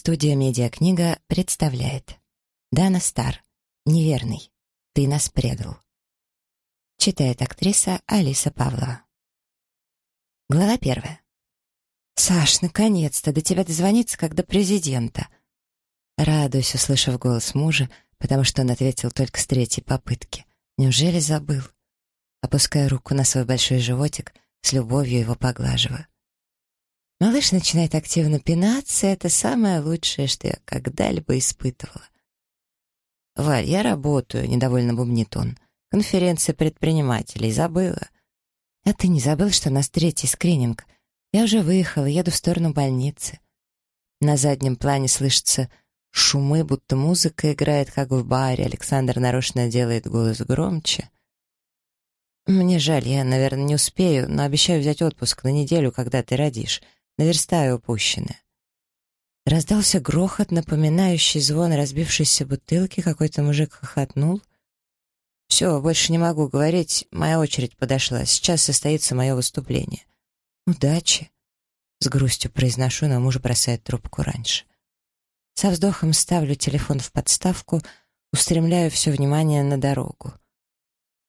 Студия «Медиакнига» представляет Дана Стар «Неверный. Ты нас предал». Читает актриса Алиса Павлова. Глава первая. «Саш, наконец-то! До тебя дозвониться, как до президента!» Радуюсь, услышав голос мужа, потому что он ответил только с третьей попытки. Неужели забыл? Опуская руку на свой большой животик, с любовью его поглаживаю. Малыш начинает активно пинаться, это самое лучшее, что я когда-либо испытывала. «Валь, я работаю», — недовольно бубнит он. «Конференция предпринимателей. Забыла». «А ты не забыл, что у нас третий скрининг? Я уже выехала, еду в сторону больницы». На заднем плане слышатся шумы, будто музыка играет, как в баре. Александр нарочно делает голос громче. «Мне жаль, я, наверное, не успею, но обещаю взять отпуск на неделю, когда ты родишь наверстаю упущенное. Раздался грохот, напоминающий звон разбившейся бутылки, какой-то мужик хохотнул. «Все, больше не могу говорить, моя очередь подошла, сейчас состоится мое выступление». «Удачи!» — с грустью произношу, но муж бросает трубку раньше. Со вздохом ставлю телефон в подставку, устремляю все внимание на дорогу.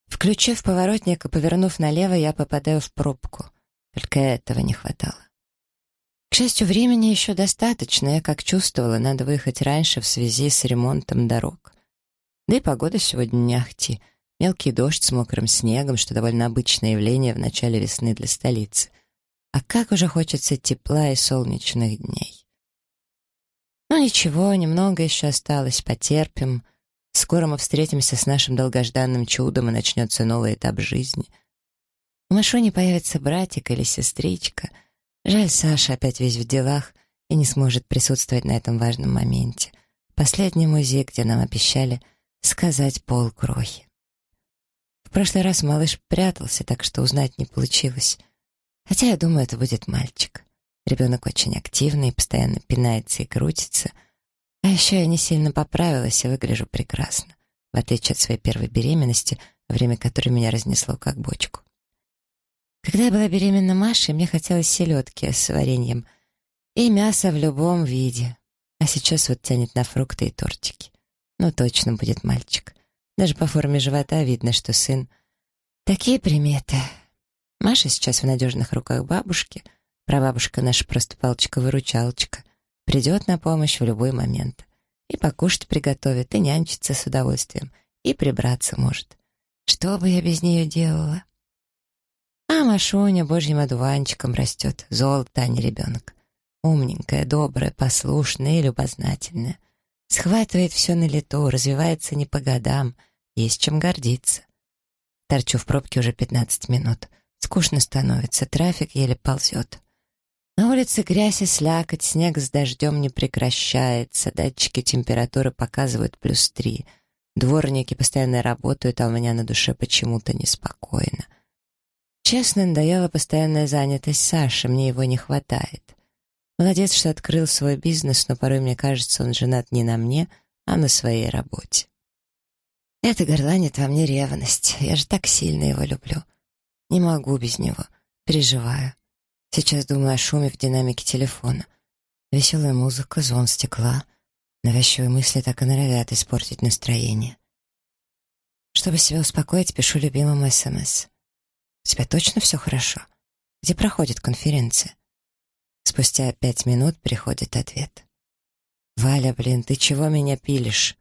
Включив поворотник и повернув налево, я попадаю в пробку. Только этого не хватало. К счастью, времени еще достаточно, я как чувствовала, надо выехать раньше в связи с ремонтом дорог. Да и погода сегодня не ахти. Мелкий дождь с мокрым снегом, что довольно обычное явление в начале весны для столицы. А как уже хочется тепла и солнечных дней. Ну ничего, немного еще осталось, потерпим. Скоро мы встретимся с нашим долгожданным чудом, и начнется новый этап жизни. У Машуни появится братик или сестричка — Жаль, Саша опять весь в делах и не сможет присутствовать на этом важном моменте. Последний музей, где нам обещали сказать пол крохи. В прошлый раз малыш прятался, так что узнать не получилось. Хотя я думаю, это будет мальчик. Ребенок очень активный, постоянно пинается и крутится. А еще я не сильно поправилась и выгляжу прекрасно, в отличие от своей первой беременности, время которой меня разнесло как бочку. Когда я была беременна Машей, мне хотелось селедки с вареньем и мясо в любом виде. А сейчас вот тянет на фрукты и тортики. Ну, точно будет мальчик. Даже по форме живота видно, что сын. Такие приметы. Маша сейчас в надежных руках бабушки. Прабабушка наша просто палочка-выручалочка. Придет на помощь в любой момент. И покушать приготовит, и нянчится с удовольствием, и прибраться может. Что бы я без нее делала? А Машуня божьим одуванчиком растет, золото, а не ребенок. Умненькая, добрая, послушная и любознательная. Схватывает все на лету, развивается не по годам, есть чем гордиться. Торчу в пробке уже 15 минут. Скучно становится, трафик еле ползет. На улице грязь и слякоть, снег с дождем не прекращается, датчики температуры показывают плюс три. Дворники постоянно работают, а у меня на душе почему-то неспокойно. Честно, надоела постоянная занятость Саши, мне его не хватает. Молодец, что открыл свой бизнес, но порой мне кажется, он женат не на мне, а на своей работе. Это горланит во мне ревность. Я же так сильно его люблю. Не могу без него. Переживаю. Сейчас думаю о шуме в динамике телефона. Веселая музыка, звон стекла. Навязчивые мысли так и норовят испортить настроение. Чтобы себя успокоить, пишу любимому СМС. У тебя точно все хорошо? Где проходит конференция?» Спустя пять минут приходит ответ. «Валя, блин, ты чего меня пилишь?»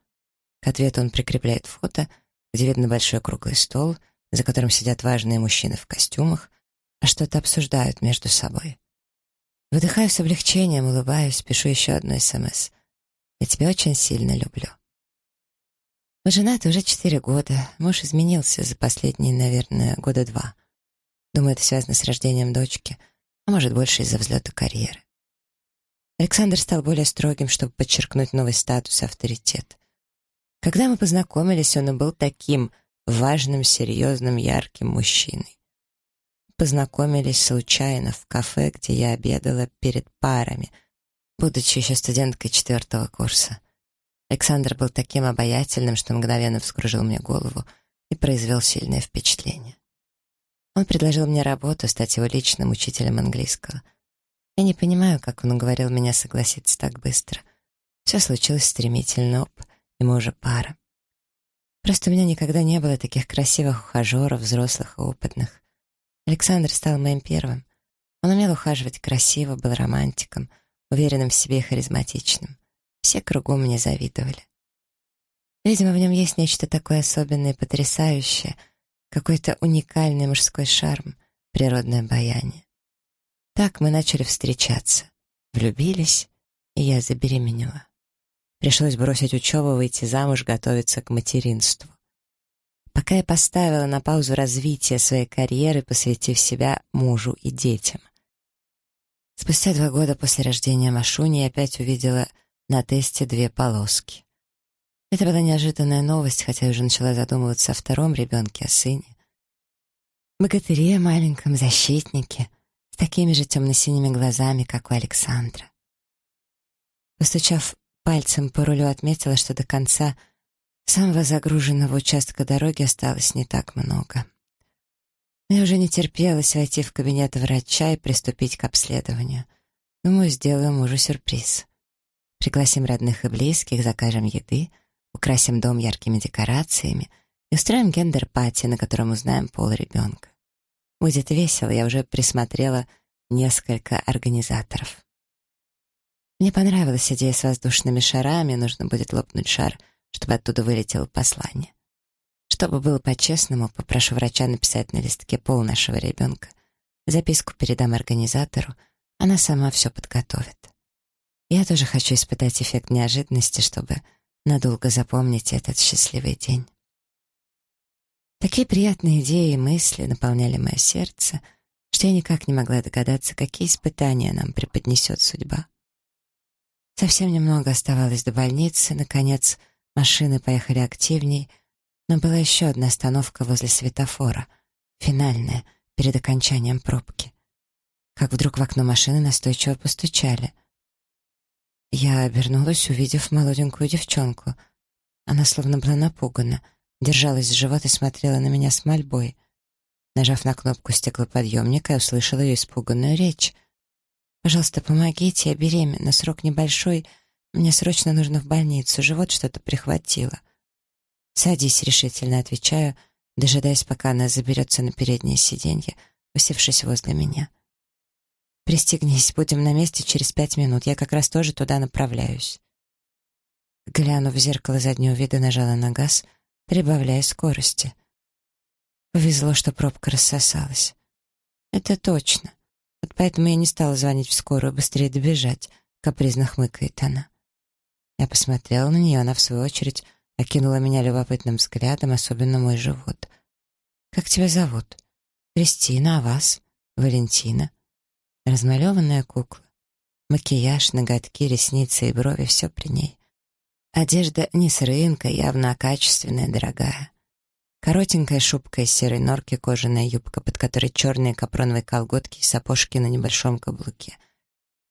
К ответу он прикрепляет фото, где видно большой круглый стол, за которым сидят важные мужчины в костюмах, а что-то обсуждают между собой. Выдыхаю с облегчением, улыбаюсь, пишу еще одно СМС. «Я тебя очень сильно люблю». Мы женаты уже четыре года. Муж изменился за последние, наверное, года два. Думаю, это связано с рождением дочки, а может, больше из-за взлета карьеры. Александр стал более строгим, чтобы подчеркнуть новый статус и авторитет. Когда мы познакомились, он и был таким важным, серьезным, ярким мужчиной. Познакомились случайно в кафе, где я обедала перед парами, будучи еще студенткой четвертого курса. Александр был таким обаятельным, что мгновенно вскружил мне голову и произвел сильное впечатление. Он предложил мне работу, стать его личным учителем английского. Я не понимаю, как он уговорил меня согласиться так быстро. Все случилось стремительно, оп, и мы уже пара. Просто у меня никогда не было таких красивых ухажеров, взрослых и опытных. Александр стал моим первым. Он умел ухаживать красиво, был романтиком, уверенным в себе и харизматичным. Все кругом мне завидовали. Видимо, в нем есть нечто такое особенное и потрясающее, какой-то уникальный мужской шарм, природное обаяние. Так мы начали встречаться, влюбились, и я забеременела. Пришлось бросить учебу, выйти замуж, готовиться к материнству. Пока я поставила на паузу развитие своей карьеры, посвятив себя мужу и детям. Спустя два года после рождения Машуни я опять увидела на тесте две полоски. Это была неожиданная новость, хотя я уже начала задумываться о втором ребенке, о сыне. Богатыре, маленьком защитнике, с такими же темно-синими глазами, как у Александра. Постучав пальцем по рулю, отметила, что до конца самого загруженного участка дороги осталось не так много. Мне уже не терпелось войти в кабинет врача и приступить к обследованию. Думаю, сделаю мужу сюрприз. Пригласим родных и близких, закажем еды, украсим дом яркими декорациями и устроим гендер-пати, на котором узнаем пол ребенка. Будет весело, я уже присмотрела несколько организаторов. Мне понравилась идея с воздушными шарами, нужно будет лопнуть шар, чтобы оттуда вылетело послание. Чтобы было по-честному, попрошу врача написать на листке пол нашего ребенка. Записку передам организатору, она сама все подготовит. Я тоже хочу испытать эффект неожиданности, чтобы надолго запомнить этот счастливый день. Такие приятные идеи и мысли наполняли мое сердце, что я никак не могла догадаться, какие испытания нам преподнесет судьба. Совсем немного оставалось до больницы, наконец машины поехали активней — но была еще одна остановка возле светофора, финальная, перед окончанием пробки. Как вдруг в окно машины настойчиво постучали. Я обернулась, увидев молоденькую девчонку. Она словно была напугана, держалась за живот и смотрела на меня с мольбой. Нажав на кнопку стеклоподъемника, я услышала ее испуганную речь. «Пожалуйста, помогите, я беременна, срок небольшой, мне срочно нужно в больницу, живот что-то прихватило». «Садись», — решительно отвечаю, дожидаясь, пока она заберется на переднее сиденье, усевшись возле меня. «Пристегнись, будем на месте через пять минут, я как раз тоже туда направляюсь». Глянув в зеркало заднего вида, нажала на газ, прибавляя скорости. Повезло, что пробка рассосалась. «Это точно. Вот поэтому я не стала звонить в скорую, быстрее добежать», — капризно хмыкает она. Я посмотрела на нее, она, в свою очередь, окинула меня любопытным взглядом, особенно мой живот. «Как тебя зовут?» «Кристина, а вас?» «Валентина». Размалеванная кукла. Макияж, ноготки, ресницы и брови — все при ней. Одежда не с рынка, явно качественная, дорогая. Коротенькая шубка из серой норки, кожаная юбка, под которой черные капроновые колготки и сапожки на небольшом каблуке.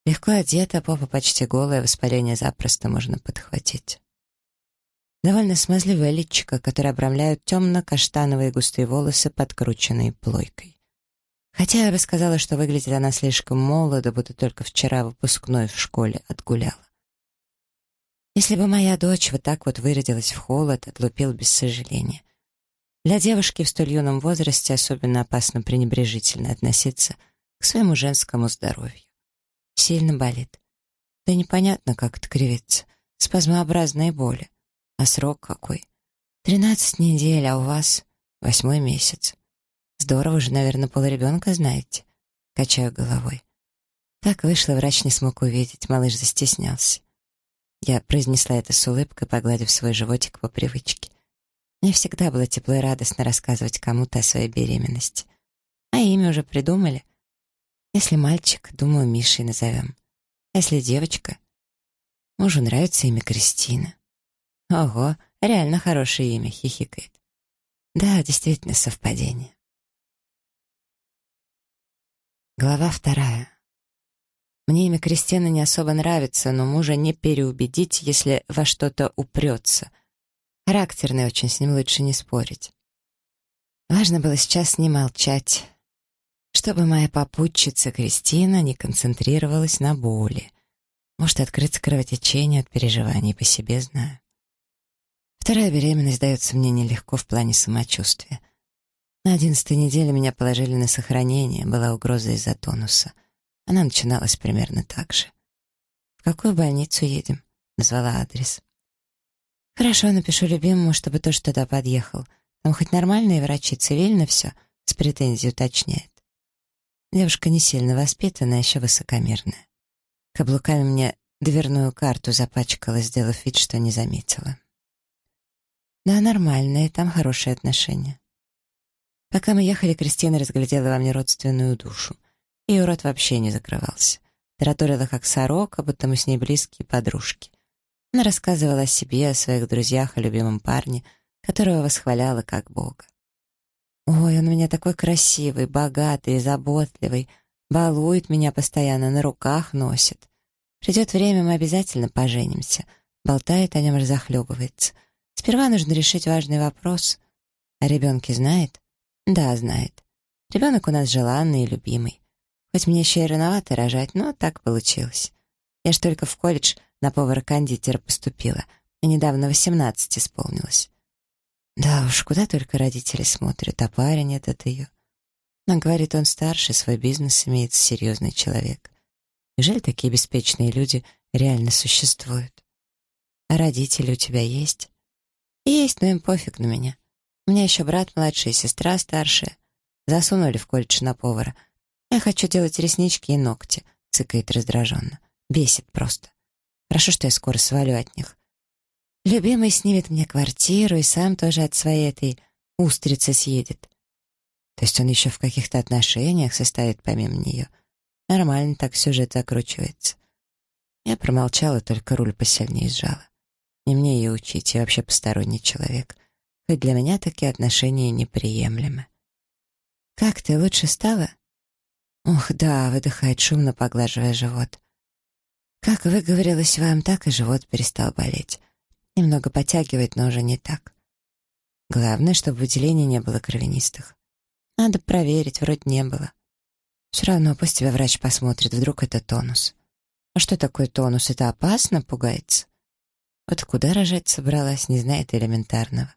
Легко одета, попа почти голая, воспаление запросто можно подхватить довольно смазливое личико, которое обрамляют темно-каштановые густые волосы, подкрученные плойкой. Хотя я бы сказала, что выглядит она слишком молодо, будто только вчера выпускной в школе отгуляла. Если бы моя дочь вот так вот выродилась в холод, отлупил без сожаления. Для девушки в столь юном возрасте особенно опасно пренебрежительно относиться к своему женскому здоровью. Сильно болит. Да непонятно, как это кривится. Спазмообразные боли. А срок какой? Тринадцать недель, а у вас восьмой месяц. Здорово же, наверное, полуребенка знаете. Качаю головой. Так вышло, врач не смог увидеть, малыш застеснялся. Я произнесла это с улыбкой, погладив свой животик по привычке. Мне всегда было тепло и радостно рассказывать кому-то о своей беременности. А имя уже придумали. Если мальчик, думаю, Мишей назовем. А если девочка? Мужу нравится имя Кристина. «Ого, реально хорошее имя», — хихикает. «Да, действительно совпадение». Глава вторая. Мне имя Кристина не особо нравится, но мужа не переубедить, если во что-то упрется. Характерный очень, с ним лучше не спорить. Важно было сейчас не молчать, чтобы моя попутчица Кристина не концентрировалась на боли. Может открыться кровотечение от переживаний, по себе знаю. Вторая беременность дается мне нелегко в плане самочувствия. На одиннадцатой неделе меня положили на сохранение, была угроза из-за тонуса. Она начиналась примерно так же. «В какую больницу едем?» — назвала адрес. «Хорошо, напишу любимому, чтобы тоже туда подъехал. Там хоть нормальные врачи, цивильно все?» — с претензией уточняет. Девушка не сильно воспитанная, еще высокомерная. Каблуками мне дверную карту запачкала, сделав вид, что не заметила. Да, нормальные, там хорошие отношения. Пока мы ехали, Кристина разглядела во мне родственную душу. Ее рот вообще не закрывался. Тараторила как сорока, будто мы с ней близкие подружки. Она рассказывала о себе, о своих друзьях, о любимом парне, которого восхваляла как Бога. «Ой, он у меня такой красивый, богатый заботливый, балует меня постоянно, на руках носит. Придет время, мы обязательно поженимся», болтает о нем, разохлебывается. Сперва нужно решить важный вопрос. О ребенке знает? Да, знает. Ребенок у нас желанный и любимый. Хоть мне еще и рановато рожать, но так получилось. Я ж только в колледж на повара-кондитера поступила, а недавно восемнадцать исполнилось. Да уж, куда только родители смотрят, а парень этот ее. Но, говорит, он старше, свой бизнес имеет, серьезный человек. Неужели такие беспечные люди реально существуют? А родители у тебя есть? Есть, но им пофиг на меня. У меня еще брат младший, сестра старшая. Засунули в колледж на повара. Я хочу делать реснички и ногти, цыкает раздраженно. Бесит просто. Хорошо, что я скоро свалю от них. Любимый снимет мне квартиру и сам тоже от своей этой устрицы съедет. То есть он еще в каких-то отношениях состоит помимо нее. Нормально так сюжет закручивается. Я промолчала, только руль посильнее сжала. Не мне ее учить, я вообще посторонний человек хоть для меня такие отношения неприемлемы. «Как ты, лучше стала?» «Ух, да», — выдыхает шумно, поглаживая живот. «Как выговорилась вам, так и живот перестал болеть. Немного подтягивает, но уже не так. Главное, чтобы выделений не было кровянистых. Надо проверить, вроде не было. Все равно пусть тебя врач посмотрит, вдруг это тонус. А что такое тонус? Это опасно, пугается? Вот куда рожать собралась, не знает элементарного.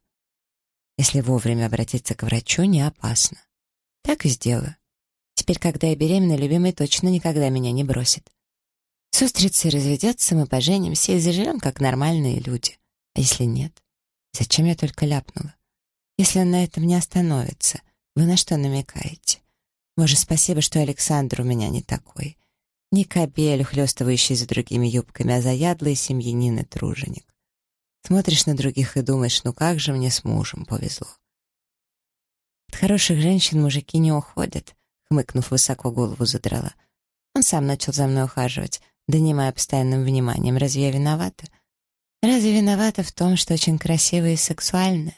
Если вовремя обратиться к врачу, не опасно. Так и сделаю. Теперь, когда я беременна, любимый точно никогда меня не бросит. С устрицей разведется, мы поженимся и заживем, как нормальные люди. А если нет? Зачем я только ляпнула? Если он на этом не остановится, вы на что намекаете? Боже, спасибо, что Александр у меня не такой. Не кобель, хлестывающий за другими юбками, а заядлый семьянин и труженик. Смотришь на других и думаешь, ну как же мне с мужем повезло. От хороших женщин мужики не уходят, хмыкнув, высоко голову задрала. Он сам начал за мной ухаживать, донимая постоянным вниманием. Разве я виновата? Разве виновата в том, что очень красивая и сексуальная?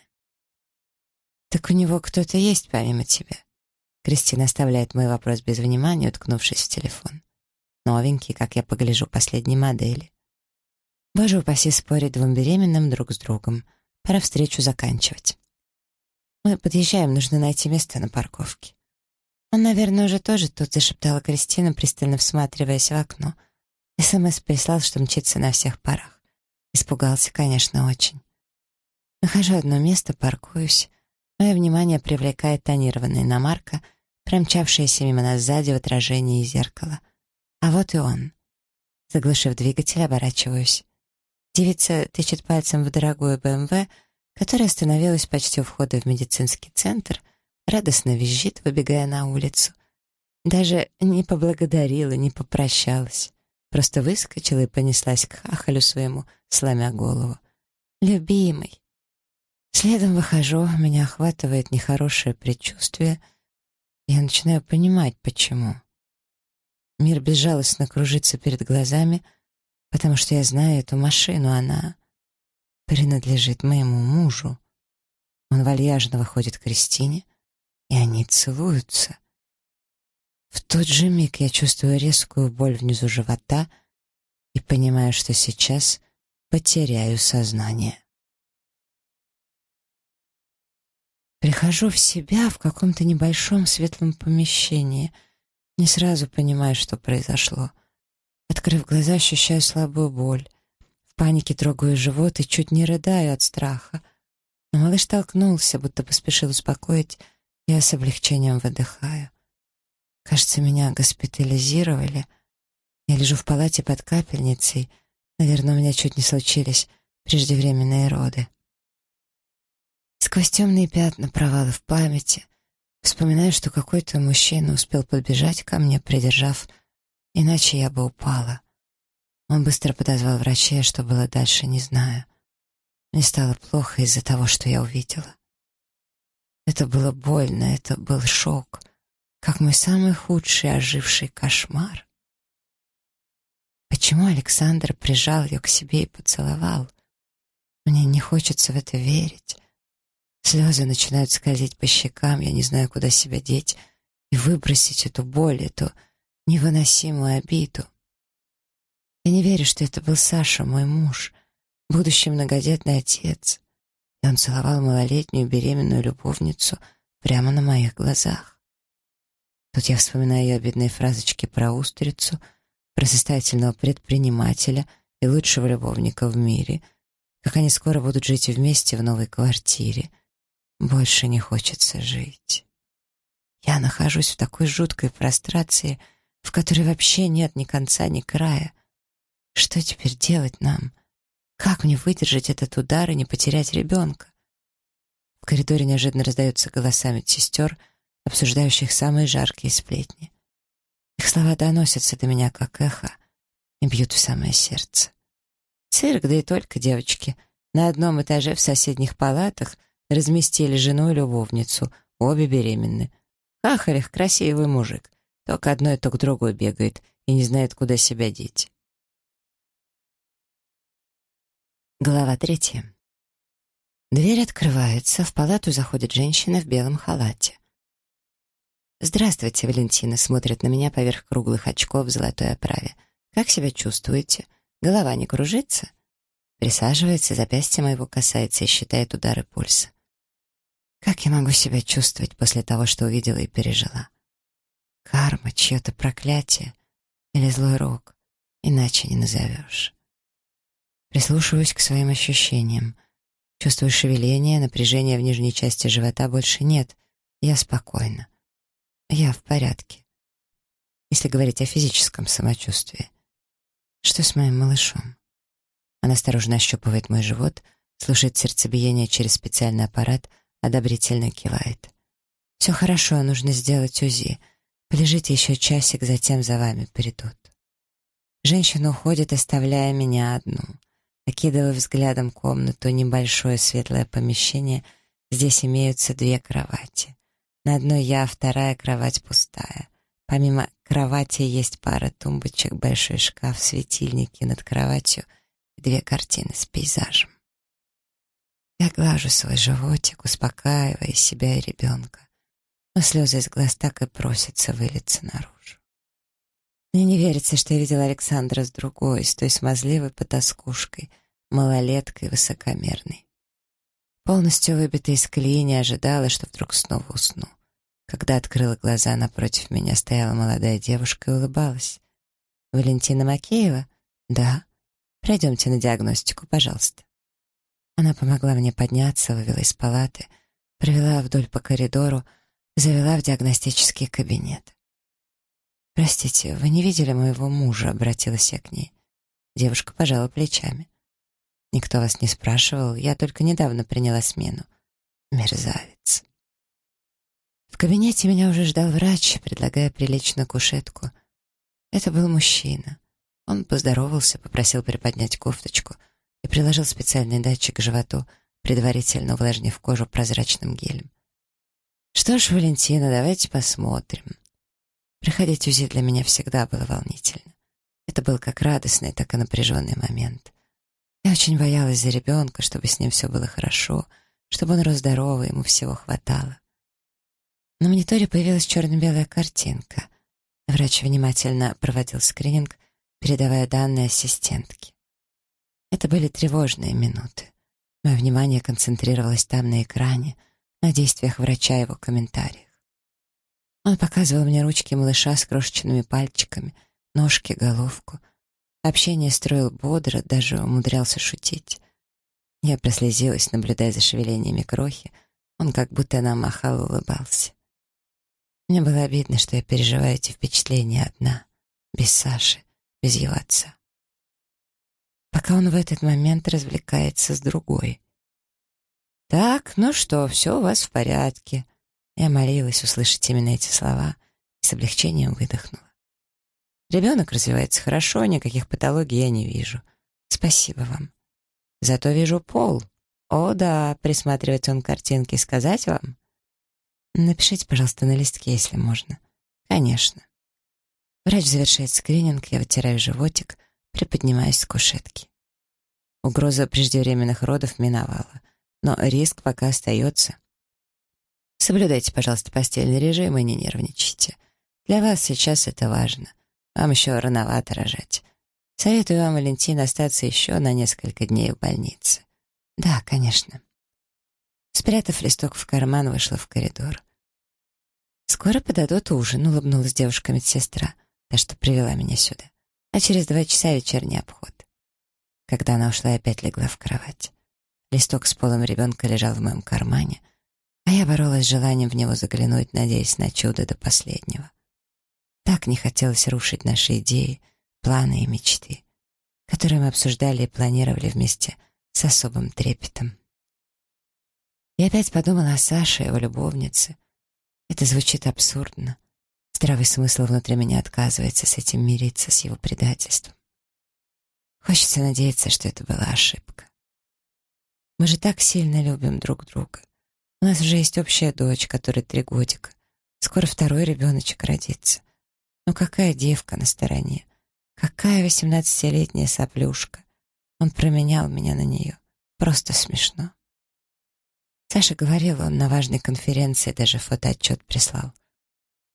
Так у него кто-то есть помимо тебя. Кристина оставляет мой вопрос без внимания, уткнувшись в телефон. Новенький, как я погляжу, последней модели. Боже упаси спорить двум беременным друг с другом. Пора встречу заканчивать. Мы подъезжаем, нужно найти место на парковке. Он, наверное, уже тоже тут, зашептала Кристина, пристально всматриваясь в окно. СМС прислал, что мчится на всех парах. Испугался, конечно, очень. Нахожу одно место, паркуюсь. Мое внимание привлекает тонированная иномарка, промчавшаяся мимо нас сзади в отражении зеркала. А вот и он. Заглушив двигатель, оборачиваюсь. Девица тычет пальцем в дорогую БМВ, которая остановилась почти у входа в медицинский центр, радостно визжит, выбегая на улицу. Даже не поблагодарила, не попрощалась. Просто выскочила и понеслась к хахалю своему, сломя голову. «Любимый!» Следом выхожу, меня охватывает нехорошее предчувствие. Я начинаю понимать, почему. Мир безжалостно кружится перед глазами — потому что я знаю эту машину, она принадлежит моему мужу. Он вальяжно выходит к Кристине, и они целуются. В тот же миг я чувствую резкую боль внизу живота и понимаю, что сейчас потеряю сознание. Прихожу в себя в каком-то небольшом светлом помещении. Не сразу понимаю, что произошло — Открыв глаза, ощущаю слабую боль. В панике трогаю живот и чуть не рыдаю от страха. Но малыш толкнулся, будто поспешил успокоить, я с облегчением выдыхаю. Кажется, меня госпитализировали. Я лежу в палате под капельницей. Наверное, у меня чуть не случились преждевременные роды. Сквозь темные пятна провалы в памяти вспоминаю, что какой-то мужчина успел подбежать ко мне, придержав, иначе я бы упала. Он быстро подозвал врачей, что было дальше, не знаю. Мне стало плохо из-за того, что я увидела. Это было больно, это был шок, как мой самый худший оживший кошмар. Почему Александр прижал ее к себе и поцеловал? Мне не хочется в это верить. Слезы начинают скользить по щекам, я не знаю, куда себя деть и выбросить эту боль, эту невыносимую обиду. Я не верю, что это был Саша, мой муж, будущий многодетный отец. И он целовал малолетнюю беременную любовницу прямо на моих глазах. Тут я вспоминаю ее обидные фразочки про устрицу, про состоятельного предпринимателя и лучшего любовника в мире, как они скоро будут жить вместе в новой квартире. Больше не хочется жить. Я нахожусь в такой жуткой прострации, в которой вообще нет ни конца, ни края — что теперь делать нам? Как мне выдержать этот удар и не потерять ребенка? В коридоре неожиданно раздаются голоса медсестер, обсуждающих самые жаркие сплетни. Их слова доносятся до меня, как эхо, и бьют в самое сердце. Цирк, да и только девочки. На одном этаже в соседних палатах разместили жену и любовницу, обе беременны. Ахарях красивый мужик, то к одной, то к другой бегает и не знает, куда себя деть. Глава третья. Дверь открывается, в палату заходит женщина в белом халате. «Здравствуйте, Валентина», — смотрит на меня поверх круглых очков в золотой оправе. «Как себя чувствуете? Голова не кружится?» Присаживается, запястье моего касается и считает удары пульса. Как я могу себя чувствовать после того, что увидела и пережила? Карма, чье-то проклятие или злой рок, иначе не назовешь. Прислушиваюсь к своим ощущениям. Чувствую шевеление, напряжения в нижней части живота больше нет. Я спокойна. Я в порядке. Если говорить о физическом самочувствии. Что с моим малышом? Она осторожно ощупывает мой живот, слушает сердцебиение через специальный аппарат, одобрительно кивает. «Все хорошо, нужно сделать УЗИ. Полежите еще часик, затем за вами придут». Женщина уходит, оставляя меня одну. Окидывая взглядом комнату, небольшое светлое помещение, здесь имеются две кровати. На одной я, вторая кровать пустая. Помимо кровати есть пара тумбочек, большой шкаф, светильники над кроватью и две картины с пейзажем. Я глажу свой животик, успокаивая себя и ребенка, но слезы из глаз так и просятся вылиться наружу. Мне не верится, что я видела Александра с другой, с той смазливой потаскушкой, малолеткой высокомерной. Полностью выбитая из колеи не ожидала, что вдруг снова усну. Когда открыла глаза, напротив меня стояла молодая девушка и улыбалась. «Валентина Макеева?» «Да». «Пройдемте на диагностику, пожалуйста». Она помогла мне подняться, вывела из палаты, провела вдоль по коридору, завела в диагностический кабинет. «Простите, вы не видели моего мужа?» — обратилась я к ней. Девушка пожала плечами. «Никто вас не спрашивал, я только недавно приняла смену. Мерзавец». В кабинете меня уже ждал врач, предлагая прилечь на кушетку. Это был мужчина. Он поздоровался, попросил приподнять кофточку и приложил специальный датчик к животу, предварительно увлажнив кожу прозрачным гелем. «Что ж, Валентина, давайте посмотрим». Проходить УЗИ для меня всегда было волнительно. Это был как радостный, так и напряженный момент. Я очень боялась за ребенка, чтобы с ним все было хорошо, чтобы он рос здоровый, ему всего хватало. На мониторе появилась черно-белая картинка. Врач внимательно проводил скрининг, передавая данные ассистентке. Это были тревожные минуты. Мое внимание концентрировалось там, на экране, на действиях врача и его комментариях. Он показывал мне ручки малыша с крошечными пальчиками, ножки, головку, Общение строил бодро, даже умудрялся шутить. Я прослезилась, наблюдая за шевелениями крохи. Он как будто нам махал и улыбался. Мне было обидно, что я переживаю эти впечатления одна, без Саши, без его отца. Пока он в этот момент развлекается с другой. «Так, ну что, все у вас в порядке». Я молилась услышать именно эти слова и с облегчением выдохнула. Ребенок развивается хорошо, никаких патологий я не вижу. Спасибо вам. Зато вижу пол. О, да, присматривать он картинки, сказать вам? Напишите, пожалуйста, на листке, если можно. Конечно. Врач завершает скрининг, я вытираю животик, приподнимаюсь с кушетки. Угроза преждевременных родов миновала, но риск пока остается. Соблюдайте, пожалуйста, постельный режим и не нервничайте. Для вас сейчас это важно. Вам еще рановато рожать. Советую вам, Валентин, остаться еще на несколько дней в больнице. Да, конечно. Спрятав листок в карман, вышла в коридор. «Скоро подадут ужин», — улыбнулась девушка-медсестра, та, что привела меня сюда. А через два часа вечерний обход. Когда она ушла, опять легла в кровать. Листок с полом ребенка лежал в моем кармане, а я боролась с желанием в него заглянуть, надеясь на чудо до последнего. Так не хотелось рушить наши идеи, планы и мечты, которые мы обсуждали и планировали вместе с особым трепетом. Я опять подумала о Саше, его любовнице. Это звучит абсурдно. Здравый смысл внутри меня отказывается с этим мириться, с его предательством. Хочется надеяться, что это была ошибка. Мы же так сильно любим друг друга. У нас уже есть общая дочь, которой три годика. Скоро второй ребеночек родится. Но какая девка на стороне? Какая восемнадцатилетняя соплюшка? Он променял меня на нее. Просто смешно. Саша говорил, он на важной конференции даже фотоотчет прислал.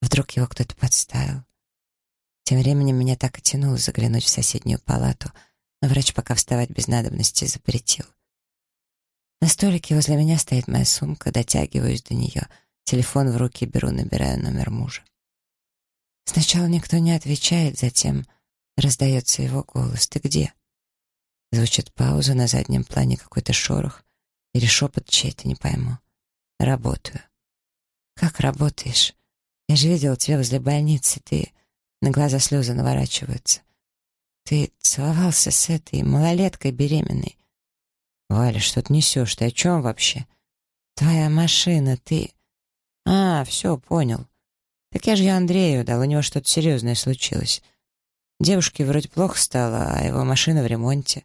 Вдруг его кто-то подставил. Тем временем меня так и тянуло заглянуть в соседнюю палату, но врач пока вставать без надобности запретил. На столике возле меня стоит моя сумка, дотягиваюсь до нее, телефон в руки беру, набираю номер мужа. Сначала никто не отвечает, затем раздается его голос. «Ты где?» Звучит пауза, на заднем плане какой-то шорох или шепот чей-то, не пойму. «Работаю». «Как работаешь? Я же видел тебя возле больницы, ты...» На глаза слезы наворачиваются. «Ты целовался с этой малолеткой беременной». «Валя, что ты несешь? Ты о чем вообще?» «Твоя машина, ты...» «А, все, понял. Так я же я Андрею дал, у него что-то серьезное случилось. Девушке вроде плохо стало, а его машина в ремонте.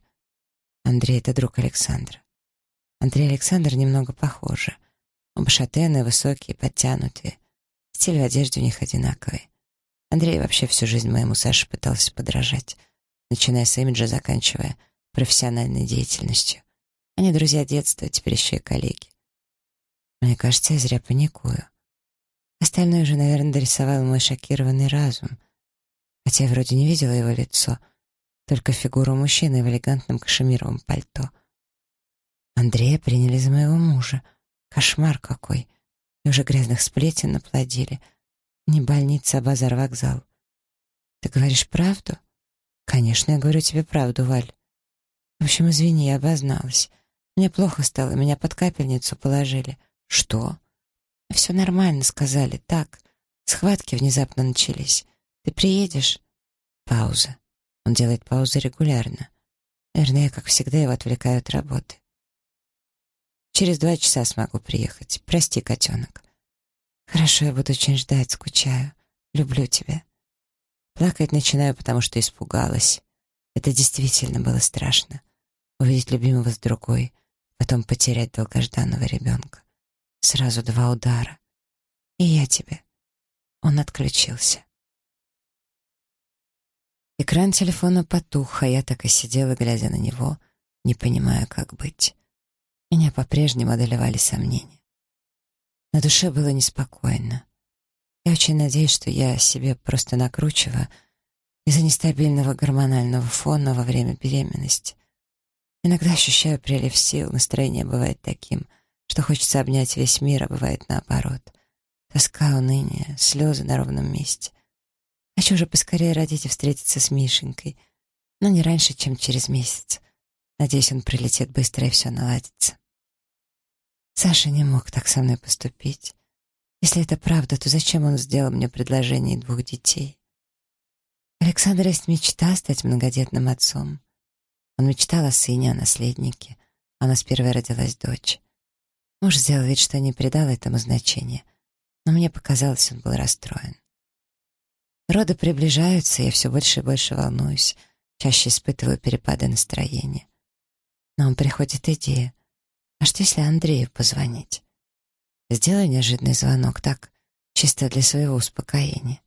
Андрей — это друг Александра. Андрей и Александр немного похожи. Оба шатены, высокие, подтянутые. Стиль в одежде у них одинаковый. Андрей вообще всю жизнь моему Саше пытался подражать, начиная с имиджа, заканчивая профессиональной деятельностью. Они друзья детства, теперь еще и коллеги. Мне кажется, я зря паникую. Остальное же, наверное, дорисовал мой шокированный разум. Хотя я вроде не видела его лицо, только фигуру мужчины в элегантном кашемировом пальто. Андрея приняли за моего мужа. Кошмар какой. И уже грязных сплетен наплодили. Не больница, а базар-вокзал. Ты говоришь правду? Конечно, я говорю тебе правду, Валь. В общем, извини, я обозналась. Мне плохо стало, меня под капельницу положили. Что? «Все нормально», — сказали. «Так, схватки внезапно начались. Ты приедешь?» Пауза. Он делает паузы регулярно. Наверное, как всегда, его отвлекают работы. «Через два часа смогу приехать. Прости, котенок». «Хорошо, я буду очень ждать, скучаю. Люблю тебя». Плакать начинаю, потому что испугалась. Это действительно было страшно. Увидеть любимого с другой, потом потерять долгожданного ребенка. Сразу два удара. И я тебе. Он отключился. Экран телефона потух, а я так и сидела, глядя на него, не понимая, как быть. Меня по-прежнему одолевали сомнения. На душе было неспокойно. Я очень надеюсь, что я себе просто накручиваю из-за нестабильного гормонального фона во время беременности. Иногда ощущаю прилив сил, настроение бывает таким — что хочется обнять весь мир, а бывает наоборот. Тоска, уныние, слезы на ровном месте. Хочу же поскорее родить и встретиться с Мишенькой. но не раньше, чем через месяц. Надеюсь, он прилетит быстро и все наладится. Саша не мог так со мной поступить. Если это правда, то зачем он сделал мне предложение двух детей? Александр есть мечта стать многодетным отцом. Он мечтал о сыне, о наследнике. А у нас первая родилась дочь. Муж сделал вид, что не придал этому значения, но мне показалось, он был расстроен. Роды приближаются, я все больше и больше волнуюсь, чаще испытываю перепады настроения. Но он приходит идея. А что, если Андрею позвонить? Сделай неожиданный звонок, так, чисто для своего успокоения.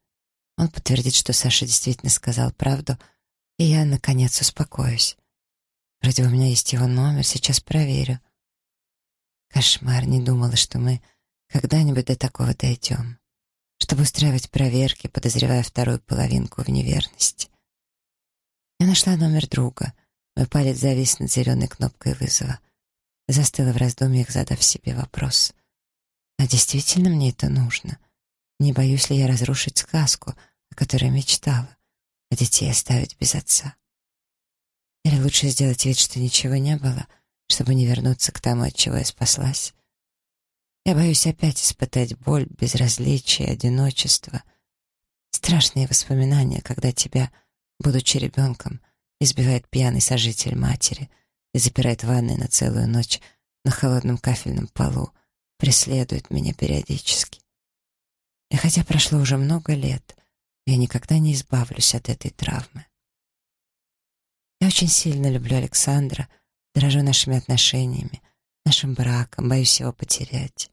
Он подтвердит, что Саша действительно сказал правду, и я, наконец, успокоюсь. Вроде у меня есть его номер, сейчас проверю. Кошмар, не думала, что мы когда-нибудь до такого дойдем. Чтобы устраивать проверки, подозревая вторую половинку в неверности. Я нашла номер друга. Мой палец завис над зеленой кнопкой вызова. Застыла в раздумьях, задав себе вопрос. А действительно мне это нужно? Не боюсь ли я разрушить сказку, о которой мечтала, а детей оставить без отца? Или лучше сделать вид, что ничего не было, чтобы не вернуться к тому, от чего я спаслась? Я боюсь опять испытать боль, безразличие, одиночество. Страшные воспоминания, когда тебя, будучи ребенком, избивает пьяный сожитель матери и запирает в ванной на целую ночь на холодном кафельном полу, преследует меня периодически. И хотя прошло уже много лет, я никогда не избавлюсь от этой травмы. Я очень сильно люблю Александра, дорожу нашими отношениями, нашим браком, боюсь его потерять.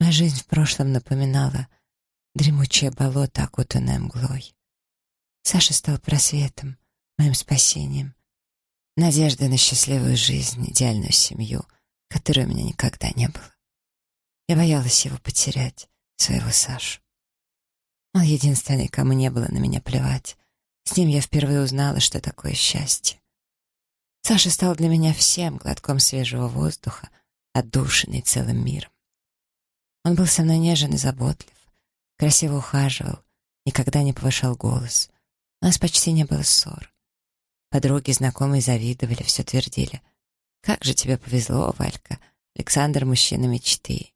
Моя жизнь в прошлом напоминала дремучее болото, окутанное мглой. Саша стал просветом, моим спасением, надеждой на счастливую жизнь, идеальную семью, которой у меня никогда не было. Я боялась его потерять, своего Сашу. Он единственный, кому не было на меня плевать. С ним я впервые узнала, что такое счастье. Саша стал для меня всем глотком свежего воздуха, отдушенный целым миром. Он был со мной нежен и заботлив, красиво ухаживал, никогда не повышал голос. У нас почти не было ссор. Подруги, знакомые завидовали, все твердили. «Как же тебе повезло, Валька! Александр — мужчина мечты!»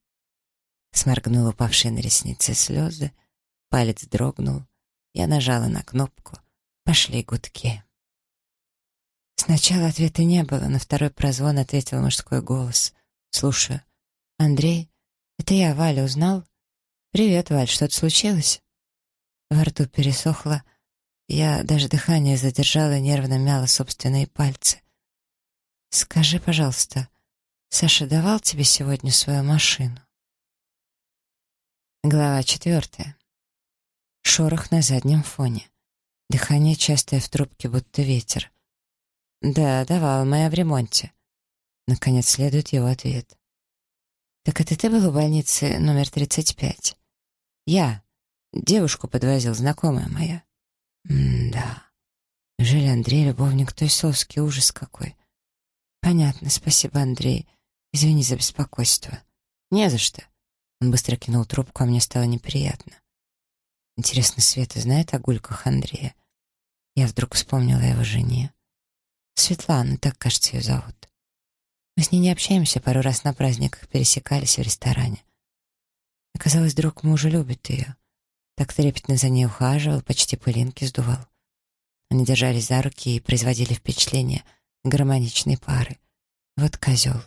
Сморгнула упавшие на ресницы слезы, палец дрогнул, я нажала на кнопку, пошли гудки. Сначала ответа не было, на второй прозвон ответил мужской голос. «Слушаю. Андрей, это я, Валя, узнал?» «Привет, Валь, что-то случилось?» Во рту пересохло, я даже дыхание задержала, нервно мяла собственные пальцы. «Скажи, пожалуйста, Саша давал тебе сегодня свою машину?» Глава четвертая. Шорох на заднем фоне. Дыхание частое в трубке, будто ветер. «Да, давал, моя в ремонте». Наконец следует его ответ. «Так это ты был в больнице номер 35?» «Я. Девушку подвозил, знакомая моя». «М-да. Неужели Андрей любовник той соски? Ужас какой». «Понятно, спасибо, Андрей. Извини за беспокойство». «Не за что». Он быстро кинул трубку, а мне стало неприятно. Интересно, Света знает о гульках Андрея? Я вдруг вспомнила о его жене. Светлана, так, кажется, ее зовут. Мы с ней не общаемся, пару раз на праздниках пересекались в ресторане. Оказалось, друг мужа любит ее. Так трепетно за ней ухаживал, почти пылинки сдувал. Они держались за руки и производили впечатление гармоничной пары. Вот козел.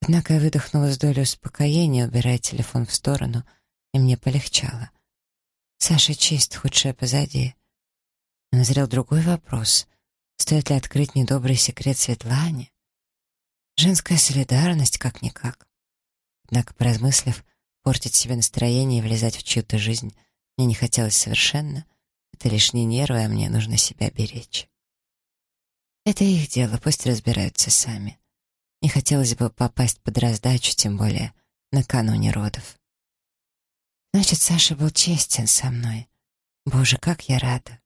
Однако я выдохнула с долей успокоения, убирая телефон в сторону, и мне полегчало. Саша чист, худшее позади. Назрел другой вопрос. Стоит ли открыть недобрый секрет Светлане? Женская солидарность как-никак. Однако, поразмыслив, портить себе настроение и влезать в чью-то жизнь мне не хотелось совершенно. Это лишние нервы, а мне нужно себя беречь. Это их дело, пусть разбираются сами. Не хотелось бы попасть под раздачу, тем более накануне родов. Значит, Саша был честен со мной. Боже, как я рада.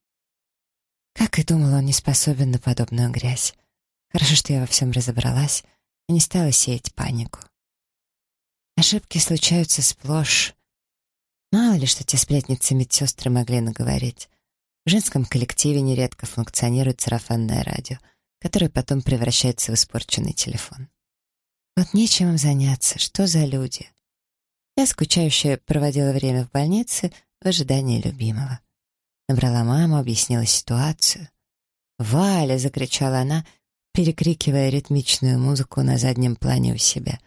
Как и думала, он не способен на подобную грязь. Хорошо, что я во всем разобралась и не стала сеять панику. Ошибки случаются сплошь. Мало ли, что те сплетницы медсестры могли наговорить. В женском коллективе нередко функционирует сарафанное радио, которое потом превращается в испорченный телефон. Вот нечем им заняться, что за люди. Я скучающе проводила время в больнице в ожидании любимого. Набрала маму, объяснила ситуацию. «Валя!» — закричала она, перекрикивая ритмичную музыку на заднем плане у себя.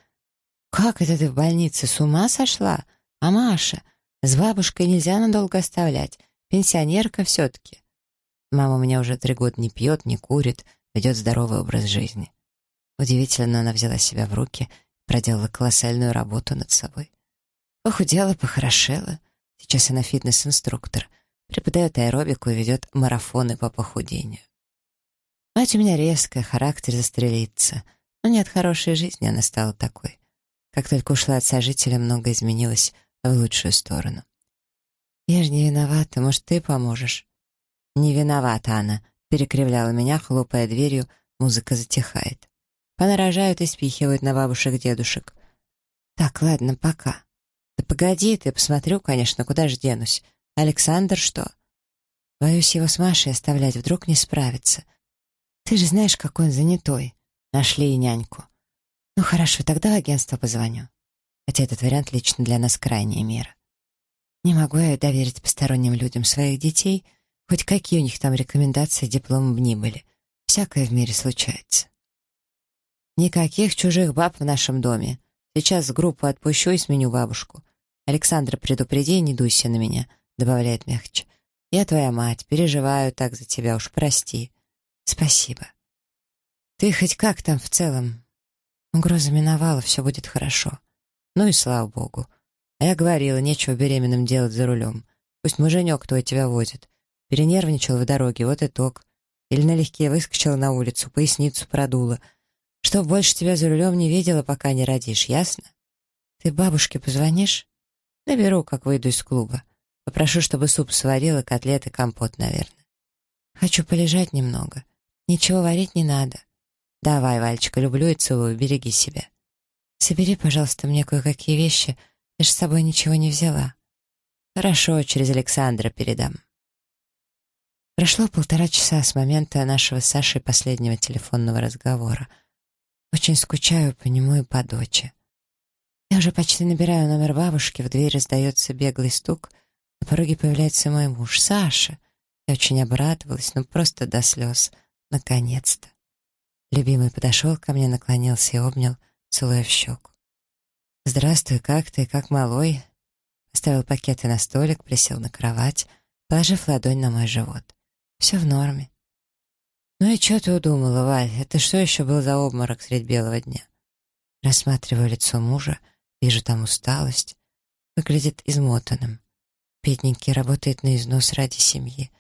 «Как это ты в больнице? С ума сошла? А Маша? С бабушкой нельзя надолго оставлять. Пенсионерка все-таки». Мама у меня уже три года не пьет, не курит, ведет здоровый образ жизни. Удивительно, она взяла себя в руки, проделала колоссальную работу над собой. Похудела, похорошела. Сейчас она фитнес-инструктор, преподает аэробику и ведет марафоны по похудению. Мать у меня резкая, характер застрелится. Но не от хорошей жизни она стала такой. Как только ушла от сожителя, много изменилось в лучшую сторону. «Я же не виновата, может, ты поможешь?» «Не виновата она», — перекривляла меня, хлопая дверью, музыка затихает. Понарожают и спихивают на бабушек-дедушек. «Так, ладно, пока». «Да погоди ты, посмотрю, конечно, куда же денусь. Александр что?» Боюсь его с Машей оставлять, вдруг не справится. Ты же знаешь, какой он занятой. Нашли и няньку. Ну хорошо, тогда в агентство позвоню. Хотя этот вариант лично для нас крайняя мера. Не могу я доверить посторонним людям своих детей, хоть какие у них там рекомендации, дипломы ни были. Всякое в мире случается. Никаких чужих баб в нашем доме. Сейчас группу отпущу и сменю бабушку. Александра, предупреди, не дуйся на меня, добавляет мягче. Я твоя мать, переживаю так за тебя, уж прости. «Спасибо. Ты хоть как там в целом?» Угроза миновала, все будет хорошо. Ну и слава богу. А я говорила, нечего беременным делать за рулем. Пусть муженек твой тебя возит. Перенервничал в дороге, вот итог. Или налегке выскочила на улицу, поясницу продула. Чтоб больше тебя за рулем не видела, пока не родишь, ясно? Ты бабушке позвонишь? Наберу, как выйду из клуба. Попрошу, чтобы суп сварила, котлеты, компот, наверное. Хочу полежать немного. Ничего варить не надо. Давай, Вальчика, люблю и целую, береги себя. Собери, пожалуйста, мне кое-какие вещи. Я же с собой ничего не взяла. Хорошо, через Александра передам. Прошло полтора часа с момента нашего с Сашей последнего телефонного разговора. Очень скучаю по нему и по дочи. Я уже почти набираю номер бабушки, в дверь раздается беглый стук, на пороге появляется мой муж, Саша. Я очень обрадовалась, ну просто до слез — Наконец-то. Любимый подошел ко мне, наклонился и обнял, целуя в щеку. «Здравствуй, как ты, как малой?» Оставил пакеты на столик, присел на кровать, положив ладонь на мой живот. «Все в норме». «Ну и что ты удумала, Валь? Это что еще был за обморок средь белого дня?» Рассматриваю лицо мужа, вижу там усталость. Выглядит измотанным. Бедненький работает на износ ради семьи.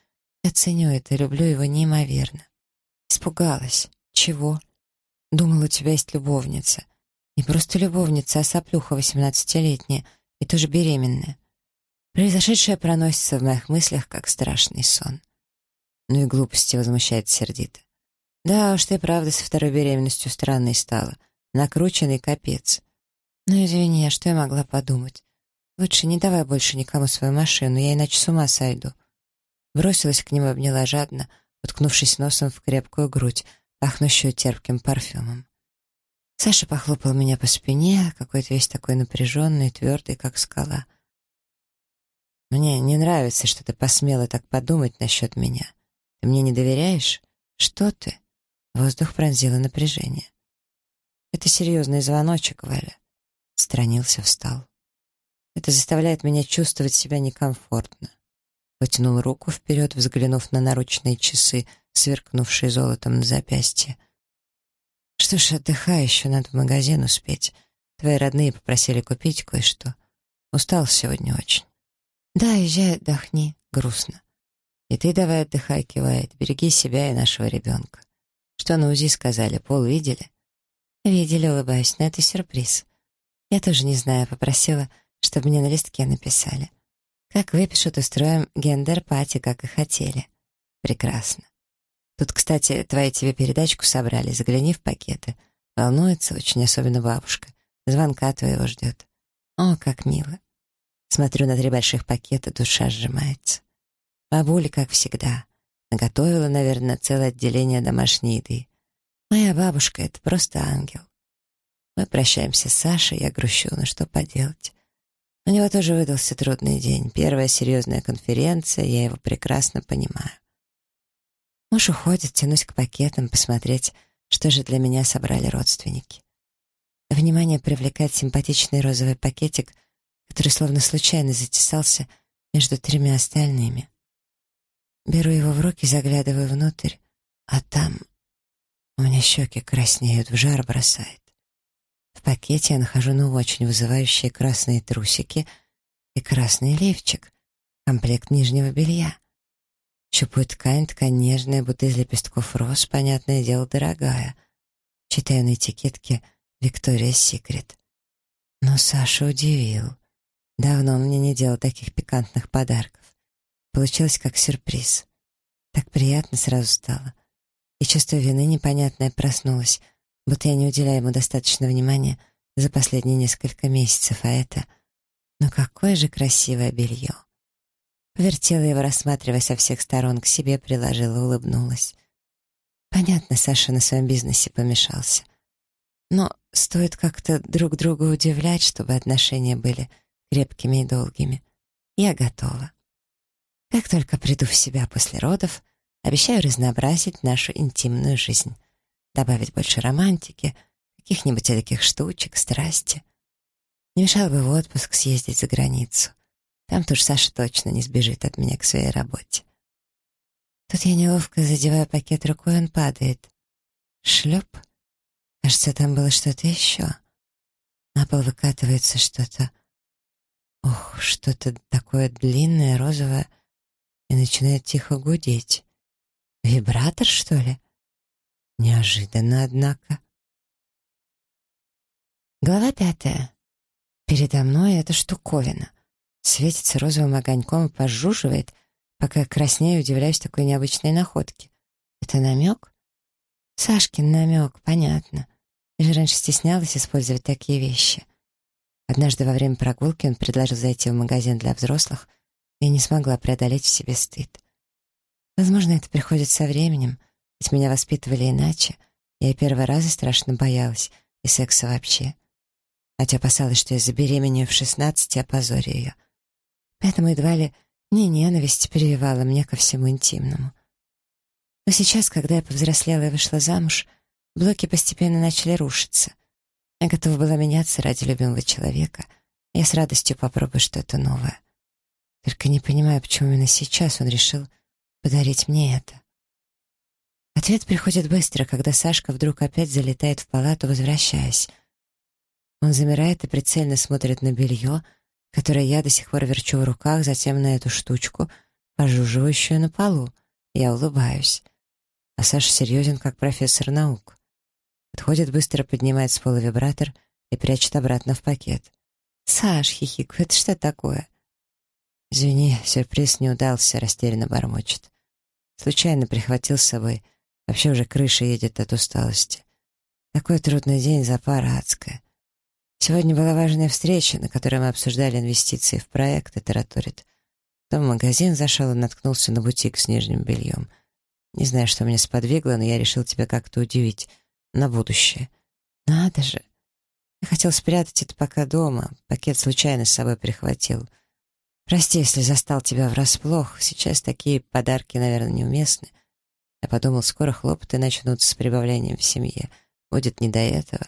Я ценю это, люблю его неимоверно. Испугалась. Чего? Думала, у тебя есть любовница. Не просто любовница, а соплюха восемнадцатилетняя и тоже беременная. Произошедшее проносится в моих мыслях, как страшный сон. Ну и глупости возмущает сердито. Да уж ты правда со второй беременностью странной стала. Накрученный капец. Ну извини, а что я могла подумать? Лучше не давай больше никому свою машину, я иначе с ума сойду. Бросилась к нему, обняла жадно, уткнувшись носом в крепкую грудь, пахнущую терпким парфюмом. Саша похлопал меня по спине, какой-то весь такой напряженный, твердый, как скала. «Мне не нравится, что ты посмела так подумать насчет меня. Ты мне не доверяешь? Что ты?» Воздух пронзило напряжение. «Это серьезный звоночек, Валя». Странился, встал. «Это заставляет меня чувствовать себя некомфортно. Потянул руку вперед, взглянув на наручные часы, сверкнувшие золотом на запястье. «Что ж, отдыхай, еще надо в магазин успеть. Твои родные попросили купить кое-что. Устал сегодня очень». «Да, езжай, отдохни. Грустно». «И ты давай отдыхай», — кивает. «Береги себя и нашего ребенка». «Что на УЗИ сказали? Пол видели?» «Видели, улыбаюсь, но это сюрприз. Я тоже не знаю, попросила, чтобы мне на листке написали. Как выпишут, устроим гендер-пати, как и хотели. Прекрасно. Тут, кстати, твои тебе передачку собрали, загляни в пакеты. Волнуется очень, особенно бабушка. Звонка твоего ждет. О, как мило. Смотрю на три больших пакета, душа сжимается. Бабуля, как всегда, наготовила, наверное, целое отделение домашней еды. Моя бабушка — это просто ангел. Мы прощаемся с Сашей, я грущу, но что поделать. У него тоже выдался трудный день. Первая серьезная конференция, я его прекрасно понимаю. Муж уходит, тянусь к пакетам, посмотреть, что же для меня собрали родственники. Внимание привлекает симпатичный розовый пакетик, который словно случайно затесался между тремя остальными. Беру его в руки, заглядываю внутрь, а там у меня щеки краснеют, в жар бросает. В пакете я нахожу ну очень вызывающие красные трусики и красный лифчик, комплект нижнего белья. Щупаю ткань, ткань нежная, будто из лепестков роз, понятное дело, дорогая. Читаю на этикетке «Виктория Секрет». Но Саша удивил. Давно он мне не делал таких пикантных подарков. Получилось как сюрприз. Так приятно сразу стало. И чувство вины непонятное проснулось, будто я не уделяю ему достаточно внимания за последние несколько месяцев, а это... Ну какое же красивое белье! Повертела его, рассматривая со всех сторон, к себе приложила, улыбнулась. Понятно, Саша на своем бизнесе помешался. Но стоит как-то друг друга удивлять, чтобы отношения были крепкими и долгими. Я готова. Как только приду в себя после родов, обещаю разнообразить нашу интимную жизнь, добавить больше романтики, каких-нибудь таких штучек, страсти. Не мешало бы в отпуск съездить за границу. Там тоже Саша точно не сбежит от меня к своей работе. Тут я неловко задеваю пакет рукой, он падает. Шлеп. Кажется, там было что-то еще. На пол выкатывается что-то. Ох, что-то такое длинное, розовое, и начинает тихо гудеть. Вибратор, что ли? Неожиданно, однако. Глава пятая. Передо мной эта штуковина светится розовым огоньком и пожуживает, пока краснею удивляюсь такой необычной находке. Это намек? Сашкин намек, понятно. Я же раньше стеснялась использовать такие вещи. Однажды во время прогулки он предложил зайти в магазин для взрослых, я не смогла преодолеть в себе стыд. Возможно, это приходит со временем, ведь меня воспитывали иначе. Я и первый раз страшно боялась, и секса вообще. Хотя опасалась, что я забеременею в шестнадцать и опозорю ее. Поэтому едва ли не ненависть перевивала мне ко всему интимному. Но сейчас, когда я повзрослела и вышла замуж, блоки постепенно начали рушиться. Я готова была меняться ради любимого человека. Я с радостью попробую что-то новое. Только не понимаю, почему именно сейчас он решил подарить мне это. Ответ приходит быстро, когда Сашка вдруг опять залетает в палату, возвращаясь. Он замирает и прицельно смотрит на белье, которое я до сих пор верчу в руках, затем на эту штучку, пожуживающую на полу. Я улыбаюсь. А Саша серьезен, как профессор наук. Подходит, быстро поднимает с пола вибратор и прячет обратно в пакет. «Саш, хихик, это что такое?» «Извини, сюрприз не удался», — растерянно бормочет. Случайно прихватил с собой. Вообще уже крыша едет от усталости. Такой трудный день, запара адская. Сегодня была важная встреча, на которой мы обсуждали инвестиции в проект, и тараторит. Потом в магазин зашел и наткнулся на бутик с нижним бельем. Не знаю, что меня сподвигло, но я решил тебя как-то удивить. На будущее. Надо же. Я хотел спрятать это пока дома. Пакет случайно с собой прихватил. Прости, если застал тебя врасплох. Сейчас такие подарки, наверное, неуместны. Я подумал, скоро хлопоты начнутся с прибавлением в семье. Будет не до этого.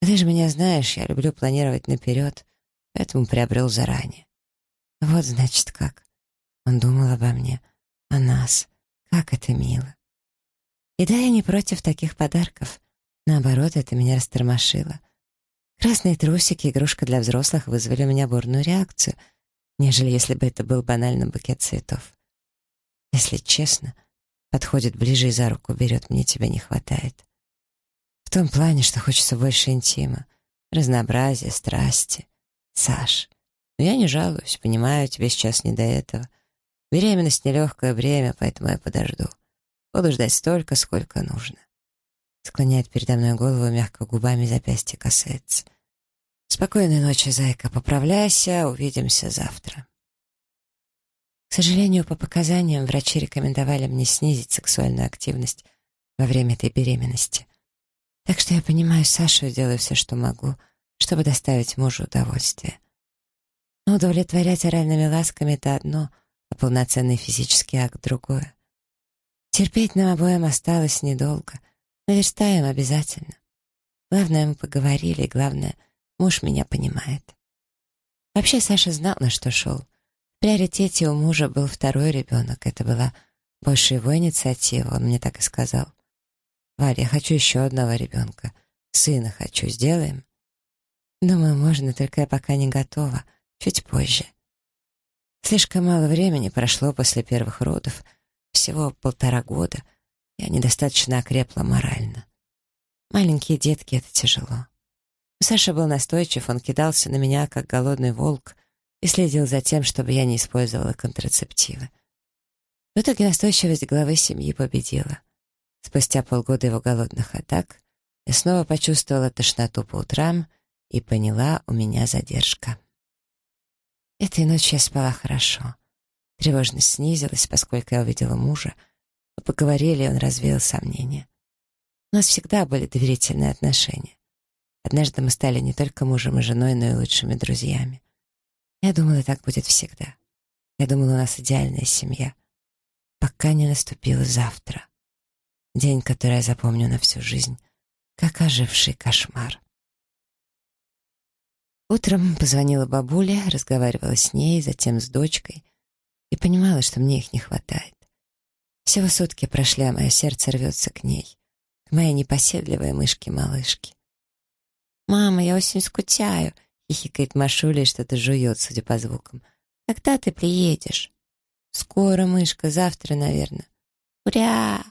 Ты же меня знаешь, я люблю планировать наперед, поэтому приобрел заранее. Вот, значит, как. Он думал обо мне, о нас. Как это мило. И да, я не против таких подарков. Наоборот, это меня растормошило. Красные трусики, игрушка для взрослых, вызвали у меня бурную реакцию, нежели если бы это был банальный букет цветов. Если честно, подходит ближе и за руку берет, мне тебя не хватает. В том плане, что хочется больше интима, разнообразия, страсти. Саш, но я не жалуюсь, понимаю, тебе сейчас не до этого. Беременность — нелегкое время, поэтому я подожду. Буду ждать столько, сколько нужно. Склоняет передо мной голову, мягко губами запястье касается. Спокойной ночи, зайка, поправляйся, увидимся завтра. К сожалению, по показаниям врачи рекомендовали мне снизить сексуальную активность во время этой беременности. Так что я понимаю Сашу и делаю все, что могу, чтобы доставить мужу удовольствие. Но удовлетворять оральными ласками — это одно, а полноценный физический акт — другое. Терпеть нам обоим осталось недолго. Наверстаем обязательно. Главное, мы поговорили, и главное, муж меня понимает. Вообще, Саша знал, на что шел. В приоритете у мужа был второй ребенок. Это была больше его инициатива, он мне так и сказал. «Варя, я хочу еще одного ребенка. Сына хочу, сделаем?» «Думаю, можно, только я пока не готова. Чуть позже». Слишком мало времени прошло после первых родов. Всего полтора года. Я недостаточно окрепла морально. Маленькие детки — это тяжело. Саша был настойчив, он кидался на меня, как голодный волк, и следил за тем, чтобы я не использовала контрацептивы. В итоге настойчивость главы семьи победила. Спустя полгода его голодных атак я снова почувствовала тошноту по утрам и поняла, у меня задержка. Этой ночью я спала хорошо. Тревожность снизилась, поскольку я увидела мужа. Мы поговорили, и он развеял сомнения. У нас всегда были доверительные отношения. Однажды мы стали не только мужем и женой, но и лучшими друзьями. Я думала, так будет всегда. Я думала, у нас идеальная семья. Пока не наступило завтра. День, который я запомню на всю жизнь, как оживший кошмар. Утром позвонила бабуля, разговаривала с ней, затем с дочкой, и понимала, что мне их не хватает. Всего сутки прошли, а мое сердце рвется к ней, к моей непоседливой мышке-малышке. «Мама, я очень скучаю», — хихикает Машуля и что-то жует, судя по звукам. «Когда ты приедешь?» «Скоро, мышка, завтра, наверное». «Уря!»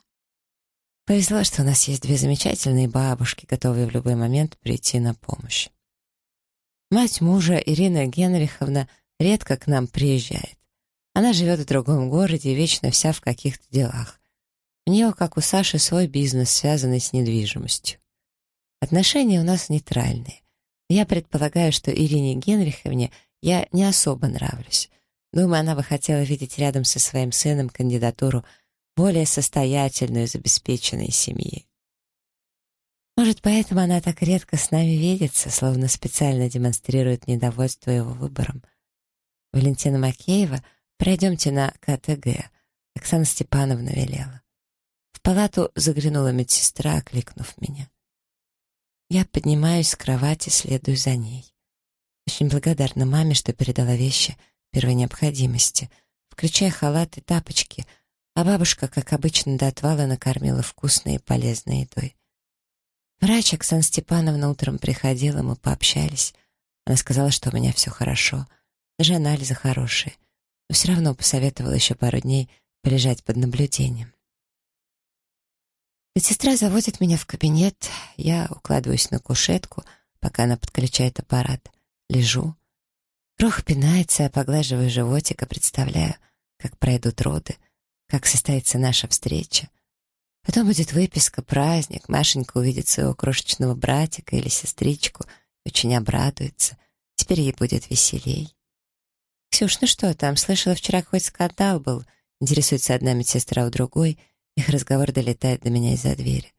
Повезло, что у нас есть две замечательные бабушки, готовые в любой момент прийти на помощь. Мать мужа, Ирина Генриховна, редко к нам приезжает. Она живет в другом городе и вечно вся в каких-то делах. У нее, как у Саши, свой бизнес, связанный с недвижимостью. Отношения у нас нейтральные. Я предполагаю, что Ирине Генриховне я не особо нравлюсь. Думаю, она бы хотела видеть рядом со своим сыном кандидатуру более состоятельную из обеспеченной семьи. Может, поэтому она так редко с нами видится, словно специально демонстрирует недовольство его выбором. Валентина Макеева «Пройдемте на КТГ», Оксана Степановна велела. В палату заглянула медсестра, окликнув меня. Я поднимаюсь с кровати, следую за ней. Очень благодарна маме, что передала вещи первой необходимости, включая халат и тапочки — а бабушка, как обычно, до отвала накормила вкусной и полезной едой. Врач Оксана Степановна утром приходила, мы пообщались. Она сказала, что у меня все хорошо, даже анализы хорошие, но все равно посоветовала еще пару дней полежать под наблюдением. Медсестра заводит меня в кабинет, я укладываюсь на кушетку, пока она подключает аппарат, лежу. Кроха пинается, я поглаживаю животик и представляю, как пройдут роды — как состоится наша встреча. Потом будет выписка, праздник, Машенька увидит своего крошечного братика или сестричку, очень обрадуется. Теперь ей будет веселей. «Ксюш, ну что там, слышала, вчера какой-то скандал был?» Интересуется одна медсестра у другой, их разговор долетает до меня из-за двери.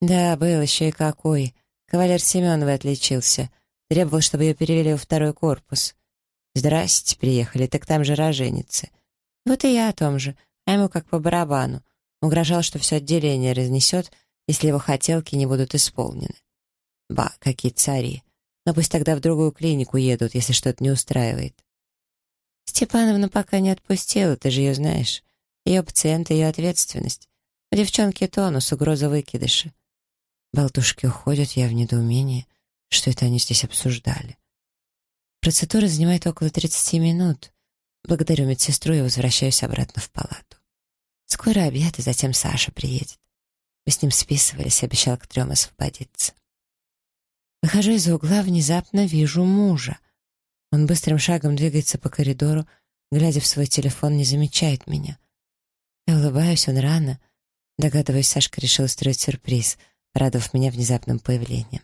«Да, был еще и какой. Кавалер Семеновой отличился. Требовал, чтобы ее перевели во второй корпус. Здрасте, приехали, так там же роженицы. Вот и я о том же а ему как по барабану. Угрожал, что все отделение разнесет, если его хотелки не будут исполнены. Ба, какие цари. Но пусть тогда в другую клинику едут, если что-то не устраивает. Степановна пока не отпустила, ты же ее знаешь. Ее пациент — ее ответственность. У девчонки тонус, угроза выкидыша. Болтушки уходят, я в недоумении. Что это они здесь обсуждали? Процедура занимает около 30 минут. Благодарю медсестру и возвращаюсь обратно в палату. Скоро обед, и затем Саша приедет. Мы с ним списывались, обещал к трем освободиться. Выхожу из угла, внезапно вижу мужа. Он быстрым шагом двигается по коридору, глядя в свой телефон, не замечает меня. Я улыбаюсь, он рано. Догадываюсь, Сашка решил устроить сюрприз, порадовав меня внезапным появлением.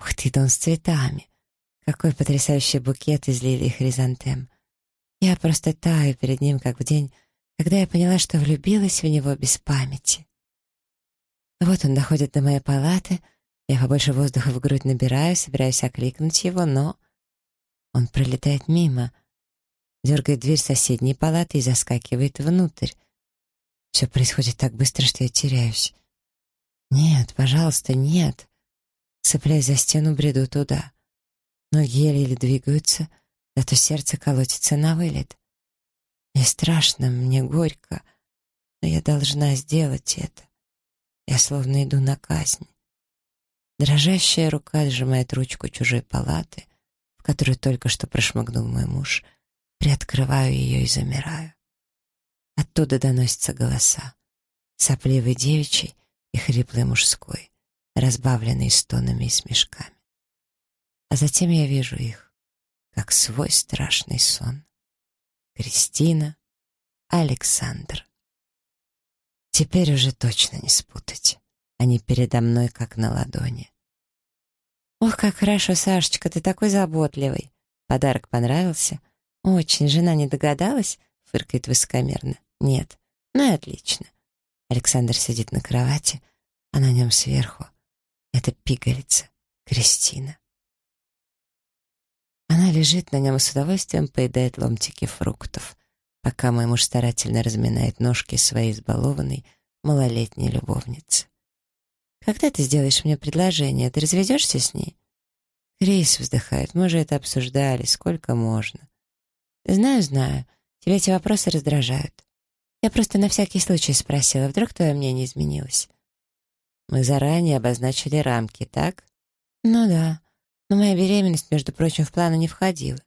Ух ты, да он с цветами! Какой потрясающий букет из лилий и хризантем! Я просто таю перед ним, как в день, когда я поняла, что влюбилась в него без памяти. Вот он доходит до моей палаты, я побольше воздуха в грудь набираю, собираюсь окликнуть его, но... Он пролетает мимо, дергает дверь соседней палаты и заскакивает внутрь. Все происходит так быстро, что я теряюсь. Нет, пожалуйста, нет. Цепляясь за стену, бреду туда. Ноги еле двигаются, зато сердце колотится на вылет. Мне страшно, мне горько, но я должна сделать это. Я словно иду на казнь. Дрожащая рука сжимает ручку чужой палаты, в которую только что прошмыгнул мой муж. Приоткрываю ее и замираю. Оттуда доносятся голоса. Сопливый девичий и хриплый мужской, разбавленный стонами и смешками. А затем я вижу их, как свой страшный сон. Кристина, Александр. Теперь уже точно не спутать. Они передо мной, как на ладони. «Ох, как хорошо, Сашечка, ты такой заботливый!» Подарок понравился? «Очень, жена не догадалась?» — фыркает высокомерно. «Нет». «Ну и отлично». Александр сидит на кровати, а на нем сверху — это пигалица, Кристина. Она лежит на нем и с удовольствием поедает ломтики фруктов пока мой муж старательно разминает ножки своей избалованной малолетней любовницы. «Когда ты сделаешь мне предложение, ты разведешься с ней?» Крис вздыхает. «Мы же это обсуждали. Сколько можно?» «Знаю, знаю. Тебя эти вопросы раздражают. Я просто на всякий случай спросила, вдруг твое мнение изменилось?» «Мы заранее обозначили рамки, так?» «Ну да. Но моя беременность, между прочим, в планы не входила.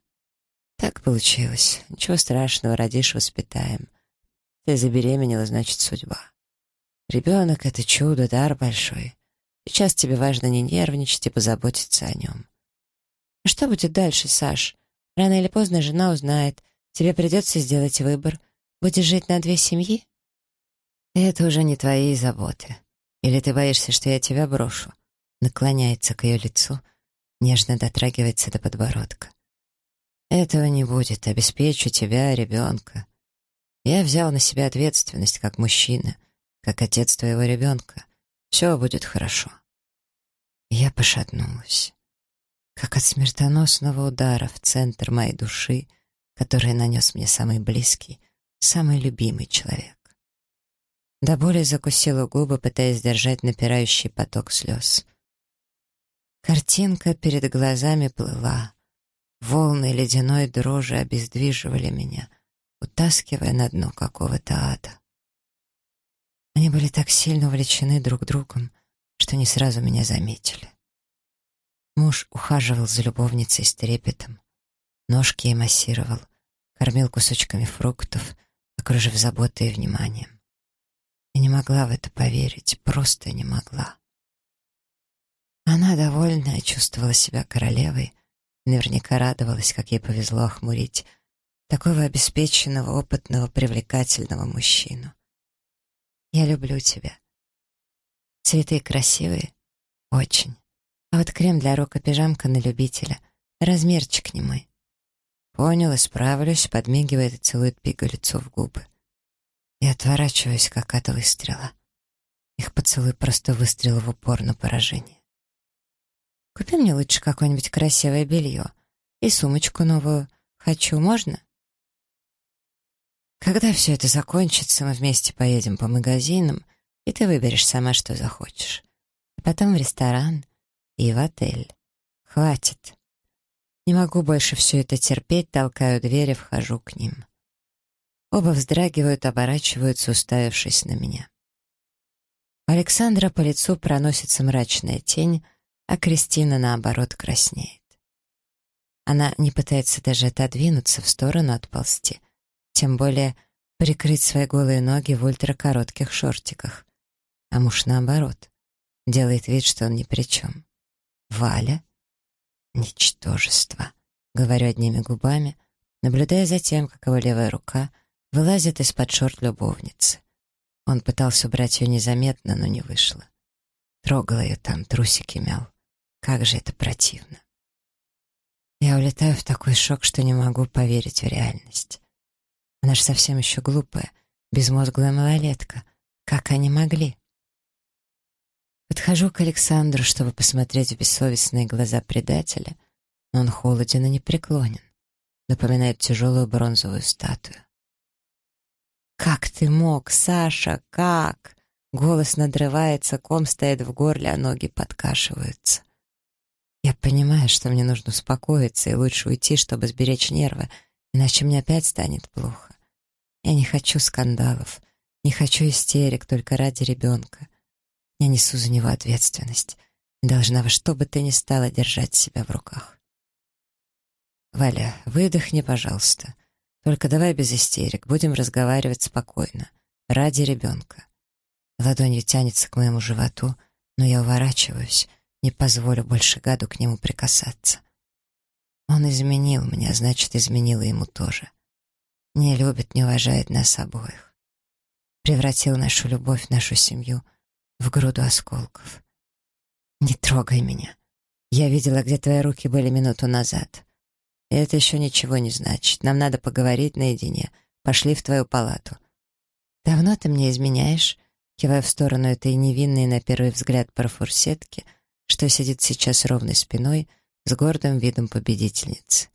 Так получилось. Ничего страшного, родишь, воспитаем. Ты забеременела, значит, судьба. Ребенок — это чудо, дар большой. Сейчас тебе важно не нервничать и позаботиться о нем. А что будет дальше, Саш? Рано или поздно жена узнает. Тебе придется сделать выбор. Будешь жить на две семьи? Это уже не твои заботы. Или ты боишься, что я тебя брошу? Наклоняется к ее лицу, нежно дотрагивается до подбородка. Этого не будет, обеспечу тебя, ребенка. Я взял на себя ответственность как мужчина, как отец твоего ребенка. Все будет хорошо. Я пошатнулась, как от смертоносного удара в центр моей души, который нанес мне самый близкий, самый любимый человек. До боли закусила губы, пытаясь сдержать напирающий поток слез. Картинка перед глазами плыла, Волны ледяной дрожи обездвиживали меня, утаскивая на дно какого-то ада. Они были так сильно увлечены друг другом, что не сразу меня заметили. Муж ухаживал за любовницей с трепетом, ножки ей массировал, кормил кусочками фруктов, окружив заботой и вниманием. Я не могла в это поверить, просто не могла. Она, довольная, чувствовала себя королевой, Наверняка радовалась, как ей повезло охмурить такого обеспеченного, опытного, привлекательного мужчину. Я люблю тебя. Цветы красивые? Очень. А вот крем для рук и пижамка на любителя. Размерчик не мой. Понял, исправлюсь, подмигивает и целует Пига лицо в губы. Я отворачиваюсь, как от выстрела. Их поцелуй просто выстрел в упор на поражение. Купи мне лучше какое-нибудь красивое белье. И сумочку новую. Хочу, можно? Когда все это закончится, мы вместе поедем по магазинам, и ты выберешь сама, что захочешь. А потом в ресторан и в отель. Хватит. Не могу больше все это терпеть, толкаю дверь и вхожу к ним. Оба вздрагивают, оборачиваются, уставившись на меня. Александра по лицу проносится мрачная тень, а Кристина, наоборот, краснеет. Она не пытается даже отодвинуться в сторону отползти, тем более прикрыть свои голые ноги в ультракоротких шортиках. А муж, наоборот, делает вид, что он ни при чем. «Валя?» «Ничтожество», — говорю одними губами, наблюдая за тем, как его левая рука вылазит из-под шорт любовницы. Он пытался убрать ее незаметно, но не вышло. Трогал ее там, трусики мял. Как же это противно. Я улетаю в такой шок, что не могу поверить в реальность. Она же совсем еще глупая, безмозглая малолетка. Как они могли? Подхожу к Александру, чтобы посмотреть в бессовестные глаза предателя, но он холоден и непреклонен, напоминает тяжелую бронзовую статую. «Как ты мог, Саша, как?» Голос надрывается, ком стоит в горле, а ноги подкашиваются. Я понимаю, что мне нужно успокоиться и лучше уйти, чтобы сберечь нервы, иначе мне опять станет плохо. Я не хочу скандалов, не хочу истерик только ради ребенка. Я несу за него ответственность и должна во что бы ты ни стала держать себя в руках. Валя, выдохни, пожалуйста. Только давай без истерик, будем разговаривать спокойно, ради ребенка. Ладонью тянется к моему животу, но я уворачиваюсь, не позволю больше гаду к нему прикасаться. Он изменил меня, значит, изменила ему тоже. Не любит, не уважает нас обоих. Превратил нашу любовь, нашу семью в груду осколков. Не трогай меня. Я видела, где твои руки были минуту назад. И это еще ничего не значит. Нам надо поговорить наедине. Пошли в твою палату. Давно ты мне изменяешь? Кивая в сторону этой невинной на первый взгляд парфурсетки, что сидит сейчас ровной спиной, с гордым видом победительницы.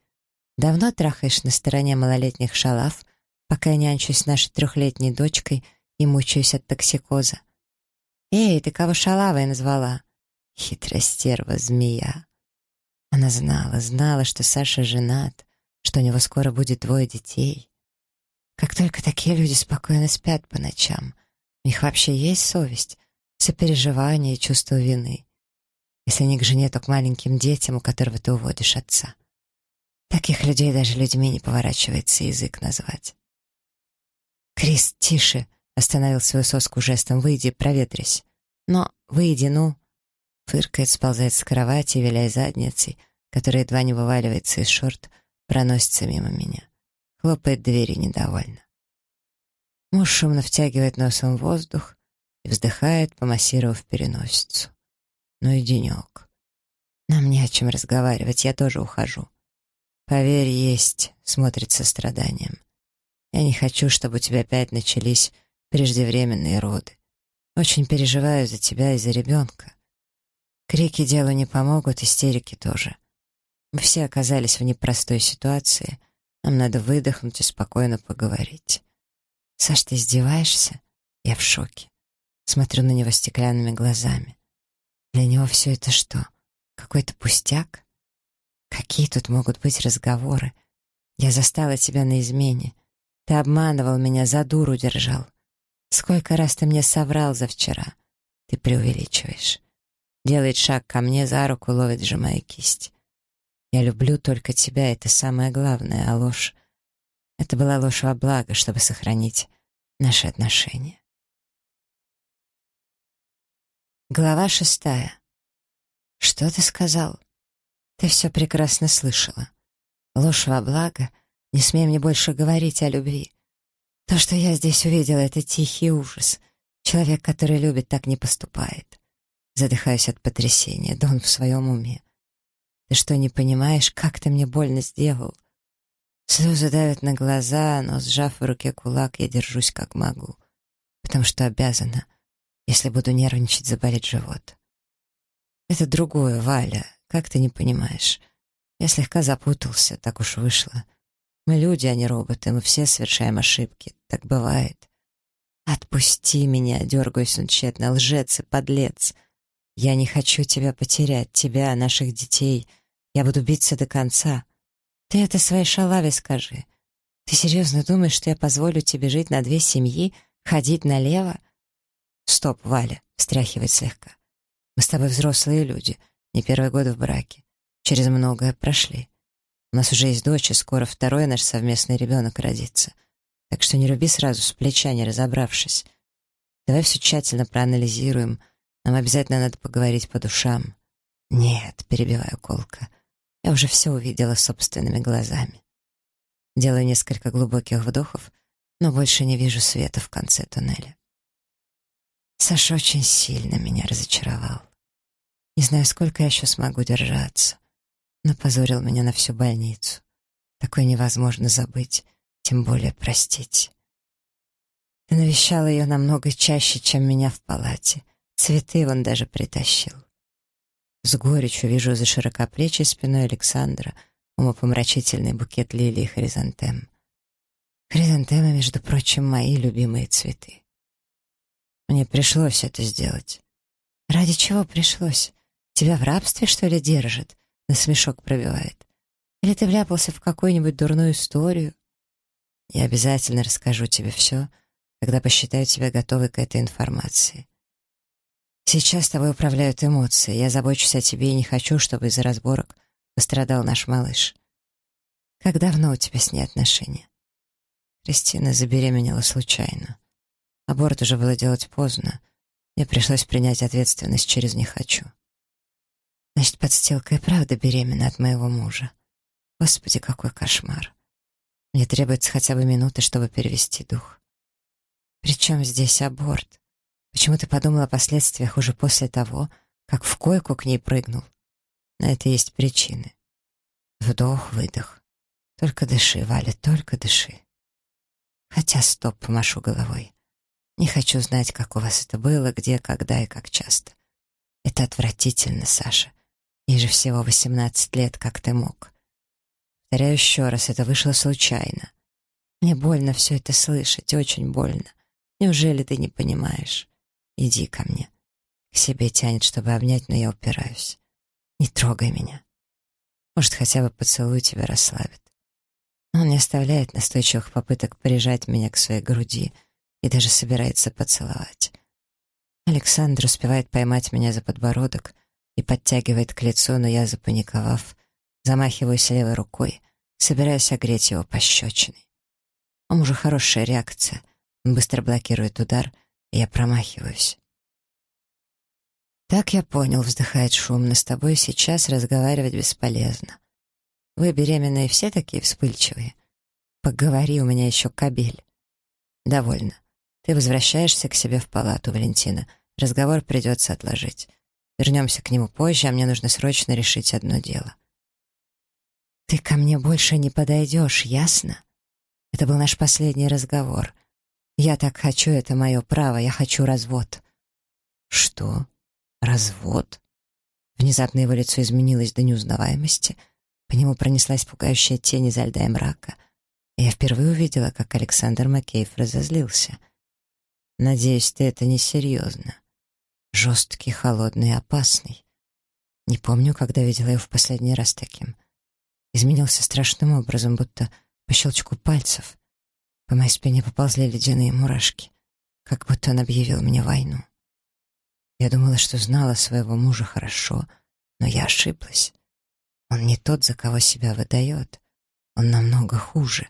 Давно трахаешь на стороне малолетних шалав, пока я нянчусь с нашей трехлетней дочкой и мучаюсь от токсикоза. «Эй, ты кого шалавой назвала?» Хитрая стерва, змея. Она знала, знала, что Саша женат, что у него скоро будет двое детей. Как только такие люди спокойно спят по ночам, у них вообще есть совесть, сопереживание и чувство вины. Если не к жене, то к маленьким детям, у которого ты уводишь отца. Таких людей даже людьми не поворачивается язык назвать. «Крис, тише!» — остановил свою соску жестом. «Выйди, проветрись». «Но, выйди, ну!» Фыркает, сползает с кровати, виляя задницей, которая едва не вываливается из шорт, проносится мимо меня. Хлопает двери недовольно. Муж шумно втягивает носом воздух и вздыхает, помассировав переносицу. Ну и денек. Нам не о чем разговаривать, я тоже ухожу. Поверь, есть, смотрит со страданием. Я не хочу, чтобы у тебя опять начались преждевременные роды. Очень переживаю за тебя и за ребенка. Крики делу не помогут, истерики тоже. Мы все оказались в непростой ситуации. Нам надо выдохнуть и спокойно поговорить. «Саш, ты издеваешься?» Я в шоке. Смотрю на него стеклянными глазами. Для него все это что? Какой-то пустяк? Какие тут могут быть разговоры? Я застала тебя на измене. Ты обманывал меня, за дуру держал. Сколько раз ты мне соврал за вчера? Ты преувеличиваешь. Делает шаг ко мне, за руку ловит, сжимая кисть. Я люблю только тебя, это самое главное, а ложь это была ложь во благо, чтобы сохранить наши отношения. Глава шестая. «Что ты сказал?» «Ты все прекрасно слышала. Ложь во благо. Не смей мне больше говорить о любви. То, что я здесь увидела, — это тихий ужас. Человек, который любит, так не поступает. Задыхаюсь от потрясения. Да он в своем уме. Ты что, не понимаешь, как ты мне больно сделал? Слезы давят на глаза, но, сжав в руке кулак, я держусь как могу. Потому что обязана. Если буду нервничать, заболит живот. Это другое, Валя. Как ты не понимаешь? Я слегка запутался, так уж вышло. Мы люди, а не роботы, мы все совершаем ошибки. Так бывает. Отпусти меня, дергаюсь он тщетно, лжец и подлец. Я не хочу тебя потерять, тебя, наших детей. Я буду биться до конца. Ты это своей шалаве скажи. Ты серьезно думаешь, что я позволю тебе жить на две семьи, ходить налево? Стоп, Валя, встряхивает слегка. Мы с тобой взрослые люди, не первый год в браке. Через многое прошли. У нас уже есть дочь, и скоро второй наш совместный ребенок родится. Так что не руби сразу с плеча, не разобравшись. Давай все тщательно проанализируем. Нам обязательно надо поговорить по душам. Нет, перебиваю колко. Я уже все увидела собственными глазами. Делаю несколько глубоких вдохов, но больше не вижу света в конце туннеля. Саша очень сильно меня разочаровал. Не знаю, сколько я еще смогу держаться, но позорил меня на всю больницу. Такое невозможно забыть. тем более простить. Ты навещала ее намного чаще, чем меня в палате. Цветы он даже притащил. С горечью вижу за широкоплечей спиной Александра умопомрачительный букет лилий и хризантем. Хризантемы, между прочим, мои любимые цветы. Мне пришлось это сделать. Ради чего пришлось? Тебя в рабстве, что ли, держит? На смешок пробивает. Или ты вляпался в какую-нибудь дурную историю? Я обязательно расскажу тебе все, когда посчитаю тебя готовой к этой информации. Сейчас тобой управляют эмоции. Я забочусь о тебе и не хочу, чтобы из-за разборок пострадал наш малыш. Как давно у тебя с ней отношения? Кристина забеременела случайно. Аборт уже было делать поздно. Мне пришлось принять ответственность через «не хочу». Значит, подстилка и правда беременна от моего мужа. Господи, какой кошмар. Мне требуется хотя бы минуты, чтобы перевести дух. Причем здесь аборт? Почему ты подумала о последствиях уже после того, как в койку к ней прыгнул? На это есть причины. Вдох, выдох. Только дыши, Валя, только дыши. Хотя стоп, помашу головой. Не хочу знать, как у вас это было, где, когда и как часто. Это отвратительно, Саша. Ей же всего восемнадцать лет, как ты мог. Повторяю еще раз, это вышло случайно. Мне больно все это слышать, очень больно. Неужели ты не понимаешь? Иди ко мне. К себе тянет, чтобы обнять, но я упираюсь. Не трогай меня. Может, хотя бы поцелуй тебя расслабит. Он не оставляет настойчивых попыток прижать меня к своей груди и даже собирается поцеловать. Александр успевает поймать меня за подбородок и подтягивает к лицу, но я, запаниковав, замахиваюсь левой рукой, собираюсь огреть его пощечиной. У мужа хорошая реакция. Он быстро блокирует удар, и я промахиваюсь. «Так я понял», — вздыхает шумно, — «с тобой сейчас разговаривать бесполезно. Вы, беременные, все такие вспыльчивые. Поговори, у меня еще кабель». «Довольно. Ты возвращаешься к себе в палату, Валентина. Разговор придется отложить. Вернемся к нему позже, а мне нужно срочно решить одно дело». «Ты ко мне больше не подойдешь, ясно? Это был наш последний разговор. Я так хочу, это мое право, я хочу развод». «Что? Развод?» Внезапно его лицо изменилось до неузнаваемости. По нему пронеслась пугающая тень изо льда и мрака. Я впервые увидела, как Александр Макеев разозлился. «Надеюсь, ты это несерьезно. Жесткий, холодный опасный. Не помню, когда видела его в последний раз таким. Изменился страшным образом, будто по щелчку пальцев. По моей спине поползли ледяные мурашки, как будто он объявил мне войну. Я думала, что знала своего мужа хорошо, но я ошиблась. Он не тот, за кого себя выдает. Он намного хуже.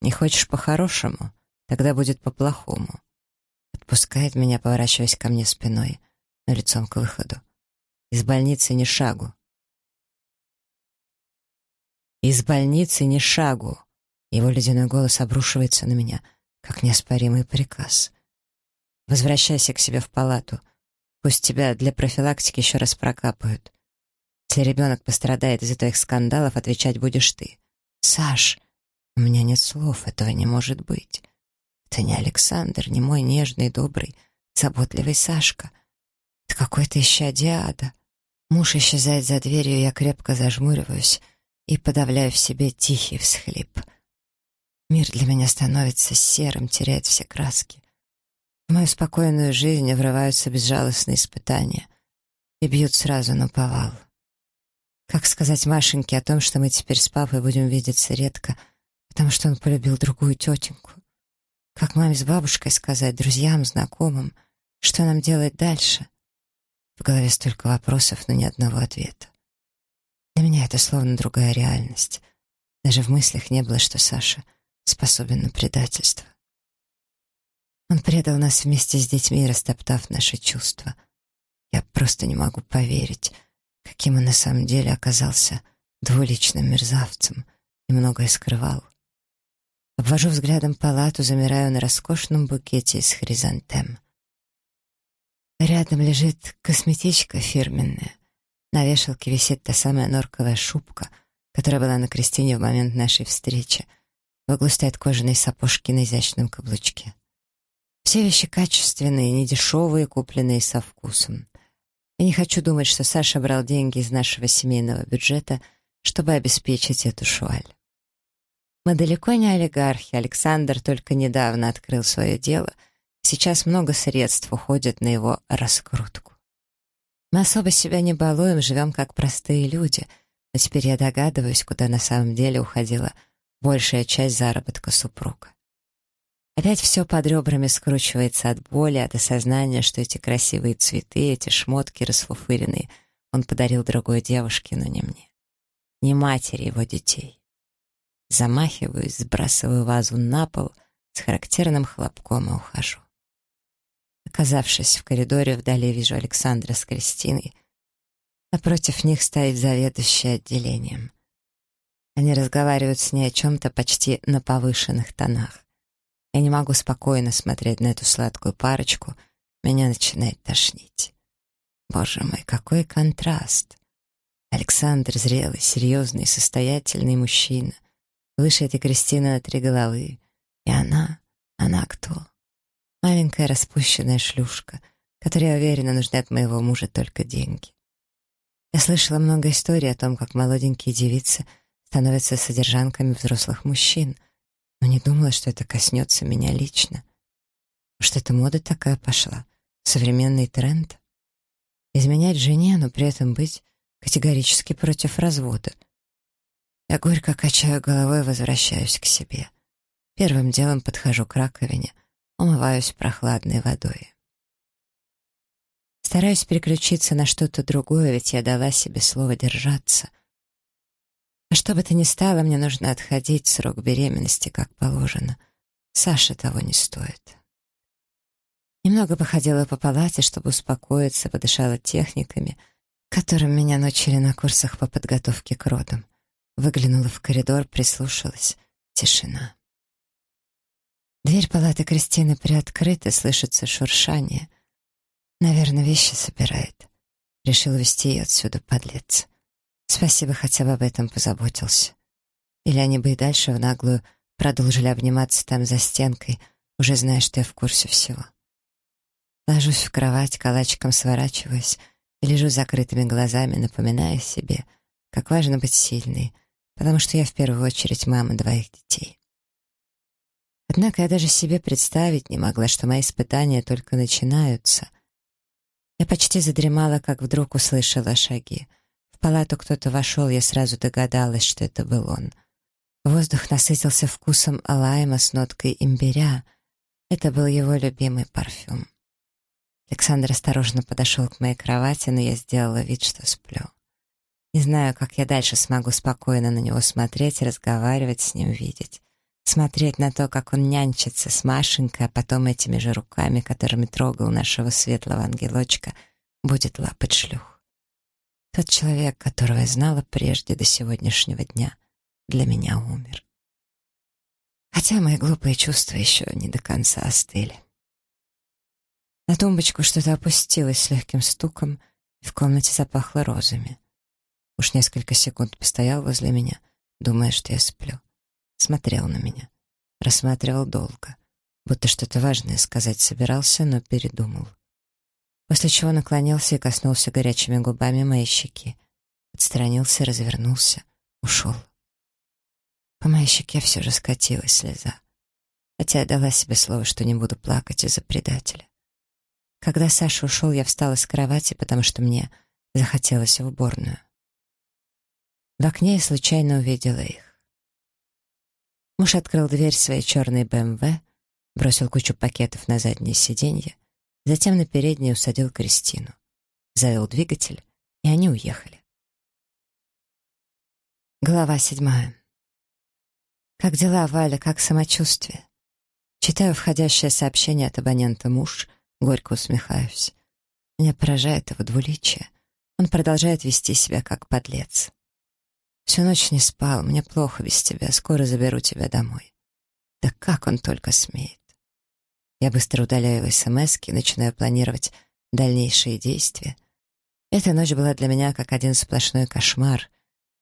Не хочешь по-хорошему? Тогда будет по-плохому. Отпускает меня, поворачиваясь ко мне спиной, но лицом к выходу. Из больницы ни шагу. Из больницы ни шагу. Его ледяной голос обрушивается на меня, как неоспоримый приказ. «Возвращайся к себе в палату. Пусть тебя для профилактики еще раз прокапают. Если ребенок пострадает из-за твоих скандалов, отвечать будешь ты. Саш, у меня нет слов, этого не может быть. Это не Александр, не мой нежный, добрый, заботливый Сашка. Это какой-то исчадие ада. Муж исчезает за дверью, я крепко зажмуриваюсь и подавляю в себе тихий всхлип — Мир для меня становится серым, теряет все краски. В мою спокойную жизнь врываются безжалостные испытания и бьют сразу на повал. Как сказать Машеньке о том, что мы теперь с папой будем видеться редко, потому что он полюбил другую тетеньку? Как маме с бабушкой сказать, друзьям, знакомым, что нам делать дальше? В голове столько вопросов, но ни одного ответа. Для меня это словно другая реальность. Даже в мыслях не было, что Саша способен на предательство. Он предал нас вместе с детьми, растоптав наши чувства. Я просто не могу поверить, каким он на самом деле оказался двуличным мерзавцем и многое скрывал. Обвожу взглядом палату, замираю на роскошном букете из хризантем. Рядом лежит косметичка фирменная. На вешалке висит та самая норковая шубка, которая была на Кристине в момент нашей встречи — В углу стоят кожаные сапожки на изящном каблучке. Все вещи качественные, недешевые, купленные со вкусом. Я не хочу думать, что Саша брал деньги из нашего семейного бюджета, чтобы обеспечить эту шуаль. Мы далеко не олигархи, Александр только недавно открыл свое дело, сейчас много средств уходит на его раскрутку. Мы особо себя не балуем, живем как простые люди, но теперь я догадываюсь, куда на самом деле уходила большая часть заработка супруга. Опять все под ребрами скручивается от боли, от осознания, что эти красивые цветы, эти шмотки расфуфыренные он подарил другой девушке, но не мне. Не матери его детей. Замахиваюсь, сбрасываю вазу на пол, с характерным хлопком и ухожу. Оказавшись в коридоре, вдали вижу Александра с Кристиной. Напротив них стоит заведующий отделением. Они разговаривают с ней о чем-то почти на повышенных тонах. Я не могу спокойно смотреть на эту сладкую парочку, меня начинает тошнить. Боже мой, какой контраст! Александр зрелый, серьезный, состоятельный мужчина. Выше этой Кристины на три головы. И она, она кто? Маленькая распущенная шлюшка, которая, уверена, нужны от моего мужа только деньги. Я слышала много историй о том, как молоденькие девицы становятся содержанками взрослых мужчин — но не думала, что это коснется меня лично. Может, это мода такая пошла? Современный тренд? Изменять жене, но при этом быть категорически против развода. Я горько качаю головой и возвращаюсь к себе. Первым делом подхожу к раковине, умываюсь прохладной водой. Стараюсь переключиться на что-то другое, ведь я дала себе слово держаться — а что бы то ни стало, мне нужно отходить срок беременности, как положено. Саша того не стоит. Немного походила по палате, чтобы успокоиться, подышала техниками, которым меня научили на курсах по подготовке к родам. Выглянула в коридор, прислушалась. Тишина. Дверь палаты Кристины приоткрыта, слышится шуршание. Наверное, вещи собирает. Решил вести ее отсюда, подлец. Спасибо, хотя бы об этом позаботился. Или они бы и дальше в наглую продолжили обниматься там за стенкой, уже зная, что я в курсе всего. Ложусь в кровать, калачиком сворачиваюсь и лежу закрытыми глазами, напоминая себе, как важно быть сильной, потому что я в первую очередь мама двоих детей. Однако я даже себе представить не могла, что мои испытания только начинаются. Я почти задремала, как вдруг услышала шаги — палату кто-то вошел, я сразу догадалась, что это был он. Воздух насытился вкусом лайма с ноткой имбиря. Это был его любимый парфюм. Александр осторожно подошел к моей кровати, но я сделала вид, что сплю. Не знаю, как я дальше смогу спокойно на него смотреть, разговаривать с ним, видеть. Смотреть на то, как он нянчится с Машенькой, а потом этими же руками, которыми трогал нашего светлого ангелочка, будет лапать шлюх. Тот человек, которого я знала прежде до сегодняшнего дня, для меня умер. Хотя мои глупые чувства еще не до конца остыли. На тумбочку что-то опустилось с легким стуком, и в комнате запахло розами. Уж несколько секунд постоял возле меня, думая, что я сплю. Смотрел на меня. Рассматривал долго. Будто что-то важное сказать собирался, но передумал после чего наклонился и коснулся горячими губами моей щеки. Отстранился, развернулся, ушел. По моей щеке все же скатилась слеза. Хотя я дала себе слово, что не буду плакать из-за предателя. Когда Саша ушел, я встала с кровати, потому что мне захотелось в уборную. В окне я случайно увидела их. Муж открыл дверь своей черной БМВ, бросил кучу пакетов на заднее сиденье, Затем на переднее усадил Кристину. Завел двигатель, и они уехали. Глава седьмая. «Как дела, Валя? Как самочувствие?» Читаю входящее сообщение от абонента муж, горько усмехаюсь. Меня поражает его двуличие. Он продолжает вести себя как подлец. Всю ночь не спал, мне плохо без тебя, скоро заберу тебя домой. Да как он только смеет. Я быстро удаляю смс и начинаю планировать дальнейшие действия. Эта ночь была для меня как один сплошной кошмар.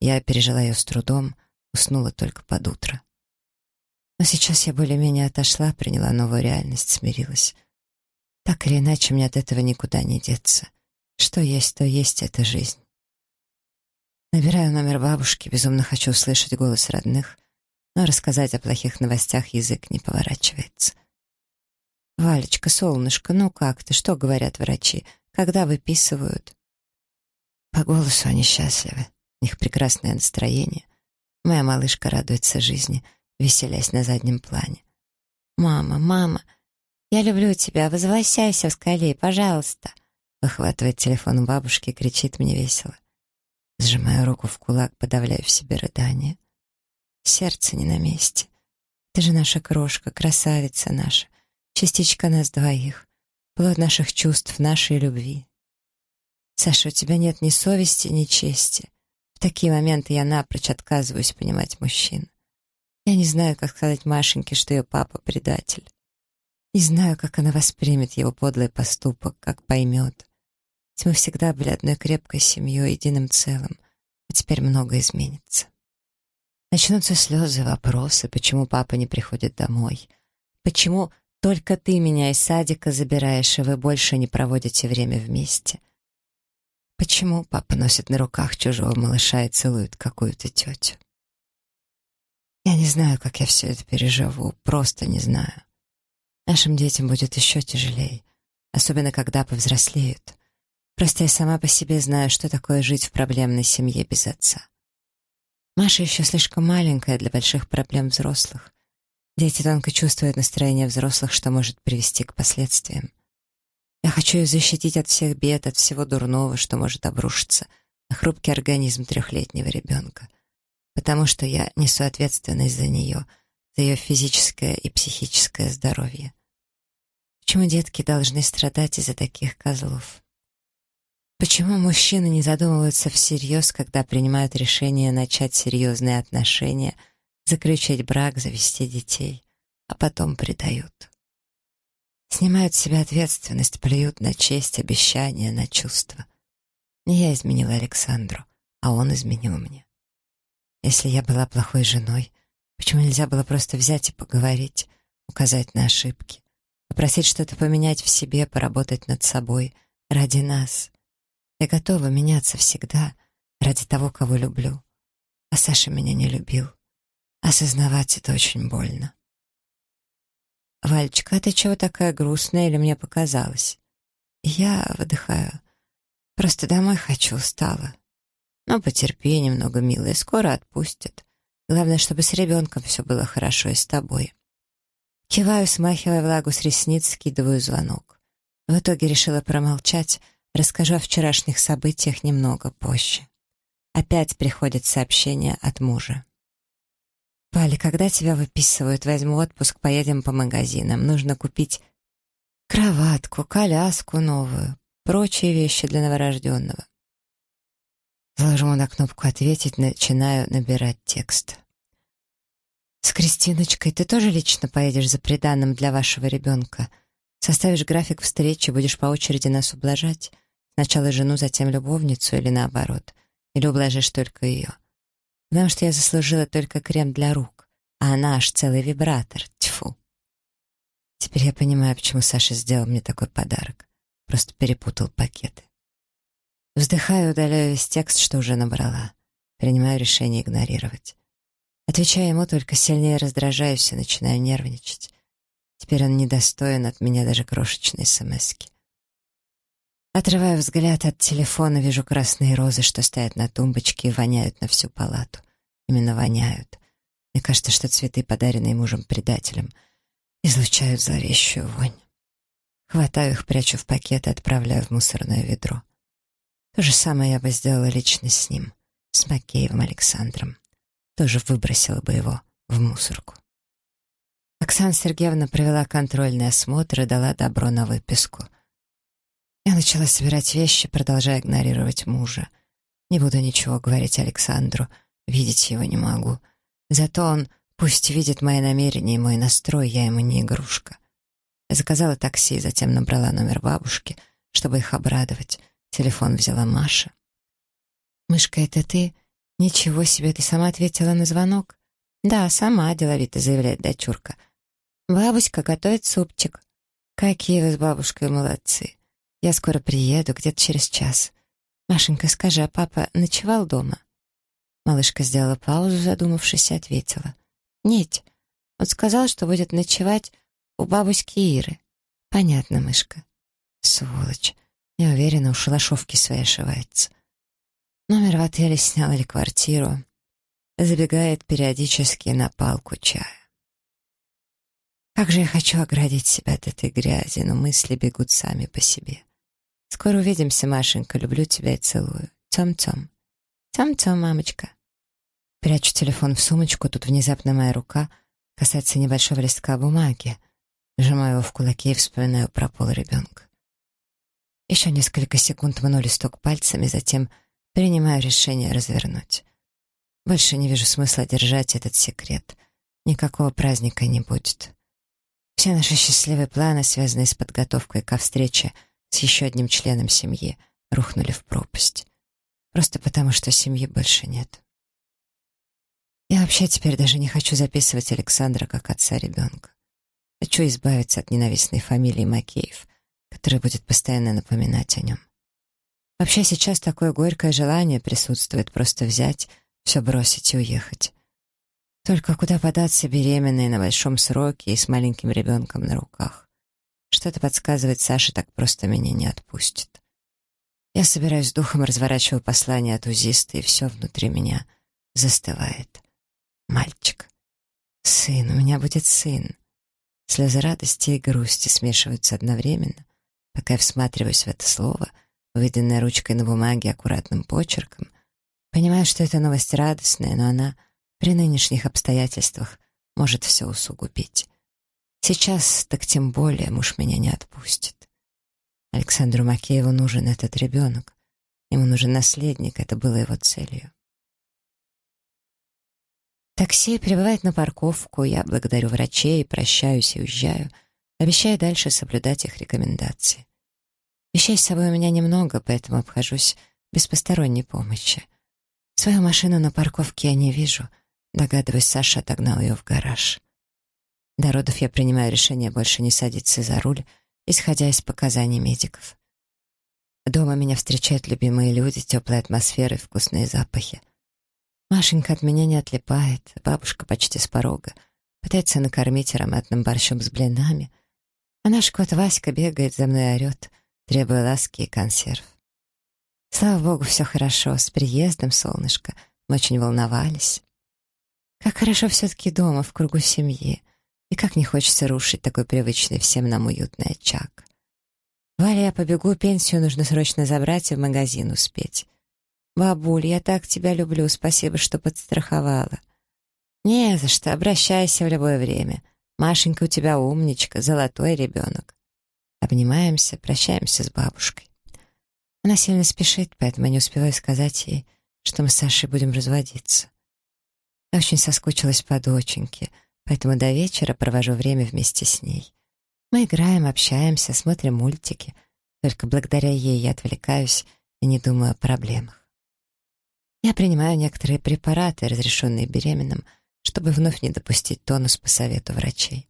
Я пережила ее с трудом, уснула только под утро. Но сейчас я более-менее отошла, приняла новую реальность, смирилась. Так или иначе, мне от этого никуда не деться. Что есть, то есть эта жизнь. Набираю номер бабушки, безумно хочу услышать голос родных, но рассказать о плохих новостях язык не поворачивается. «Валечка, солнышко, ну как ты? Что говорят врачи? Когда выписывают?» По голосу они счастливы. У них прекрасное настроение. Моя малышка радуется жизни — веселясь на заднем плане. «Мама, мама, я люблю тебя, возвращайся скале, пожалуйста!» Выхватывает телефон у бабушки, кричит мне весело. Сжимаю руку в кулак, подавляю в себе рыдание. Сердце не на месте. Ты же наша крошка, красавица наша, частичка нас двоих, плод наших чувств, нашей любви. Саша, у тебя нет ни совести, ни чести. В такие моменты я напрочь отказываюсь понимать мужчин. Я не знаю, как сказать Машеньке, что ее папа предатель. Не знаю, как она воспримет его подлый поступок, как поймет. Ведь мы всегда были одной крепкой семьей, единым целым, а теперь многое изменится. Начнутся слезы, вопросы, почему папа не приходит домой, почему только ты меня из садика забираешь, и вы больше не проводите время вместе. Почему папа носит на руках чужого малыша и целует какую-то тетю? Я не знаю, как я все это переживу, просто не знаю. Нашим детям будет еще тяжелее, особенно когда повзрослеют. Просто я сама по себе знаю, что такое жить в проблемной семье без отца. Маша еще слишком маленькая для больших проблем взрослых. Дети тонко чувствуют настроение взрослых, что может привести к последствиям. Я хочу ее защитить от всех бед, от всего дурного, что может обрушиться на хрупкий организм трехлетнего ребенка — потому что я несу ответственность за нее, за ее физическое и психическое здоровье. Почему детки должны страдать из-за таких козлов? Почему мужчины не задумываются всерьез, когда принимают решение начать серьезные отношения, заключить брак, завести детей, а потом предают? Снимают с себя ответственность, плюют на честь, обещания, на чувства. Не я изменила Александру, а он изменил мне. Если я была плохой женой, почему нельзя было просто взять и поговорить, указать на ошибки, попросить что-то поменять в себе, поработать над собой ради нас? Я готова меняться всегда ради того, кого люблю. А Саша меня не любил. Осознавать это очень больно. «Вальчика, ты чего такая грустная или мне показалось?» Я выдыхаю. «Просто домой хочу, устала. Но потерпи немного, милая, скоро отпустят. Главное, чтобы с ребенком все было хорошо и с тобой. Киваю, смахивая влагу с ресниц, скидываю звонок. В итоге решила промолчать, расскажу о вчерашних событиях немного позже. Опять приходит сообщение от мужа. «Валя, когда тебя выписывают, возьму отпуск, поедем по магазинам. Нужно купить кроватку, коляску новую, прочие вещи для новорожденного. Ложу на кнопку «Ответить», начинаю набирать текст. «С Кристиночкой ты тоже лично поедешь за приданным для вашего ребенка? Составишь график встречи, будешь по очереди нас ублажать? Сначала жену, затем любовницу или наоборот? Или ублажишь только ее? Потому что я заслужила только крем для рук, а она аж целый вибратор. Тьфу!» Теперь я понимаю, почему Саша сделал мне такой подарок. Просто перепутал пакеты. Вздыхаю, удаляю весь текст, что уже набрала. Принимаю решение игнорировать. Отвечаю ему, только сильнее раздражаюсь и начинаю нервничать. Теперь он недостоин от меня даже крошечной смски. Отрываю взгляд от телефона, вижу красные розы, что стоят на тумбочке и воняют на всю палату. Именно воняют. Мне кажется, что цветы, подаренные мужем-предателем, излучают зловещую вонь. Хватаю их, прячу в пакет и отправляю в мусорное ведро. То же самое я бы сделала лично с ним, с Макеевым Александром. Тоже выбросила бы его в мусорку. Оксана Сергеевна провела контрольный осмотр и дала добро на выписку. Я начала собирать вещи, продолжая игнорировать мужа. Не буду ничего говорить Александру, видеть его не могу. Зато он пусть видит мои намерения и мой настрой, я ему не игрушка. Я заказала такси, затем набрала номер бабушки, чтобы их обрадовать. Телефон взяла Маша. «Мышка, это ты? Ничего себе, ты сама ответила на звонок? «Да, сама», — деловито заявляет дочурка. «Бабуська готовит супчик». «Какие вы с бабушкой молодцы! Я скоро приеду, где-то через час. Машенька, скажи, а папа ночевал дома?» Малышка сделала паузу, задумавшись, и ответила. «Нет, он сказал, что будет ночевать у бабушки Иры». «Понятно, мышка». «Сволочь. Я уверена, у шалашовки своей ошивается». Номер в отеле снял или квартиру. Забегает периодически на палку чая. Как же я хочу оградить себя от этой грязи, но мысли бегут сами по себе. Скоро увидимся, Машенька, люблю тебя и целую. Тем-тем. Тем-тем, мамочка. Прячу телефон в сумочку, тут внезапно моя рука касается небольшого листка бумаги. Сжимаю его в кулаке и вспоминаю про пол ребенка. Еще несколько секунд мну листок пальцами, затем принимаю решение развернуть. Больше не вижу смысла держать этот секрет. Никакого праздника не будет. Все наши счастливые планы, связанные с подготовкой ко встрече с еще одним членом семьи, рухнули в пропасть. Просто потому, что семьи больше нет. Я вообще теперь даже не хочу записывать Александра как отца ребенка. Хочу избавиться от ненавистной фамилии Макеев, которая будет постоянно напоминать о нем. Вообще сейчас такое горькое желание присутствует просто взять, все бросить и уехать. Только куда податься беременной на большом сроке и с маленьким ребенком на руках? Что-то подсказывает, Саша так просто меня не отпустит. Я собираюсь духом, разворачиваю послание от узиста, и все внутри меня застывает. Мальчик. Сын, у меня будет сын. Слезы радости и грусти смешиваются одновременно, пока я всматриваюсь в это слово, выведенное ручкой на бумаге аккуратным почерком. Понимаю, что это новость радостная, но она при нынешних обстоятельствах может все усугубить. Сейчас, так тем более, муж меня не отпустит. Александру Макееву нужен этот ребенок. Ему нужен наследник, это было его целью. Такси прибывает на парковку, я благодарю врачей, прощаюсь и уезжаю, обещая дальше соблюдать их рекомендации. Вещей с собой у меня немного, поэтому обхожусь без посторонней помощи. Свою машину на парковке я не вижу. Догадываюсь, Саша отогнал ее в гараж. До родов я принимаю решение больше не садиться за руль, исходя из показаний медиков. Дома меня встречают любимые люди, теплая атмосфера и вкусные запахи. Машенька от меня не отлипает, бабушка почти с порога. Пытается накормить ароматным борщом с блинами. А наш кот Васька бегает за мной и орет, требуя ласки и консерв. Слава богу, все хорошо, с приездом, солнышко. Мы очень волновались. Как хорошо все-таки дома, в кругу семьи. И как не хочется рушить такой привычный всем нам уютный очаг. Валя, я побегу, пенсию нужно срочно забрать и в магазин успеть. «Бабуль, я так тебя люблю, спасибо, что подстраховала». «Не за что, обращайся в любое время. Машенька у тебя умничка, золотой ребенок». Обнимаемся, прощаемся с бабушкой. Она сильно спешит, поэтому не успеваю сказать ей, что мы с Сашей будем разводиться. Я очень соскучилась по доченьке, поэтому до вечера провожу время вместе с ней. Мы играем, общаемся, смотрим мультики. Только благодаря ей я отвлекаюсь и не думаю о проблемах. Я принимаю некоторые препараты, разрешенные беременным, чтобы вновь не допустить тонус по совету врачей.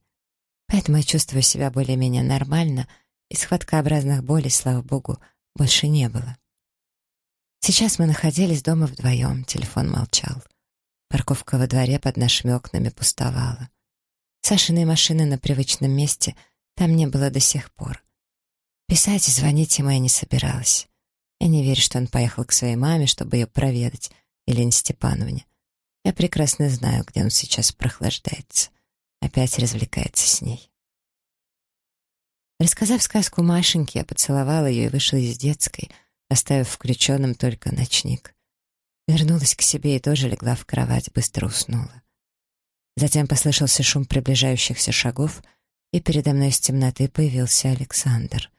Поэтому я чувствую себя более-менее нормально, и схваткообразных болей, слава богу, больше не было. Сейчас мы находились дома вдвоем, телефон молчал. Парковка во дворе под нашими окнами пустовала. Сашиной машины на привычном месте там не было до сих пор. Писать и звонить ему я не собиралась. Я не верю, что он поехал к своей маме, чтобы ее проведать, Елене Степановне. Я прекрасно знаю, где он сейчас прохлаждается. Опять развлекается с ней. Рассказав сказку Машеньке, я поцеловала ее и вышла из детской, оставив включенным только ночник. Вернулась к себе и тоже легла в кровать, быстро уснула. Затем послышался шум приближающихся шагов, и передо мной из темноты появился Александр.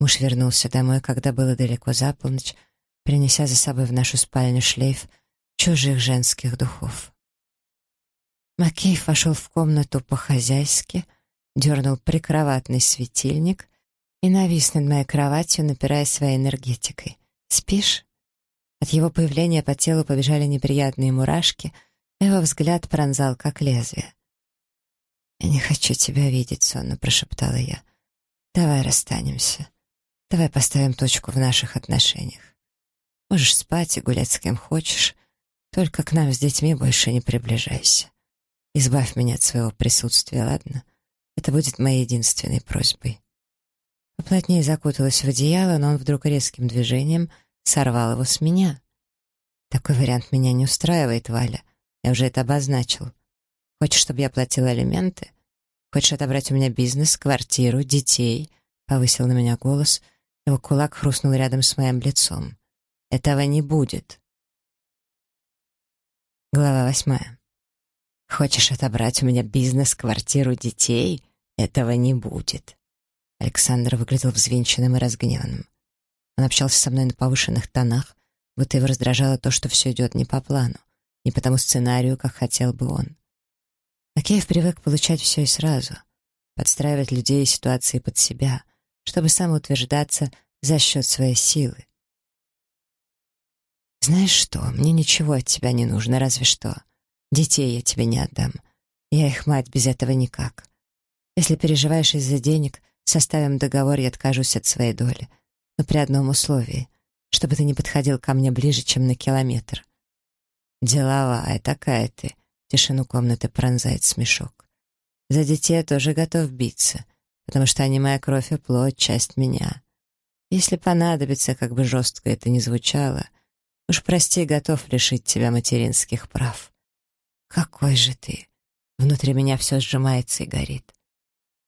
Муж вернулся домой, когда было далеко за полночь, принеся за собой в нашу спальню шлейф чужих женских духов. Макеев вошел в комнату по-хозяйски, дернул прикроватный светильник и навис над моей кроватью, напирая своей энергетикой. «Спишь?» От его появления по телу побежали неприятные мурашки, Его взгляд пронзал, как лезвие. «Я не хочу тебя видеть», — сонно прошептала я. «Давай расстанемся. Давай поставим точку в наших отношениях. Можешь спать и гулять с кем хочешь, только к нам с детьми больше не приближайся. Избавь меня от своего присутствия, ладно? Это будет моей единственной просьбой». Поплотнее закуталась в одеяло, но он вдруг резким движением сорвал его с меня. «Такой вариант меня не устраивает, Валя. Я уже это обозначил. Хочешь, чтобы я платила алименты? Хочешь отобрать у меня бизнес, квартиру, детей?» Повысил на меня голос. Его кулак хрустнул рядом с моим лицом. «Этого не будет». Глава восьмая. «Хочешь отобрать у меня бизнес, квартиру, детей? Этого не будет». Александр выглядел взвинченным и разгневанным. Он общался со мной на повышенных тонах, будто его раздражало то, что все идет не по плану, не по тому сценарию, как хотел бы он. Акеев привык получать все и сразу, подстраивать людей и ситуации под себя, чтобы самоутверждаться за счет своей силы. «Знаешь что, мне ничего от тебя не нужно, разве что. Детей я тебе не отдам. Я их мать без этого никак. Если переживаешь из-за денег, составим договор, я откажусь от своей доли. Но при одном условии, чтобы ты не подходил ко мне ближе, чем на километр. Деловая такая ты. Тишину комнаты пронзает смешок. За детей я тоже готов биться, потому что они моя кровь и плоть, часть меня. Если понадобится, как бы жестко это ни звучало, уж прости, готов лишить тебя материнских прав. Какой же ты! Внутри меня все сжимается и горит.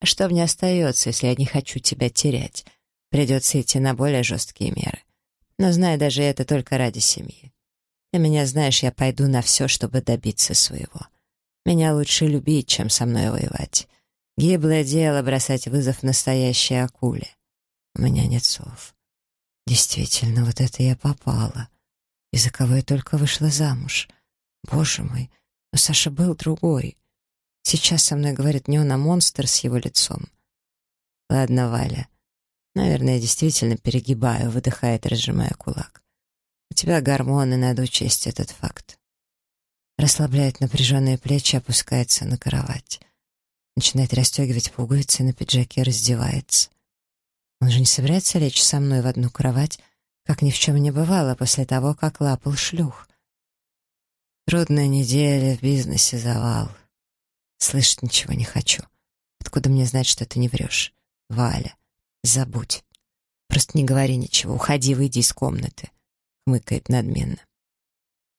А что мне остается, если я не хочу тебя терять? Придется идти на более жесткие меры. Но знай, даже это только ради семьи. Ты меня знаешь, я пойду на все, чтобы добиться своего. Меня лучше любить, чем со мной воевать. Гиблое дело бросать вызов настоящей акуле. У меня нет слов. Действительно, вот это я попала. И за кого я только вышла замуж. Боже мой, но Саша был другой. Сейчас со мной говорит не он, а монстр с его лицом. Ладно, Валя. Наверное, действительно перегибаю, выдыхает, разжимая кулак. У тебя гормоны, надо учесть этот факт. Расслабляет напряженные плечи, опускается на кровать. Начинает расстегивать пуговицы на пиджаке, раздевается. Он же не собирается лечь со мной в одну кровать, как ни в чем не бывало после того, как лапал шлюх. Трудная неделя, в бизнесе завал. Слышать ничего не хочу. Откуда мне знать, что ты не врешь? Валя, забудь. Просто не говори ничего, уходи, выйди из комнаты. Хмыкает надменно.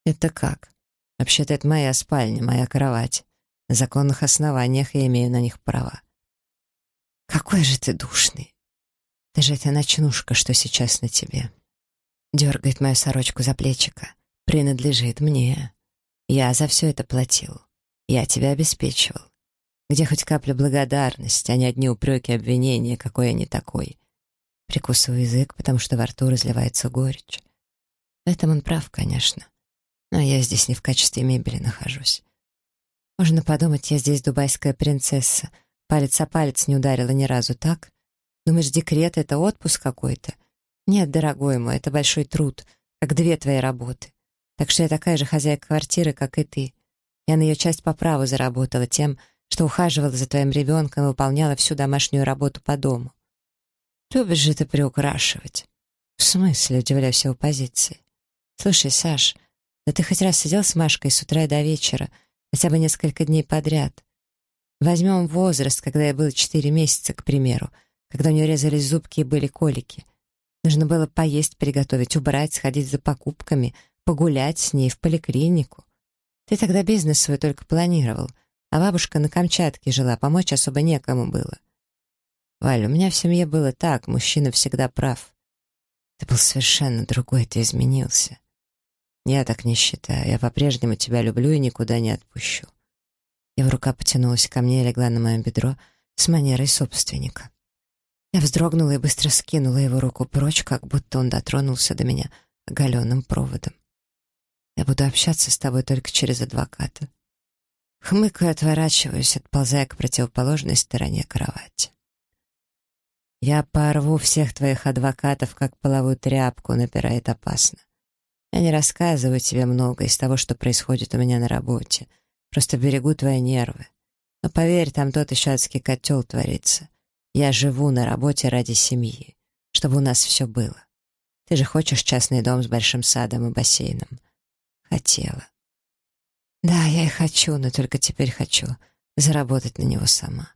Это как? Вообще-то это моя спальня, моя кровать. На законных основаниях я имею на них права. Какой же ты душный. Ты же эта ночнушка, что сейчас на тебе. Дергает мою сорочку за плечико. Принадлежит мне. Я за все это платил. Я тебя обеспечивал. Где хоть капля благодарности, а не одни упреки, обвинения, какой я не такой. Прикусываю язык, потому что во рту разливается горечь. В этом он прав, конечно. Но я здесь не в качестве мебели нахожусь. Можно подумать, я здесь дубайская принцесса. Палец о палец не ударила ни разу, так? Думаешь, декрет — это отпуск какой-то? Нет, дорогой мой, это большой труд, как две твои работы. Так что я такая же хозяйка квартиры, как и ты. Я на ее часть по праву заработала тем, что ухаживала за твоим ребенком и выполняла всю домашнюю работу по дому. Любишь же ты приукрашивать. В смысле, удивляюсь его позиции. Слушай, Саш, да ты хоть раз сидел с Машкой с утра и до вечера, хотя бы несколько дней подряд. Возьмем возраст, когда я было четыре месяца, к примеру, когда у нее резались зубки и были колики. Нужно было поесть, приготовить, убрать, сходить за покупками, погулять с ней в поликлинику. Ты тогда бизнес свой только планировал, а бабушка на Камчатке жила, помочь особо некому было. Валь, у меня в семье было так, мужчина всегда прав. Ты был совершенно другой, ты изменился. Я так не считаю, я по-прежнему тебя люблю и никуда не отпущу. Его рука потянулась ко мне и легла на мое бедро с манерой собственника. Я вздрогнула и быстро скинула его руку прочь, как будто он дотронулся до меня оголенным проводом. Я буду общаться с тобой только через адвоката. Хмыкаю, отворачиваюсь, отползая к противоположной стороне кровати. Я порву всех твоих адвокатов, как половую тряпку, напирает опасно. Я не рассказываю тебе много из того, что происходит у меня на работе. Просто берегу твои нервы. Но поверь, там тот еще адский котел творится. Я живу на работе ради семьи, чтобы у нас все было. Ты же хочешь частный дом с большим садом и бассейном? Хотела. Да, я и хочу, но только теперь хочу заработать на него сама.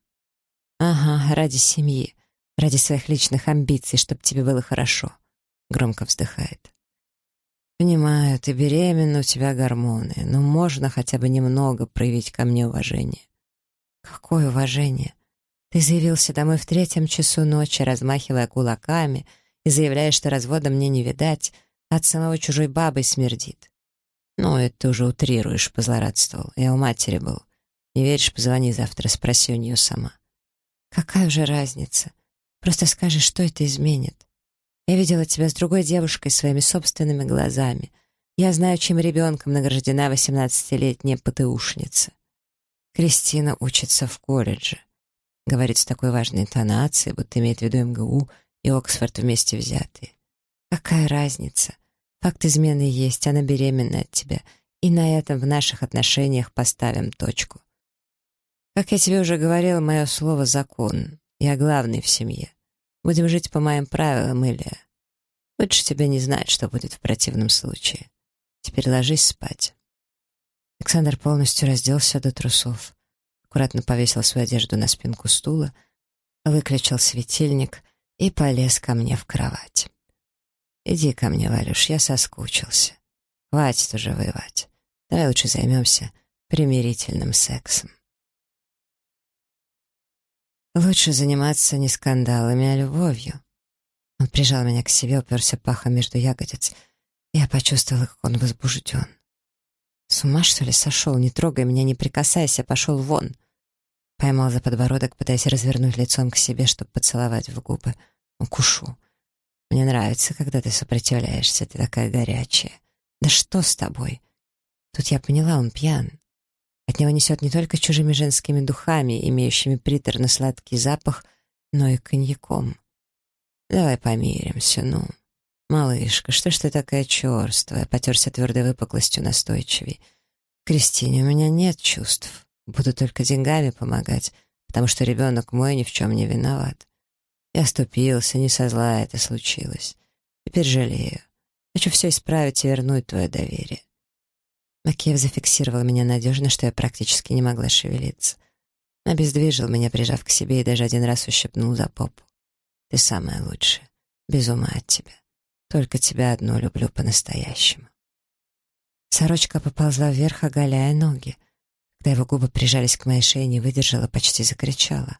Ага, ради семьи, ради своих личных амбиций, чтобы тебе было хорошо. Громко вздыхает. «Понимаю, ты беременна, у тебя гормоны, но можно хотя бы немного проявить ко мне уважение». «Какое уважение? Ты заявился домой в третьем часу ночи, размахивая кулаками и заявляя, что развода мне не видать, от самого чужой бабы смердит». «Ну, это уже утрируешь», — позлорадствовал. «Я у матери был. Не веришь, позвони завтра, спроси у нее сама». «Какая уже разница? Просто скажи, что это изменит?» Я видела тебя с другой девушкой своими собственными глазами. Я знаю, чем ребенком награждена восемнадцатилетняя ПТУшница. Кристина учится в колледже. Говорит с такой важной интонацией, будто имеет в виду МГУ и Оксфорд вместе взятые. Какая разница? Факт измены есть, она беременна от тебя. И на этом в наших отношениях поставим точку. Как я тебе уже говорил, мое слово — закон. Я главный в семье. Будем жить по моим правилам, Илья. Лучше тебе не знать, что будет в противном случае. Теперь ложись спать». Александр полностью разделся до трусов, аккуратно повесил свою одежду на спинку стула, выключил светильник и полез ко мне в кровать. «Иди ко мне, Валюш, я соскучился. Хватит уже воевать. Давай лучше займемся примирительным сексом». Лучше заниматься не скандалами, а любовью. Он прижал меня к себе, уперся пахом между ягодиц. Я почувствовала, как он возбужден. С ума, что ли, сошел? Не трогай меня, не прикасайся, пошел вон. Поймал за подбородок, пытаясь развернуть лицом к себе, чтобы поцеловать в губы. Укушу. Мне нравится, когда ты сопротивляешься, ты такая горячая. Да что с тобой? Тут я поняла, он пьян. От него несет не только чужими женскими духами, имеющими приторно-сладкий запах, но и коньяком. «Давай помиримся, ну». «Малышка, что ж ты такая черствая?» — потерся твердой выпуклостью настойчивей. «Кристине, у меня нет чувств. Буду только деньгами помогать, потому что ребенок мой ни в чем не виноват. Я оступился, не со зла это случилось. Теперь жалею. Хочу все исправить и вернуть твое доверие. Макеев зафиксировал меня надежно, что я практически не могла шевелиться. Обездвижил меня, прижав к себе, и даже один раз ущипнул за попу. «Ты самая лучшая. Без ума от тебя. Только тебя одну люблю по-настоящему». Сорочка поползла вверх, оголяя ноги. Когда его губы прижались к моей шее, не выдержала, почти закричала.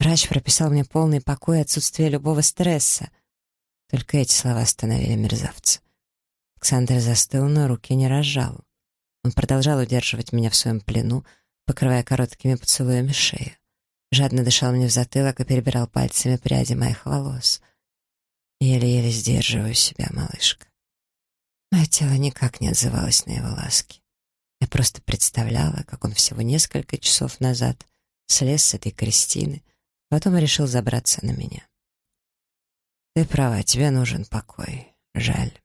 Врач прописал мне полный покой и отсутствие любого стресса. Только эти слова остановили мерзавца. Александр застыл, но руки не разжал. Он продолжал удерживать меня в своем плену, покрывая короткими поцелуями шею. Жадно дышал мне в затылок и перебирал пальцами пряди моих волос. Еле-еле сдерживаю себя, малышка. Мое тело никак не отзывалось на его ласки. Я просто представляла, как он всего несколько часов назад слез с этой Кристины, потом решил забраться на меня. Ты права, тебе нужен покой. Жаль.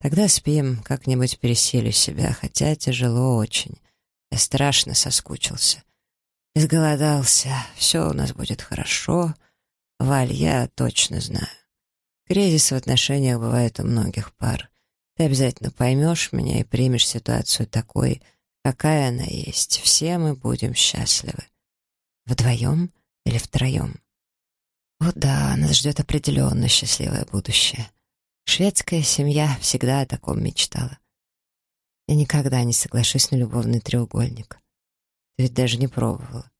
Тогда спим, как-нибудь переселю себя, хотя тяжело очень. Я страшно соскучился. Изголодался. Все у нас будет хорошо. Валь, я точно знаю. Кризис в отношениях бывает у многих пар. Ты обязательно поймешь меня и примешь ситуацию такой, какая она есть. Все мы будем счастливы. Вдвоем или втроем? О да, нас ждет определенно счастливое будущее. Шведская семья всегда о таком мечтала. Я никогда не соглашусь на любовный треугольник. Ты ведь даже не пробовала.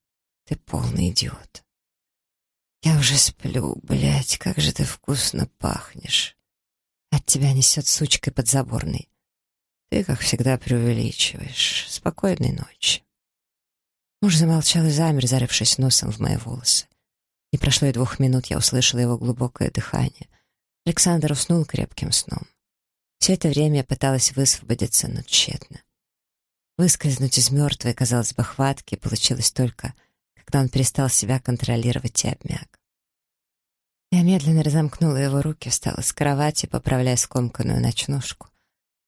Ты полный идиот. Я уже сплю, блядь, как же ты вкусно пахнешь. От тебя несет сучкой подзаборной. Ты, как всегда, преувеличиваешь. Спокойной ночи. Муж замолчал и замер, зарывшись носом в мои волосы. Не прошло и двух минут, я услышала его глубокое дыхание — Александр уснул крепким сном. Все это время я пыталась высвободиться, но тщетно. Выскользнуть из мертвой, казалось бы, хватки получилось только, когда он перестал себя контролировать и обмяк. Я медленно разомкнула его руки, встала с кровати, поправляя скомканную ночнушку.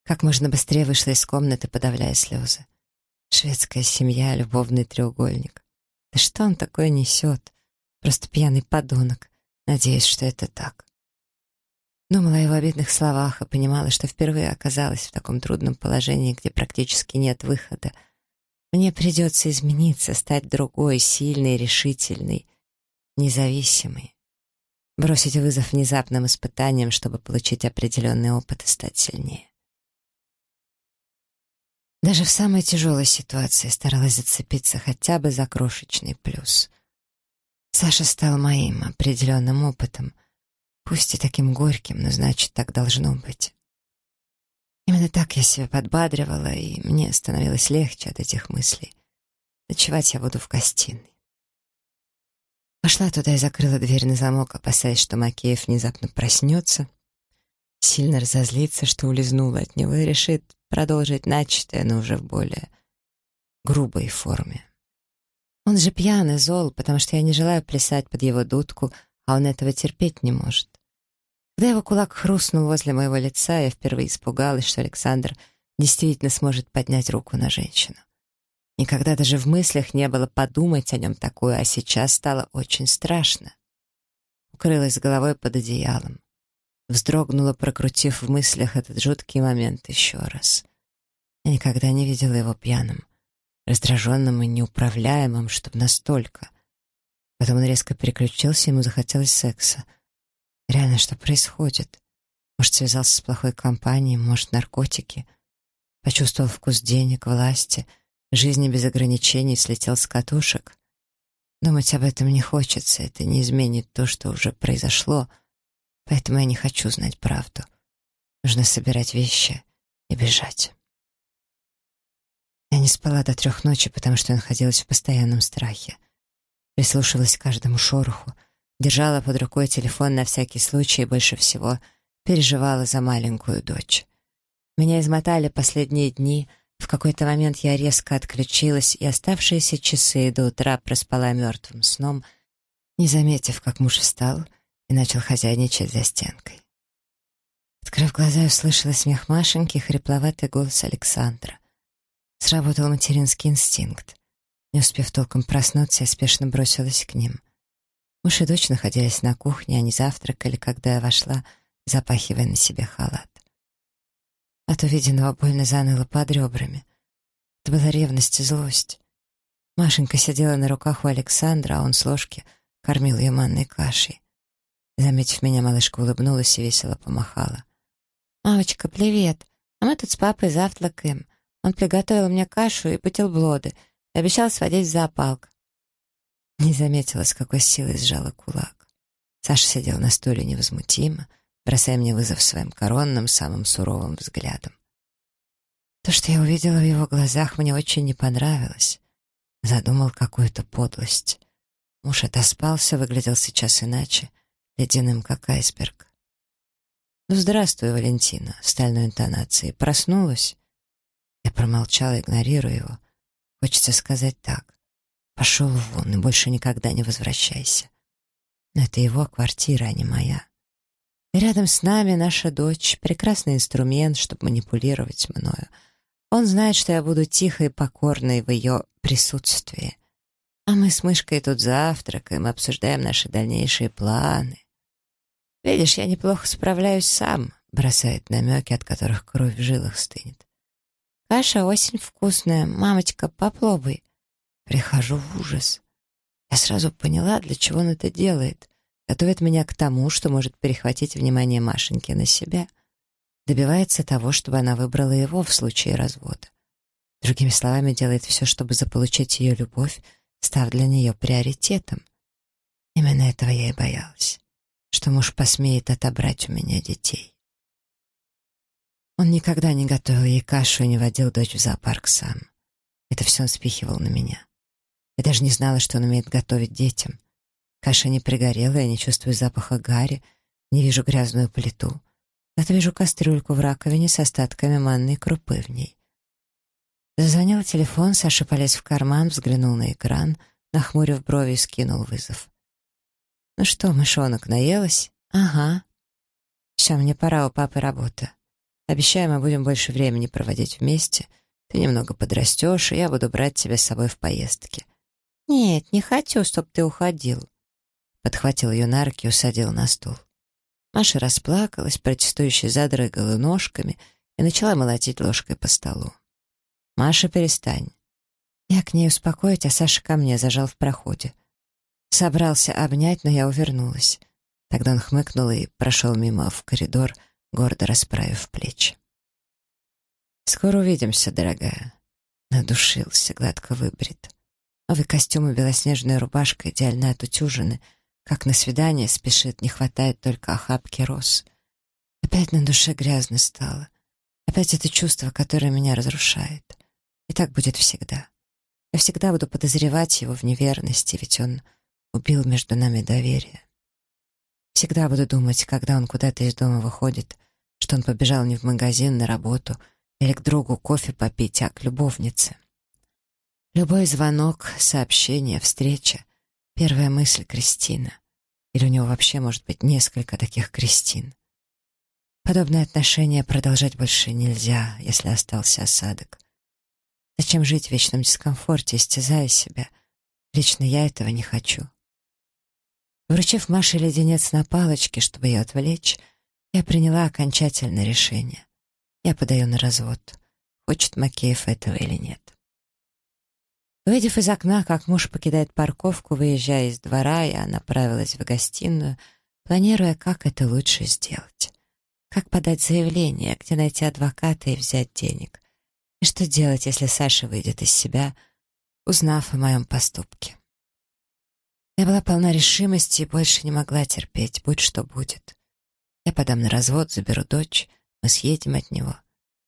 Как можно быстрее вышла из комнаты, подавляя слезы. Шведская семья, любовный треугольник. Да что он такое несет? Просто пьяный подонок. Надеюсь, что это так. Думала о его обидных словах и понимала, что впервые оказалась в таком трудном положении, где практически нет выхода. Мне придется измениться, стать другой, сильной, решительной, независимой. Бросить вызов внезапным испытаниям, чтобы получить определенный опыт и стать сильнее. Даже в самой тяжелой ситуации старалась зацепиться хотя бы за крошечный плюс. Саша стал моим определенным опытом, пусть и таким горьким, но значит, так должно быть. Именно так я себя подбадривала, и мне становилось легче от этих мыслей. Ночевать я буду в гостиной. Пошла туда и закрыла дверь на замок, опасаясь, что Макеев внезапно проснется, сильно разозлится, что улизнула от него и решит продолжить начатое, но уже в более грубой форме. Он же пьяный, зол, потому что я не желаю плясать под его дудку, а он этого терпеть не может. Когда его кулак хрустнул возле моего лица, я впервые испугалась, что Александр действительно сможет поднять руку на женщину. Никогда даже в мыслях не было подумать о нем такое, а сейчас стало очень страшно. Укрылась головой под одеялом. Вздрогнула, прокрутив в мыслях этот жуткий момент еще раз. Я никогда не видела его пьяным, раздраженным и неуправляемым, чтобы настолько. Потом он резко переключился, ему захотелось секса. Реально, что происходит? Может, связался с плохой компанией, может, наркотики? Почувствовал вкус денег, власти, жизни без ограничений, слетел с катушек? Думать об этом не хочется, это не изменит то, что уже произошло — Поэтому я не хочу знать правду. Нужно собирать вещи и бежать. Я не спала до трех ночи, потому что находилась в постоянном страхе. Прислушивалась к каждому шороху, держала под рукой телефон на всякий случай и больше всего переживала за маленькую дочь. Меня измотали последние дни, в какой-то момент я резко отключилась и оставшиеся часы до утра проспала мертвым сном, не заметив, как муж встал — и начал хозяйничать за стенкой. Открыв глаза, услышала смех Машеньки и хрипловатый голос Александра. Сработал материнский инстинкт. Не успев толком проснуться, я спешно бросилась к ним. Муж и дочь находились на кухне, они завтракали, когда я вошла, запахивая на себе халат. От увиденного больно заныло под ребрами. Это была ревность и злость. Машенька сидела на руках у Александра, а он с ложки кормил ее манной кашей. Заметив меня, малышка улыбнулась и весело помахала. «Мамочка, привет! А мы тут с папой завтракаем. Он приготовил мне кашу и бутерброды и обещал сводить в зоопарк». Не заметила, с какой силой сжала кулак. Саша сидел на стуле невозмутимо, бросая мне вызов своим коронным, самым суровым взглядом. То, что я увидела в его глазах, мне очень не понравилось. Задумал какую-то подлость. Муж отоспался, выглядел сейчас иначе — ледяным, как айсберг. «Ну, здравствуй, Валентина», — стальной интонацией. «Проснулась?» Я промолчала, игнорируя его. Хочется сказать так. «Пошел вон и больше никогда не возвращайся». Но это его квартира, а не моя. И рядом с нами наша дочь — прекрасный инструмент, чтобы манипулировать мною. Он знает, что я буду тихой и покорной в ее присутствии. А мы с мышкой тут завтракаем, обсуждаем наши дальнейшие планы. «Видишь, я неплохо справляюсь сам», — бросает намеки, от которых кровь в жилах стынет. «Каша осень вкусная. Мамочка, попробуй». Прихожу в ужас. Я сразу поняла, для чего он это делает. Готовит меня к тому, что может перехватить внимание Машеньки на себя. Добивается того, чтобы она выбрала его в случае развода. Другими словами, делает все, чтобы заполучить ее любовь, став для нее приоритетом. Именно этого я и боялась что муж посмеет отобрать у меня детей. Он никогда не готовил ей кашу и не водил дочь в зоопарк сам. Это все он спихивал на меня. Я даже не знала, что он умеет готовить детям. Каша не пригорела, я не чувствую запаха гари, не вижу грязную плиту. Зато вижу кастрюльку в раковине с остатками манной крупы в ней. Зазвонил телефон, Саша полез в карман, взглянул на экран, нахмурив брови скинул вызов. «Ну что, мышонок, наелась?» «Ага». «Все, мне пора, у папы работа». Обещаю, мы будем больше времени проводить вместе. Ты немного подрастешь, и я буду брать тебя с собой в поездки». «Нет, не хочу, чтоб ты уходил». Подхватил ее на руки и усадил на стул. Маша расплакалась, протестующе задрыгала ножками и начала молотить ложкой по столу. «Маша, перестань». Я к ней успокоить, а Саша ко мне зажал в проходе. Собрался обнять, но я увернулась. Тогда он хмыкнул и прошел мимо в коридор, гордо расправив плечи. «Скоро увидимся, дорогая». Надушился, гладко выбрит. Новый костюм и белоснежная рубашка идеально отутюжены. Как на свидание спешит, не хватает только охапки роз. Опять на душе грязно стало. Опять это чувство, которое меня разрушает. И так будет всегда. Я всегда буду подозревать его в неверности, ведь он убил между нами доверие. Всегда буду думать, когда он куда-то из дома выходит, что он побежал не в магазин на работу или к другу кофе попить, а к любовнице. Любой звонок, сообщение, встреча — первая мысль Кристина. Или у него вообще может быть несколько таких Кристин. Подобные отношения продолжать больше нельзя, если остался осадок. Зачем жить в вечном дискомфорте, истязая себя? Лично я этого не хочу. Вручив Маше леденец на палочке, чтобы ее отвлечь, я приняла окончательное решение. Я подаю на развод. Хочет Макеев этого или нет. Увидев из окна, как муж покидает парковку, выезжая из двора, я направилась в гостиную, планируя, как это лучше сделать. Как подать заявление, где найти адвоката и взять денег. И что делать, если Саша выйдет из себя, узнав о моем поступке. Я была полна решимости и больше не могла терпеть, будь что будет. Я подам на развод, заберу дочь, мы съедем от него.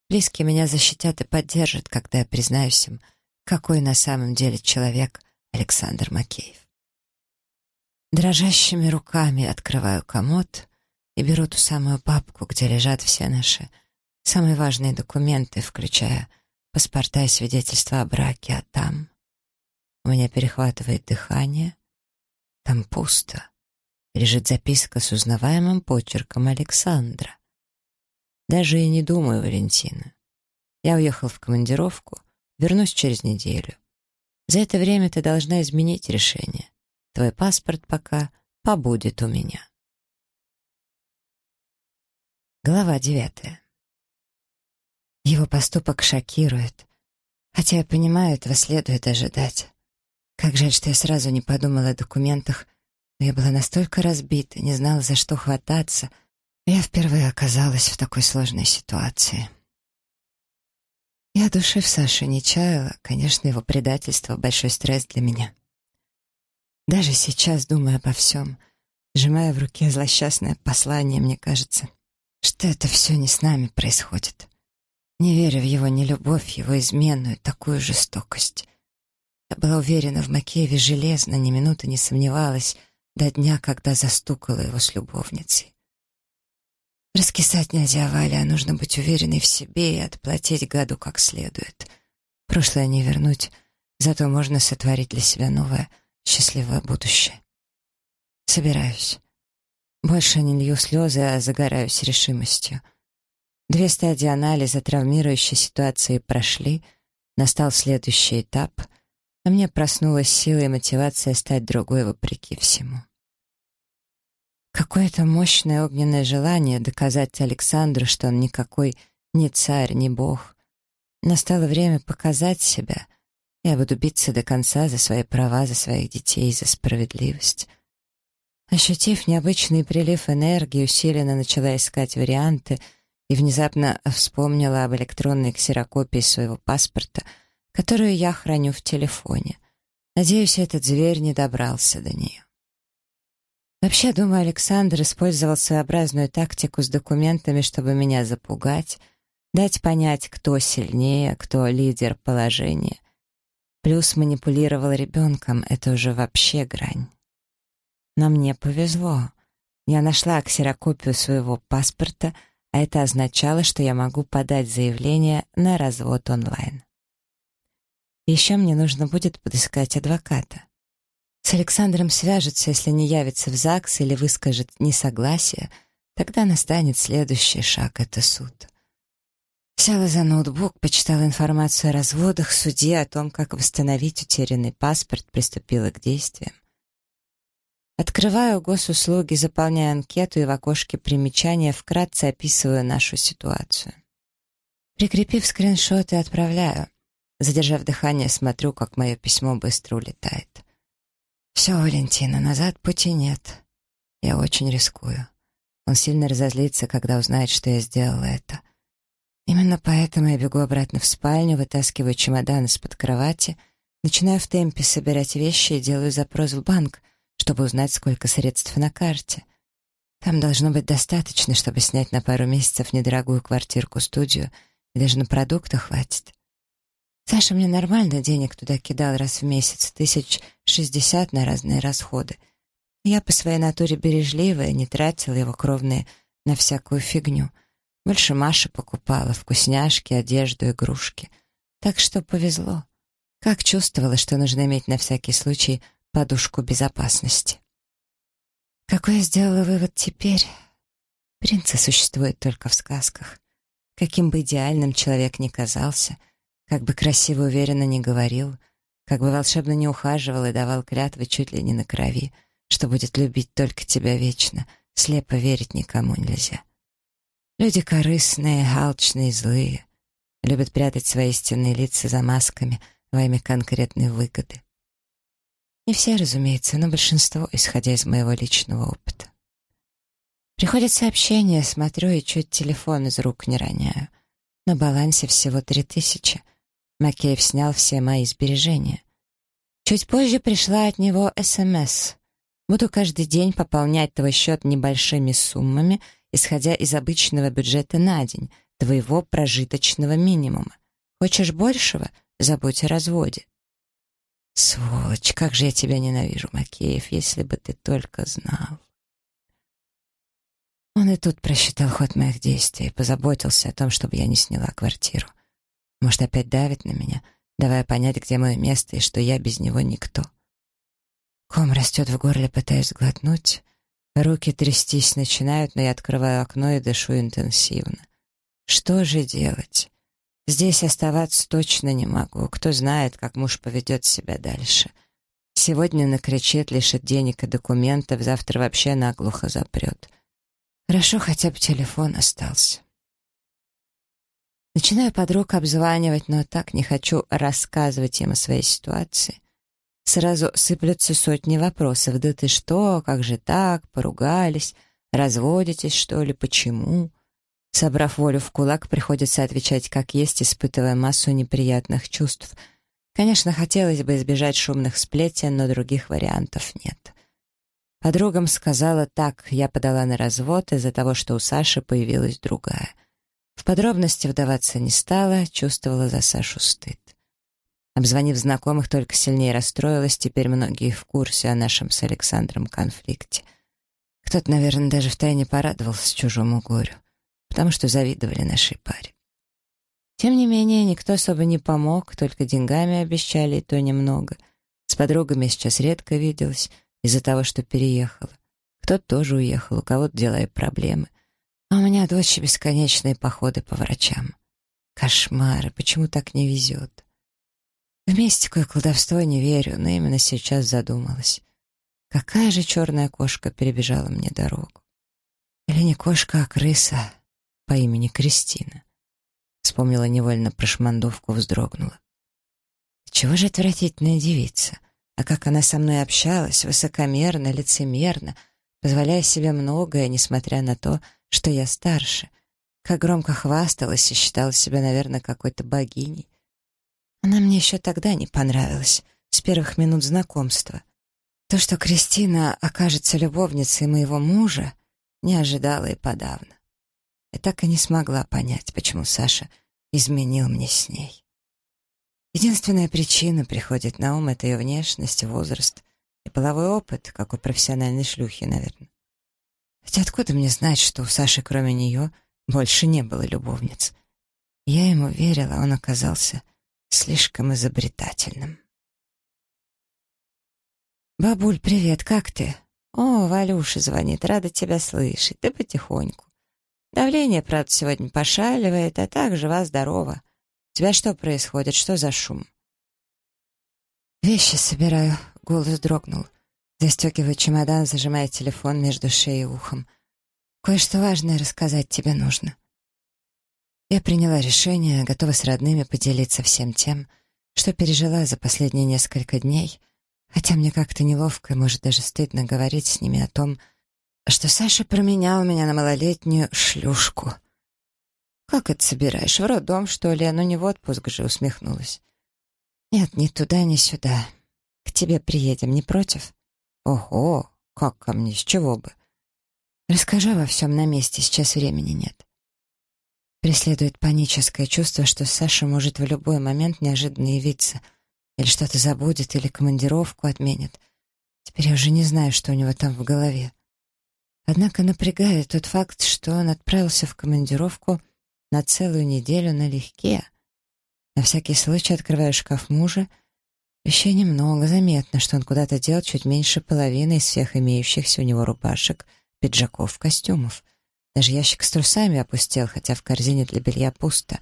Близкие меня защитят и поддержат, когда я признаюсь им — какой на самом деле человек Александр Макеев. Дрожащими руками открываю комод и беру ту самую папку, где лежат все наши самые важные документы, включая паспорта и свидетельства о браке, а там... У меня перехватывает дыхание. Там пусто. Лежит записка с узнаваемым почерком Александра. Даже и не думаю, Валентина. Я уехал в командировку, Вернусь через неделю. За это время ты должна изменить решение. Твой паспорт пока побудет у меня. Глава девятая. Его поступок шокирует. Хотя я понимаю, этого следует ожидать. Как жаль, что я сразу не подумала о документах, но я была настолько разбита, не знала, за что хвататься. Я впервые оказалась в такой сложной ситуации. Я души в Саше не чаяла. Конечно, его предательство — большой стресс для меня. Даже сейчас, думая обо всем, сжимая в руке злосчастное послание, мне кажется, что это все не с нами происходит. Не верю в его нелюбовь, его измену и такую жестокость. Я была уверена в Макееве железно, ни минуты не сомневалась до дня, когда застукала его с любовницей. Раскисать нельзя, Валя, а нужно быть уверенной в себе и отплатить гаду как следует. Прошлое не вернуть, зато можно сотворить для себя новое, счастливое будущее. Собираюсь. Больше не лью слезы, а загораюсь решимостью. Две стадии анализа травмирующей ситуации прошли, настал следующий этап, а мне проснулась сила и мотивация стать другой вопреки всему. Какое-то мощное огненное желание доказать Александру, что он никакой не царь, не бог. Настало время показать себя. Я буду биться до конца за свои права, за своих детей, за справедливость. Ощутив необычный прилив энергии, усиленно начала искать варианты и внезапно вспомнила об электронной ксерокопии своего паспорта, которую я храню в телефоне. Надеюсь, этот зверь не добрался до нее. Вообще, думаю, Александр использовал своеобразную тактику с документами, чтобы меня запугать, дать понять, кто сильнее, кто лидер положения. Плюс манипулировал ребенком, это уже вообще грань. Но мне повезло. Я нашла ксерокопию своего паспорта, а это означало, что я могу подать заявление на развод онлайн. Еще мне нужно будет подыскать адвоката. С Александром свяжется, если не явится в ЗАГС или выскажет несогласие, тогда настанет следующий шаг — это суд. Села за ноутбук, почитала информацию о разводах, суде, о том, как восстановить утерянный паспорт, приступила к действиям. Открываю госуслуги, заполняю анкету и в окошке примечания вкратце описываю нашу ситуацию. Прикрепив скриншоты, отправляю. Задержав дыхание, смотрю, как мое письмо быстро улетает. «Все, Валентина, назад пути нет. Я очень рискую. Он сильно разозлится, когда узнает, что я сделала это. Именно поэтому я бегу обратно в спальню, вытаскиваю чемодан из-под кровати, начинаю в темпе собирать вещи и делаю запрос в банк, чтобы узнать, сколько средств на карте. Там должно быть достаточно, чтобы снять на пару месяцев недорогую квартирку-студию, и даже на продукты хватит. Саша мне нормально денег туда кидал раз в месяц, тысяч шестьдесят на разные расходы. Я по своей натуре бережливая, не тратила его кровные на всякую фигню — больше Маша покупала вкусняшки, одежду, игрушки. Так что повезло. Как чувствовала, что нужно иметь на всякий случай подушку безопасности. Какой я сделала вывод теперь? Принцы существуют только в сказках. Каким бы идеальным человек ни казался, как бы красиво уверенно ни говорил, как бы волшебно не ухаживал и давал клятвы чуть ли не на крови, что будет любить только тебя вечно, слепо верить никому нельзя. Люди корыстные, алчные, злые. Любят прятать свои истинные лица за масками во имя конкретной выгоды. Не все, разумеется, но большинство, исходя из моего личного опыта. Приходит сообщение, смотрю и чуть телефон из рук не роняю. На балансе всего три тысячи. Макеев снял все мои сбережения. Чуть позже пришла от него СМС. Буду каждый день пополнять твой счет небольшими суммами исходя из обычного бюджета на день, твоего прожиточного минимума. Хочешь большего? Забудь о разводе. Сволочь, как же я тебя ненавижу, Макеев, если бы ты только знал. Он и тут просчитал ход моих действий, позаботился о том, чтобы я не сняла квартиру. Может, опять давит на меня, давая понять, где мое место и что я без него никто. Ком растет в горле, пытаясь глотнуть, Руки трястись начинают, но я открываю окно и дышу интенсивно. Что же делать? Здесь оставаться точно не могу. Кто знает, как муж поведет себя дальше. Сегодня накричит, лишит денег и документов, завтра вообще наглухо запрет. Хорошо, хотя бы телефон остался. Начинаю подруг обзванивать, но так не хочу рассказывать им о своей ситуации. Сразу сыплются сотни вопросов. «Да ты что? Как же так? Поругались? Разводитесь, что ли? Почему?» Собрав волю в кулак, приходится отвечать как есть, испытывая массу неприятных чувств. Конечно, хотелось бы избежать шумных сплетен, но других вариантов нет. Подругам сказала так, я подала на развод из-за того, что у Саши появилась другая. В подробности вдаваться не стала, чувствовала за Сашу стыд. Обзвонив знакомых, только сильнее расстроилась, теперь многие в курсе о нашем с Александром конфликте. Кто-то, наверное, даже втайне порадовался чужому горю, потому что завидовали нашей паре. Тем не менее, никто особо не помог, только деньгами обещали, и то немного. С подругами сейчас редко виделась из-за того, что переехала. Кто-то тоже уехал, у кого-то дела и проблемы. А у меня дочь бесконечные походы по врачам. Кошмары, почему так не везет? В мистику и колдовство не верю, но именно сейчас задумалась. Какая же черная кошка перебежала мне дорогу? Или не кошка, а крыса по имени Кристина? Вспомнила невольно про шмандовку, вздрогнула. Чего же отвратительная девица? А как она со мной общалась, высокомерно, лицемерно, позволяя себе многое, несмотря на то, что я старше. Как громко хвасталась и считала себя, наверное, какой-то богиней. Она мне еще тогда не понравилась, с первых минут знакомства. То, что Кристина окажется любовницей моего мужа, не ожидала и подавно. И так и не смогла понять, почему Саша изменил мне с ней. Единственная причина приходит на ум — это ее внешность, возраст и половой опыт, как у профессиональной шлюхи, наверное. Хотя откуда мне знать, что у Саши кроме нее больше не было любовниц? Я ему верила, он оказался слишком изобретательным. «Бабуль, привет, как ты?» «О, Валюша звонит, рада тебя слышать, да потихоньку». Давление, правда, сегодня пошаливает, а так жива-здорова. У тебя что происходит? Что за шум?» «Вещи собираю», — голос дрогнул. Застегиваю чемодан, зажимая телефон между шеей и ухом. «Кое-что важное рассказать тебе нужно». Я приняла решение, готова с родными поделиться всем тем, что пережила за последние несколько дней, хотя мне как-то неловко и, может, даже стыдно говорить с ними о том, что Саша променял меня на малолетнюю шлюшку. «Как это собираешь? В роддом, что ли? Ну не в отпуск же», — усмехнулась. «Нет, ни туда, ни сюда. К тебе приедем, не против?» «Ого, как ко мне, с чего бы?» «Расскажи во всем на месте, сейчас времени нет». Преследует паническое чувство, что Саша может в любой момент неожиданно явиться, или что-то забудет, или командировку отменит. Теперь я уже не знаю, что у него там в голове. Однако напрягает тот факт, что он отправился в командировку на целую неделю налегке. На всякий случай открываю шкаф мужа. Вещей немного, заметно, что он куда-то дел чуть меньше половины из всех имеющихся у него рубашек, пиджаков, костюмов. Даже ящик с трусами опустел, хотя в корзине для белья пусто.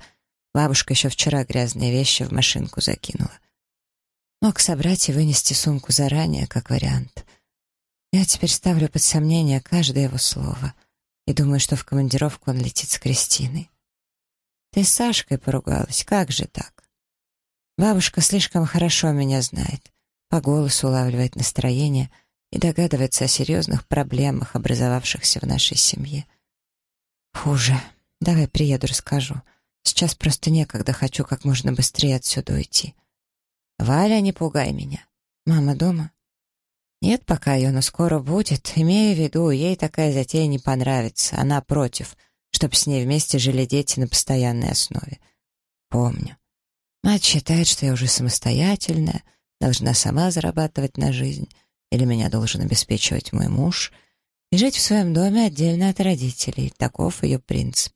Бабушка еще вчера грязные вещи в машинку закинула. Мог собрать и вынести сумку заранее, как вариант — я теперь ставлю под сомнение каждое его слово и думаю, что в командировку он летит с Кристиной. Ты с Сашкой поругалась, как же так? Бабушка слишком хорошо меня знает, по голосу улавливает настроение и догадывается о серьезных проблемах, образовавшихся в нашей семье. Хуже. Давай приеду, расскажу. Сейчас просто некогда, хочу как можно быстрее отсюда уйти. Валя, не пугай меня. Мама дома? Нет пока ее, но скоро будет. Имея в виду, ей такая затея не понравится. Она против, чтобы с ней вместе жили дети на постоянной основе. Помню. Мать считает, что я уже самостоятельная, должна сама зарабатывать на жизнь, или меня должен обеспечивать мой муж, и жить в своем доме отдельно от родителей. Таков ее принцип.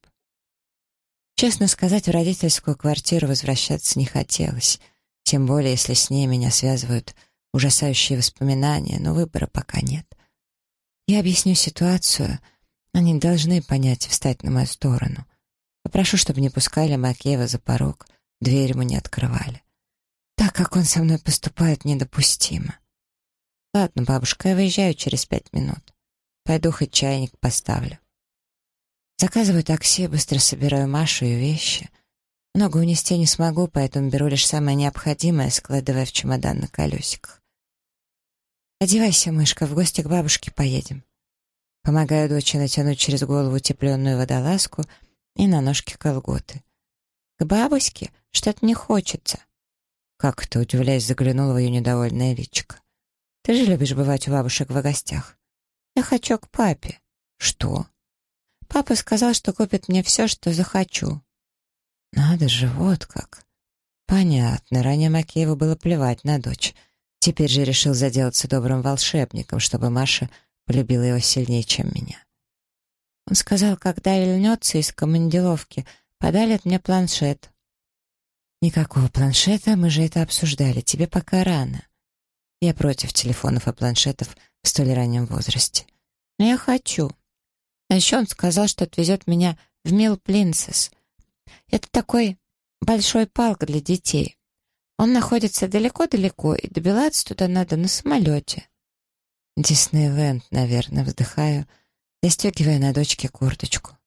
Честно сказать, в родительскую квартиру возвращаться не хотелось, тем более, если с ней меня связывают ужасающие воспоминания, но выбора пока нет. Я объясню ситуацию, они должны понять и встать на мою сторону. Попрошу, чтобы не пускали Макеева за порог, дверь ему не открывали. Так, как он со мной поступает, недопустимо. Ладно, бабушка, я выезжаю через пять минут. Пойду хоть чайник поставлю. Заказываю такси, быстро собираю Машу и вещи. Много унести не смогу, поэтому беру лишь самое необходимое, складывая в чемодан на колесиках. «Одевайся, мышка, в гости к бабушке поедем». Помогаю дочери натянуть через голову утепленную водолазку и на ножки колготы. «К бабушке? Что-то не хочется». «Как это?» — удивляясь, заглянула в ее недовольное личико. «Ты же любишь бывать у бабушек в гостях». «Я хочу к папе». «Что?» «Папа сказал, что купит мне все, что захочу». «Надо же, вот как». «Понятно, ранее Макееву было плевать на дочь». Теперь же решил заделаться добрым волшебником, чтобы Маша полюбила его сильнее, чем меня. Он сказал, когда вернется из командировки, подарит мне планшет. Никакого планшета, мы же это обсуждали, тебе пока рано. Я против телефонов и планшетов в столь раннем возрасте. Но я хочу. А еще он сказал, что отвезет меня в Мил Плинсес. Это такой большой парк для детей. Он находится далеко-далеко, и добираться туда надо на самолете. Диснейленд, наверное, вздыхаю, застегивая на дочке курточку.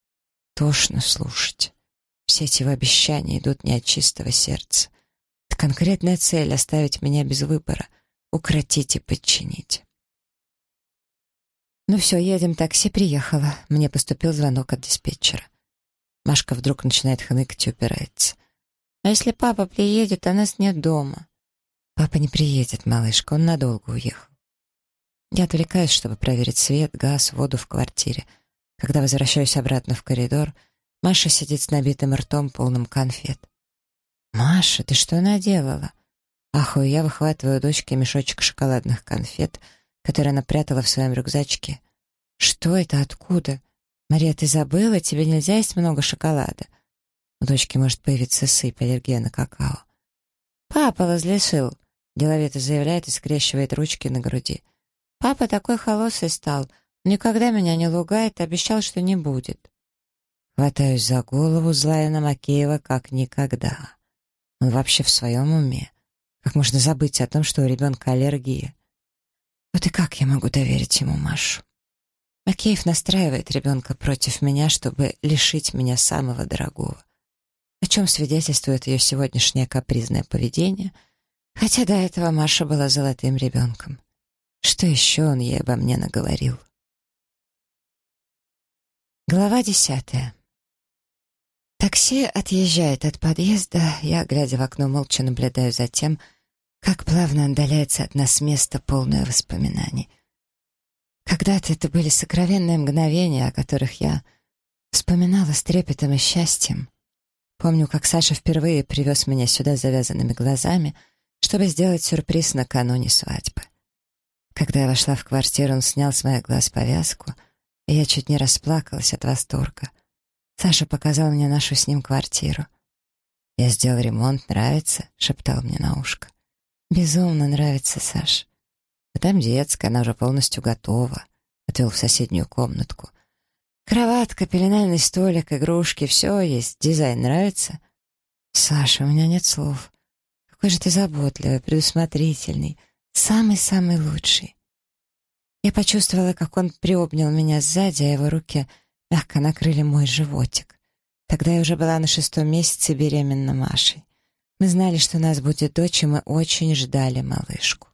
Тошно слушать. Все эти его обещания идут не от чистого сердца. Это конкретная цель — оставить меня без выбора, укротить и подчинить. Ну все, едем, такси приехала. Мне поступил звонок от диспетчера. Машка вдруг начинает хныкать и упирается. А если папа приедет, а нас нет дома? Папа не приедет, малышка, он надолго уехал. Я отвлекаюсь, чтобы проверить свет, газ, воду в квартире. Когда возвращаюсь обратно в коридор, Маша сидит с набитым ртом, полным конфет. «Маша, ты что наделала?» Ахую, я выхватываю у дочки мешочек шоколадных конфет, который она прятала в своем рюкзачке. «Что это? Откуда? Мария, ты забыла? Тебе нельзя есть много шоколада». У дочки может появиться сыпь, аллергия на какао. «Папа разрешил», — деловито заявляет и скрещивает ручки на груди. «Папа такой холосый стал, никогда меня не лугает, обещал, что не будет». Хватаюсь за голову, злая на Макеева как никогда. Он вообще в своем уме? Как можно забыть о том, что у ребенка аллергия? Вот и как я могу доверить ему Машу? Макеев настраивает ребенка против меня, чтобы лишить меня самого дорогого. О чем свидетельствует ее сегодняшнее капризное поведение, хотя до этого Маша была золотым ребенком. Что еще он ей обо мне наговорил? Глава десятая. Такси отъезжает от подъезда, я, глядя в окно, молча наблюдаю за тем, как плавно отдаляется от нас место, полное воспоминаний. Когда-то это были сокровенные мгновения, о которых я вспоминала с трепетом и счастьем. Помню, как Саша впервые привез меня сюда завязанными глазами, чтобы сделать сюрприз накануне свадьбы. Когда я вошла в квартиру, он снял с моих глаз повязку, и я чуть не расплакалась от восторга. Саша показал мне нашу с ним квартиру. «Я сделал ремонт, нравится?» — шептал мне на ушко. «Безумно нравится, Саш. А там детская, она уже полностью готова». Отвел в соседнюю комнатку. «Кроватка, пеленальный столик, игрушки, все есть. Дизайн нравится?» «Саша, у меня нет слов. Какой же ты заботливый, предусмотрительный, самый-самый лучший». Я почувствовала, как он приобнял меня сзади, а его руки мягко накрыли мой животик. Тогда я уже была на шестом месяце беременна Машей. Мы знали, что у нас будет дочь, и мы очень ждали малышку.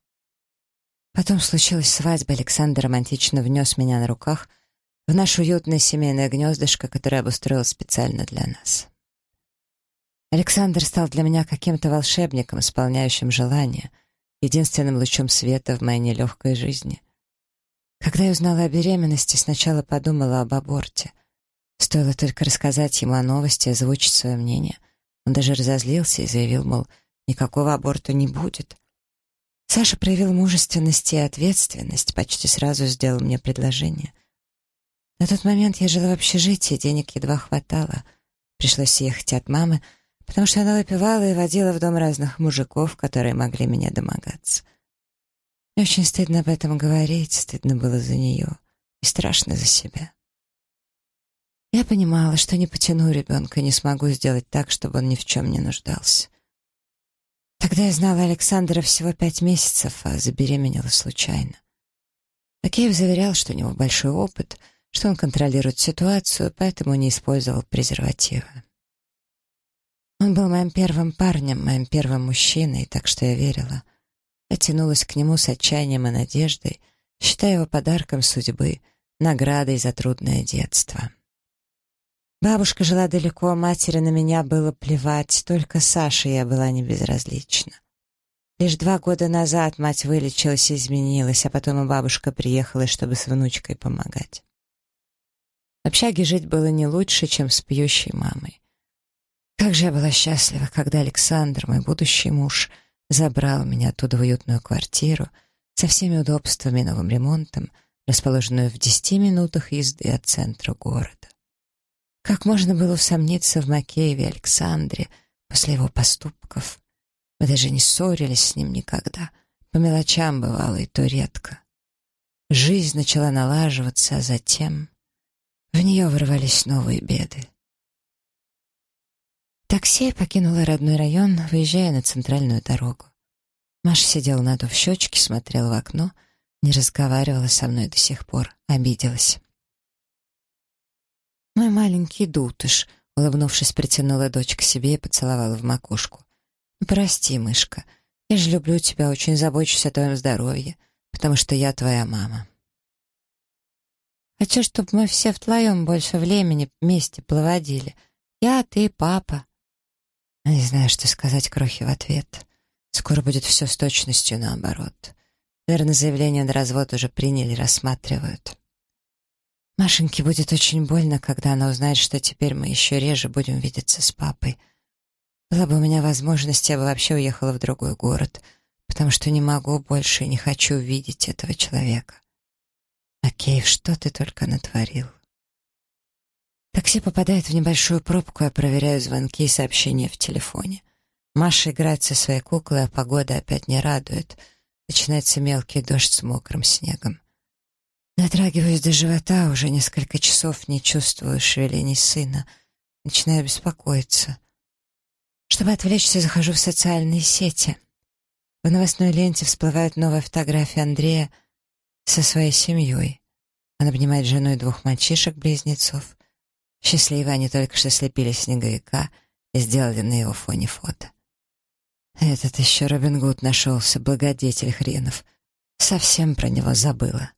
Потом случилась свадьба, Александр романтично внес меня на руках в наше уютное семейное гнездышко, которое обустроил специально для нас. Александр стал для меня каким-то волшебником, исполняющим желания, единственным лучом света в моей нелегкой жизни. Когда я узнала о беременности, сначала подумала об аборте. Стоило только рассказать ему о новости, озвучить свое мнение. Он даже разозлился и заявил, мол, никакого аборта не будет. Саша проявил мужественность и ответственность, почти сразу сделал мне предложение. На тот момент я жила в общежитии, денег едва хватало. Пришлось ехать от мамы, потому что она выпивала и водила в дом разных мужиков, которые могли меня домогаться. Мне очень стыдно об этом говорить, стыдно было за нее и страшно за себя. Я понимала, что не потяну ребенка, не смогу сделать так, чтобы он ни в чем не нуждался. Тогда я знала Александра всего пять месяцев, а забеременела случайно. Акеев заверял, что у него большой опыт, что он контролирует ситуацию, поэтому не использовал презервативы. Он был моим первым парнем, моим первым мужчиной, так что я верила. Я тянулась к нему с отчаянием и надеждой, считая его подарком судьбы, наградой за трудное детство. Бабушка жила далеко, матери на меня было плевать, только Саше я была не безразлична. Лишь два года назад мать вылечилась и изменилась, а потом и бабушка приехала, чтобы с внучкой помогать. В общаге жить было не лучше, чем с пьющей мамой. Как же я была счастлива, когда Александр, мой будущий муж, забрал меня оттуда в уютную квартиру со всеми удобствами и новым ремонтом, расположенную в десяти минутах езды от центра города. Как можно было усомниться в Макееве Александре после его поступков? Мы даже не ссорились с ним никогда. По мелочам бывало и то редко. Жизнь начала налаживаться, а затем в нее ворвались новые беды. Такси покинуло родной район, выезжая на центральную дорогу. Маша сидела надув щечки, смотрела в окно, не разговаривала со мной до сих пор, обиделась. «Мой маленький дутыш», — улыбнувшись, притянула дочь к себе и поцеловала в макушку. «Ну, «Прости, мышка, я же люблю тебя, очень забочусь о твоем здоровье, потому что я твоя мама». «Хочу, чтобы мы все вдвоем больше времени вместе проводили. Я, ты, папа». Не знаю, что сказать Крохе в ответ. Скоро будет все с точностью наоборот. Наверное, заявление на развод уже приняли, рассматривают. Машеньке будет очень больно, когда она узнает, что теперь мы еще реже будем видеться с папой. Была бы у меня возможность, я бы вообще уехала в другой город, потому что не могу больше и не хочу видеть этого человека. Макеев, что ты только натворил? Такси попадает в небольшую пробку, я проверяю звонки и сообщения в телефоне. Маша играет со своей куклой, а погода опять не радует. Начинается мелкий дождь с мокрым снегом. Дотрагиваюсь до живота, уже несколько часов не чувствую шевелений сына. Начинаю беспокоиться. Чтобы отвлечься, захожу в социальные сети. В новостной ленте всплывают новые фотографии Андрея со своей семьей. Он обнимает жену и двух мальчишек-близнецов. Счастливы они только что слепили снеговика и сделали на его фоне фото. Этот еще Робин Гуд нашелся, благодетель хренов. Совсем про него забыла.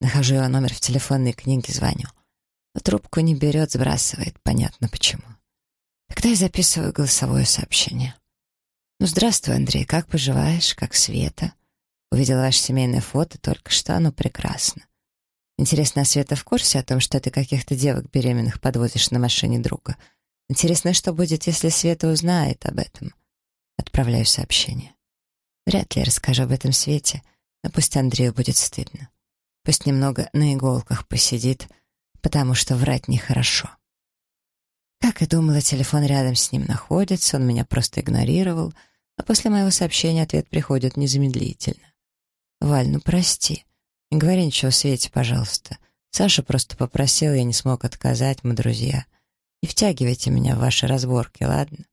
Нахожу его номер в телефонной книге, звоню. Но трубку не берет, сбрасывает, понятно почему. Тогда я записываю голосовое сообщение. «Ну, здравствуй, Андрей, как поживаешь? Как Света?» Увидела ваше семейное фото только что, оно прекрасно. Интересно, а Света в курсе о том, что ты каких-то девок беременных подвозишь на машине друга? Интересно, что будет, если Света узнает об этом? Отправляю сообщение. Вряд ли расскажу об этом Свете, но пусть Андрею будет стыдно. Пусть немного на иголках посидит, потому что врать нехорошо. Как и думала, телефон рядом с ним находится, он меня просто игнорировал, а после моего сообщения ответ приходит незамедлительно. «Валь, ну прости. Не говори ничего Свете, пожалуйста. Саша просто попросил, я не смог отказать, мы друзья. Не втягивайте меня в ваши разборки, ладно?»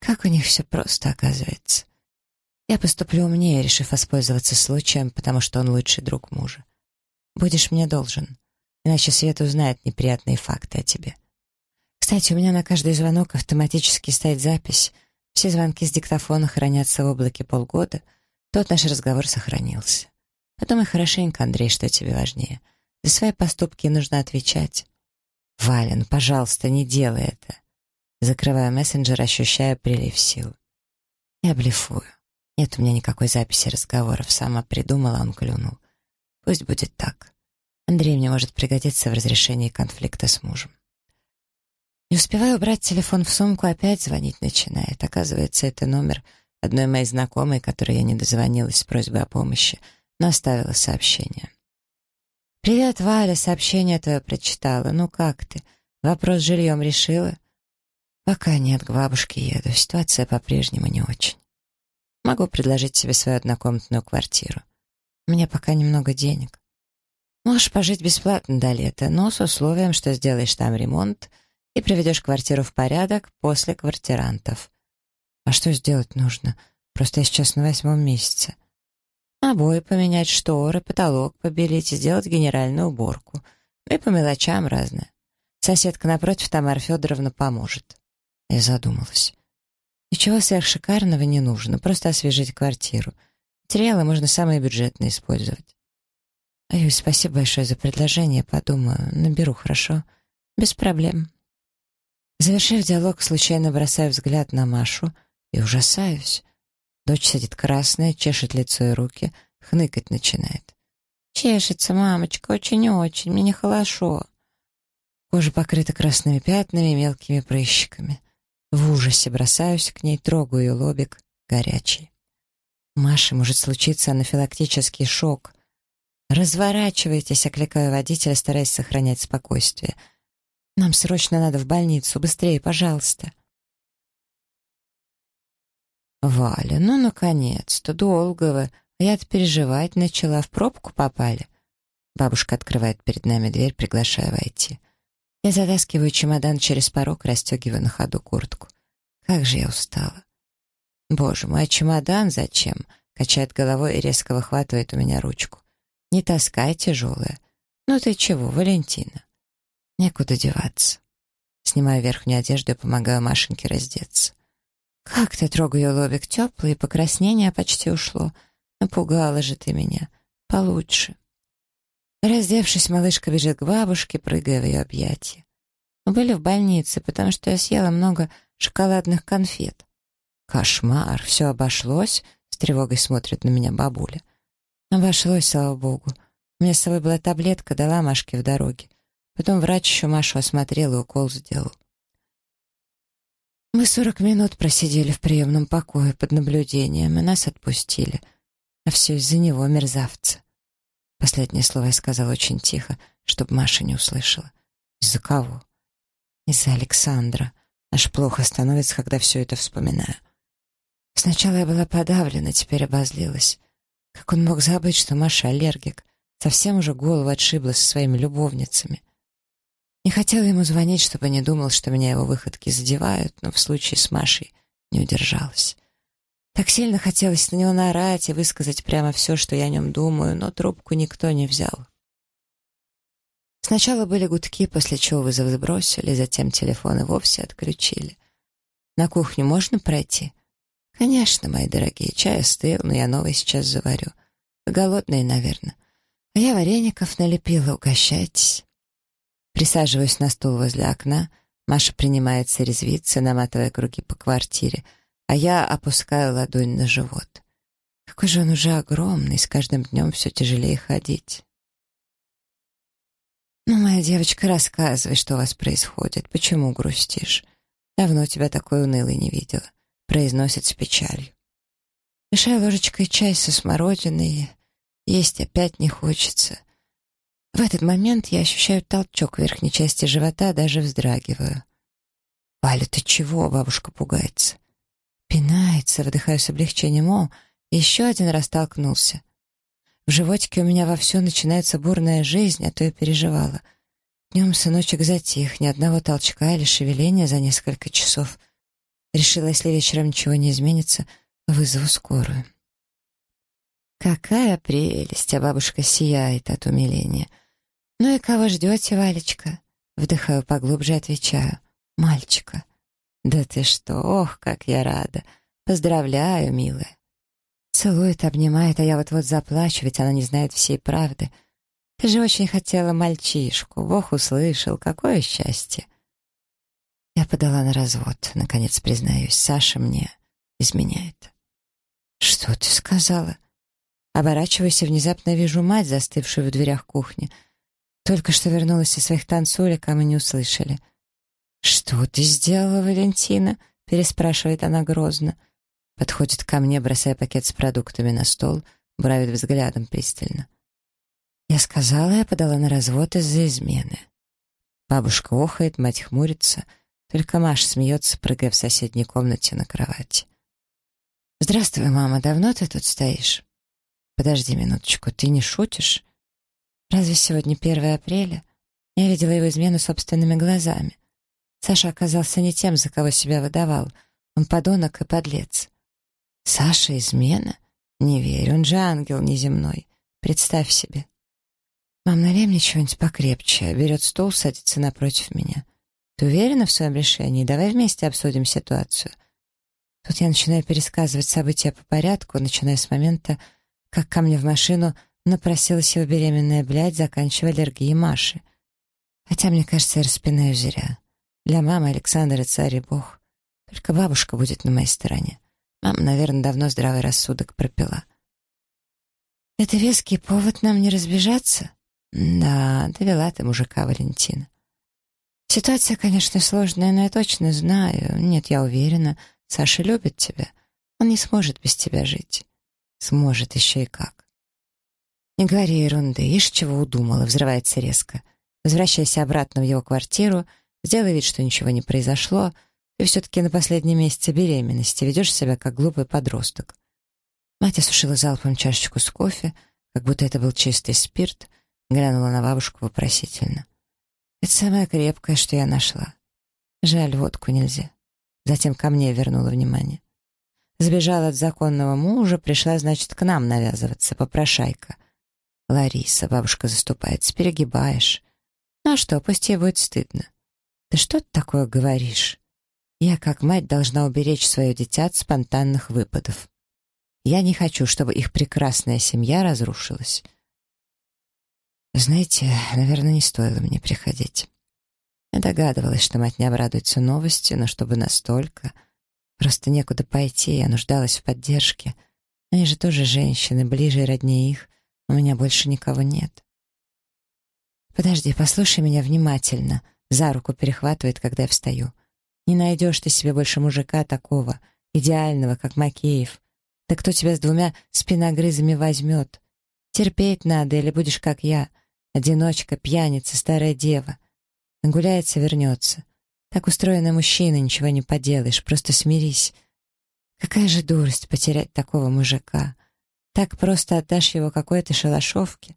Как у них все просто оказывается. Я поступлю умнее, решив воспользоваться случаем, потому что он лучший друг мужа. Будешь мне должен, иначе Света узнает неприятные факты о тебе. Кстати, у меня на каждый звонок автоматически стоит запись. Все звонки с диктофона хранятся в облаке полгода. Тот наш разговор сохранился. Подумай хорошенько, Андрей, что тебе важнее. За свои поступки нужно отвечать. Вален, пожалуйста, не делай это. Закрываю мессенджер, ощущая прилив сил. Я блефую. Нет у меня никакой записи разговоров. Сама придумала, он клюнул. Пусть будет так. Андрей мне может пригодиться в разрешении конфликта с мужем. Не успеваю убрать телефон в сумку, опять звонить начинает. Оказывается, это номер одной моей знакомой, которой я не дозвонилась с просьбой о помощи, но оставила сообщение. «Привет, Валя, сообщение твое прочитала. Ну как ты? Вопрос с жильем решила?» Пока нет, к бабушке еду. Ситуация по-прежнему не очень. Могу предложить себе свою однокомнатную квартиру. У меня пока немного денег. Можешь пожить бесплатно до лета, но с условием, что сделаешь там ремонт и приведешь квартиру в порядок после квартирантов. А что сделать нужно? Просто я сейчас на восьмом месяце. Обои поменять, шторы, потолок побелить сделать генеральную уборку. Ну и по мелочам разное. Соседка напротив, Тамара Федоровна, поможет. Я задумалась. Ничего сверхшикарного не нужно, просто освежить квартиру. Материалы можно самые бюджетные использовать. Аюй, спасибо большое за предложение, подумаю, наберу, хорошо? Без проблем. Завершив диалог, случайно бросаю взгляд на Машу и ужасаюсь. Дочь сидит красная, чешет лицо и руки, хныкать начинает. «Чешется, мамочка, очень-очень, мне нехорошо». Кожа покрыта красными пятнами и мелкими прыщиками. В ужасе бросаюсь к ней, трогаю ее лобик, горячий. Маше может случиться анафилактический шок. «Разворачивайтесь», — окликаю водителя, стараясь сохранять спокойствие. «Нам срочно надо в больницу. Быстрее, пожалуйста». «Валя, ну, наконец-то, долго вы. Я-то переживать начала. В пробку попали». Бабушка открывает перед нами дверь, приглашая войти. Я затаскиваю чемодан через порог, расстегиваю на ходу куртку. Как же я устала. Боже мой, а чемодан зачем? Качает головой и резко выхватывает у меня ручку. Не таскай тяжелое. Ну ты чего, Валентина? Некуда деваться. Снимаю верхнюю одежду и помогаю Машеньке раздеться. Как ты трогаю лобик теплый, покраснение почти ушло. Напугала же ты меня. Получше. Раздевшись, малышка бежит к бабушке, прыгая в ее объятия. Мы были в больнице, потому что я съела много шоколадных конфет. Кошмар, все обошлось, с тревогой смотрит на меня бабуля. Обошлось, слава богу. У меня с собой была таблетка, дала Машке в дороге. Потом врач еще Машу осмотрел и укол сделал. Мы сорок минут просидели в приемном покое под наблюдением, и нас отпустили. А все из-за него, мерзавца. Последнее слово я сказала очень тихо, чтобы Маша не услышала. Из-за кого? Из-за Александра. Аж плохо становится, когда все это вспоминаю. Сначала я была подавлена, теперь обозлилась. Как он мог забыть, что Маша аллергик? Совсем уже голову отшибла со своими любовницами. Не хотела ему звонить, чтобы не думал, что меня его выходки задевают, но в случае с Машей не удержалась. Так сильно хотелось на него наорать и высказать прямо все, что я о нем думаю, но трубку никто не взял. Сначала были гудки, после чего вызов сбросили, затем телефоны вовсе отключили. «На кухню можно пройти?» «Конечно, мои дорогие, чай остыл, но я новый сейчас заварю. голодные, наверное. А я вареников налепила, угощайтесь». Присаживаюсь на стул возле окна, Маша принимается резвиться, наматывая круги по квартире — а я опускаю ладонь на живот. Какой же он уже огромный, с каждым днем все тяжелее ходить. «Ну, моя девочка, рассказывай, что у вас происходит, почему грустишь? Давно тебя такой унылый не видела», — произносит с печалью. Мешаю ложечкой чай со смородиной, есть опять не хочется. В этот момент я ощущаю толчок в верхней части живота, даже вздрагиваю. «Валя, ты чего?» — бабушка пугается. Пинается, выдыхаю с облегчением. О, еще один раз толкнулся. В животике у меня вовсю начинается бурная жизнь, а то я переживала. Днем сыночек затих, ни одного толчка или шевеления за несколько часов. Решила, если вечером ничего не изменится, вызову скорую. Какая прелесть, а бабушка сияет от умиления. «Ну и кого ждете, Валечка?» Вдыхаю поглубже, отвечаю. «Мальчика». «Да ты что, ох, как я рада! Поздравляю, милая!» Целует, обнимает, а я вот-вот заплачу, ведь она не знает всей правды. Ты же очень хотела мальчишку, Бог услышал, какое счастье! Я подала на развод, наконец признаюсь, Саша мне изменяет. «Что ты сказала?» Оборачиваясь, и внезапно вижу мать, застывшую в дверях кухни. Только что вернулась из своих танцулек, а мы не услышали — «Что ты сделала, Валентина?» — переспрашивает она грозно. Подходит ко мне, бросая пакет с продуктами на стол, бравит взглядом пристально. Я сказала, я подала на развод из-за измены. Бабушка охает, мать хмурится, только Маша смеется, прыгая в соседней комнате на кровати. «Здравствуй, мама, давно ты тут стоишь?» «Подожди минуточку, ты не шутишь?» «Разве сегодня 1 апреля?» Я видела его измену собственными глазами. Саша оказался не тем, за кого себя выдавал. Он подонок и подлец. Саша измена? Не верю, он же ангел неземной. Представь себе. Мам, налей мне чего-нибудь покрепче. Берет стол, садится напротив меня. Ты уверена в своем решении? Давай вместе обсудим ситуацию. Тут я начинаю пересказывать события по порядку, начиная с момента, как ко мне в машину напросилась его беременная блядь, заканчивая аллергией Маши. Хотя, мне кажется, я распинаю зря. Для мамы Александр и царь и бог. Только бабушка будет на моей стороне. Мама, наверное, давно здравый рассудок пропила. Это веский повод нам не разбежаться? Да, довела ты мужика Валентина. Ситуация, конечно, сложная, но я точно знаю. Нет, я уверена, Саша любит тебя. Он не сможет без тебя жить. Сможет еще и как. Не говори ерунды, ишь чего удумала, взрывается резко. Возвращайся обратно в его квартиру — Сделай вид, что ничего не произошло. Ты все-таки на последнем месяце беременности, ведешь себя как глупый подросток. Мать осушила залпом чашечку с кофе, как будто это был чистый спирт, глянула на бабушку вопросительно. «Это самое крепкое, что я нашла. Жаль, водку нельзя». Затем ко мне вернула внимание. Сбежала от законного мужа, пришла, значит, к нам навязываться, попрошайка. Лариса, бабушка заступается, перегибаешь. Ну а что, пусть ей будет стыдно. «Да что ты такое говоришь? Я, как мать, должна уберечь свое дитя от спонтанных выпадов. Я не хочу, чтобы их прекрасная семья разрушилась». Знаете, наверное, не стоило мне приходить. Я догадывалась, что мать не обрадуется новости, но чтобы настолько... Просто некуда пойти, я нуждалась в поддержке. Они же тоже женщины, ближе и роднее их. У меня больше никого нет. Подожди, послушай меня внимательно. За руку перехватывает, когда я встаю. Не найдешь ты себе больше мужика такого, идеального, как Макеев. Да кто тебя с двумя спиногрызами возьмет? Терпеть надо, или будешь как я, одиночка, пьяница, старая дева. Нагуляется, вернется. Так устроены мужчины, ничего не поделаешь, просто смирись. Какая же дурость потерять такого мужика. Так просто отдашь его какой-то шалашовке.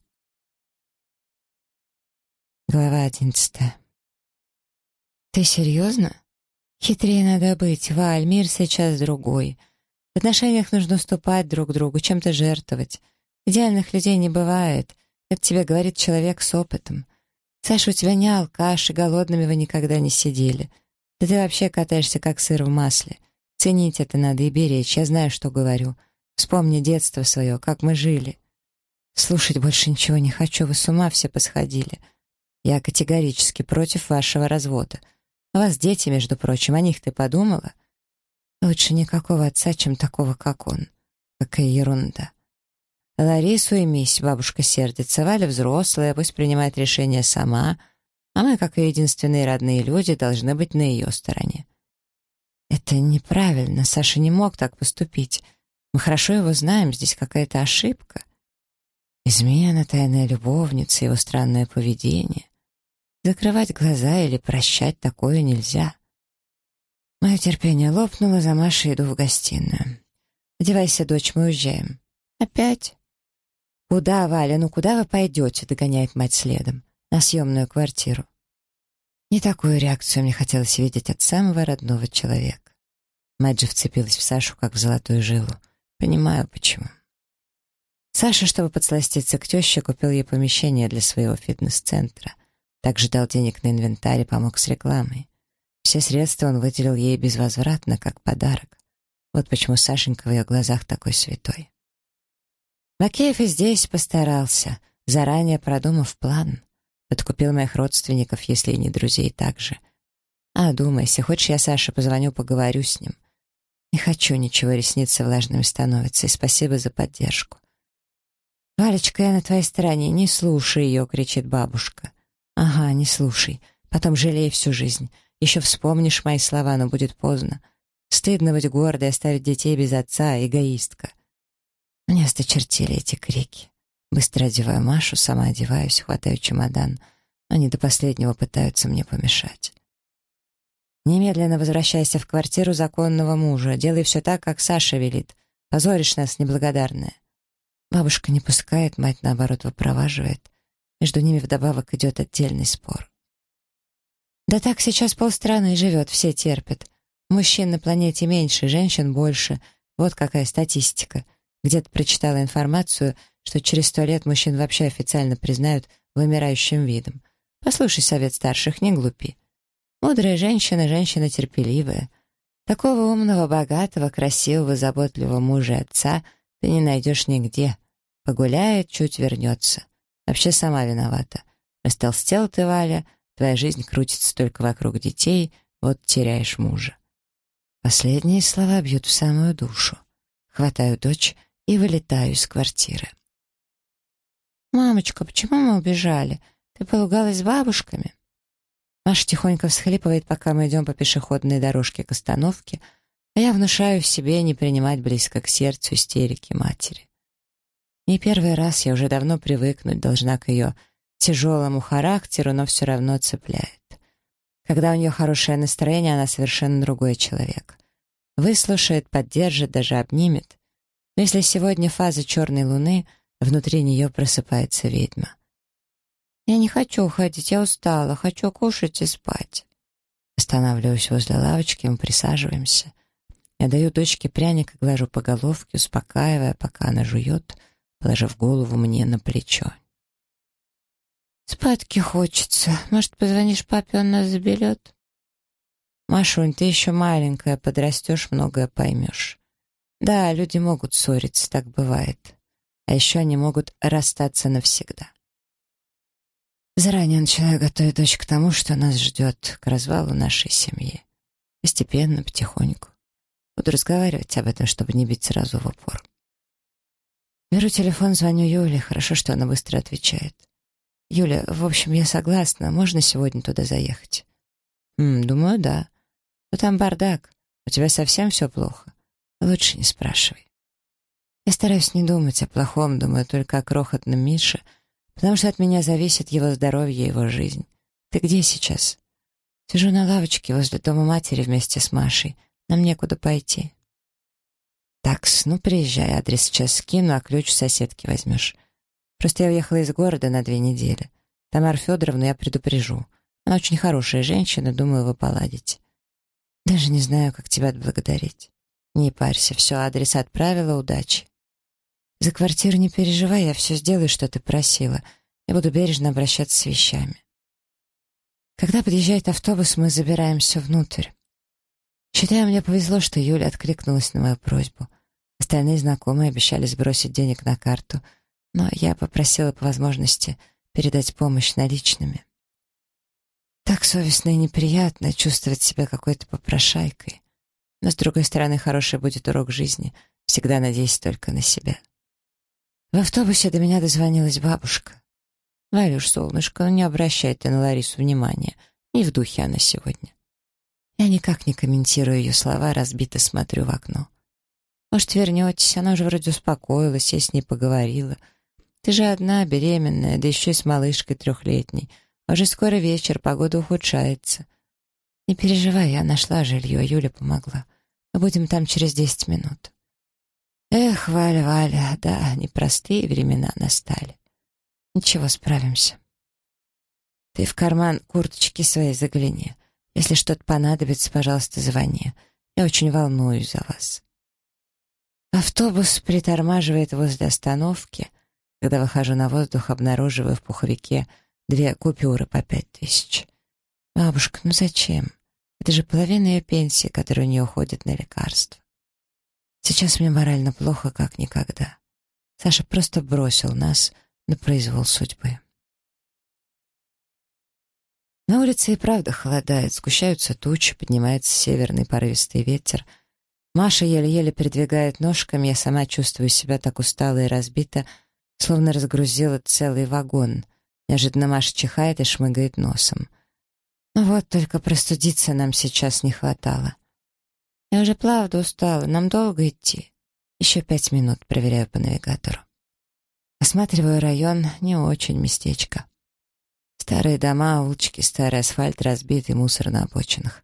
Глава одиннадцатая. «Ты серьезно? Хитрее надо быть, Валь, мир сейчас другой. В отношениях нужно уступать друг другу, чем-то жертвовать. Идеальных людей не бывает. Это тебе говорит человек с опытом. Саша, у тебя не алкаш, и голодными вы никогда не сидели. Да ты вообще катаешься, как сыр в масле. Ценить это надо и беречь, я знаю, что говорю. Вспомни детство свое, как мы жили. Слушать больше ничего не хочу, вы с ума все посходили». Я категорически против вашего развода. У вас дети, между прочим, о них ты подумала? Лучше никакого отца, чем такого, как он. Какая ерунда. Ларису и мисс, бабушка сердится. Валя взрослая, пусть принимает решение сама, а мы, как и единственные родные люди, должны быть на ее стороне. Это неправильно, Саша не мог так поступить. Мы хорошо его знаем, здесь какая-то ошибка. Измена, тайная любовница, его странное поведение. Закрывать глаза или прощать такое нельзя. Мое терпение лопнуло, за Машей иду в гостиную. «Одевайся, дочь, мы уезжаем». «Опять?» «Куда, Валя, ну куда вы пойдете?» — догоняет мать следом. «На съемную квартиру». Не такую реакцию мне хотелось видеть от самого родного человека. Мать же вцепилась в Сашу, как в золотую жилу. Понимаю, почему. Саша, чтобы подсластиться к теще, купил ей помещение для своего фитнес-центра — также дал денег на инвентарь и помог с рекламой. Все средства он выделил ей безвозвратно, как подарок. Вот почему Сашенька в ее глазах такой святой. Макеев и здесь постарался, заранее продумав план. Подкупил моих родственников, если и не друзей, также. А, думайся, хочешь, я Саше позвоню, поговорю с ним. Не хочу ничего, ресницы влажными становятся, и спасибо за поддержку. «Валечка, я на твоей стороне, не слушай ее!» — кричит бабушка. «Ага, не слушай. Потом жалей всю жизнь. Еще вспомнишь мои слова, но будет поздно. Стыдно быть гордой, оставить детей без отца, эгоистка». Мне осточертели эти крики. Быстро одеваю Машу, сама одеваюсь, хватаю чемодан. Они до последнего пытаются мне помешать. Немедленно возвращайся в квартиру законного мужа. Делай все так, как Саша велит. Позоришь нас, неблагодарная. Бабушка не пускает, мать, наоборот, выпроваживает. Между ними вдобавок идет отдельный спор. Да так сейчас полстраны живет, все терпят. Мужчин на планете меньше, женщин больше. Вот какая статистика. Где-то прочитала информацию, что через сто лет мужчин вообще официально признают вымирающим видом. Послушай совет старших, не глупи. Мудрая женщина, женщина терпеливая. Такого умного, богатого, красивого, заботливого мужа и отца ты не найдешь нигде. Погуляет, чуть вернется. Вообще сама виновата. Растолстела ты, Валя, твоя жизнь крутится только вокруг детей, вот теряешь мужа. Последние слова бьют в самую душу. Хватаю дочь и вылетаю из квартиры. «Мамочка, почему мы убежали? Ты поругалась с бабушками?» Маша тихонько всхлипывает, пока мы идем по пешеходной дорожке к остановке, а я внушаю в себе не принимать близко к сердцу истерики матери. Не первый раз я уже давно привыкнуть должна к ее тяжелому характеру, но все равно цепляет. Когда у нее хорошее настроение, она совершенно другой человек. Выслушает, поддержит, даже обнимет. Но если сегодня фаза черной луны, внутри нее просыпается ведьма. «Я не хочу уходить, я устала, хочу кушать и спать». Останавливаюсь возле лавочки, мы присаживаемся. Я даю дочке пряник и глажу по головке, успокаивая, пока она жует — положив голову мне на плечо. «Спадки хочется. Может, позвонишь папе, он нас заберет?» «Машунь, ты еще маленькая, подрастешь, многое поймешь. Да, люди могут ссориться, так бывает. А еще они могут расстаться навсегда. Заранее начинаю готовить дочь к тому, что нас ждет, к развалу нашей семьи. Постепенно, потихоньку. Буду разговаривать об этом, чтобы не бить сразу в упор. Беру телефон, звоню Юле. Хорошо, что она быстро отвечает. «Юля, в общем, я согласна. Можно сегодня туда заехать?» «М, «Думаю, да. Но там бардак. У тебя совсем все плохо. Лучше не спрашивай». Я стараюсь не думать о плохом, думаю только о крохотном Мише, потому что от меня зависит его здоровье и его жизнь. Ты где сейчас? Сижу на лавочке возле дома матери вместе с Машей. Нам некуда пойти. «Такс, ну приезжай, адрес сейчас скину, а ключ у соседки возьмешь. Просто я уехала из города на две недели. Тамару Федоровну я предупрежу. Она очень хорошая женщина, думаю, вы поладите. Даже не знаю, как тебя отблагодарить. Не парься, все, адрес отправила, удачи. За квартиру не переживай, я все сделаю, что ты просила. Я буду бережно обращаться с вещами. Когда подъезжает автобус, мы забираемся внутрь. Считаю, мне повезло, что Юля откликнулась на мою просьбу. Остальные знакомые обещали сбросить денег на карту, но я попросила по возможности передать помощь наличными. Так совестно и неприятно чувствовать себя какой-то попрошайкой. Но, с другой стороны, хороший будет урок жизни. Всегда надейся только на себя. В автобусе до меня дозвонилась бабушка. «Валюш, солнышко, не обращай ты на Ларису внимания. Не в духе она сегодня». Я никак не комментирую ее слова, разбито смотрю в окно. «Может, вернетесь? Она уже вроде успокоилась, я с ней поговорила. Ты же одна, беременная, да еще и с малышкой трехлетней. Уже скоро вечер, погода ухудшается. Не переживай, я нашла жилье, Юля помогла. Мы будем там через десять минут». Эх, Валя, Валя, да, непростые времена настали. Ничего, справимся. Ты в карман курточки своей загляни. Если что-то понадобится, пожалуйста, звони. Я очень волнуюсь за вас. Автобус притормаживает возле остановки. Когда выхожу на воздух, обнаруживаю в пуховике две купюры по пять тысяч. Бабушка, ну зачем? Это же половина ее пенсии, которая у нее уходит на лекарства. Сейчас мне морально плохо, как никогда. Саша просто бросил нас на произвол судьбы. На улице и правда холодает, сгущаются тучи, поднимается северный порывистый ветер. Маша еле-еле передвигает ножками, я сама чувствую себя так устала и разбита, словно разгрузила целый вагон. Неожиданно Маша чихает и шмыгает носом. Ну вот, только простудиться нам сейчас не хватало. Я уже правда устала, нам долго идти. Еще пять минут, проверяю по навигатору. Осматриваю район, не очень местечко. Старые дома, улочки, старый асфальт, разбитый мусор на обочинах.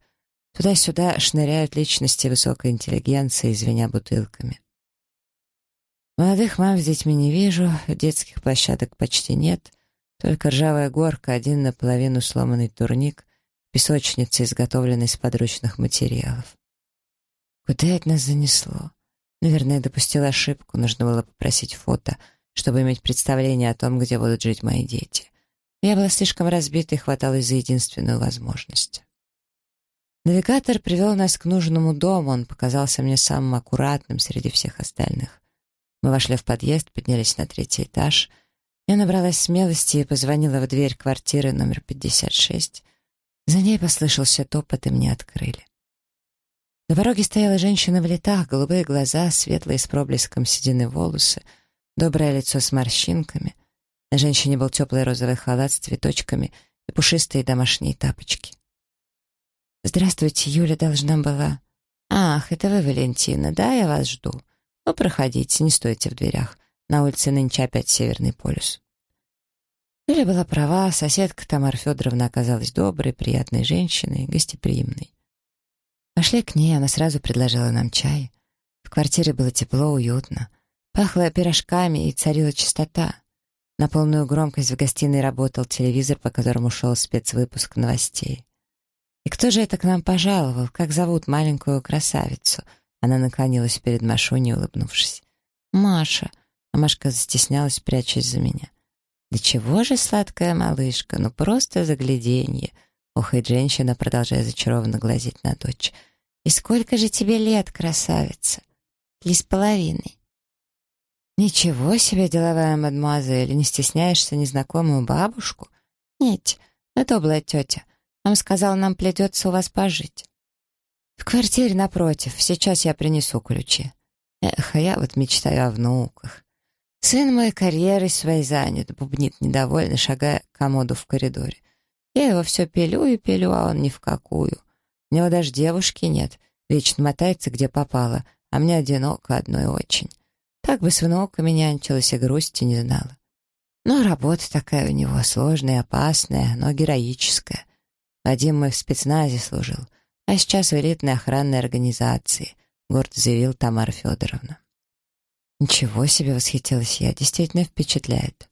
Туда-сюда шныряют личности высокой интеллигенции, звеня бутылками. Молодых мам с детьми не вижу, детских площадок почти нет, только ржавая горка, один наполовину сломанный турник, песочница, изготовленная из подручных материалов. Куда это нас занесло? Наверное, допустила ошибку, нужно было попросить фото, чтобы иметь представление о том, где будут жить мои дети. я была слишком разбита и хваталась за единственную возможность. Навигатор привел нас к нужному дому, он показался мне самым аккуратным среди всех остальных. Мы вошли в подъезд, поднялись на третий этаж. Я набралась смелости и позвонила в дверь квартиры номер 56. За ней послышался топот, и мне открыли. На пороге стояла женщина в летах, голубые глаза, светлые с проблеском седины волосы, доброе лицо с морщинками. На женщине был теплый розовый халат с цветочками и пушистые домашние тапочки. «Здравствуйте, Юля должна была...» «Ах, это вы, Валентина, да, я вас жду. Ну, проходите, не стойте в дверях. На улице нынче опять Северный полюс». Юля была права, соседка Тамара Федоровна оказалась доброй, приятной женщиной, гостеприимной. Пошли к ней, она сразу предложила нам чай. В квартире было тепло, уютно. Пахло пирожками и царила чистота. На полную громкость в гостиной работал телевизор, по которому шел спецвыпуск новостей. «И кто же это к нам пожаловал? Как зовут маленькую красавицу?» Она наклонилась перед Машуней, улыбнувшись. «Маша». А Машка застеснялась, прячась за меня. «Да чего же сладкая малышка? Ну просто загляденье!» Охает женщина, продолжая зачарованно глазеть на дочь. «И сколько же тебе лет, красавица?» «Три с половиной». «Ничего себе, деловая мадемуазель, не стесняешься незнакомую бабушку?» «Нет, это была тетя. Мама сказала, нам придется у вас пожить». «В квартире напротив. Сейчас я принесу ключи». «Эх, а я вот мечтаю о внуках». Сын мой карьерой своей занят, бубнит недовольно, шагая к комоду в коридоре. Я его все пилю и пилю, а он ни в какую. У него даже девушки нет, вечно мотается, где попало, а мне одиноко одной очень. Так бы с внуками нянчилась и грусти не знала. Но работа такая у него сложная, опасная, но героическая. Вадим мой в спецназе служил, а сейчас в элитной охранной организации, гордо заявил Тамара Федоровна. Ничего себе, восхитилась я, действительно впечатляет.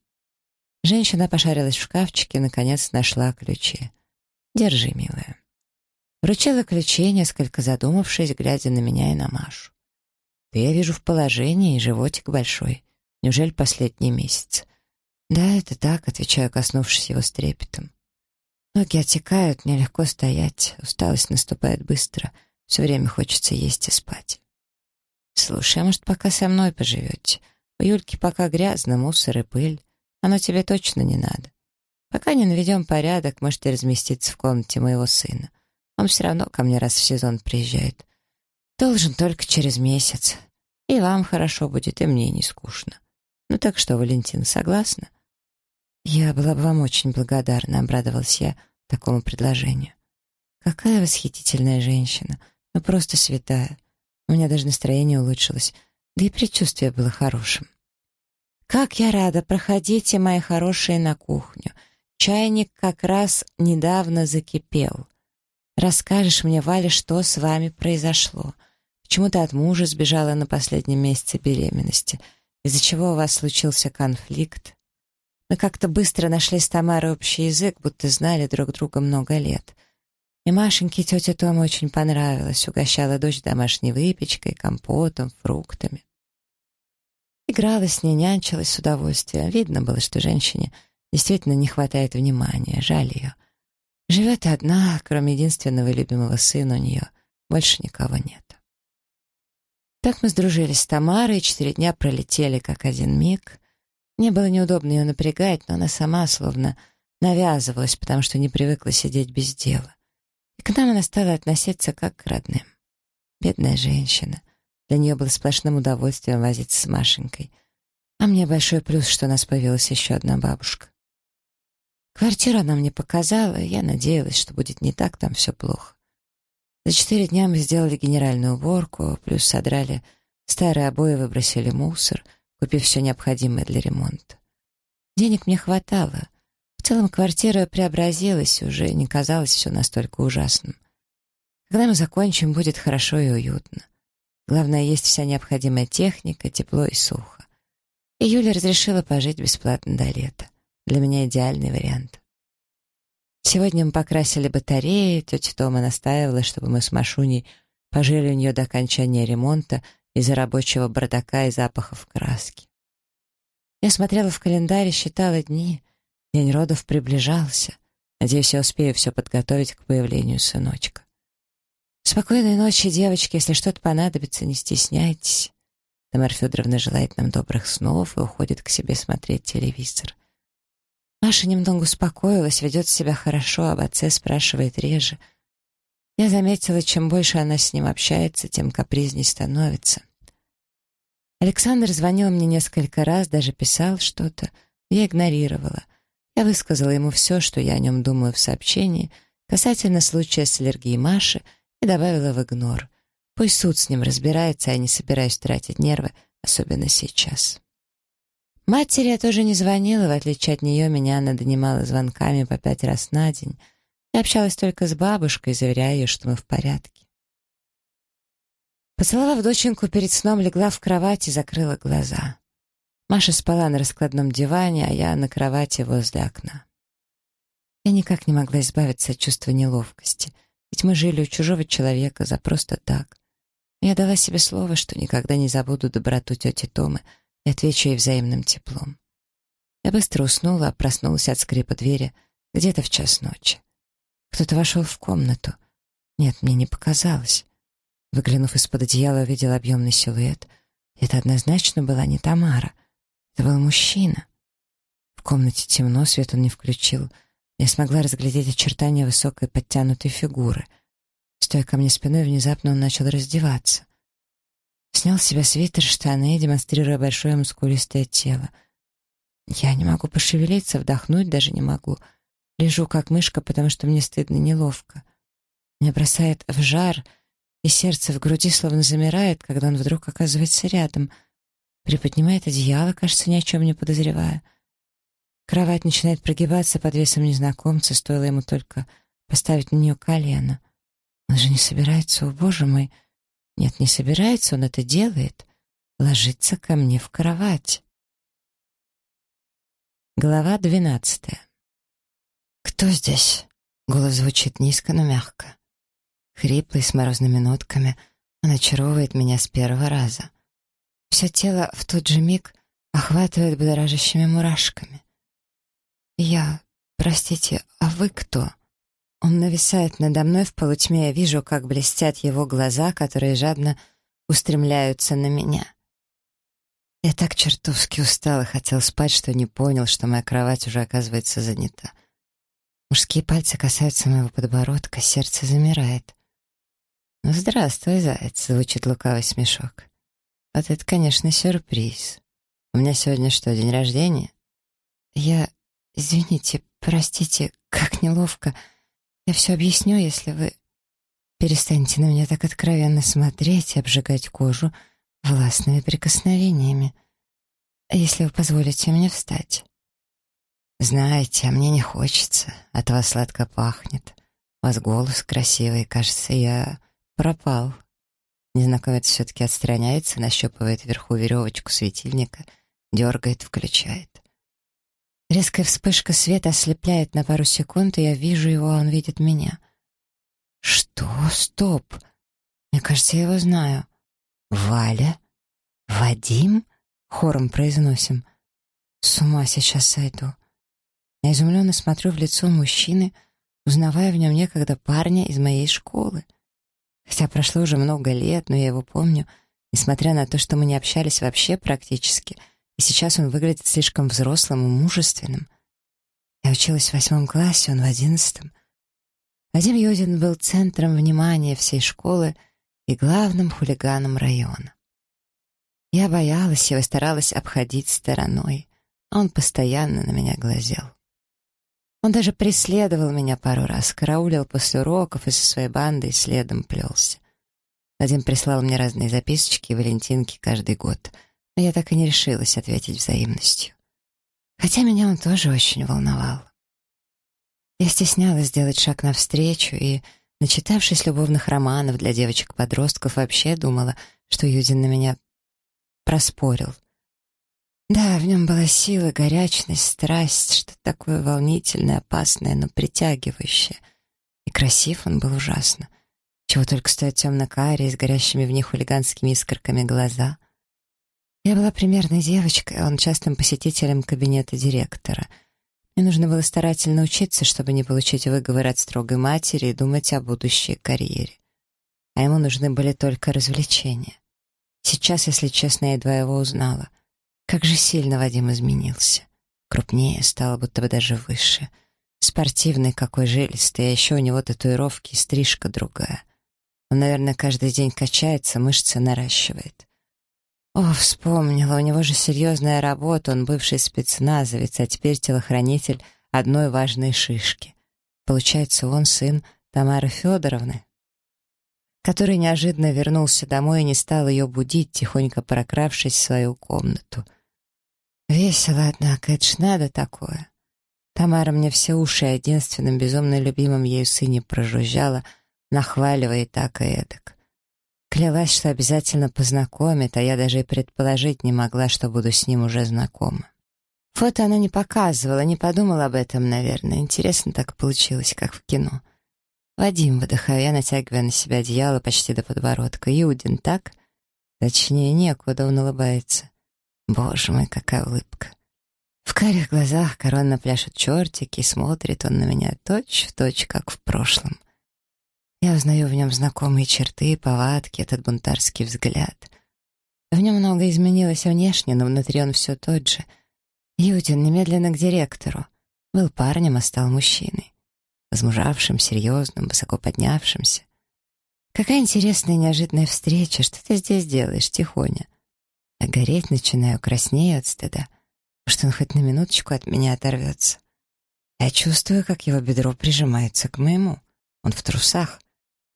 Женщина пошарилась в шкафчике и, наконец, нашла ключи. «Держи, милая». Вручила ключи, несколько задумавшись, глядя на меня и на Машу. «Ты, я вижу, в положении, и животик большой. Неужели последний месяц?» «Да, это так», — отвечаю, коснувшись его с трепетом. Ноги отекают, мне легко стоять, усталость наступает быстро, все время хочется есть и спать. «Слушай, а может, пока со мной поживете? У Юльки пока грязно, мусор и пыль. Оно тебе точно не надо. Пока не наведем порядок, можете разместиться в комнате моего сына. Он все равно ко мне раз в сезон приезжает. Должен только через месяц. И вам хорошо будет, и мне не скучно. Ну так что, Валентина, согласна?» «Я была бы вам очень благодарна», — обрадовалась я такому предложению. «Какая восхитительная женщина! Ну, просто святая. У меня даже настроение улучшилось, да и предчувствие было хорошим. «Как я рада! Проходите, мои хорошие, на кухню. Чайник как раз недавно закипел. Расскажешь мне, Валя, что с вами произошло? Почему ты от мужа сбежала на последнем месяце беременности? Из-за чего у вас случился конфликт? Мы как-то быстро нашли с Тамарой общий язык, будто знали друг друга много лет. И Машеньке тетя Тома очень понравилась, угощала дочь домашней выпечкой, компотом, фруктами. Играла с ней, нянчилась с удовольствием. Видно было, что женщине действительно не хватает внимания, жаль ее. Живет одна, кроме единственного любимого сына у нее, больше никого нет. Так мы сдружились с Тамарой, и четыре дня пролетели как один миг. Мне было неудобно ее напрягать, но она сама словно навязывалась, потому что не привыкла сидеть без дела. И к нам она стала относиться как к родным. Бедная женщина. Для нее было сплошным удовольствием возиться с Машенькой. А мне большой плюс, что у нас появилась еще одна бабушка. Квартиру она мне показала, и я надеялась, что будет не так там все плохо. За четыре дня мы сделали генеральную уборку, плюс содрали старые обои, выбросили мусор — купив все необходимое для ремонта. Денег мне хватало. В целом квартира преобразилась, уже не казалось все настолько ужасным. Когда мы закончим, будет хорошо и уютно. Главное, есть вся необходимая техника, тепло и сухо. И Юля разрешила пожить бесплатно до лета. Для меня идеальный вариант. Сегодня мы покрасили батареи, тетя Тома настаивала, чтобы мы с Машуней пожили у нее до окончания ремонта из-за рабочего бардака и запахов краски. Я смотрела в календарь и считала дни. День родов приближался. Надеюсь, я успею все подготовить к появлению сыночка. Спокойной ночи, девочки. Если что-то понадобится, не стесняйтесь. Тамара Федоровна желает нам добрых снов и уходит к себе смотреть телевизор. Маша немного успокоилась, ведет себя хорошо, об отце спрашивает реже — я заметила, чем больше она с ним общается, тем капризней становится. Александр звонил мне несколько раз, даже писал что-то. Я игнорировала. Я высказала ему все, что я о нем думаю в сообщении, касательно случая с аллергией Маши, и добавила в игнор. Пусть суд с ним разбирается, я не собираюсь тратить нервы, особенно сейчас. Матери я тоже не звонила, в отличие от нее меня она донимала звонками по пять раз на день — я общалась только с бабушкой, заверяя ее, что мы в порядке. Поцеловав доченьку перед сном, легла в кровать и закрыла глаза. Маша спала на раскладном диване, а я на кровати возле окна. Я никак не могла избавиться от чувства неловкости, ведь мы жили у чужого человека за просто так. я дала себе слово, что никогда не забуду доброту тети Томы и отвечу ей взаимным теплом. Я быстро уснула, а проснулась от скрипа двери где-то в час ночи. Кто-то вошел в комнату. Нет, мне не показалось. Выглянув из-под одеяла, увидел объемный силуэт. Это однозначно была не Тамара. Это был мужчина. В комнате темно, свет он не включил. Я смогла разглядеть очертания высокой подтянутой фигуры. Стоя ко мне спиной, внезапно он начал раздеваться. Снял с себя свитер, штаны, демонстрируя большое мускулистое тело. Я не могу пошевелиться, вдохнуть даже не могу — Лежу как мышка, потому что мне стыдно неловко. Меня бросает в жар, и сердце в груди словно замирает, когда он вдруг оказывается рядом. Приподнимает одеяло, кажется, ни о чем не подозревая. Кровать начинает прогибаться под весом незнакомца, стоило ему только поставить на нее колено. Он же не собирается, о боже мой. Нет, не собирается, он это делает. Ложится ко мне в кровать. Глава двенадцатая. «Кто здесь?» Голос звучит низко, но мягко. Хриплый, с морозными нотками, он очаровывает меня с первого раза. Все тело в тот же миг охватывает будоражащими мурашками. «Я... Простите, а вы кто?» Он нависает надо мной в полутьме, я вижу, как блестят его глаза, которые жадно устремляются на меня. Я так чертовски устал и хотел спать, что не понял, что моя кровать уже оказывается занята. Мужские пальцы касаются моего подбородка, сердце замирает. «Ну, здравствуй, заяц», — звучит лукавый смешок. «Вот это, конечно, сюрприз. У меня сегодня что, день рождения?» «Я... Извините, простите, как неловко. Я все объясню, если вы...» «Перестаньте на меня так откровенно смотреть и обжигать кожу», — властными прикосновениями. Если вы позволите мне встать. Знаете, а мне не хочется, от вас сладко пахнет. У вас голос красивый, кажется, я пропал. Незнакомец все-таки отстраняется, нащупывает вверху веревочку светильника, дергает, включает. Резкая вспышка света ослепляет на пару секунд, и я вижу его, а он видит меня. Что? Стоп! Мне кажется, я его знаю. «Валя? Вадим?» — хором произносим. «С ума сейчас сойду». Я изумленно смотрю в лицо мужчины, узнавая в нем некогда парня из моей школы. Хотя прошло уже много лет, но я его помню, несмотря на то, что мы не общались вообще практически, и сейчас он выглядит слишком взрослым и мужественным. Я училась в восьмом классе, он в одиннадцатом. Вадим Йодин был центром внимания всей школы — и главным хулиганом района. Я боялась его старалась обходить стороной, а он постоянно на меня глазел. Он даже преследовал меня пару раз, караулил после уроков и со своей бандой следом плелся. Вадим прислал мне разные записочки и валентинки каждый год, я так и не решилась ответить взаимностью. Хотя меня он тоже очень волновал. Я стеснялась сделать шаг навстречу и Начитавшись любовных романов для девочек-подростков, вообще думала, что Юдин на меня проспорил. Да, в нем была сила, горячность, страсть, что-то такое волнительное, опасное, но притягивающее. И красив он был ужасно. Чего только стоят темно-карие с горящими в них хулиганскими искорками глаза. Я была примерной девочкой, а он частым посетителем кабинета директора — мне нужно было старательно учиться, чтобы не получить выговор от строгой матери и думать о будущей карьере. А ему нужны были только развлечения. Сейчас, если честно, я едва его узнала. Как же сильно Вадим изменился. Крупнее стало, будто бы даже выше. Спортивный какой, жилистый, а еще у него татуировки и стрижка другая. Он, наверное, каждый день качается, мышцы наращивает. О, вспомнила, у него же серьезная работа, он бывший спецназовец, а теперь телохранитель одной важной шишки. Получается, он сын Тамары Федоровны, который неожиданно вернулся домой и не стал ее будить, тихонько прокравшись в свою комнату. Весело, однако, это ж надо такое. Тамара мне все уши единственным безумно любимым ею сыне прожужжала, нахваливая и так и эдак. Клялась, что обязательно познакомит, а я даже и предположить не могла, что буду с ним уже знакома. Фото она не показывала, не подумала об этом, наверное. Интересно так получилось, как в кино. Вадим, выдыхаю я, натягивая на себя одеяло почти до подбородка. Юдин, так? Точнее, некуда, он улыбается. Боже мой, какая улыбка. В карих глазах коронно пляшут чертики, смотрит он на меня точь в точь, как в прошлом. Я узнаю в нем знакомые черты, повадки, этот бунтарский взгляд. В нем много изменилось внешне, но внутри он все тот же. Юдин немедленно к директору. Был парнем, а стал мужчиной. Возмужавшим, серьезным, высоко поднявшимся. Какая интересная неожиданная встреча. Что ты здесь делаешь, тихоня? Я гореть начинаю, краснею от стыда. Что он хоть на минуточку от меня оторвется. Я чувствую, как его бедро прижимается к моему. Он в трусах.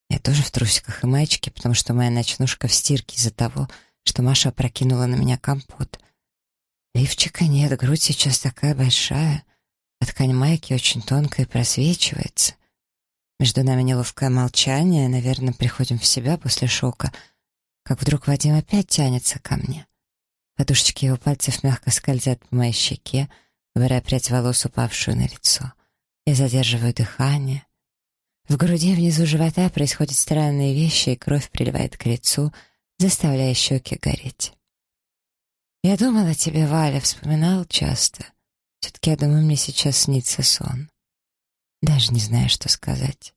Я тоже в трусиках и маечке, потому что моя ночнушка в стирке из-за того, что Маша опрокинула на меня компот. Лифчика нет, грудь сейчас такая большая, а ткань майки очень тонкая и просвечивается. Между нами неловкое молчание, наверное, приходим в себя после шока, как вдруг Вадим опять тянется ко мне. Подушечки его пальцев мягко скользят по моей щеке, убирая прядь волос, упавшую на лицо. Я задерживаю дыхание. В груди внизу живота происходят странные вещи, и кровь приливает к лицу, заставляя щеки гореть. Я думала о тебе, Валя, вспоминал часто. Все-таки, я думаю, мне сейчас снится сон. Даже не знаю, что сказать.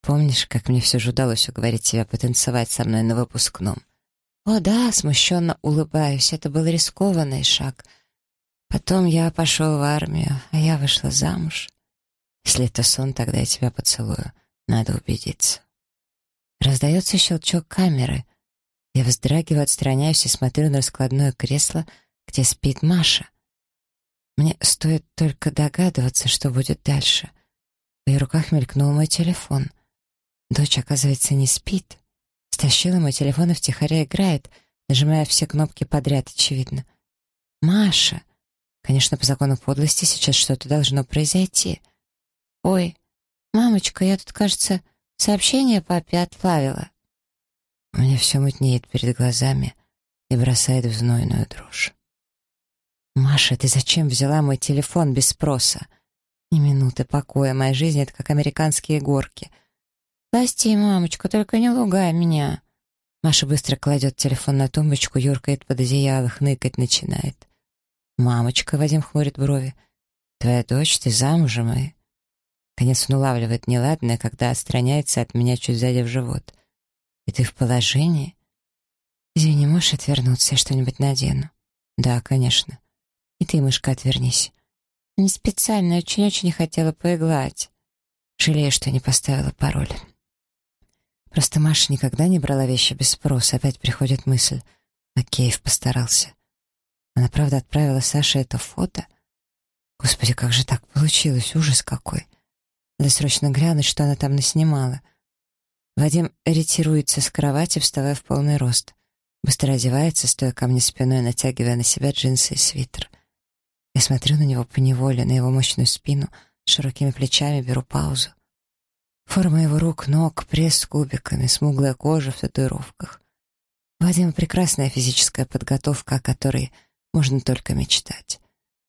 Помнишь, как мне все же удалось уговорить тебя потанцевать со мной на выпускном? О да, смущенно улыбаюсь, это был рискованный шаг. Потом я пошел в армию, а я вышла замуж. Если это сон, тогда я тебя поцелую. Надо убедиться. Раздается щелчок камеры. Я вздрагиваю, отстраняюсь и смотрю на раскладное кресло, где спит Маша. Мне стоит только догадываться, что будет дальше. В ее руках мелькнул мой телефон. Дочь, оказывается, не спит. Стащила мой телефон и втихаря играет, нажимая все кнопки подряд, очевидно. «Маша!» Конечно, по закону подлости сейчас что-то должно произойти. «Ой, мамочка, я тут, кажется, сообщение папе отправила». У меня все мутнеет перед глазами и бросает в знойную дрожь. «Маша, ты зачем взяла мой телефон без спроса?» «Ни минуты покоя, моя жизнь — это как американские горки». «Прости, мамочка, только не лугай меня». Маша быстро кладет телефон на тумбочку, юркает под одеяло, хныкать начинает. «Мамочка», — Вадим хмурит брови, — «твоя дочь, ты замужем и...» Конец он улавливает неладное, когда отстраняется от меня чуть сзади в живот. «И ты в положении?» «Извини, можешь отвернуться, я что-нибудь надену?» «Да, конечно». И ты, мышка, отвернись. Не специально, очень-очень хотела поиглать. Жалею, что не поставила пароль. Просто Маша никогда не брала вещи без спроса. Опять приходит мысль. Макеев постарался. Она правда отправила Саше это фото? Господи, как же так получилось? Ужас какой. Надо срочно глянуть, что она там наснимала. Вадим ретируется с кровати, вставая в полный рост. Быстро одевается, стоя ко мне спиной, натягивая на себя джинсы и свитер. Я смотрю на него поневоле, на его мощную спину, широкими плечами беру паузу. Форма его рук, ног, пресс с кубиками, смуглая кожа в татуировках. Вадима прекрасная физическая подготовка, о которой можно только мечтать.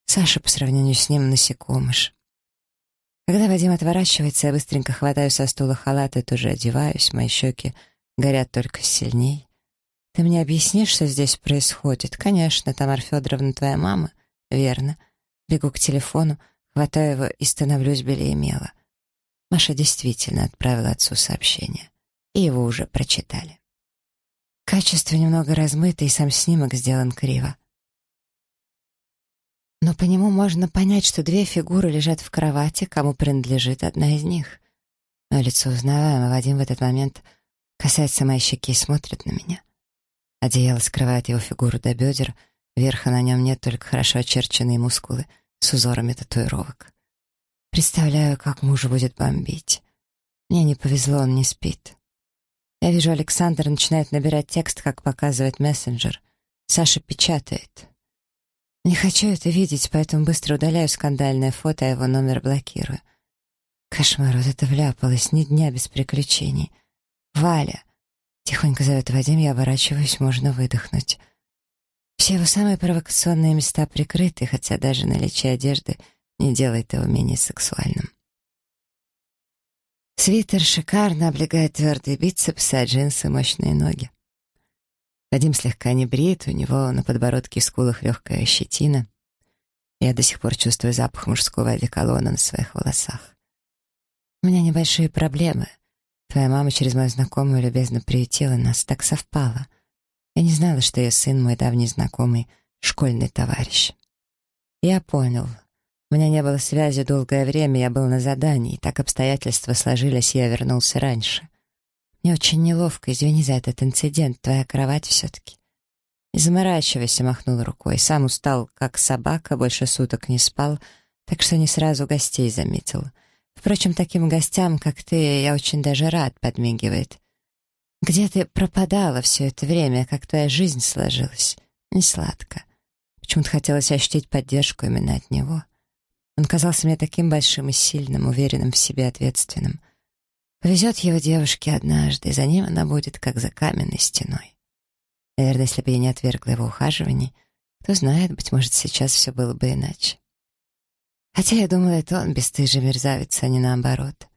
Саша по сравнению с ним насекомыш. Когда Вадим отворачивается, я быстренько хватаю со стула халат и тоже одеваюсь, мои щеки горят только сильней. Ты мне объяснишь, что здесь происходит? Конечно, Тамара Федоровна твоя мама — Верно. Бегу к телефону, хватаю его и становлюсь белее мела. Маша действительно отправила отцу сообщение. И его уже прочитали. Качество немного размыто, и сам снимок сделан криво. Но по нему можно понять, что две фигуры лежат в кровати, кому принадлежит одна из них. Мое лицо узнаваемо, Вадим в этот момент касается моей щеки и смотрит на меня. Одеяло скрывает его фигуру до бедер — Верха на нем нет, только хорошо очерченные мускулы с узорами татуировок. Представляю, как мужа будет бомбить. Мне не повезло, он не спит. Я вижу, Александр начинает набирать текст, как показывает мессенджер. Саша печатает. Не хочу это видеть, поэтому быстро удаляю скандальное фото, а его номер блокирую. Кошмар, вот это вляпалось, ни дня без приключений. «Валя!» Тихонько зовет Вадим, я оборачиваюсь, можно выдохнуть. Все его самые провокационные места прикрыты, хотя даже наличие одежды не делает его менее сексуальным. Свитер шикарно облегает твердые бицепсы, а джинсы — мощные ноги. Вадим слегка не брит, у него на подбородке и скулах легкая щетина. Я до сих пор чувствую запах мужского одеколона на своих волосах. У меня небольшие проблемы. Твоя мама через мою знакомую любезно приютила нас, так совпало. Я не знала, что ее сын мой давний знакомый, школьный товарищ. Я понял. У меня не было связи долгое время, я был на задании, так обстоятельства сложились, я вернулся раньше. Мне очень неловко, извини за этот инцидент, твоя кровать все-таки. Не заморачивайся, махнул рукой. Сам устал, как собака, больше суток не спал, так что не сразу гостей заметил. Впрочем, таким гостям, как ты, я очень даже рад, подмигивает. Где ты пропадала все это время, как твоя жизнь сложилась? Не сладко. Почему-то хотелось ощутить поддержку именно от него. Он казался мне таким большим и сильным, уверенным в себе, ответственным. Повезет его девушке однажды, за ним она будет, как за каменной стеной. Наверное, если бы я не отвергла его ухаживаний, кто знает, быть может, сейчас все было бы иначе. Хотя я думала, это он бесстыжий мерзавец, а не наоборот.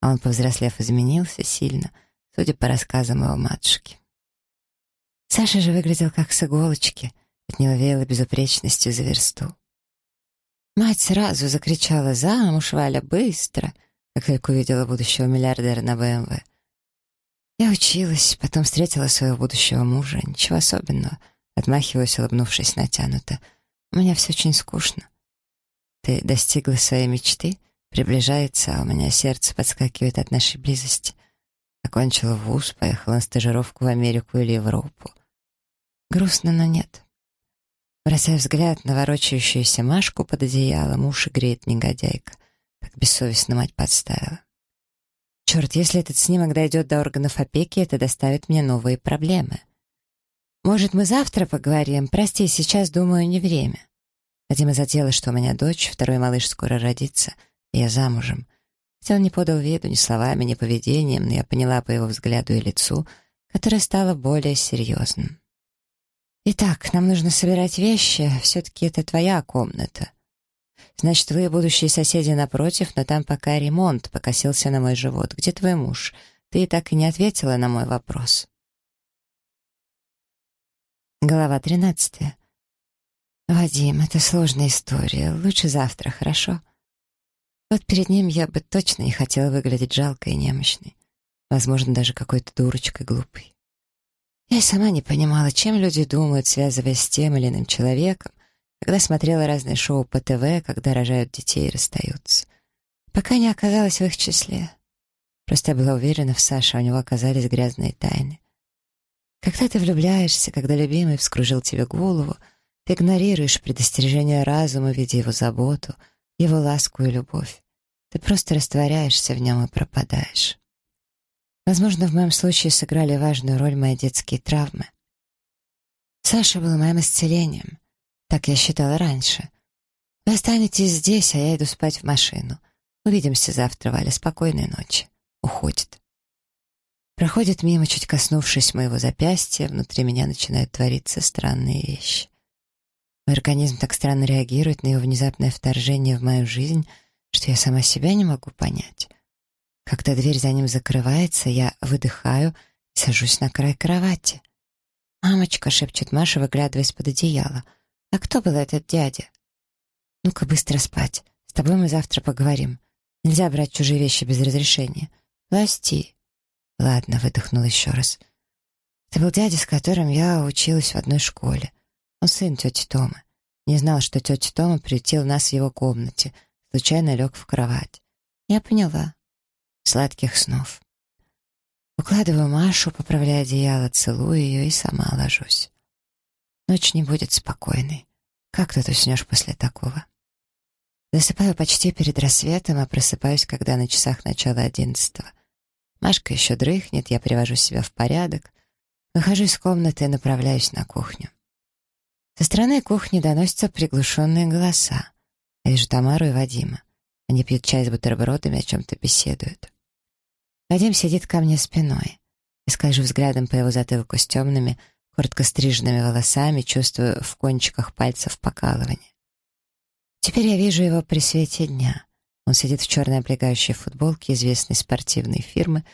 А он, повзрослев, изменился сильно, судя по рассказам его матушки. Саша же выглядел как с иголочки, от него веяло безупречностью за версту. Мать сразу закричала «Замуж, Валя, быстро!» Как только увидела будущего миллиардера на БМВ. Я училась, потом встретила своего будущего мужа. Ничего особенного. Отмахиваюсь, улыбнувшись натянуто. У меня все очень скучно. Ты достигла своей мечты? Приближается, а у меня сердце подскакивает от нашей близости. Окончила вуз, поехала на стажировку в Америку или Европу. Грустно, но нет. Бросая взгляд на ворочающуюся Машку под одеялом, уши греет негодяйка. Как бессовестно мать подставила. Черт, если этот снимок дойдет до органов опеки, это доставит мне новые проблемы. Может, мы завтра поговорим? Прости, сейчас, думаю, не время. Хотим из-за дела, что у меня дочь, второй малыш скоро родится, и я замужем. Хотя он не подал виду ни словами, ни поведением, но я поняла по его взгляду и лицу, которое стало более серьезным. «Итак, нам нужно собирать вещи, все-таки это твоя комната. Значит, вы будущие соседи напротив, но там пока ремонт покосился на мой живот. Где твой муж? Ты так и не ответила на мой вопрос. Глава тринадцатая. «Вадим, это сложная история. Лучше завтра, хорошо?» Вот перед ним я бы точно не хотела выглядеть жалкой и немощной. Возможно, даже какой-то дурочкой глупой. Я и сама не понимала, чем люди думают, связываясь с тем или иным человеком, когда смотрела разные шоу по ТВ, когда рожают детей и расстаются. Пока не оказалась в их числе. Просто я была уверена в Саше, у него оказались грязные тайны. Когда ты влюбляешься, когда любимый вскружил тебе голову, ты игнорируешь предостережение разума, видя его заботу, его ласку и любовь. Ты просто растворяешься в нем и пропадаешь. Возможно, в моем случае сыграли важную роль мои детские травмы. Саша был моим исцелением. Так я считала раньше. Вы останетесь здесь, а я иду спать в машину. Увидимся завтра, Валя. Спокойной ночи. Уходит. Проходит мимо, чуть коснувшись моего запястья, внутри меня начинают твориться странные вещи. Мой организм так странно реагирует на его внезапное вторжение в мою жизнь, что я сама себя не могу понять. Когда дверь за ним закрывается, я выдыхаю и сажусь на край кровати. «Мамочка», — шепчет Маша, выглядывая из-под одеяла — «А кто был этот дядя?» «Ну-ка, быстро спать. С тобой мы завтра поговорим. Нельзя брать чужие вещи без разрешения. Прости». «Ладно», — выдохнул еще раз. «Это был дядя, с которым я училась в одной школе. Он сын тети Томы. Не знал, что тетя Тома приютил нас в его комнате. Случайно лег в кровать. Я поняла. Сладких снов. Укладываю Машу, поправляя одеяло, целую ее и сама ложусь. Ночь не будет спокойной. Как тут уснешь после такого? Засыпаю почти перед рассветом, а просыпаюсь, когда на часах начало одиннадцатого. Машка еще дрыхнет, я привожу себя в порядок, выхожу из комнаты и направляюсь на кухню. Со стороны кухни доносятся приглушенные голоса. Я вижу Тамару и Вадима. Они пьют чай с бутербродами, о чем-то беседуют. Вадим сидит ко мне спиной. Я скольжу взглядом по его затылку с темными, коротко стриженными волосами, чувствую в кончиках пальцев покалывание. Теперь я вижу его при свете дня. Он сидит в черной облегающей футболке известной спортивной фирмы,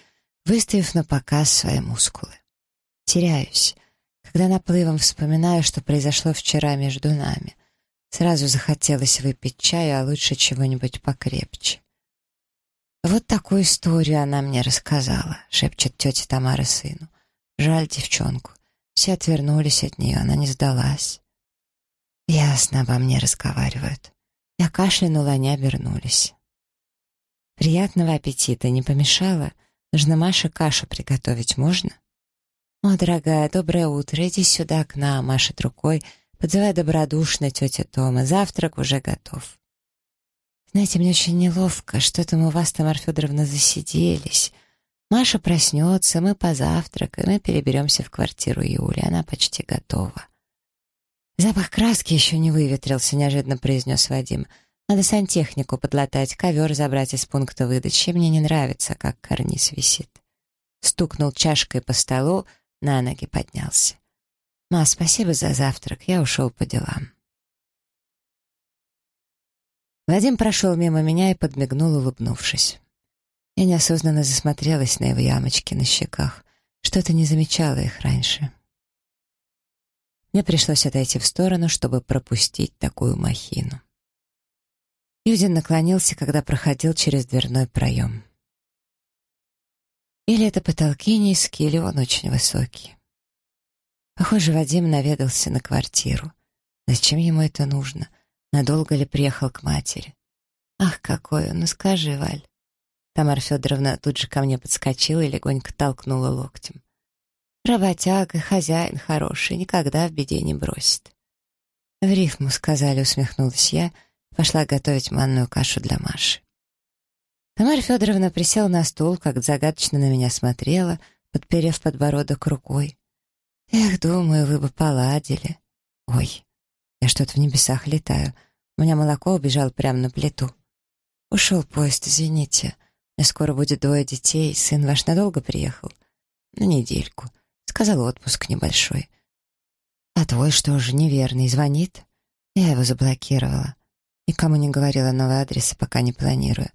выставив на показ свои мускулы. Теряюсь, когда наплывом вспоминаю, что произошло вчера между нами. Сразу захотелось выпить чаю, а лучше чего-нибудь покрепче. «Вот такую историю она мне рассказала», — шепчет тетя Тамара сыну. «Жаль девчонку. Все отвернулись от нее, она не сдалась. Ясно, обо мне разговаривают. Я кашлянула, они обернулись. Приятного аппетита не помешало. Нужно Маше кашу приготовить, можно? О, дорогая, доброе утро, иди сюда к нам, машет рукой, подзывая добродушно тетя Тома. Завтрак уже готов. Знаете, мне очень неловко, что-то мы у вас, Тамара Федоровна, засиделись. Маша проснется, мы позавтракаем и переберемся в квартиру Юли. Она почти готова. «Запах краски еще не выветрился», — неожиданно произнес Вадим. «Надо сантехнику подлатать, ковер забрать из пункта выдачи. Мне не нравится, как карниз висит». Стукнул чашкой по столу, на ноги поднялся. «Ма, спасибо за завтрак, я ушел по делам». Вадим прошел мимо меня и подмигнул, улыбнувшись. Я неосознанно засмотрелась на его ямочки на щеках. Что-то не замечала их раньше. Мне пришлось отойти в сторону, чтобы пропустить такую махину. Юдин наклонился, когда проходил через дверной проем. Или это потолки низкие, или он очень высокий. Похоже, Вадим наведался на квартиру. Зачем ему это нужно? Надолго ли приехал к матери? Ах, какой он, ну скажи, Валь. Тамара Федоровна тут же ко мне подскочила и легонько толкнула локтем. Работяга, хозяин хороший, никогда в беде не бросит. В рифму сказали, усмехнулась я, пошла готовить манную кашу для Маши. Тамара Федоровна присела на стул, как загадочно на меня смотрела, подперев подбородок рукой. Эх, думаю, вы бы поладили. Ой, я что-то в небесах летаю. У меня молоко убежало прямо на плиту. Ушел поезд, извините. Мне скоро будет двое детей. Сын ваш надолго приехал? На недельку. Сказал отпуск небольшой. А твой что же, неверный, звонит? Я его заблокировала. Никому не говорила новый адрес, пока не планирую.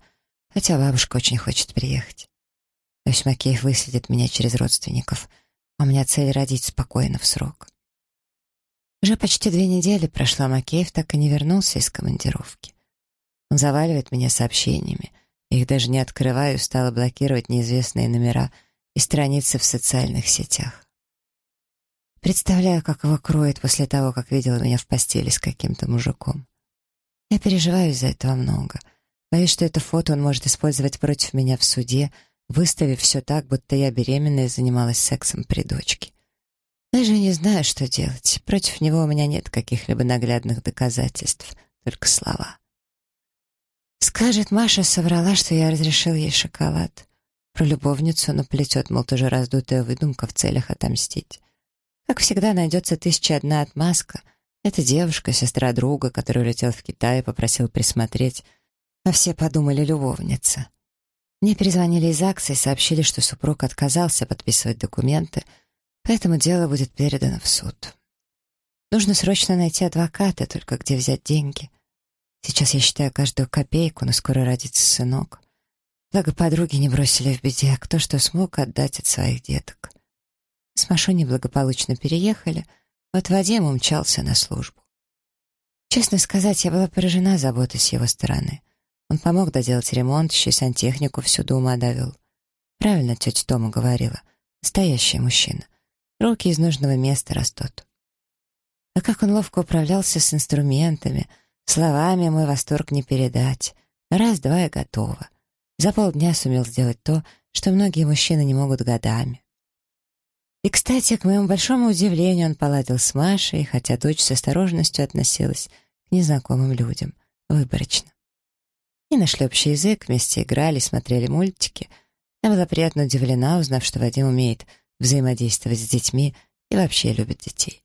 Хотя бабушка очень хочет приехать. То есть Макеев выследит меня через родственников, а у меня цель родить спокойно в срок. Уже почти две недели прошла, Макеев так и не вернулся из командировки. Он заваливает меня сообщениями. Их даже не открываю, стала блокировать неизвестные номера и страницы в социальных сетях. Представляю, как его кроет после того, как видела меня в постели с каким-то мужиком. Я переживаю из-за этого много. Боюсь, что это фото он может использовать против меня в суде, выставив все так, будто я беременная и занималась сексом при дочке. Даже не знаю, что делать. Против него у меня нет каких-либо наглядных доказательств, только слова. Скажет, Маша соврала, что я разрешил ей шоколад. Про любовницу наплетет, мол, тоже раздутая выдумка в целях отомстить. Как всегда, найдется тысяча одна отмазка. Это девушка, сестра друга, который улетел в Китай и попросил присмотреть, а все подумали любовница. Мне перезвонили из ЗАГСа и сообщили, что супруг отказался подписывать документы, поэтому дело будет передано в суд. Нужно срочно найти адвоката, только где взять деньги. Сейчас я считаю каждую копейку, но скоро родится сынок. Благо подруги не бросили в беде, а кто что смог отдать от своих деток. С Машой благополучно переехали, вот Вадим умчался на службу. Честно сказать, я была поражена заботой с его стороны. Он помог доделать ремонт, еще и сантехнику всю до ума довел. Правильно тетя Тома говорила. Настоящий мужчина. Руки из нужного места растут. А как он ловко управлялся с инструментами, словами мой восторг не передать. Раз-два и готово. За полдня сумел сделать то, что многие мужчины не могут годами. И, кстати, к моему большому удивлению, он поладил с Машей, хотя дочь с осторожностью относилась к незнакомым людям, выборочно. И нашли общий язык, вместе играли, смотрели мультики. Я была приятно удивлена, узнав, что Вадим умеет взаимодействовать с детьми и вообще любит детей.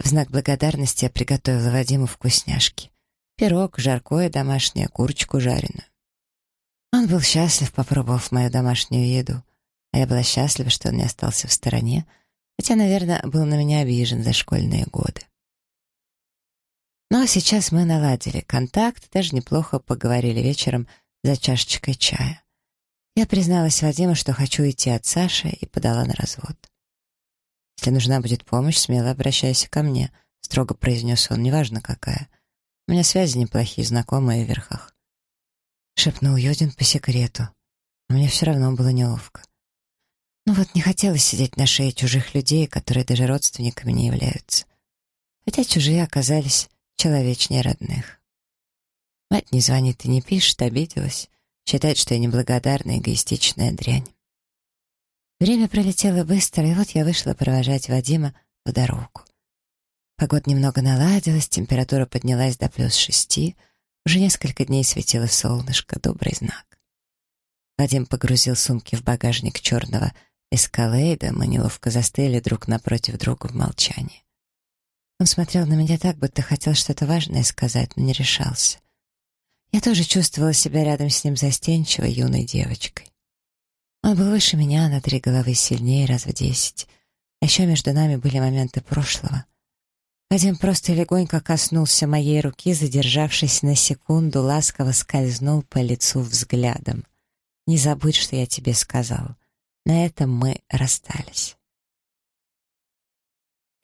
В знак благодарности я приготовила Вадиму вкусняшки. Пирог, жаркое домашнее, курочку жареную. Он был счастлив, попробовав мою домашнюю еду — а я была счастлива, что он не остался в стороне, хотя, наверное, был на меня обижен за школьные годы. Ну а сейчас мы наладили контакт, даже неплохо поговорили вечером за чашечкой чая. Я призналась Вадиму, что хочу идти от Саши, и подала на развод. «Если нужна будет помощь, смело обращайся ко мне», — строго произнес он, неважно какая. «У меня связи неплохие, знакомые в верхах». Шепнул Йодин по секрету. Мне все равно было неловко. Ну вот не хотелось сидеть на шее чужих людей, которые даже родственниками не являются. Хотя чужие оказались человечнее родных. Мать не звонит и не пишет, обиделась. Считает, что я неблагодарная, эгоистичная дрянь. Время пролетело быстро, и вот я вышла провожать Вадима в дорогу. Погода немного наладилась, температура поднялась до плюс шести, уже несколько дней светило солнышко, добрый знак. Вадим погрузил сумки в багажник черного Эскалейда мы неловко застыли друг напротив друга в молчании. Он смотрел на меня так, будто хотел что-то важное сказать, но не решался. Я тоже чувствовала себя рядом с ним застенчивой юной девочкой. Он был выше меня на три головы сильнее, раз в десять. А еще между нами были моменты прошлого. Вадим просто легонько коснулся моей руки, задержавшись на секунду, ласково скользнул по лицу взглядом. «Не забудь, что я тебе сказал. На этом мы расстались».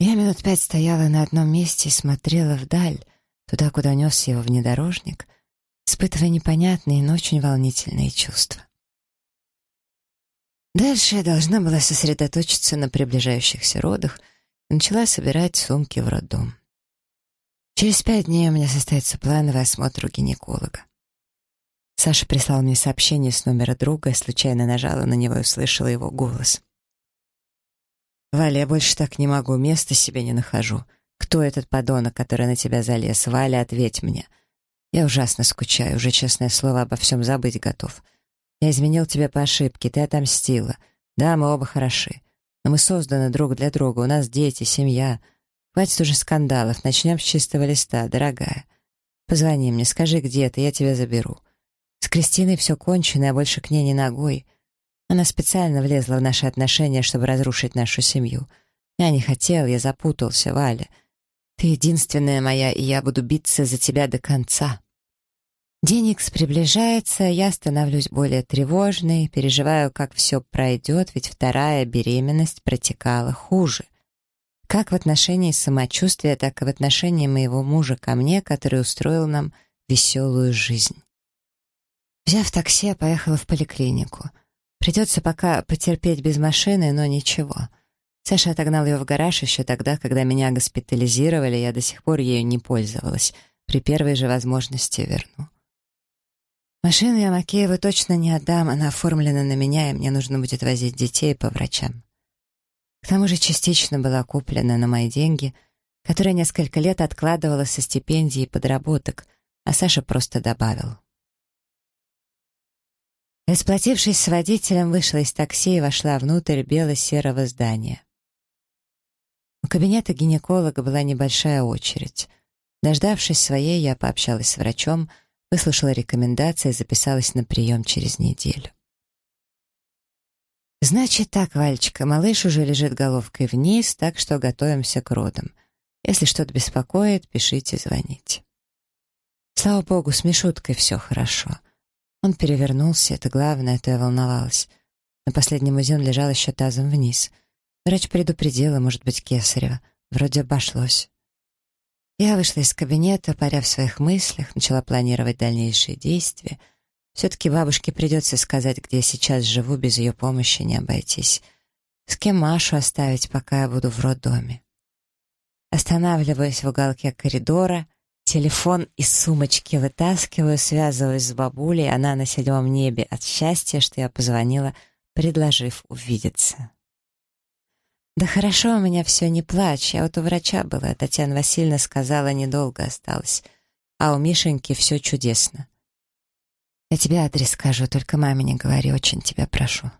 Я минут пять стояла на одном месте и смотрела вдаль, туда, куда нес его внедорожник, испытывая непонятные, но очень волнительные чувства. Дальше я должна была сосредоточиться на приближающихся родах — начала собирать сумки в роддом. Через пять дней у меня состоится плановый осмотр у гинеколога. Саша прислал мне сообщение с номера друга, я случайно нажала на него и услышала его голос. «Валя, я больше так не могу, места себе не нахожу. Кто этот подонок, который на тебя залез? Валя, ответь мне. Я ужасно скучаю, уже, честное слово, обо всем забыть готов. Я изменил тебе по ошибке, ты отомстила. Да, мы оба хороши. Но мы созданы друг для друга, у нас дети, семья. Хватит уже скандалов, начнем с чистого листа, дорогая. Позвони мне, скажи, где ты, я тебя заберу. С Кристиной все кончено, я больше к ней не ногой. Она специально влезла в наши отношения, чтобы разрушить нашу семью. Я не хотел, я запутался, Валя. Ты единственная моя, и я буду биться за тебя до конца. Деникс приближается, я становлюсь более тревожной, переживаю, как все пройдет, ведь вторая беременность протекала хуже. Как в отношении самочувствия, так и в отношении моего мужа ко мне, который устроил нам веселую жизнь. Взяв такси, я поехала в поликлинику. Придется пока потерпеть без машины, но ничего. Саша отогнал ее в гараж еще тогда, когда меня госпитализировали, я до сих пор ею не пользовалась. При первой же возможности верну. Машину я Макееву точно не отдам, она оформлена на меня, и мне нужно будет возить детей по врачам. К тому же частично была куплена на мои деньги, которые несколько лет откладывала со стипендий и подработок, а Саша просто добавил. Расплатившись с водителем, вышла из такси и вошла внутрь бело-серого здания. У кабинета гинеколога была небольшая очередь. Дождавшись своей, я пообщалась с врачом — выслушала рекомендации и записалась на прием через неделю. «Значит так, Вальчика, малыш уже лежит головкой вниз, так что готовимся к родам. Если что-то беспокоит, пишите, звоните». Слава богу, с Мишуткой все хорошо. Он перевернулся, это главное, а то я волновалась. На последнем УЗИ он лежал еще тазом вниз. Врач предупредила, может быть, кесарева. Вроде обошлось. Я вышла из кабинета, паря в своих мыслях, начала планировать дальнейшие действия. Все-таки бабушке придется сказать, где я сейчас живу, без ее помощи не обойтись. С кем Машу оставить, пока я буду в роддоме? Останавливаюсь в уголке коридора, телефон из сумочки вытаскиваю, связываюсь с бабулей, она на седьмом небе от счастья, что я позвонила, предложив увидеться. «Да хорошо у меня все, не плачь. Я вот у врача была, Татьяна Васильевна сказала, недолго осталось. А у Мишеньки все чудесно. Я тебе адрес скажу, только маме не говори, очень тебя прошу».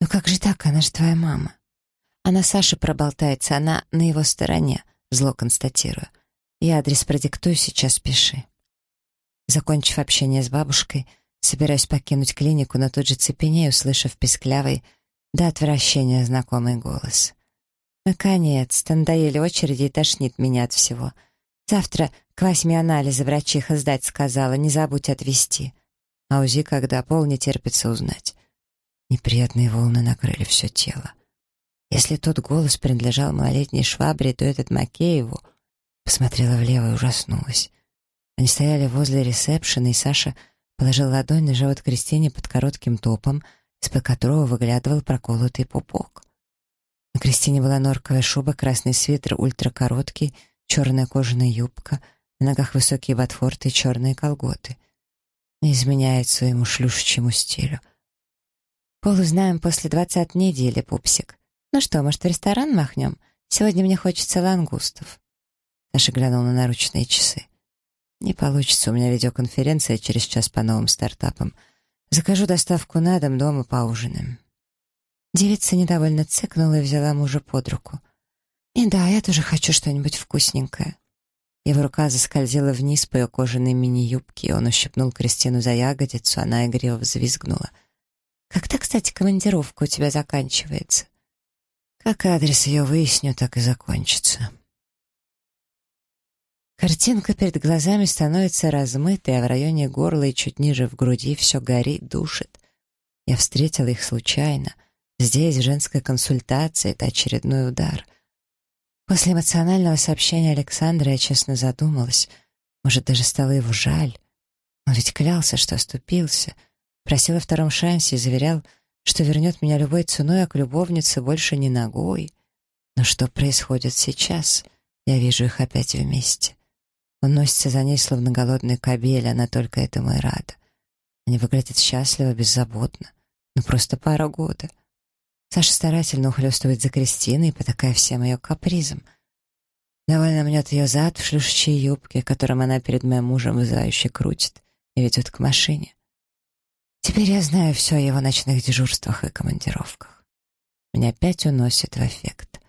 «Ну как же так, она же твоя мама». Она Саша проболтается, она на его стороне, зло констатирую. Я адрес продиктую, сейчас пиши. Закончив общение с бабушкой, собираюсь покинуть клинику, но тут же цепенею, услышав песклявый до отвращения знакомый голос. Наконец-то надоели очереди и тошнит меня от всего. Завтра к восьми анализы врачиха сдать сказала, не забудь отвезти. А УЗИ когда пол не терпится узнать. Неприятные волны накрыли все тело. Если тот голос принадлежал малолетней швабре, то этот Макееву посмотрела влево и ужаснулась. Они стояли возле ресепшена, и Саша положил ладонь на живот Кристине под коротким топом, из-под которого выглядывал проколотый пупок. На Кристине была норковая шуба, красный свитер ультракороткий, черная кожаная юбка, на ногах высокие ботфорты и черные колготы. Не изменяет своему шлюшечьему стилю. Пол узнаем после двадцать недели, пупсик. Ну что, может, в ресторан махнем? Сегодня мне хочется лангустов. Саша глянул на наручные часы. Не получится, у меня видеоконференция через час по новым стартапам — Закажу доставку на дом, дома поужинаем». Девица недовольно цыкнула и взяла мужа под руку. «И да, я тоже хочу что-нибудь вкусненькое». Его рука заскользила вниз по ее кожаной мини-юбке, и он ущипнул Кристину за ягодицу, она игриво взвизгнула. «Когда, кстати, командировка у тебя заканчивается?» «Как адрес ее выясню, так и закончится». Картинка перед глазами становится размытой, а в районе горла и чуть ниже в груди все горит, душит. Я встретила их случайно. Здесь, в женской консультации, это очередной удар. После эмоционального сообщения Александра я честно задумалась. Может, даже стало его жаль. Он ведь клялся, что оступился. Просил о втором шансе и заверял, что вернет меня любой ценой, а к любовнице больше не ногой. Но что происходит сейчас? Я вижу их опять вместе. Он носится за ней, словно голодный кобель, она только этому и рада. Они выглядят счастливо, беззаботно. Ну, просто пара года. Саша старательно ухлёстывает за Кристиной, потакая всем ее капризом. Довольно мнет ее зад в шлюшечьей юбке, которым она перед моим мужем вызывающе крутит и ведет к машине. Теперь я знаю все о его ночных дежурствах и командировках. Меня опять уносит в эффект.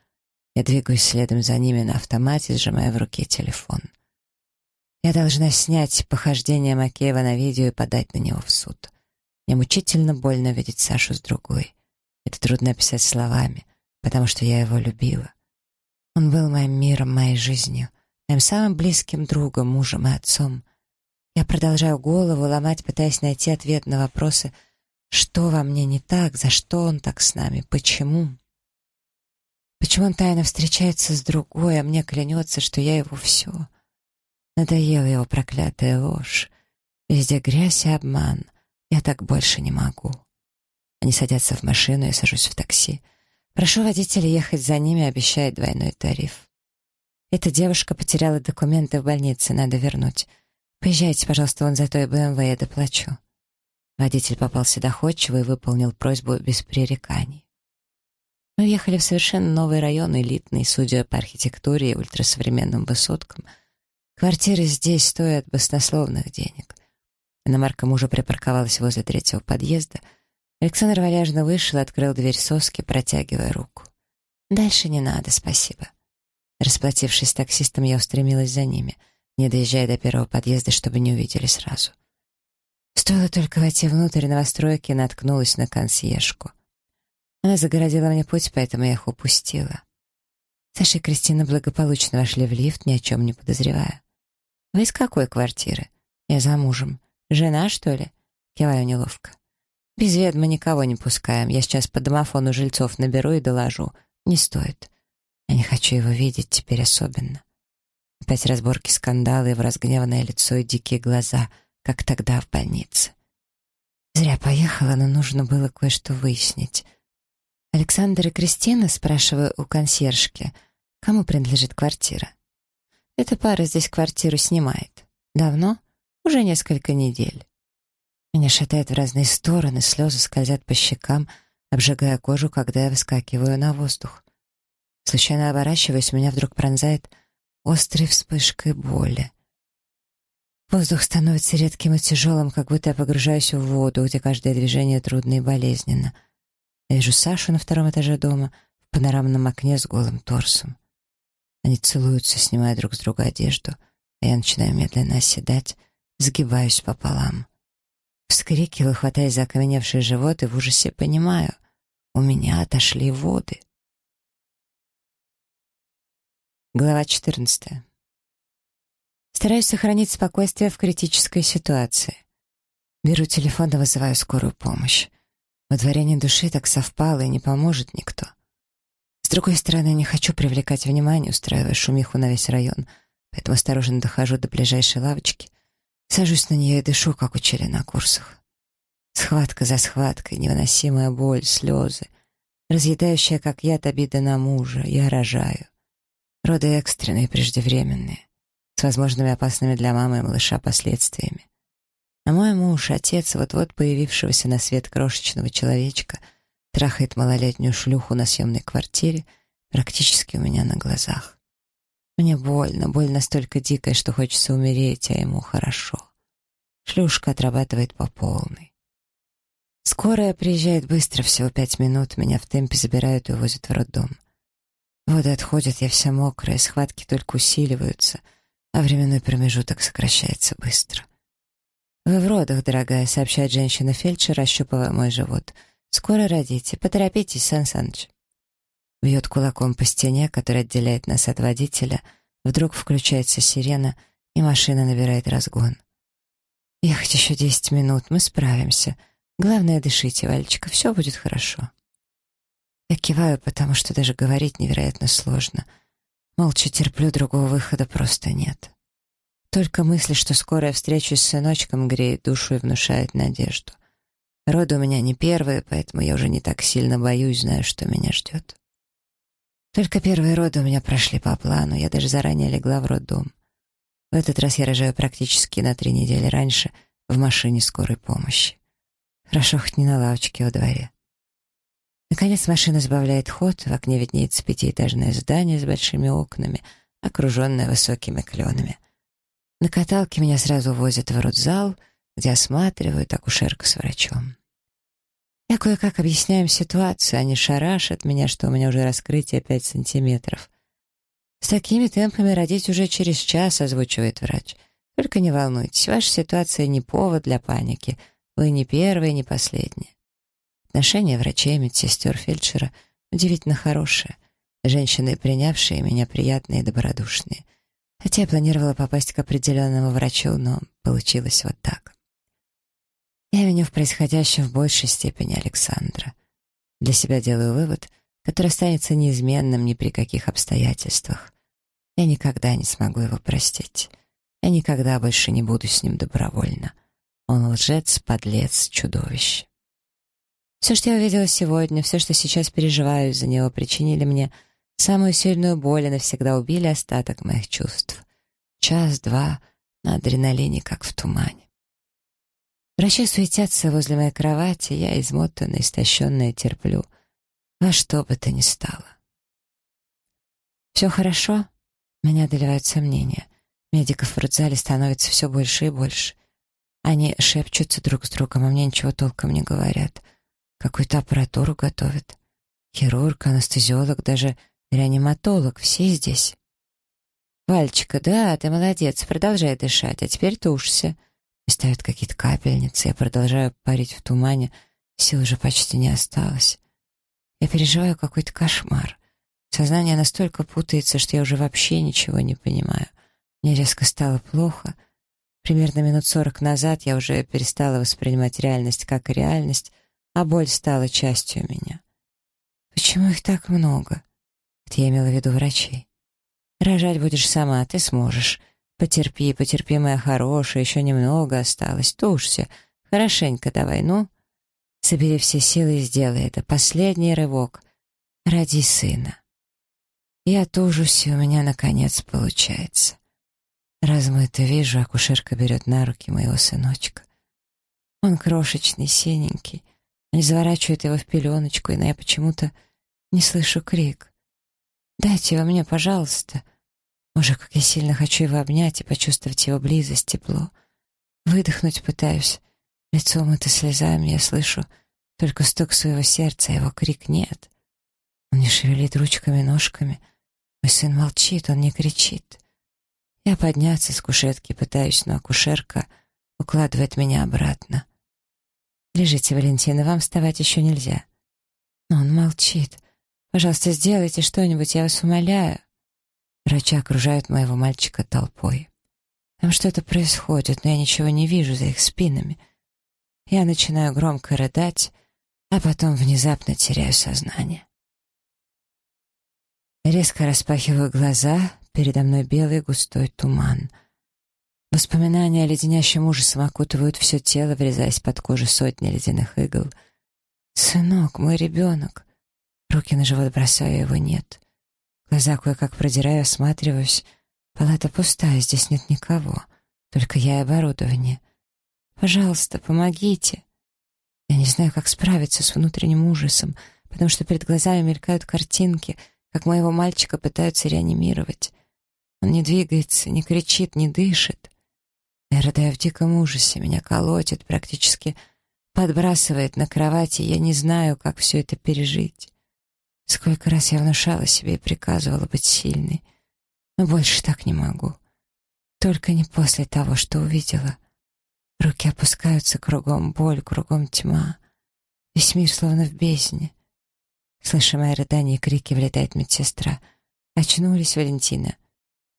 Я двигаюсь следом за ними на автомате, сжимая в руке телефон. Я должна снять похождение Макеева на видео и подать на него в суд. Мне мучительно больно видеть Сашу с другой. Это трудно описать словами, потому что я его любила. Он был моим миром, моей жизнью, моим самым близким другом, мужем и отцом. Я продолжаю голову ломать, пытаясь найти ответ на вопросы, что во мне не так, за что он так с нами, почему. Почему он тайно встречается с другой, а мне клянется, что я его все. Надоела его проклятая ложь. Везде грязь и обман. Я так больше не могу. Они садятся в машину, я сажусь в такси. Прошу водителя ехать за ними, обещает двойной тариф. Эта девушка потеряла документы в больнице, надо вернуть. Поезжайте, пожалуйста, вон за той БМВ, я доплачу. Водитель попался доходчиво и выполнил просьбу без пререканий. Мы въехали в совершенно новый район, элитный, судя по архитектуре и ультрасовременным высоткам — Квартиры здесь стоят баснословных денег. Иномарка мужа припарковалась возле третьего подъезда. Александр валяжно вышел, открыл дверь соски, протягивая руку. «Дальше не надо, спасибо». Расплатившись с таксистом, я устремилась за ними, не доезжая до первого подъезда, чтобы не увидели сразу. Стоило только войти внутрь новостройки, наткнулась на консьержку. Она загородила мне путь, поэтому я их упустила. Саша и Кристина благополучно вошли в лифт, ни о чем не подозревая. «Вы из какой квартиры?» «Я замужем». «Жена, что ли?» Киваю неловко. «Без ведьмы никого не пускаем. Я сейчас по домофону жильцов наберу и доложу. Не стоит. Я не хочу его видеть теперь особенно». Опять разборки скандалы, его разгневанное лицо и дикие глаза, как тогда в больнице. Зря поехала, но нужно было кое-что выяснить. «Александр и Кристина?» — спрашиваю у консьержки. «Кому принадлежит квартира?» Эта пара здесь квартиру снимает. Давно? Уже несколько недель. Меня шатает в разные стороны, слезы скользят по щекам, обжигая кожу, когда я выскакиваю на воздух. Случайно оборачиваясь, меня вдруг пронзает острой вспышкой боли. Воздух становится редким и тяжелым, как будто я погружаюсь в воду, где каждое движение трудно и болезненно. Я вижу Сашу на втором этаже дома, в панорамном окне с голым торсом. Они целуются, снимая друг с друга одежду, а я начинаю медленно оседать, сгибаюсь пополам. Вскрикиваю, хватаясь за окаменевший живот, и в ужасе понимаю, у меня отошли воды. Глава 14. Стараюсь сохранить спокойствие в критической ситуации. Беру телефон и вызываю скорую помощь. Во дворе души так совпало, и не поможет никто. С другой стороны, не хочу привлекать внимание, устраивая шумиху на весь район, поэтому осторожно дохожу до ближайшей лавочки, сажусь на нее и дышу, как учили на курсах. Схватка за схваткой, невыносимая боль, слезы, разъедающая, как яд, обида на мужа. Я рожаю. Роды экстренные, преждевременные, с возможными опасными для мамы и малыша последствиями. А мой муж, отец вот-вот появившегося на свет крошечного человечка — трахает малолетнюю шлюху на съемной квартире практически у меня на глазах. Мне больно, боль настолько дикая, что хочется умереть, а ему хорошо. Шлюшка отрабатывает по полной. Скорая приезжает быстро, всего пять минут, меня в темпе забирают и увозят в роддом. Воды отходят, я вся мокрая, схватки только усиливаются, а временной промежуток сокращается быстро. «Вы в родах, дорогая», — сообщает женщина-фельдшер, ощупывая мой живот — Скоро родите. Поторопитесь, Сан Саныч. Бьет кулаком по стене, которая отделяет нас от водителя, Вдруг включается сирена, и машина набирает разгон. «Ехать еще десять минут, мы справимся. Главное, дышите, Валечка, все будет хорошо». Я киваю, потому что даже говорить невероятно сложно. Молча терплю, другого выхода просто нет. Только мысль, что скоро я встречусь с сыночком, греет душу и внушает надежду. Роды у меня не первые, поэтому я уже не так сильно боюсь, знаю, что меня ждет. Только первые роды у меня прошли по плану, я даже заранее легла в роддом. В этот раз я рожаю практически на три недели раньше в машине скорой помощи. Хорошо, хоть не на лавочке во дворе. Наконец машина сбавляет ход, в окне виднеется пятиэтажное здание с большими окнами, окруженное высокими кленами. На каталке меня сразу возят в родзал, где осматривают акушерка с врачом. Я кое-как объясняю им ситуацию, они шарашат меня, что у меня уже раскрытие пять сантиметров. С такими темпами родить уже через час, озвучивает врач. Только не волнуйтесь, ваша ситуация не повод для паники. Вы не первые, не последние. Отношения врачей, медсестер, фельдшера удивительно хорошие. Женщины, принявшие меня, приятные и добродушные. Хотя я планировала попасть к определенному врачу, но получилось вот так. Я виню в происходящем в большей степени Александра. Для себя делаю вывод, который останется неизменным ни при каких обстоятельствах. Я никогда не смогу его простить. Я никогда больше не буду с ним добровольно. Он лжец, подлец, чудовище. Все, что я увидела сегодня, все, что сейчас переживаю из-за него, причинили мне самую сильную боль и навсегда убили остаток моих чувств. Час-два на адреналине, как в тумане. Врачи суетятся возле моей кровати, я измотанная, истощенная, терплю. Во что бы то ни стало. «Все хорошо?» Меня одолевают сомнения. Медиков в родзале становится все больше и больше. Они шепчутся друг с другом, а мне ничего толком не говорят. Какую-то аппаратуру готовят. Хирург, анестезиолог, даже реаниматолог, все здесь. «Вальчика, да, ты молодец, продолжай дышать, а теперь тушься». И ставят какие-то капельницы, я продолжаю парить в тумане, сил уже почти не осталось. Я переживаю какой-то кошмар. Сознание настолько путается, что я уже вообще ничего не понимаю. Мне резко стало плохо. Примерно минут сорок назад я уже перестала воспринимать реальность как реальность, а боль стала частью меня. Почему их так много? Это я имела в виду врачей. Рожать будешь сама, ты сможешь. Потерпи, потерпи, моя хорошая, еще немного осталось. Тушься. Хорошенько давай, ну. Собери все силы и сделай это. Последний рывок. Ради сына. Я тужусь, и у меня, наконец, получается. Размыто вижу, акушерка берет на руки моего сыночка. Он крошечный, синенький, они заворачивают его в пеленочку, но я почему-то не слышу крик. «Дайте его мне, пожалуйста!» Боже, как я сильно хочу его обнять и почувствовать его близость, тепло. Выдохнуть пытаюсь. Лицо умыто слезами, я слышу только стук своего сердца, его крик нет. Он не шевелит ручками, ножками. Мой сын молчит, он не кричит. Я подняться с кушетки пытаюсь, но акушерка укладывает меня обратно. «Лежите, Валентина, вам вставать еще нельзя». Но он молчит. «Пожалуйста, сделайте что-нибудь, я вас умоляю». Врачи окружают моего мальчика толпой. Там что-то происходит, но я ничего не вижу за их спинами. Я начинаю громко рыдать, а потом внезапно теряю сознание. Резко распахиваю глаза, передо мной белый густой туман — Воспоминания о леденящем ужасом окутывают все тело, врезаясь под кожу сотни ледяных игл. «Сынок, мой ребенок!» Руки на живот бросаю, его нет. Глаза кое-как продираю, осматриваюсь. Палата пустая, здесь нет никого. Только я и оборудование. «Пожалуйста, помогите!» Я не знаю, как справиться с внутренним ужасом, потому что перед глазами мелькают картинки, как моего мальчика пытаются реанимировать. Он не двигается, не кричит, не дышит. Я рыдаю в диком ужасе, меня колотит, практически подбрасывает на кровати, я не знаю, как все это пережить. Сколько раз я внушала себе и приказывала быть сильной, но больше так не могу. Только не после того, что увидела. Руки опускаются, кругом боль, кругом тьма. Весь мир словно в бездне. Слыша мои рыдания и крики, влетает медсестра. «Очнулись, Валентина?»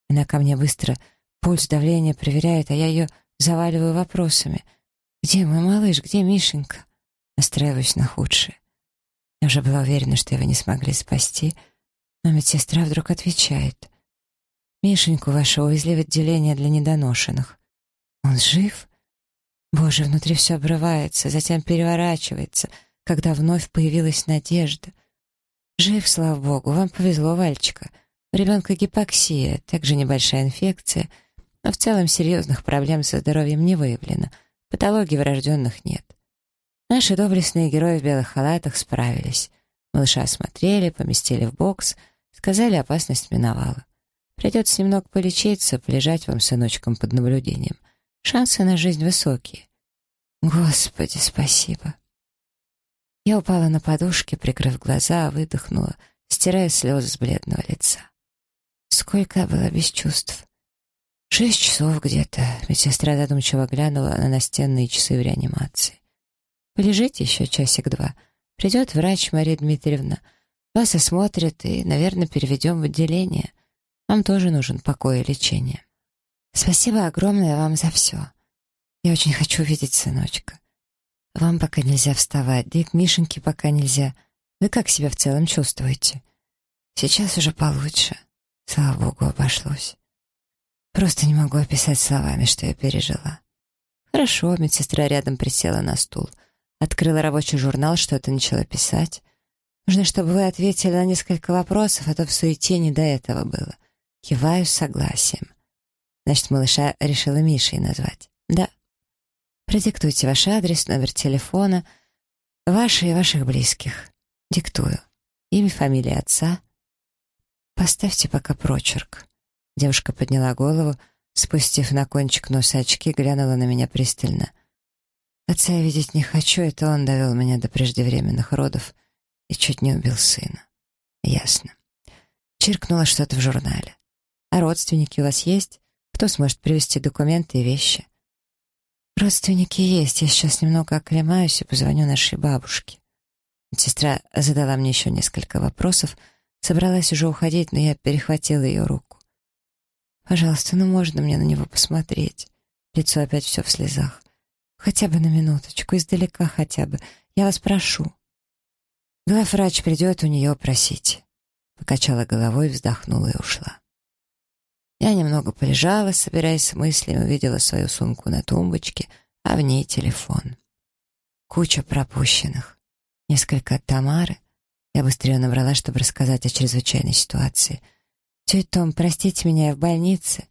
Она ко мне быстро пульс, давление проверяет, а я ее заваливаю вопросами. «Где мой малыш? Где Мишенька?» Настраиваюсь на худшее. Я уже была уверена, что его не смогли спасти, но медсестра вдруг отвечает. «Мишеньку вашего увезли в отделение для недоношенных. Он жив?» Боже, внутри все обрывается, затем переворачивается, когда вновь появилась надежда. Жив, слава богу, вам повезло, Вальчика. У ребенка гипоксия, также небольшая инфекция, но в целом серьезных проблем со здоровьем не выявлено, патологий врожденных нет. Наши доблестные герои в белых халатах справились. Малыша осмотрели, поместили в бокс, сказали, опасность миновала. Придется немного полечиться, полежать вам сыночком под наблюдением. Шансы на жизнь высокие. Господи, спасибо. Я упала на подушке, прикрыв глаза, выдохнула, стирая слезы с бледного лица. Сколько я была без чувств. Шесть часов где-то. Медсестра задумчиво глянула на настенные часы в реанимации. Полежите еще часик-два. Придет врач Мария Дмитриевна. Вас осмотрит и, наверное, переведем в отделение. Вам тоже нужен покой и лечение. Спасибо огромное вам за все. Я очень хочу видеть сыночка. Вам пока нельзя вставать, да и к Мишеньке пока нельзя. Вы как себя в целом чувствуете? Сейчас уже получше. Слава богу, обошлось. Просто не могу описать словами, что я пережила. Хорошо, медсестра рядом присела на стул. Открыла рабочий журнал, что-то начала писать. Нужно, чтобы вы ответили на несколько вопросов, а то в суете не до этого было. Киваю с согласием. Значит, малыша решила Мишей назвать. Да. Продиктуйте ваш адрес, номер телефона, ваши и ваших близких. Диктую. Имя, фамилия отца. Поставьте пока прочерк. Девушка подняла голову, спустив на кончик носа очки, глянула на меня пристально. Отца я видеть не хочу, это он довел меня до преждевременных родов и чуть не убил сына. Ясно. Чиркнула что-то в журнале. А родственники у вас есть? Кто сможет привезти документы и вещи? Родственники есть. Я сейчас немного оклемаюсь и позвоню нашей бабушке. Сестра задала мне еще несколько вопросов. Собралась уже уходить, но я перехватила ее руку. «Пожалуйста, ну можно мне на него посмотреть?» Лицо опять все в слезах. «Хотя бы на минуточку, издалека хотя бы. Я вас прошу». Главврач придет у нее просить. Покачала головой, вздохнула и ушла. Я немного полежала, собираясь с мыслями, увидела свою сумку на тумбочке, а в ней телефон. Куча пропущенных. Несколько от Тамары. Я быстрее набрала, чтобы рассказать о чрезвычайной ситуации. «Тетя Том, простите меня, я в больнице».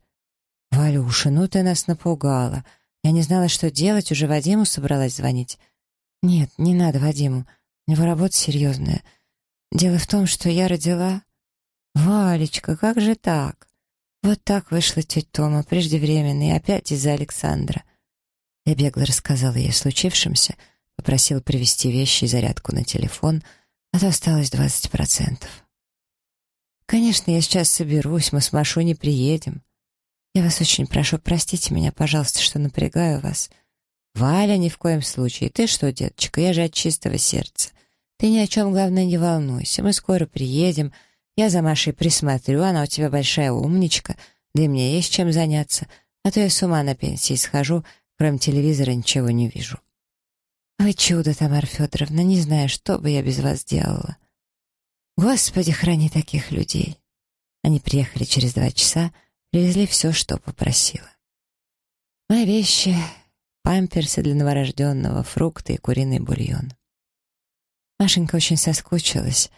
«Валюша, ну ты нас напугала. Я не знала, что делать, уже Вадиму собралась звонить». «Нет, не надо Вадиму. У него работа серьезная. Дело в том, что я родила...» «Валечка, как же так?» Вот так вышла тетя Тома, преждевременно, и опять из-за Александра. Я бегло рассказала ей о случившемся, попросила привезти вещи и зарядку на телефон, а то осталось двадцать процентов. «Конечно, я сейчас соберусь, мы с Машу не приедем. Я вас очень прошу, простите меня, пожалуйста, что напрягаю вас. Валя, ни в коем случае. Ты что, деточка, я же от чистого сердца. Ты ни о чем, главное, не волнуйся. Мы скоро приедем, я за Машей присмотрю, она у тебя большая умничка, да и мне есть чем заняться, а то я с ума на пенсии схожу, кроме телевизора ничего не вижу. Вы чудо, Тамара Федоровна, не знаю, что бы я без вас делала. Господи, храни таких людей. Они приехали через два часа, привезли все, что попросила. Мои вещи, памперсы для новорожденного, фрукты и куриный бульон. Машенька очень соскучилась,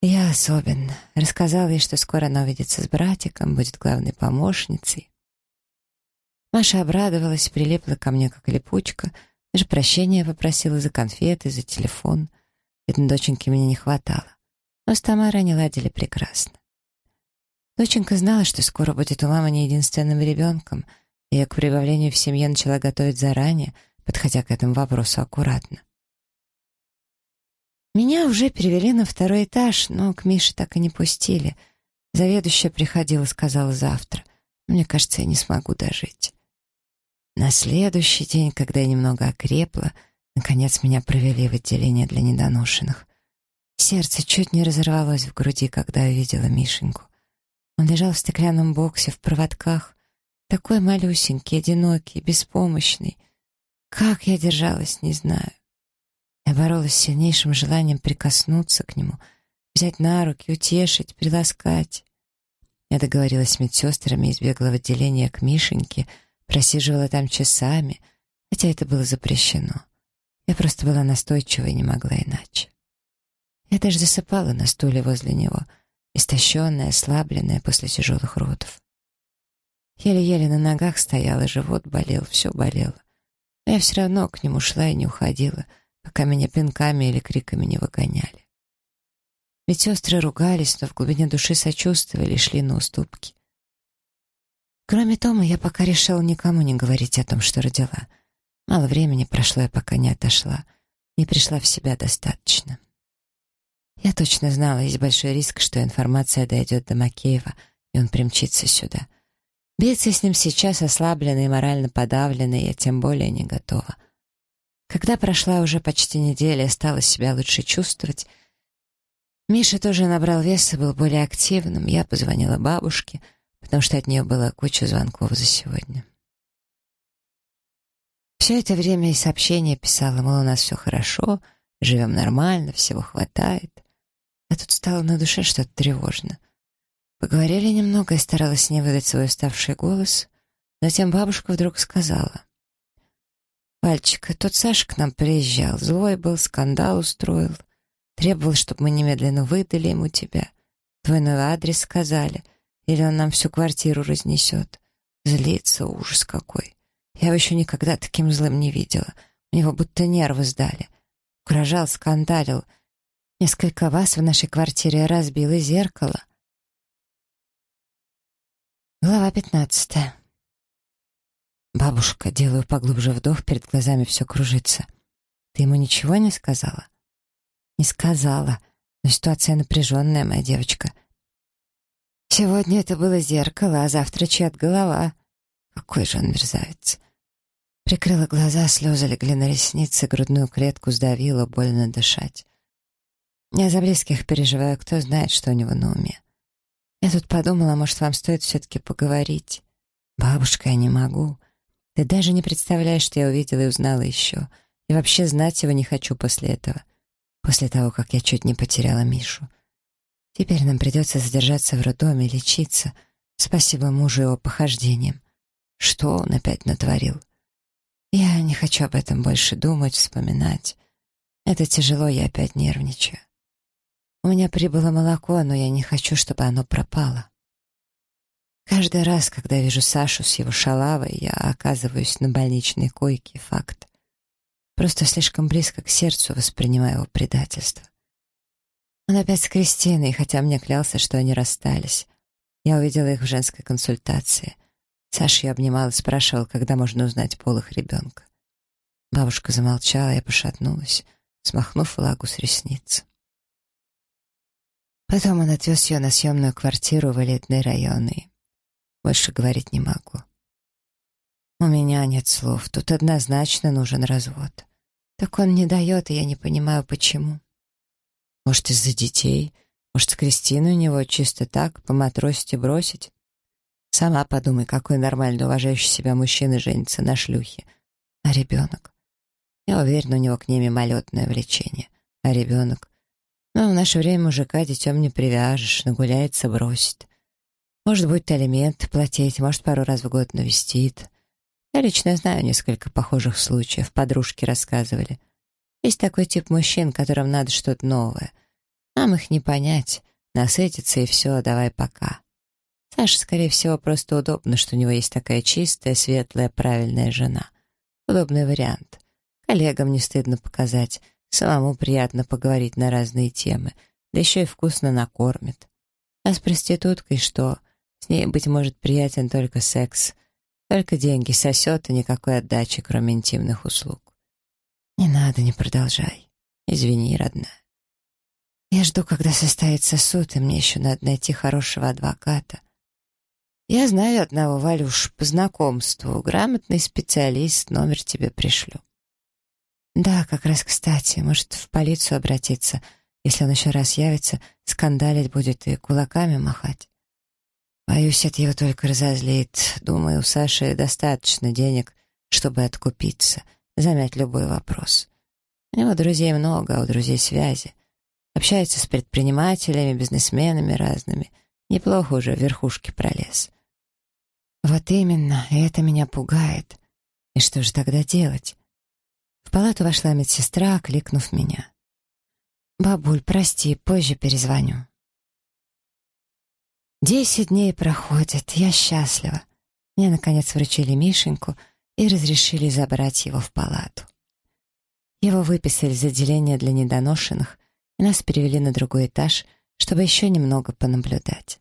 я особенно. Рассказала ей, что скоро она увидится с братиком, будет главной помощницей. Маша обрадовалась, прилипла ко мне как липучка, даже прощения попросила за конфеты, за телефон. Видно, доченьки меня не хватало. Но с Тамарой они ладили прекрасно. Доченька знала, что скоро будет у мамы не единственным ребенком, и к прибавлению в семье начала готовить заранее, подходя к этому вопросу аккуратно. Меня уже перевели на второй этаж, но к Мише так и не пустили. Заведующая приходила, сказала завтра. Мне кажется, я не смогу дожить. На следующий день, когда я немного окрепла, наконец меня провели в отделение для недоношенных. Сердце чуть не разорвалось в груди, когда я увидела Мишеньку. Он лежал в стеклянном боксе, в проводках, такой малюсенький, одинокий, беспомощный. Как я держалась, не знаю. Я боролась с сильнейшим желанием прикоснуться к нему, взять на руки, утешить, приласкать. Я договорилась с медсестрами, избегла в отделение к Мишеньке, просиживала там часами, хотя это было запрещено. Я просто была настойчива и не могла иначе. Я даже засыпала на стуле возле него, истощенная, ослабленная после тяжелых родов. Еле-еле на ногах стояла, живот болел, все болело. Но я все равно к нему шла и не уходила, пока меня пинками или криками не выгоняли. Ведь сестры ругались, но в глубине души сочувствовали и шли на уступки. Кроме Тома, я пока решила никому не говорить о том, что родила. Мало времени прошло, я пока не отошла, не пришла в себя достаточно. Я точно знала, есть большой риск, что информация дойдет до Макеева, и он примчится сюда. Биться с ним сейчас ослабленной и морально подавленной я тем более не готова. Когда прошла уже почти неделя, я стала себя лучше чувствовать, Миша тоже набрал вес и был более активным. Я позвонила бабушке, потому что от нее было куча звонков за сегодня. Все это время и сообщение писала, мол, у нас все хорошо, живем нормально, всего хватает. А тут стало на душе что-то тревожно. Поговорили немного, и старалась не выдать свой уставший голос. Затем бабушка вдруг сказала. «Пальчик, тот Саша к нам приезжал, злой был, скандал устроил. Требовал, чтобы мы немедленно выдали ему тебя. Твой новый адрес сказали, или он нам всю квартиру разнесет. Злится, ужас какой. Я его еще никогда таким злым не видела. У него будто нервы сдали. Угрожал, скандалил. Несколько вас в нашей квартире разбило зеркало. Глава пятнадцатая. «Бабушка, делаю поглубже вдох, перед глазами все кружится. Ты ему ничего не сказала?» Не сказала, но ситуация напряженная, моя девочка. Сегодня это было зеркало, а завтра чья голова. Какой же он мерзавец. Прикрыла глаза, слезы легли на ресницы, грудную клетку сдавило, больно дышать. Я за близких переживаю, кто знает, что у него на уме. Я тут подумала, может, вам стоит все-таки поговорить. Бабушка, я не могу. Ты даже не представляешь, что я увидела и узнала еще. И вообще знать его не хочу после этого после того, как я чуть не потеряла Мишу. Теперь нам придется задержаться в роддоме, лечиться. Спасибо мужу его похождениям. Что он опять натворил? Я не хочу об этом больше думать, вспоминать. Это тяжело, я опять нервничаю. У меня прибыло молоко, но я не хочу, чтобы оно пропало. Каждый раз, когда вижу Сашу с его шалавой, я оказываюсь на больничной койке, факт. Просто слишком близко к сердцу воспринимаю его предательство. Он опять с Кристиной, хотя мне клялся, что они расстались. Я увидела их в женской консультации. Саша ее обнимал и спрашивал, когда можно узнать пол их ребенка. Бабушка замолчала, я пошатнулась, смахнув влагу с ресниц. Потом он отвез ее на съемную квартиру в элитный район, и больше говорить не могу. У меня нет слов, тут однозначно нужен развод. Так он не дает, и я не понимаю, почему. Может, из-за детей? Может, с Кристиной у него чисто так, поматросить и бросить? Сама подумай, какой нормальный, уважающий себя мужчина женится на шлюхе. А ребенок? Я уверена, у него к ней мимолетное влечение. А ребенок? Ну, в наше время мужика детем не привяжешь, нагуляется, бросит. Может, будет алимент платить, может, пару раз в год навестит. Я лично знаю несколько похожих случаев, подружки рассказывали. Есть такой тип мужчин, которым надо что-то новое. Нам их не понять, насытиться и все, давай пока. Саше, скорее всего, просто удобно, что у него есть такая чистая, светлая, правильная жена. Удобный вариант. Коллегам не стыдно показать, самому приятно поговорить на разные темы, да еще и вкусно накормит. А с проституткой что? С ней, быть может, приятен только секс — только деньги сосет и никакой отдачи, кроме интимных услуг. Не надо, не продолжай. Извини, родная. Я жду, когда состоится суд, и мне еще надо найти хорошего адвоката. Я знаю одного, Валюш, по знакомству. Грамотный специалист, номер тебе пришлю. Да, как раз кстати, может, в полицию обратиться. Если он еще раз явится, скандалить будет и кулаками махать. Боюсь, это его только разозлит. Думаю, у Саши достаточно денег, чтобы откупиться, замять любой вопрос. У него друзей много, а у друзей связи. Общается с предпринимателями, бизнесменами разными. Неплохо уже в верхушке пролез. Вот именно, и это меня пугает. И что же тогда делать? В палату вошла медсестра, окликнув меня. «Бабуль, прости, позже перезвоню». Десять дней проходит, я счастлива. Мне, наконец, вручили Мишеньку и разрешили забрать его в палату. Его выписали из отделения для недоношенных, и нас перевели на другой этаж, чтобы еще немного понаблюдать.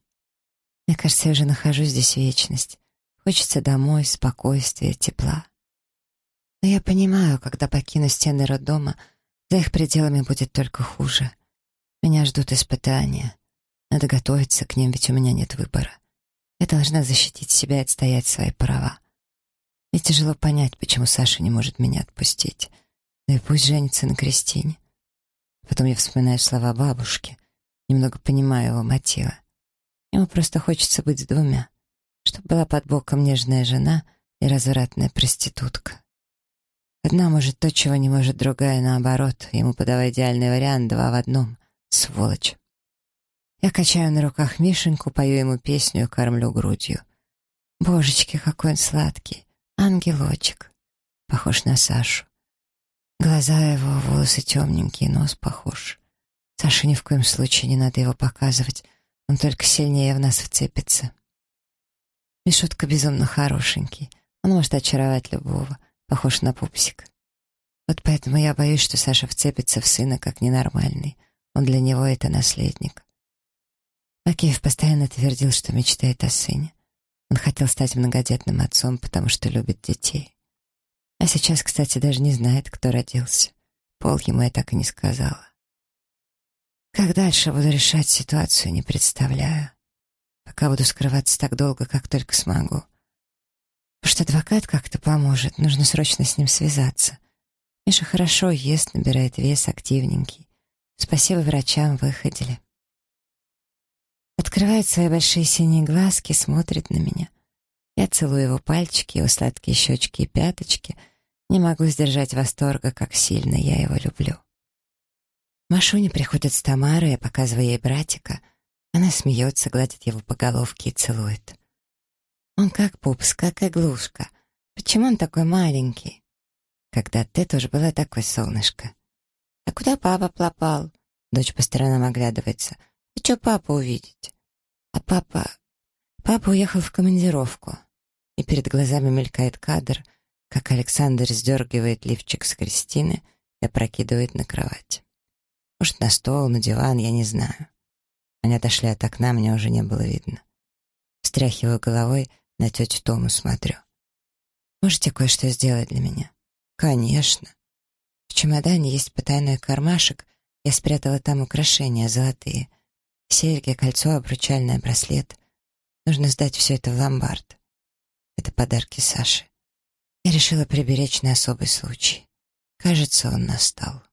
Мне кажется, я уже нахожусь здесь вечность. Хочется домой, спокойствия, тепла. Но я понимаю, когда покину стены роддома, за их пределами будет только хуже. Меня ждут испытания. Надо готовиться к ним, ведь у меня нет выбора. Я должна защитить себя и отстоять свои права. Мне тяжело понять, почему Саша не может меня отпустить. Да и пусть женится на Кристине. Потом я вспоминаю слова бабушки, немного понимаю его мотивы. Ему просто хочется быть с двумя, чтобы была под боком нежная жена и развратная проститутка. Одна может то, чего не может другая, наоборот. Ему подавай идеальный вариант, два в одном. Сволочь. Я качаю на руках Мишеньку, пою ему песню кормлю грудью. Божечки, какой он сладкий. Ангелочек. Похож на Сашу. Глаза его, волосы темненькие, нос похож. Саше ни в коем случае не надо его показывать. Он только сильнее в нас вцепится. Мишутка безумно хорошенький. Он может очаровать любого. Похож на пупсик. Вот поэтому я боюсь, что Саша вцепится в сына как ненормальный. Он для него это наследник. Макеев постоянно твердил, что мечтает о сыне. Он хотел стать многодетным отцом, потому что любит детей. А сейчас, кстати, даже не знает, кто родился. Пол ему я так и не сказала. Как дальше буду решать ситуацию, не представляю. Пока буду скрываться так долго, как только смогу. Может, адвокат как-то поможет, нужно срочно с ним связаться. Миша хорошо ест, набирает вес, активненький. Спасибо врачам, выходили. Открывает свои большие синие глазки, смотрит на меня. Я целую его пальчики, его сладкие щечки и пяточки. Не могу сдержать восторга, как сильно я его люблю. Машуня приходит с Тамарой, я показываю ей братика. Она смеется, гладит его по головке и целует. Он как пупс, как иглушка. Почему он такой маленький? Когда ты тоже была такой, солнышко. А куда папа пропал? Дочь по сторонам оглядывается. И что папа увидеть? А папа... Папа уехал в командировку. И перед глазами мелькает кадр, как Александр сдергивает лифчик с Кристины и опрокидывает на кровать. Может, на стол, на диван, я не знаю. Они отошли от окна, мне уже не было видно. Встряхиваю головой, на тетю Тому смотрю. «Можете кое-что сделать для меня?» «Конечно». В чемодане есть потайной кармашек, я спрятала там украшения золотые. Серьги, кольцо, обручальный браслет. Нужно сдать все это в ломбард. Это подарки Саши. Я решила приберечь на особый случай. Кажется, он настал.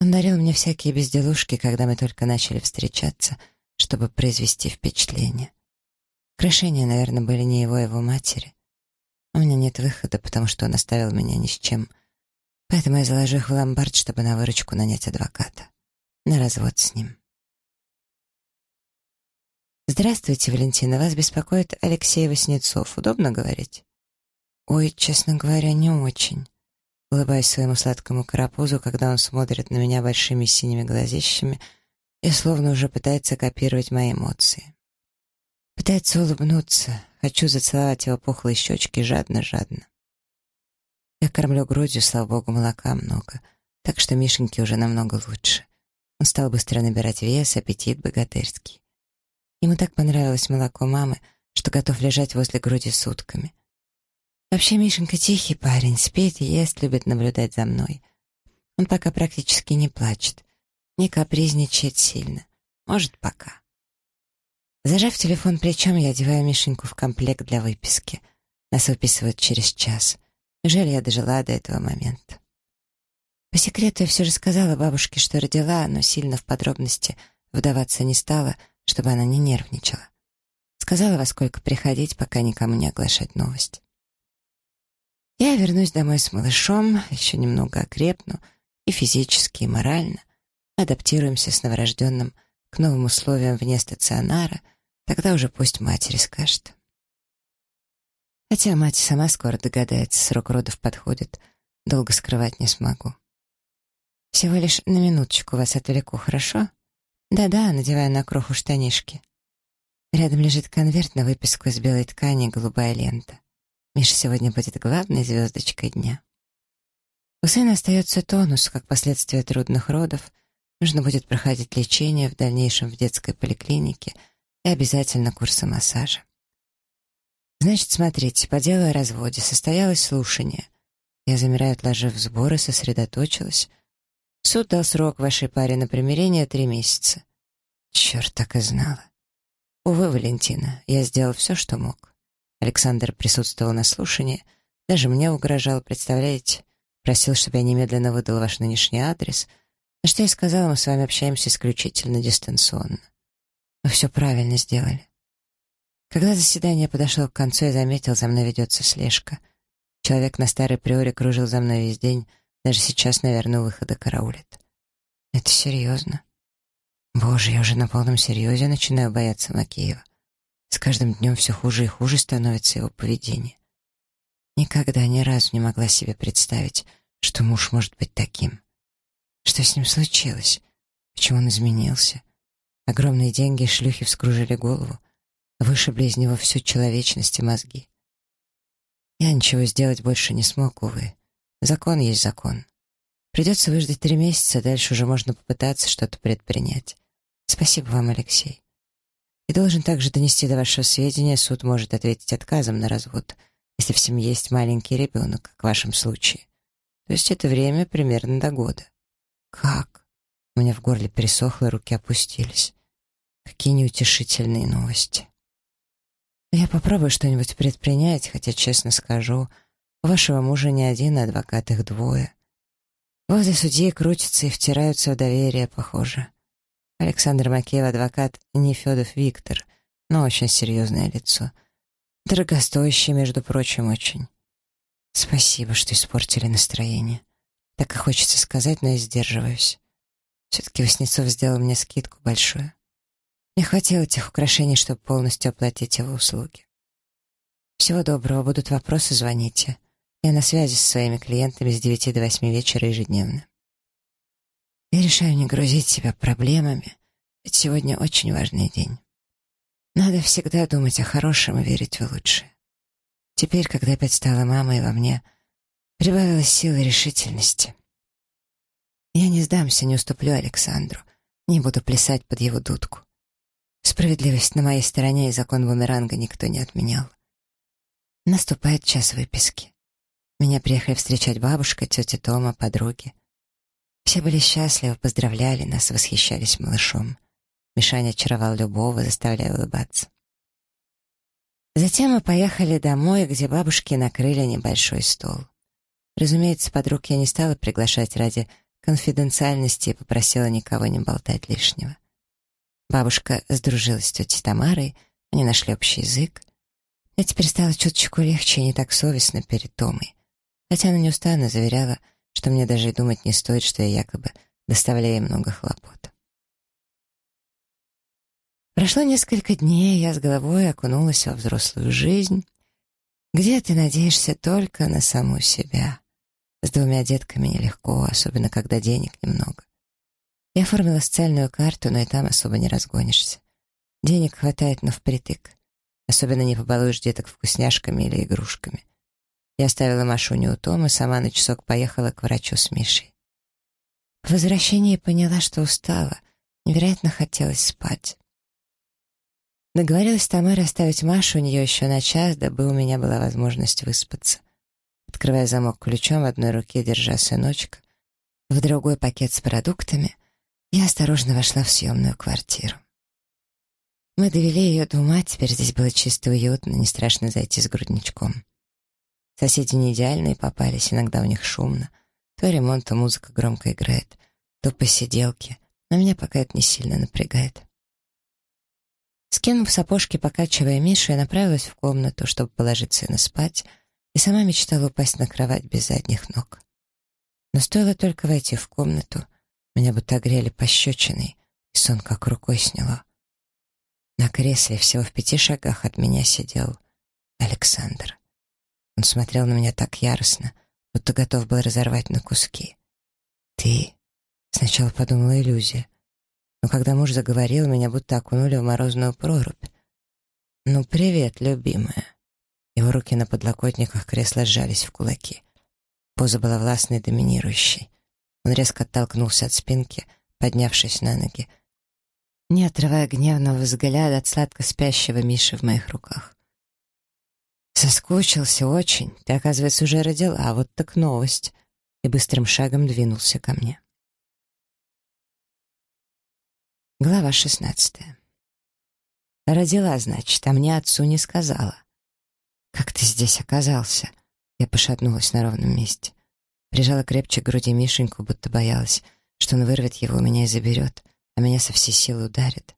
Он дарил мне всякие безделушки, когда мы только начали встречаться, чтобы произвести впечатление. Украшения, наверное, были не его, а его матери. У меня нет выхода, потому что он оставил меня ни с чем. Поэтому я заложу их в ломбард, чтобы на выручку нанять адвоката. На развод с ним. «Здравствуйте, Валентина. Вас беспокоит Алексей Васнецов. Удобно говорить?» «Ой, честно говоря, не очень». Улыбаюсь своему сладкому карапузу, когда он смотрит на меня большими синими глазищами и словно уже пытается копировать мои эмоции. Пытается улыбнуться. Хочу зацеловать его пухлые щечки жадно-жадно. Я кормлю грудью, слава богу, молока много, так что Мишеньке уже намного лучше. Он стал быстро набирать вес, аппетит богатырский. Ему так понравилось молоко мамы, что готов лежать возле груди сутками. Вообще Мишенька тихий парень, спит, ест, любит наблюдать за мной. Он пока практически не плачет, не капризничает сильно. Может, пока. Зажав телефон плечом, я одеваю Мишеньку в комплект для выписки. Нас выписывают через час. Жаль, я дожила до этого момента. По секрету я все же сказала бабушке, что родила, но сильно в подробности вдаваться не стала — чтобы она не нервничала. Сказала, во сколько приходить, пока никому не оглашать новость. Я вернусь домой с малышом, еще немного окрепну, и физически, и морально. Адаптируемся с новорожденным к новым условиям вне стационара, тогда уже пусть матери скажет. Хотя мать сама скоро догадается, срок родов подходит, долго скрывать не смогу. Всего лишь на минуточку вас отвлеку, хорошо? Да-да, надеваю на кроху штанишки. Рядом лежит конверт на выписку из белой ткани голубая лента. Миша сегодня будет главной звездочкой дня. У сына остается тонус, как последствия трудных родов. Нужно будет проходить лечение в дальнейшем в детской поликлинике и обязательно курсы массажа. Значит, смотрите, по делу о разводе состоялось слушание. Я замираю, отложив сборы, сосредоточилась. Суд дал срок вашей паре на примирение три месяца. Черт, так и знала. Увы, Валентина, я сделал все, что мог. Александр присутствовал на слушании, даже мне угрожал, представляете? Просил, чтобы я немедленно выдал ваш нынешний адрес, на что я сказала, мы с вами общаемся исключительно дистанционно. Вы все правильно сделали. Когда заседание подошло к концу, я заметил, за мной ведется слежка. Человек на старой приоре кружил за мной весь день, даже сейчас, наверное, у выхода караулит. Это серьезно. Боже, я уже на полном серьезе начинаю бояться Макеева. С каждым днем все хуже и хуже становится его поведение. Никогда ни разу не могла себе представить, что муж может быть таким. Что с ним случилось? Почему он изменился? Огромные деньги шлюхи вскружили голову вышибли из него всю человечность и мозги. Я ничего сделать больше не смог, увы. Закон есть закон. Придется выждать три месяца, дальше уже можно попытаться что-то предпринять. Спасибо вам, Алексей. И должен также донести до вашего сведения, суд может ответить отказом на развод, если в семье есть маленький ребенок, как в вашем случае. То есть это время примерно до года. Как? У меня в горле пересохло, руки опустились. Какие неутешительные новости. Я попробую что-нибудь предпринять, хотя, честно скажу, у вашего мужа не один адвокат, их двое. Возле судьи крутятся и втираются в доверие, похоже. Александр Макеев адвокат не Федов Виктор, но очень серьезное лицо. Дорогостоящий, между прочим, очень. Спасибо, что испортили настроение. Так и хочется сказать, но я сдерживаюсь. Все-таки Васнецов сделал мне скидку большую. Не хватило тех украшений, чтобы полностью оплатить его услуги. Всего доброго, будут вопросы, звоните. Я на связи со своими клиентами с 9 до 8 вечера ежедневно. Я решаю не грузить себя проблемами, ведь сегодня очень важный день. Надо всегда думать о хорошем и верить в лучшее. Теперь, когда опять стала мамой во мне, прибавилась силы решительности. Я не сдамся, не уступлю Александру, не буду плясать под его дудку. Справедливость на моей стороне и закон бумеранга никто не отменял. Наступает час выписки. Меня приехали встречать бабушка, тетя Тома, подруги. Все были счастливы, поздравляли нас, восхищались малышом. Мишаня очаровал любого, заставляя улыбаться. Затем мы поехали домой, где бабушки накрыли небольшой стол. Разумеется, подруг я не стала приглашать ради конфиденциальности и попросила никого не болтать лишнего. Бабушка сдружилась с тетей Тамарой, они нашли общий язык. Мне теперь стало чуточку легче и не так совестно перед Томой. Хотя она неустанно заверяла, что мне даже и думать не стоит, что я якобы доставляю ей много хлопот. Прошло несколько дней, я с головой окунулась во взрослую жизнь, где ты надеешься только на саму себя. С двумя детками нелегко, особенно когда денег немного. Я оформила социальную карту, но и там особо не разгонишься. Денег хватает, но впритык. Особенно не побалуешь деток вкусняшками или игрушками. Я оставила Машуню у Тома, сама на часок поехала к врачу с Мишей. По возвращении поняла, что устала. Невероятно хотелось спать. Договорилась с Тамарой оставить Машу у нее еще на час, дабы у меня была возможность выспаться. Открывая замок ключом, в одной руке держа сыночка, в другой пакет с продуктами, я осторожно вошла в съемную квартиру. Мы довели ее до ума, теперь здесь было чисто и уютно, не страшно зайти с грудничком. Соседи не идеальные попались, иногда у них шумно. То ремонт, то музыка громко играет, то посиделки, но меня пока это не сильно напрягает. Скинув сапожки, покачивая Мишу, я направилась в комнату, чтобы положить сына спать, и сама мечтала упасть на кровать без задних ног. Но стоило только войти в комнату, меня будто огрели пощечиной, и сон как рукой сняло. На кресле всего в пяти шагах от меня сидел Александр. Он смотрел на меня так яростно, будто готов был разорвать на куски. «Ты?» — сначала подумала иллюзия. Но когда муж заговорил, меня будто окунули в морозную прорубь. «Ну, привет, любимая». Его руки на подлокотниках кресла сжались в кулаки. Поза была властной и доминирующей. Он резко оттолкнулся от спинки, поднявшись на ноги, не отрывая гневного взгляда от сладко спящего Миши в моих руках. Соскучился очень. Ты, оказывается, уже родила, а вот так новость. И быстрым шагом двинулся ко мне. Глава шестнадцатая. Родила, значит, а мне отцу не сказала. Как ты здесь оказался? Я пошатнулась на ровном месте. Прижала крепче к груди Мишеньку, будто боялась, что он вырвет его у меня и заберет, а меня со всей силы ударит.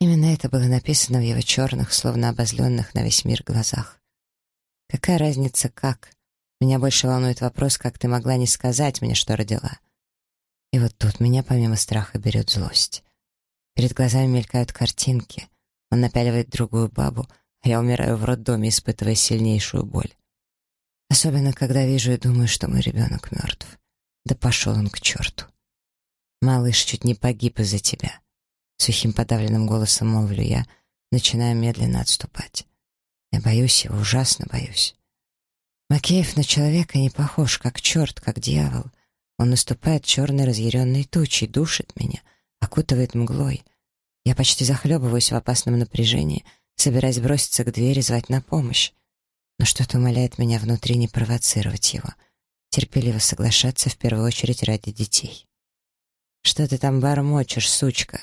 Именно это было написано в его черных, словно обозленных на весь мир глазах. Какая разница, как? Меня больше волнует вопрос, как ты могла не сказать мне, что родила. И вот тут меня помимо страха берет злость. Перед глазами мелькают картинки. Он напяливает другую бабу, я умираю в роддоме, испытывая сильнейшую боль. Особенно, когда вижу и думаю, что мой ребенок мертв. Да пошел он к черту. Малыш чуть не погиб из-за тебя. Сухим подавленным голосом молвлю я, начиная медленно отступать. Я боюсь его, ужасно боюсь. Макеев на человека не похож, как черт, как дьявол. Он наступает черной разъяренной тучей, душит меня, окутывает мглой. Я почти захлебываюсь в опасном напряжении, собираясь броситься к двери, звать на помощь. Но что-то умоляет меня внутри не провоцировать его, терпеливо соглашаться в первую очередь ради детей. «Что ты там бормочешь, сучка?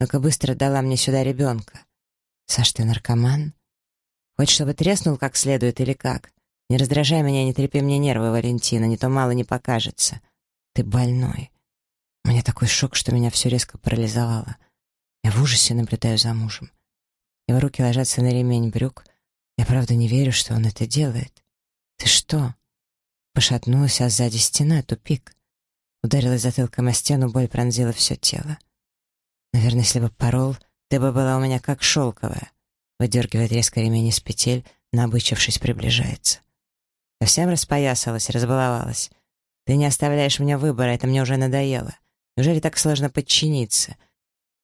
Ну-ка быстро дала мне сюда ребенка!» «Саш, ты наркоман?» Хочешь, чтобы треснул как следует или как? Не раздражай меня, не трепи мне нервы, Валентина, не то мало не покажется. Ты больной. У меня такой шок, что меня все резко парализовало. Я в ужасе наблюдаю за мужем. Его руки ложатся на ремень брюк. Я правда не верю, что он это делает. Ты что? Пошатнулась, а сзади стена, тупик. Ударилась затылком о стену, боль пронзила все тело. Наверное, если бы порол, ты бы была у меня как шелковая. Выдергивает резко ремень из петель, набычившись, приближается. Совсем распоясалась, разбаловалась. Ты не оставляешь мне выбора, это мне уже надоело. Неужели так сложно подчиниться?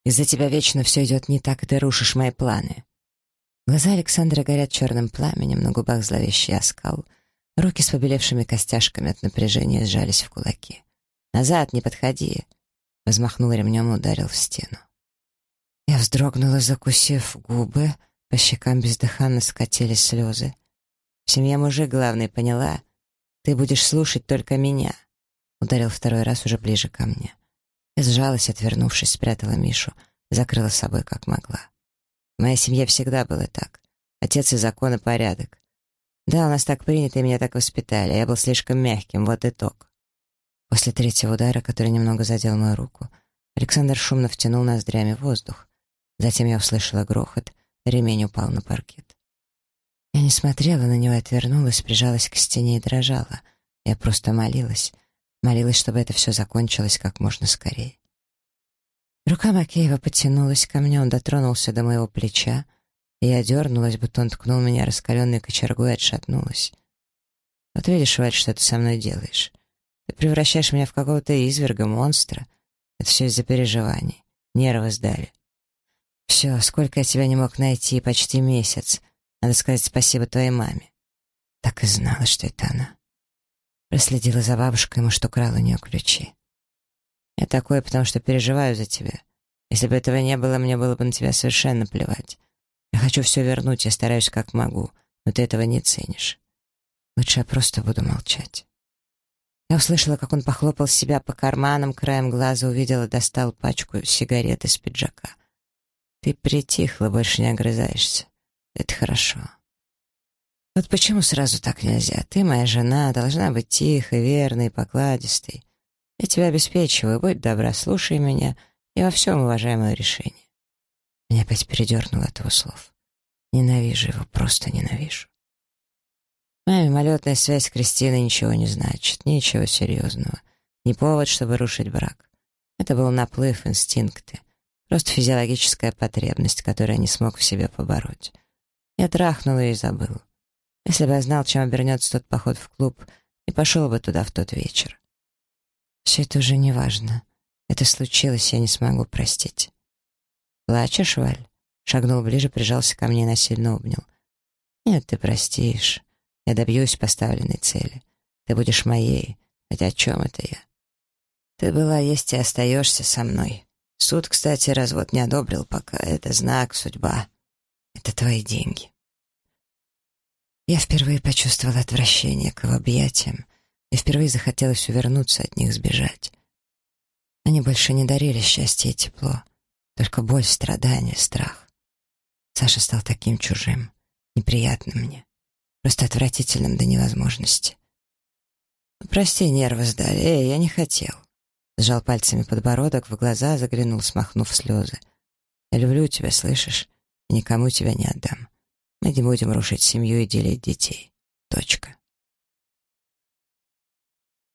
Из-за тебя вечно все идет не так, и ты рушишь мои планы. Глаза Александра горят черным пламенем, на губах зловещий оскал. Руки с побелевшими костяшками от напряжения сжались в кулаки. «Назад, не подходи!» Возмахнул ремнем и ударил в стену. Я вздрогнула, закусив губы, по щекам бездыханно скатились слезы. «В семье мужик главный, поняла? Ты будешь слушать только меня!» Ударил второй раз уже ближе ко мне. Сжалась, отвернувшись, спрятала Мишу, закрыла собой как могла. В моей семье всегда было так. Отец и закон и порядок. Да, у нас так принято, и меня так воспитали. Я был слишком мягким, вот итог. После третьего удара, который немного задел мою руку, Александр шумно втянул ноздрями воздух. Затем я услышала грохот — Ремень упал на паркет. Я не смотрела на него, отвернулась, прижалась к стене и дрожала. Я просто молилась. Молилась, чтобы это все закончилось как можно скорее. Рука Макеева потянулась ко мне, он дотронулся до моего плеча, и я дернулась, будто он ткнул меня раскаленной кочергой и отшатнулась. «Вот видишь, Валь, что ты со мной делаешь. Ты превращаешь меня в какого-то изверга, монстра. Это все из-за переживаний. Нервы сдали. Все, сколько я тебя не мог найти, почти месяц. Надо сказать спасибо твоей маме. Так и знала, что это она. Проследила за бабушкой, может, украла у нее ключи. Я такое, потому что переживаю за тебя. Если бы этого не было, мне было бы на тебя совершенно плевать. Я хочу все вернуть, я стараюсь как могу, но ты этого не ценишь. Лучше я просто буду молчать. Я услышала, как он похлопал себя по карманам, краем глаза увидела, достал пачку сигарет из пиджака — ты притихла, больше не огрызаешься. Это хорошо. Вот почему сразу так нельзя? Ты, моя жена, должна быть тихой, верной, покладистой. Я тебя обеспечиваю, будь добра, слушай меня и во всем уважай мое решение. Меня опять передернуло от его слов. Ненавижу его, просто ненавижу. Моя мимолетная связь с Кристиной ничего не значит, ничего серьезного. Не повод, чтобы рушить брак. Это был наплыв, инстинкты. Просто физиологическая потребность, которую я не смог в себе побороть. Я трахнул ее и забыл. Если бы я знал, чем обернется тот поход в клуб, не пошел бы туда в тот вечер. Все это уже не важно. Это случилось, я не смогу простить. «Плачешь, Валь?» Шагнул ближе, прижался ко мне и насильно обнял. «Нет, ты простишь. Я добьюсь поставленной цели. Ты будешь моей. Хотя о чем это я? Ты была, есть и остаешься со мной. Суд, кстати, развод не одобрил пока. Это знак, судьба. Это твои деньги». Я впервые почувствовала отвращение к его объятиям, и впервые захотелось увернуться от них, сбежать. Они больше не дарили счастье и тепло. Только боль, страдания, страх. Саша стал таким чужим, неприятным мне, просто отвратительным до невозможности. «Прости, нервы сдали. Эй, я не хотел». Сжал пальцами подбородок, в глаза заглянул, смахнув слезы. «Я люблю тебя, слышишь? И никому тебя не отдам. Мы не будем рушить семью и делить детей. Точка».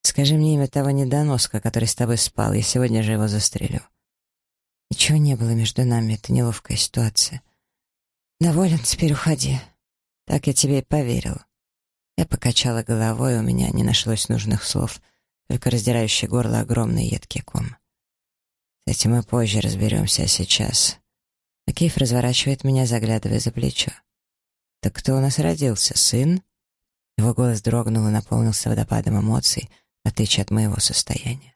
«Скажи мне имя того недоноска, который с тобой спал. Я сегодня же его застрелю». Ничего не было между нами, это неловкая ситуация. Доволен, теперь уходи. Так я тебе и поверил. Я покачала головой, у меня не нашлось нужных слов, только раздирающий горло огромный едкий ком. С этим мы позже разберемся, а сейчас... Макеев разворачивает меня, заглядывая за плечо. «Так кто у нас родился? Сын?» Его голос дрогнул и наполнился водопадом эмоций, в отличие от моего состояния.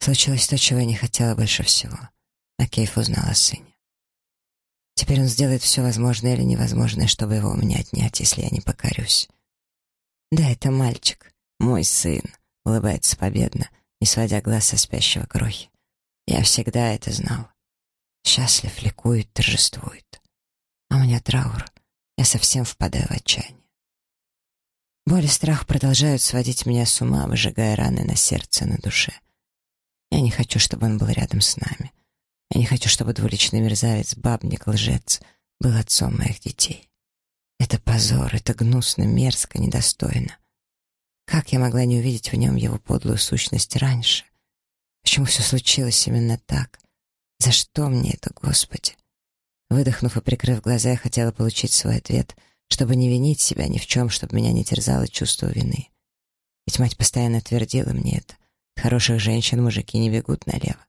Случилось то, чего я не хотела больше всего. А Кейф узнал о сыне. Теперь он сделает все возможное или невозможное, чтобы его у меня отнять, если я не покорюсь. «Да, это мальчик, мой сын», — улыбается победно, не сводя глаз со спящего крохи. «Я всегда это знал. Счастлив, ликует, торжествует. А у меня траур. Я совсем впадаю в отчаяние. Боль и страх продолжают сводить меня с ума, выжигая раны на сердце, на душе. Я не хочу, чтобы он был рядом с нами. Я не хочу, чтобы двуличный мерзавец, бабник, лжец был отцом моих детей. Это позор, это гнусно, мерзко, недостойно. Как я могла не увидеть в нем его подлую сущность раньше? Почему все случилось именно так? За что мне это, Господи? Выдохнув и прикрыв глаза, я хотела получить свой ответ, чтобы не винить себя ни в чем, чтобы меня не терзало чувство вины. Ведь мать постоянно твердила мне это. Хороших женщин мужики не бегут налево.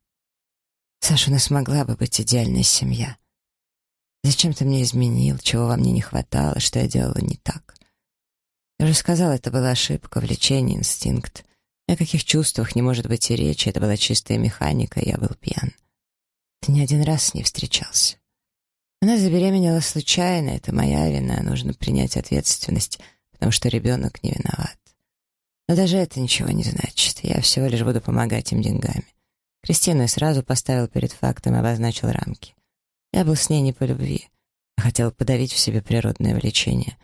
Саша, у нас могла бы быть идеальная семья. Зачем ты мне изменил, чего во мне не хватало, что я делала не так? Я уже сказала, это была ошибка, влечение, инстинкт. О каких чувствах не может быть и речи, это была чистая механика, я был пьян. Ты ни один раз с ней встречался. Она забеременела случайно, это моя вина, нужно принять ответственность, потому что ребенок не виноват. Но даже это ничего не значит, я всего лишь буду помогать им деньгами. Кристину я сразу поставил перед фактом и обозначил рамки. Я был с ней не по любви, а хотел подавить в себе природное влечение.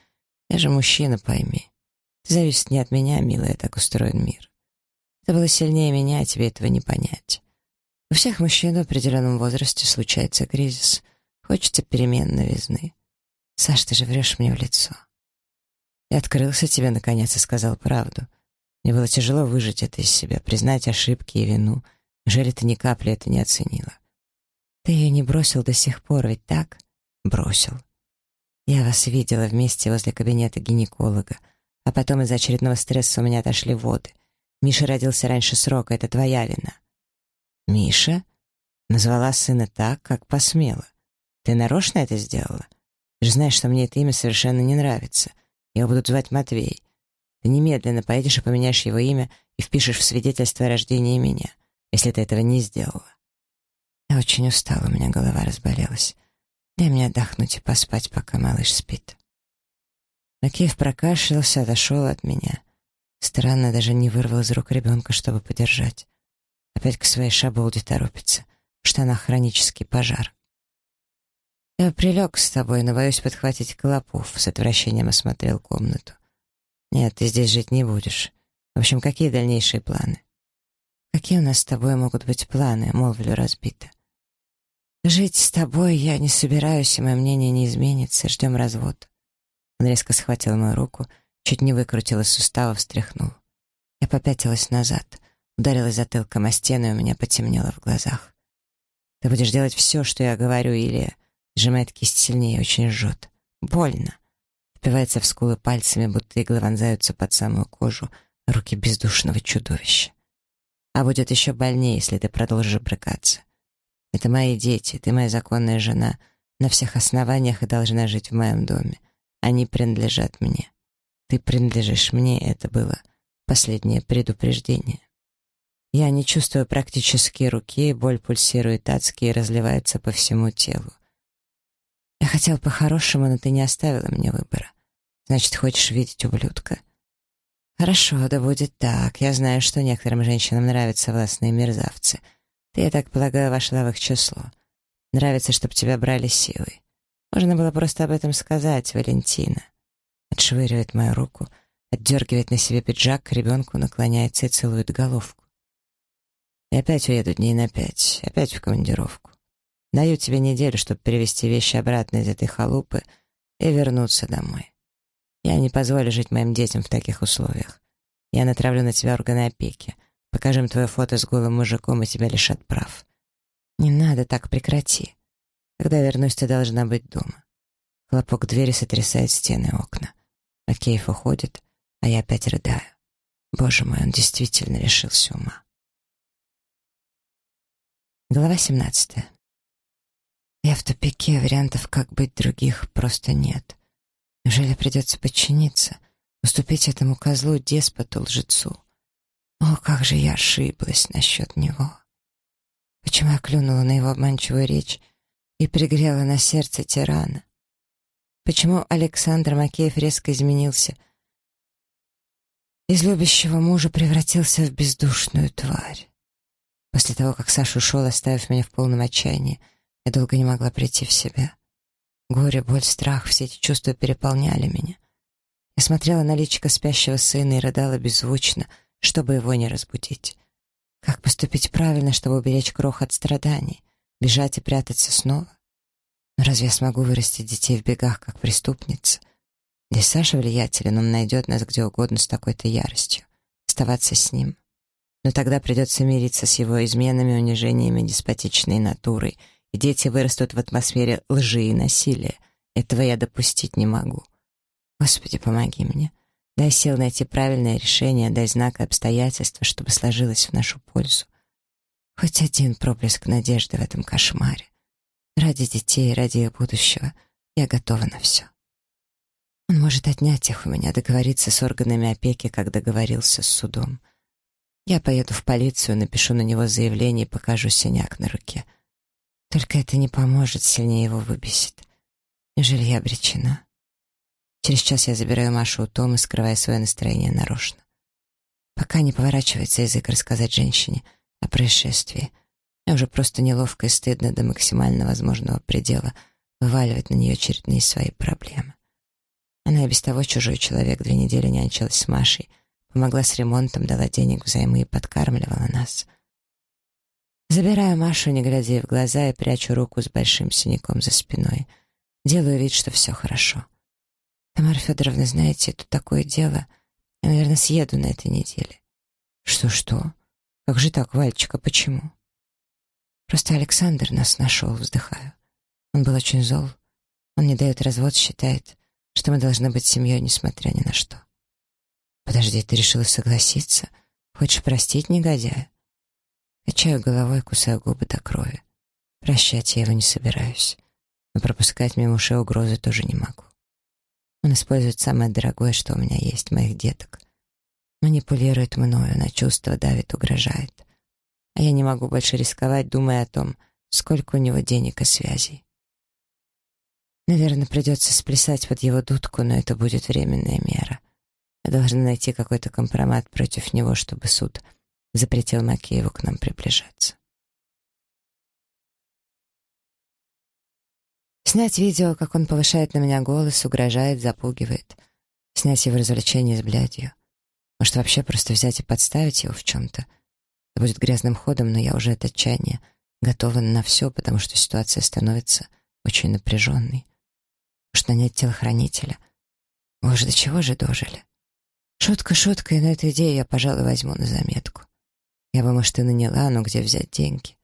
Я же мужчина, пойми. Ты зависит не от меня, милая, так устроен мир. Это было сильнее меня, а тебе этого не понять. У всех мужчин в определенном возрасте случается кризис. Хочется перемен новизны. Саш, ты же врешь мне в лицо. Я открылся тебе, наконец, и сказал правду. Мне было тяжело выжить это из себя, признать ошибки и вину — Жаль, ты ни капли это не оценила. Ты ее не бросил до сих пор, ведь так? Бросил. Я вас видела вместе возле кабинета гинеколога, а потом из-за очередного стресса у меня отошли воды. Миша родился раньше срока, это твоя вина. Миша? Назвала сына так, как посмела. Ты нарочно это сделала? Ты же знаешь, что мне это имя совершенно не нравится. Его будут звать Матвей. Ты немедленно поедешь и поменяешь его имя и впишешь в свидетельство о рождении меня если ты этого не сделала. Я очень устала, у меня голова разболелась. Дай мне отдохнуть и поспать, пока малыш спит. Макеев прокашлялся, отошел от меня. Странно, даже не вырвал из рук ребенка, чтобы подержать. Опять к своей шаболде торопится, что она хронический пожар. Я прилег с тобой, но боюсь подхватить Клопов. С отвращением осмотрел комнату. Нет, ты здесь жить не будешь. В общем, какие дальнейшие планы? «Какие у нас с тобой могут быть планы?» — молвлю разбито. Жить с тобой я не собираюсь, и мое мнение не изменится. Ждем развод. Он резко схватил мою руку, чуть не выкрутил из сустава, встряхнул. Я попятилась назад, ударилась затылком о стену, и у меня потемнело в глазах. Ты будешь делать все, что я говорю, или... Сжимает кисть сильнее, очень жжет. Больно. Впивается в скулы пальцами, будто иглы вонзаются под самую кожу руки бездушного чудовища. А будет еще больнее, если ты продолжишь брыкаться. Это мои дети, ты моя законная жена, на всех основаниях и должна жить в моем доме. Они принадлежат мне. Ты принадлежишь мне, это было последнее предупреждение. Я не чувствую практически руки, боль пульсирует адски и разливается по всему телу. Я хотел по-хорошему, но ты не оставила мне выбора. Значит, хочешь видеть ублюдка? Хорошо, да будет так. Я знаю, что некоторым женщинам нравятся властные мерзавцы. Ты, я так полагаю, вошла в их число. Нравится, чтобы тебя брали силой. Можно было просто об этом сказать, Валентина. Отшвыривает мою руку, отдергивает на себе пиджак, к ребенку наклоняется и целует головку. И опять уеду дней на пять, опять в командировку. Даю тебе неделю, чтобы перевести вещи обратно из этой халупы и вернуться домой. Я не позволю жить моим детям в таких условиях. Я натравлю на тебя органы опеки. Покажем твое фото с голым мужиком, и тебя лишат прав. Не надо, так прекрати. Когда вернусь, ты должна быть дома. Хлопок двери сотрясает стены и окна. Акеев уходит, а я опять рыдаю. Боже мой, он действительно лишился ума. Глава семнадцатая. Я в тупике, вариантов, как быть других, просто нет. Неужели придется подчиниться, уступить этому козлу, деспоту, лжецу? О, как же я ошиблась насчет него! Почему я клюнула на его обманчивую речь и пригрела на сердце тирана? Почему Александр Макеев резко изменился? Из любящего мужа превратился в бездушную тварь. После того, как Саша ушел, оставив меня в полном отчаянии, я долго не могла прийти в себя. Горе, боль, страх — все эти чувства переполняли меня. Я смотрела на личико спящего сына и рыдала беззвучно, чтобы его не разбудить. Как поступить правильно, чтобы уберечь крох от страданий? Бежать и прятаться снова? Но разве я смогу вырастить детей в бегах, как преступница? Да и Саша влиятелен, он найдет нас где угодно с такой-то яростью. Оставаться с ним. Но тогда придется мириться с его изменами, унижениями, деспотичной натурой — дети вырастут в атмосфере лжи и насилия. Этого я допустить не могу. Господи, помоги мне. Дай сил найти правильное решение, дай знак и обстоятельства, чтобы сложилось в нашу пользу. Хоть один проблеск надежды в этом кошмаре. Ради детей, ради их будущего я готова на все. Он может отнять их у меня, договориться с органами опеки, как договорился с судом. Я поеду в полицию, напишу на него заявление и покажу синяк на руке — только это не поможет, сильнее его выбесит. Неужели я обречена? Через час я забираю Машу у Тома, скрывая свое настроение нарочно. Пока не поворачивается язык рассказать женщине о происшествии. Мне уже просто неловко и стыдно до максимально возможного предела вываливать на нее очередные свои проблемы. Она и без того чужой человек две недели нянчилась с Машей, помогла с ремонтом, дала денег взаймы и подкармливала нас — Забираю Машу, не глядя ей в глаза, и прячу руку с большим синяком за спиной. Делаю вид, что все хорошо. «Тамара Федоровна, знаете, тут такое дело. Я, наверное, съеду на этой неделе». «Что-что? Как же так, Вальчика, почему?» «Просто Александр нас нашел, вздыхаю. Он был очень зол. Он не дает развод, считает, что мы должны быть семьей, несмотря ни на что». «Подожди, ты решила согласиться? Хочешь простить негодяя?» Качаю головой, кусаю губы до крови. Прощать я его не собираюсь. Но пропускать мимо ушей угрозы тоже не могу. Он использует самое дорогое, что у меня есть, моих деток. Манипулирует мною, на чувства давит, угрожает. А я не могу больше рисковать, думая о том, сколько у него денег и связей. Наверное, придется сплясать под его дудку, но это будет временная мера. Я должна найти какой-то компромат против него, чтобы суд запретил Макееву к нам приближаться. Снять видео, как он повышает на меня голос, угрожает, запугивает. Снять его развлечение с блядью. Может, вообще просто взять и подставить его в чем-то. Это будет грязным ходом, но я уже от отчаяния готова на все, потому что ситуация становится очень напряженной. Уж нанять телохранителя. Боже, до чего же дожили? Шутка шуткой, но эту идею я, пожалуй, возьму на заметку. Я бы, может, и наняла, но где взять деньги?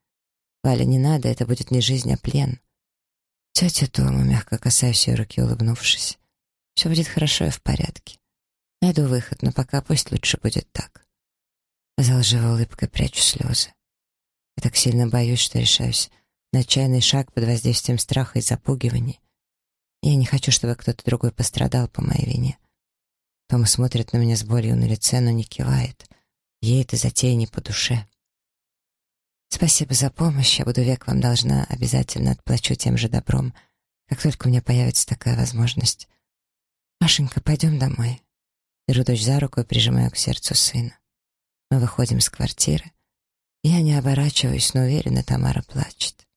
Валя, не надо, это будет не жизнь, а плен. Тетя Тома, мягко касаясь ее руки, улыбнувшись. Все будет хорошо и в порядке. Найду выход, но пока пусть лучше будет так. За лживой улыбкой прячу слезы. Я так сильно боюсь, что решаюсь на отчаянный шаг под воздействием страха и запугивания. Я не хочу, чтобы кто-то другой пострадал по моей вине. Тома смотрит на меня с болью на лице, но не кивает. Ей эта затея не по душе. Спасибо за помощь, я буду век вам должна, обязательно отплачу тем же добром, как только у меня появится такая возможность. Машенька, пойдем домой. Беру дочь за руку и прижимаю к сердцу сына. Мы выходим из квартиры. Я не оборачиваюсь, но уверена, Тамара плачет.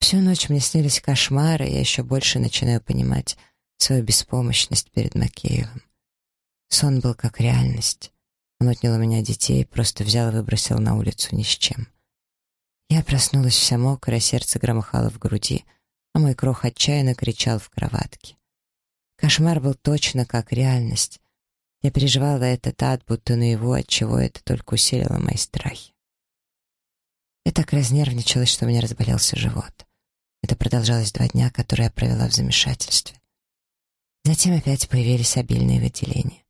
Всю ночь мне снились кошмары, и я еще больше начинаю понимать свою беспомощность перед Макеевым. Сон был как реальность. Он отнял у меня детей, просто взял и выбросил на улицу ни с чем. Я проснулась вся мокрая, сердце громыхало в груди, а мой крох отчаянно кричал в кроватке. Кошмар был точно как реальность. Я переживала этот ад, будто на его, отчего это только усилило мои страхи. Я так разнервничалась, что у меня разболелся живот. Это продолжалось два дня, которые я провела в замешательстве. Затем опять появились обильные выделения.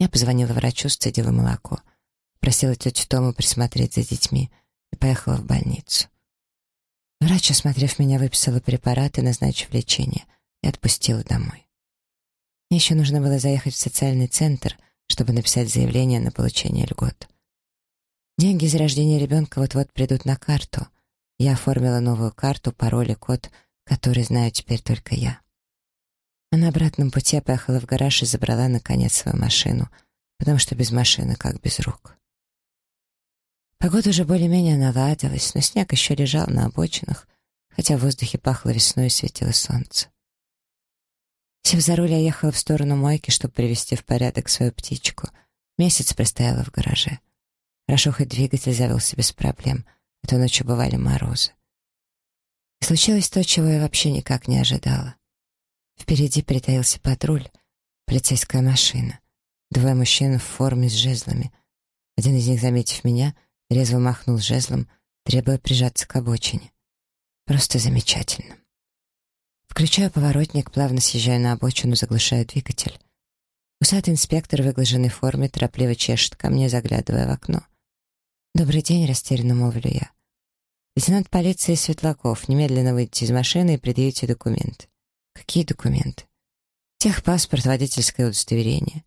Я позвонила врачу, сцедила молоко, просила тетю Тому присмотреть за детьми и поехала в больницу. Врач, осмотрев меня, выписала препараты, назначив лечение и отпустила домой. Мне еще нужно было заехать в социальный центр, чтобы написать заявление на получение льгот. Деньги за рождение ребенка вот-вот придут на карту. Я оформила новую карту, пароль и код, который знаю теперь только я. А на обратном пути я поехала в гараж и забрала, наконец, свою машину, потому что без машины как без рук. Погода уже более-менее наладилась, но снег еще лежал на обочинах, хотя в воздухе пахло весной и светило солнце. Сев за руль, я ехала в сторону мойки, чтобы привести в порядок свою птичку. Месяц простояла в гараже. Хорошо, хоть двигатель завелся без проблем, а то ночью бывали морозы. И случилось то, чего я вообще никак не ожидала. Впереди притаился патруль, полицейская машина. Двое мужчин в форме с жезлами. Один из них, заметив меня, резво махнул жезлом, требуя прижаться к обочине. Просто замечательно. Включаю поворотник, плавно съезжаю на обочину, заглушаю двигатель. Усатый инспектор в выглаженной форме торопливо чешет ко мне, заглядывая в окно. «Добрый день», — растерянно молвлю я. «Лейтенант полиции Светлаков, немедленно выйдите из машины и предъявите документы». Какие документы? Техпаспорт, водительское удостоверение.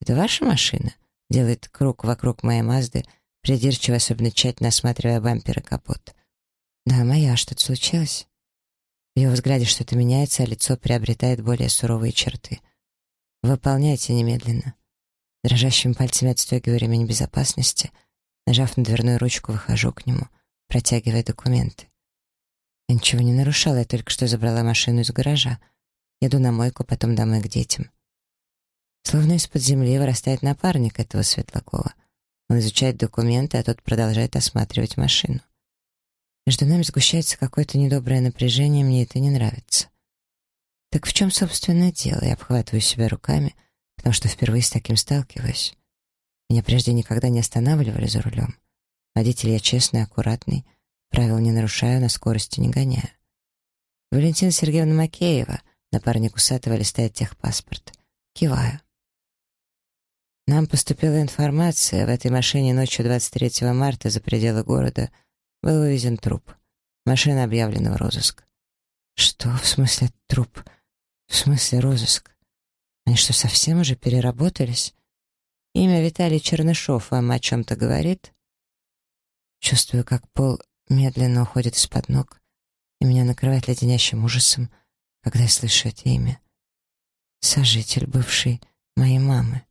Это ваша машина? Делает круг вокруг моей Мазды, придирчиво, особенно тщательно осматривая бампер и капот. Да, моя, что-то случилось? В его взгляде что-то меняется, а лицо приобретает более суровые черты. Выполняйте немедленно. Дрожащими пальцами отстегиваю ремень безопасности, нажав на дверную ручку, выхожу к нему, протягивая документы. Я ничего не нарушала, я только что забрала машину из гаража. Еду на мойку, потом домой к детям. Словно из-под земли вырастает напарник этого Светлакова. Он изучает документы, а тот продолжает осматривать машину. Между нами сгущается какое-то недоброе напряжение, мне это не нравится. Так в чем, собственно, дело? Я обхватываю себя руками, потому что впервые с таким сталкиваюсь. Меня прежде никогда не останавливали за рулем. Водитель я честный, аккуратный, Правил не нарушаю, на скорости не гоняю. Валентина Сергеевна Макеева, напарник усатого листает техпаспорт. Киваю. Нам поступила информация, в этой машине ночью 23 марта за пределы города был вывезен труп. Машина объявлена в розыск. Что, в смысле труп? В смысле розыск? Они что, совсем уже переработались? Имя Виталий Чернышов вам о чем-то говорит? Чувствую, как пол медленно уходит из-под ног, и меня накрывает леденящим ужасом, когда я слышу это имя. Сожитель бывший моей мамы.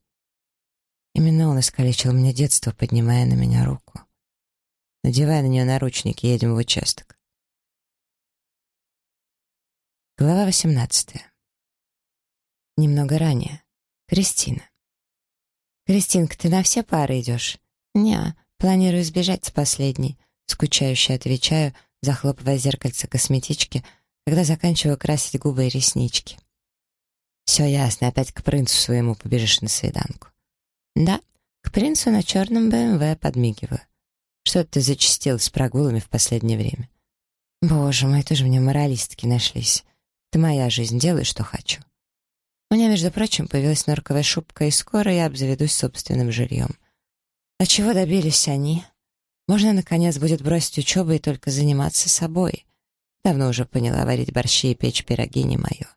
Именно он искалечил мне детство, поднимая на меня руку. Надевая на нее наручники, едем в участок. Глава 18. Немного ранее. Кристина. «Кристинка, ты на все пары идешь?» «Не, планирую сбежать с последней. Скучающе отвечаю, захлопывая зеркальце косметички, когда заканчиваю красить губы и реснички. «Все ясно, опять к принцу своему побежишь на свиданку». «Да, к принцу на черном БМВ подмигиваю. Что ты зачастил с прогулами в последнее время?» «Боже мой, тоже мне моралистки нашлись. Это моя жизнь, делай, что хочу». У меня, между прочим, появилась норковая шубка, и скоро я обзаведусь собственным жильем. А чего добились они? Можно, наконец, будет бросить учебу и только заниматься собой. Давно уже поняла, варить борщи и печь пироги не мое.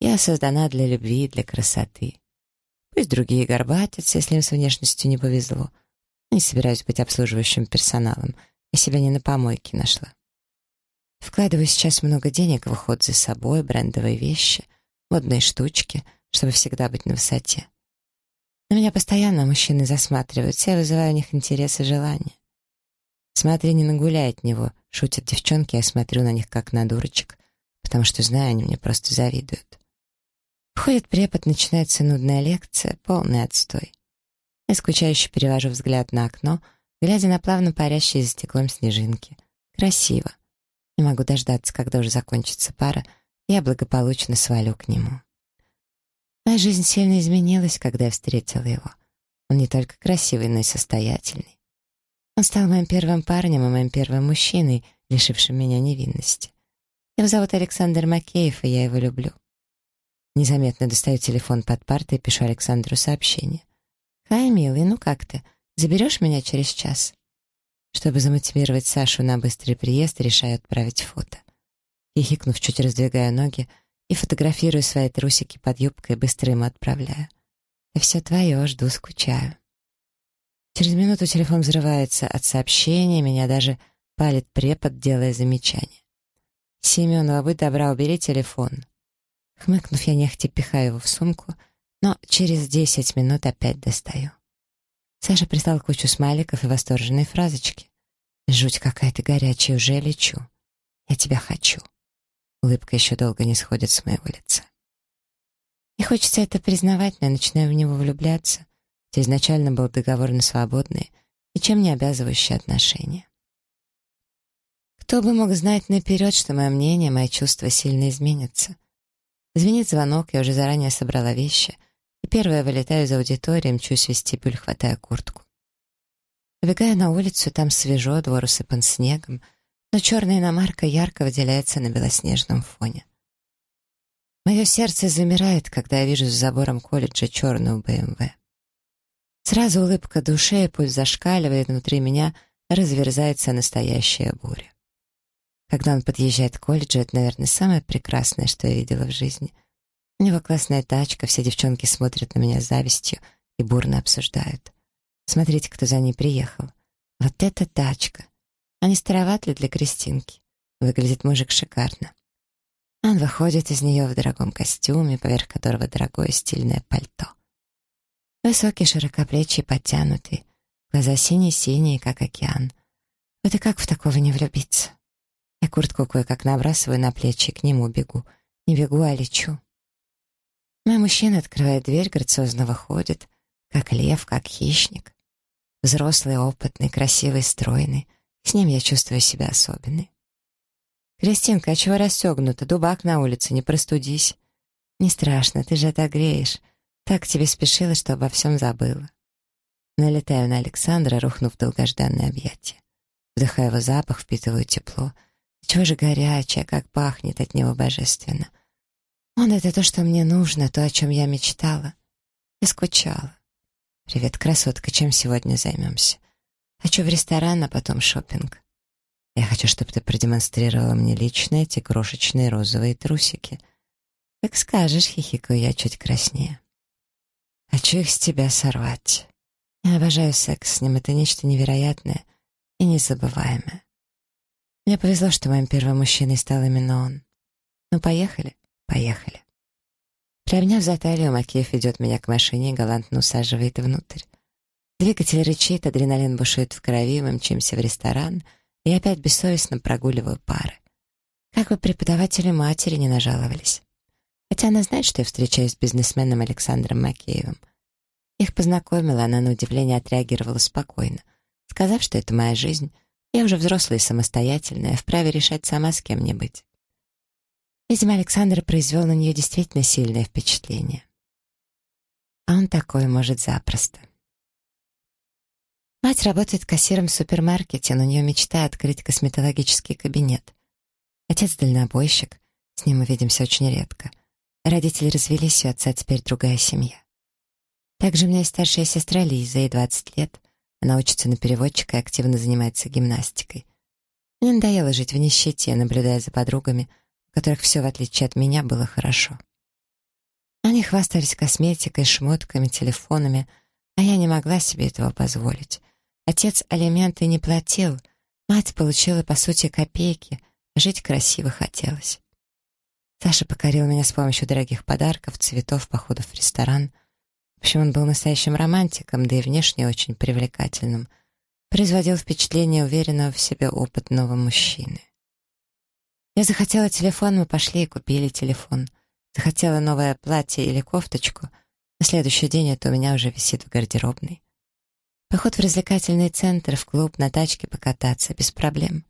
Я создана для любви и для красоты. Пусть другие горбатятся, если им с внешностью не повезло. Не собираюсь быть обслуживающим персоналом. Я себя не на помойке нашла. Вкладываю сейчас много денег в уход за собой, брендовые вещи — модные штучки, чтобы всегда быть на высоте. На меня постоянно мужчины засматриваются, я вызываю у них интерес и желание. Смотри, не нагуляй от него, шутят девчонки, я смотрю на них как на дурочек, потому что знаю, они мне просто завидуют. Входит препод, начинается нудная лекция, полный отстой. Я скучающе перевожу взгляд на окно, глядя на плавно парящие за стеклом снежинки. Красиво. Не могу дождаться, когда уже закончится пара, я благополучно свалю к нему. Моя жизнь сильно изменилась, когда я встретила его. Он не только красивый, но и состоятельный. Он стал моим первым парнем и моим первым мужчиной, лишившим меня невинности. Его зовут Александр Макеев, и я его люблю. Незаметно достаю телефон под партой и пишу Александру сообщение. «Хай, милый, ну как ты? Заберешь меня через час?» Чтобы замотивировать Сашу на быстрый приезд, решаю отправить фото. Хихикнув, чуть раздвигая ноги и фотографирую свои трусики под юбкой, быстро ему отправляю. «И все твое, жду, скучаю». Через минуту телефон взрывается от сообщения, меня даже палит препод, делая замечание. «Семенова, будь добра, убери телефон». Хмыкнув, я нехотя пихаю его в сумку, но через десять минут опять достаю. Саша прислал кучу смайликов и восторженные фразочки. «Жуть какая то горячая, уже лечу. Я тебя хочу». Улыбка еще долго не сходит с моего лица. Не хочется это признавать, но я начинаю в него влюбляться, хотя изначально был договор на свободные и чем не обязывающие отношения. Кто бы мог знать наперед, что мое мнение, мои чувства сильно изменятся. Звенит звонок, я уже заранее собрала вещи, и первая вылетаю из аудитории, мчусь в вестибюль, хватая куртку. Выбегаю на улицу, там свежо, двор усыпан снегом — но черная иномарка ярко выделяется на белоснежном фоне. Мое сердце замирает, когда я вижу за забором колледжа черную БМВ. Сразу улыбка души, и пульс зашкаливает, внутри меня разверзается настоящая буря. Когда он подъезжает к колледжу, это, наверное, самое прекрасное, что я видела в жизни. У него классная тачка, все девчонки смотрят на меня с завистью и бурно обсуждают. Смотрите, кто за ней приехал. Вот эта тачка! А староват ли для Кристинки? Выглядит мужик шикарно. Он выходит из нее в дорогом костюме, поверх которого дорогое стильное пальто. Высокий, широкоплечий, подтянутый. Глаза синие-синие, как океан. Вот и как в такого не влюбиться? Я куртку кое-как набрасываю на плечи к нему бегу. Не бегу, а лечу. Мой мужчина открывает дверь, грациозно выходит, как лев, как хищник. Взрослый, опытный, красивый, стройный — с ним я чувствую себя особенной. «Кристинка, а чего расстегнута? Дубак на улице, не простудись». «Не страшно, ты же отогреешь. Так тебе спешила, что обо всем забыла». Налетаю на Александра, рухнув в долгожданное объятие. Вдыхаю его запах, впитываю тепло. Чего же горячее, как пахнет от него божественно. Он — это то, что мне нужно, то, о чем я мечтала. Я скучала. «Привет, красотка, чем сегодня займемся?» Хочу в ресторан, а потом шопинг. Я хочу, чтобы ты продемонстрировала мне лично эти крошечные розовые трусики. Как скажешь, хихикаю я чуть краснее. Хочу их с тебя сорвать. Я обожаю секс с ним, это нечто невероятное и незабываемое. Мне повезло, что моим первым мужчиной стал именно он. Ну, поехали? Поехали. Приобняв за талию, Макеев ведет меня к машине и галантно усаживает внутрь. Двигатель рычит, адреналин бушует в крови, мы мчимся в ресторан и опять бессовестно прогуливаю пары. Как бы преподаватели матери не нажаловались. Хотя она знает, что я встречаюсь с бизнесменом Александром Макеевым. Их познакомила, она на удивление отреагировала спокойно, сказав, что это моя жизнь, Я уже взрослая и самостоятельная, вправе решать сама, с кем мне быть. Видимо, Александр произвел на нее действительно сильное впечатление. А он такой может запросто. Мать работает кассиром в супермаркете, но у нее мечта открыть косметологический кабинет. Отец дальнобойщик, с ним мы видимся очень редко. Родители развелись, у отца теперь другая семья. Также у меня есть старшая сестра Лиза, ей 20 лет. Она учится на переводчика и активно занимается гимнастикой. Мне надоело жить в нищете, наблюдая за подругами, у которых все, в отличие от меня, было хорошо. Они хвастались косметикой, шмотками, телефонами, а я не могла себе этого позволить. Отец алименты не платил, мать получила, по сути, копейки, жить красиво хотелось. Саша покорил меня с помощью дорогих подарков, цветов, походов в ресторан. В общем, он был настоящим романтиком, да и внешне очень привлекательным. Производил впечатление уверенного в себе опытного мужчины. Я захотела телефон, мы пошли и купили телефон. Захотела новое платье или кофточку. На следующий день это у меня уже висит в гардеробной. Поход в развлекательный центр, в клуб, на тачке покататься, без проблем.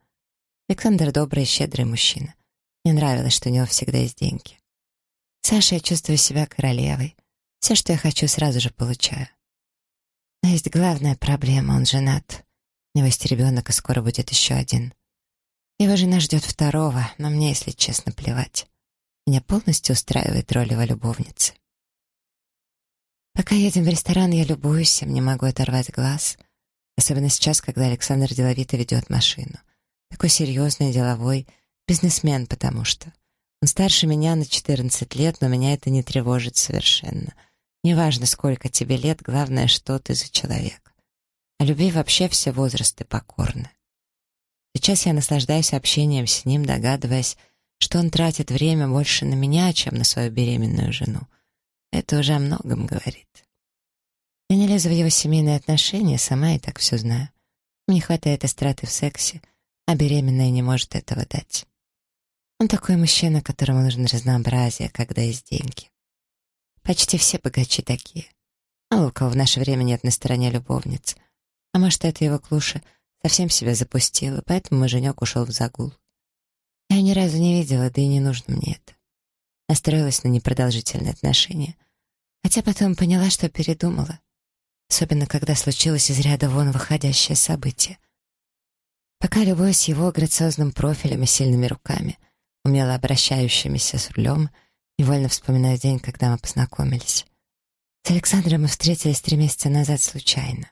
Александр добрый и щедрый мужчина. Мне нравилось, что у него всегда есть деньги. Саша, я чувствую себя королевой. Все, что я хочу, сразу же получаю. Но есть главная проблема, он женат. У него есть ребенок, и скоро будет еще один. Его жена ждет второго, но мне, если честно, плевать. Меня полностью устраивает роль его любовницы. Пока едем в ресторан, я любуюсь, им не могу оторвать глаз. Особенно сейчас, когда Александр деловито ведет машину. Такой серьезный, деловой, бизнесмен, потому что. Он старше меня на 14 лет, но меня это не тревожит совершенно. Неважно, сколько тебе лет, главное, что ты за человек. А любви вообще все возрасты покорны. Сейчас я наслаждаюсь общением с ним, догадываясь, что он тратит время больше на меня, чем на свою беременную жену. Это уже о многом говорит. Я не лезу в его семейные отношения, сама и так все знаю. Мне хватает эстраты в сексе, а беременная не может этого дать. Он такой мужчина, которому нужно разнообразие, когда есть деньги. Почти все богачи такие. А у кого в наше время нет на стороне любовниц. А может, это его клуша совсем себя запустила, поэтому муженек ушел в загул. Я ни разу не видела, да и не нужно мне это настроилась на непродолжительные отношения. Хотя потом поняла, что передумала. Особенно, когда случилось из ряда вон выходящее событие. Пока любуюсь его грациозным профилем и сильными руками, умело обращающимися с рулем, невольно вспоминаю день, когда мы познакомились. С Александром мы встретились три месяца назад случайно.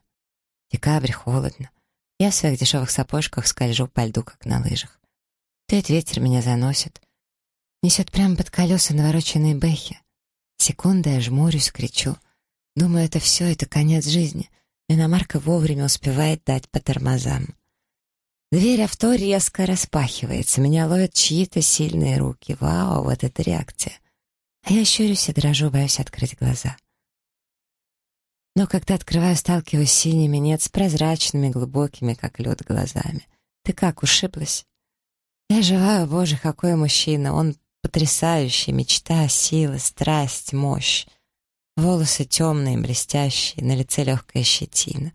Декабрь, холодно. Я в своих дешевых сапожках скольжу по льду, как на лыжах. Тает ветер меня заносит, Несет прямо под колеса навороченные бэхи. Секунда я жмурюсь, кричу. Думаю, это все, это конец жизни. Иномарка вовремя успевает дать по тормозам. Дверь авто резко распахивается. Меня ловят чьи-то сильные руки. Вау, вот эта реакция. А я щурюсь и дрожу, боюсь открыть глаза. Но когда открываю, сталкиваюсь с синими, нет, с прозрачными, глубокими, как лед, глазами. Ты как, ушиблась? Я жива, боже, какой мужчина. Он Потрясающая мечта, сила, страсть, мощь. Волосы темные, блестящие, на лице легкая щетина.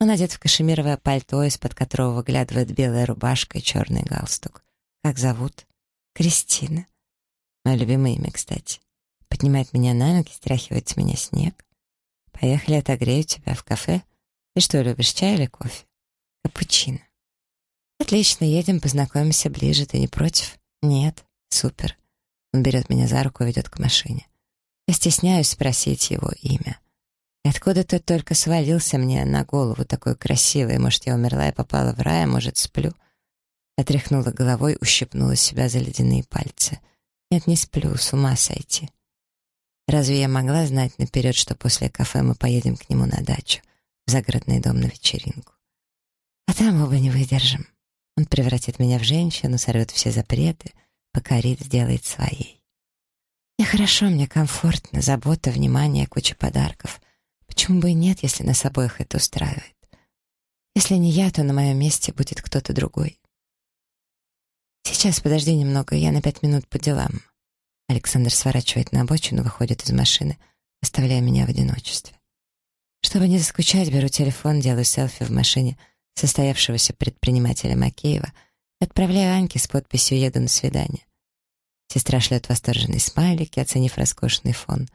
Он одет в кашемировое пальто, из-под которого выглядывает белая рубашка и черный галстук. Как зовут? Кристина. Мое любимое имя, кстати. Поднимает меня на ноги, стряхивает с меня снег. Поехали, отогрею тебя в кафе. Ты что, любишь чай или кофе? Капучино. Отлично, едем, познакомимся ближе. Ты не против? Нет. Супер. Он берет меня за руку и ведет к машине. Я стесняюсь спросить его имя. И откуда тот только свалился мне на голову, такой красивый. Может, я умерла и попала в рай, а может, сплю. Отряхнула головой, ущипнула себя за ледяные пальцы. Нет, не сплю, с ума сойти. Разве я могла знать наперед, что после кафе мы поедем к нему на дачу, в загородный дом на вечеринку? А там оба не выдержим. Он превратит меня в женщину, сорвет все запреты — покорит, сделает своей. Мне хорошо, мне комфортно, забота, внимание, куча подарков. Почему бы и нет, если нас обоих это устраивает? Если не я, то на моем месте будет кто-то другой. Сейчас, подожди немного, я на пять минут по делам. Александр сворачивает на обочину, выходит из машины, оставляя меня в одиночестве. Чтобы не заскучать, беру телефон, делаю селфи в машине, состоявшегося предпринимателя Макеева, отправляю Аньке с подписью «Еду на свидание». Сестра шлет восторженный смайлик, оценив роскошный фон.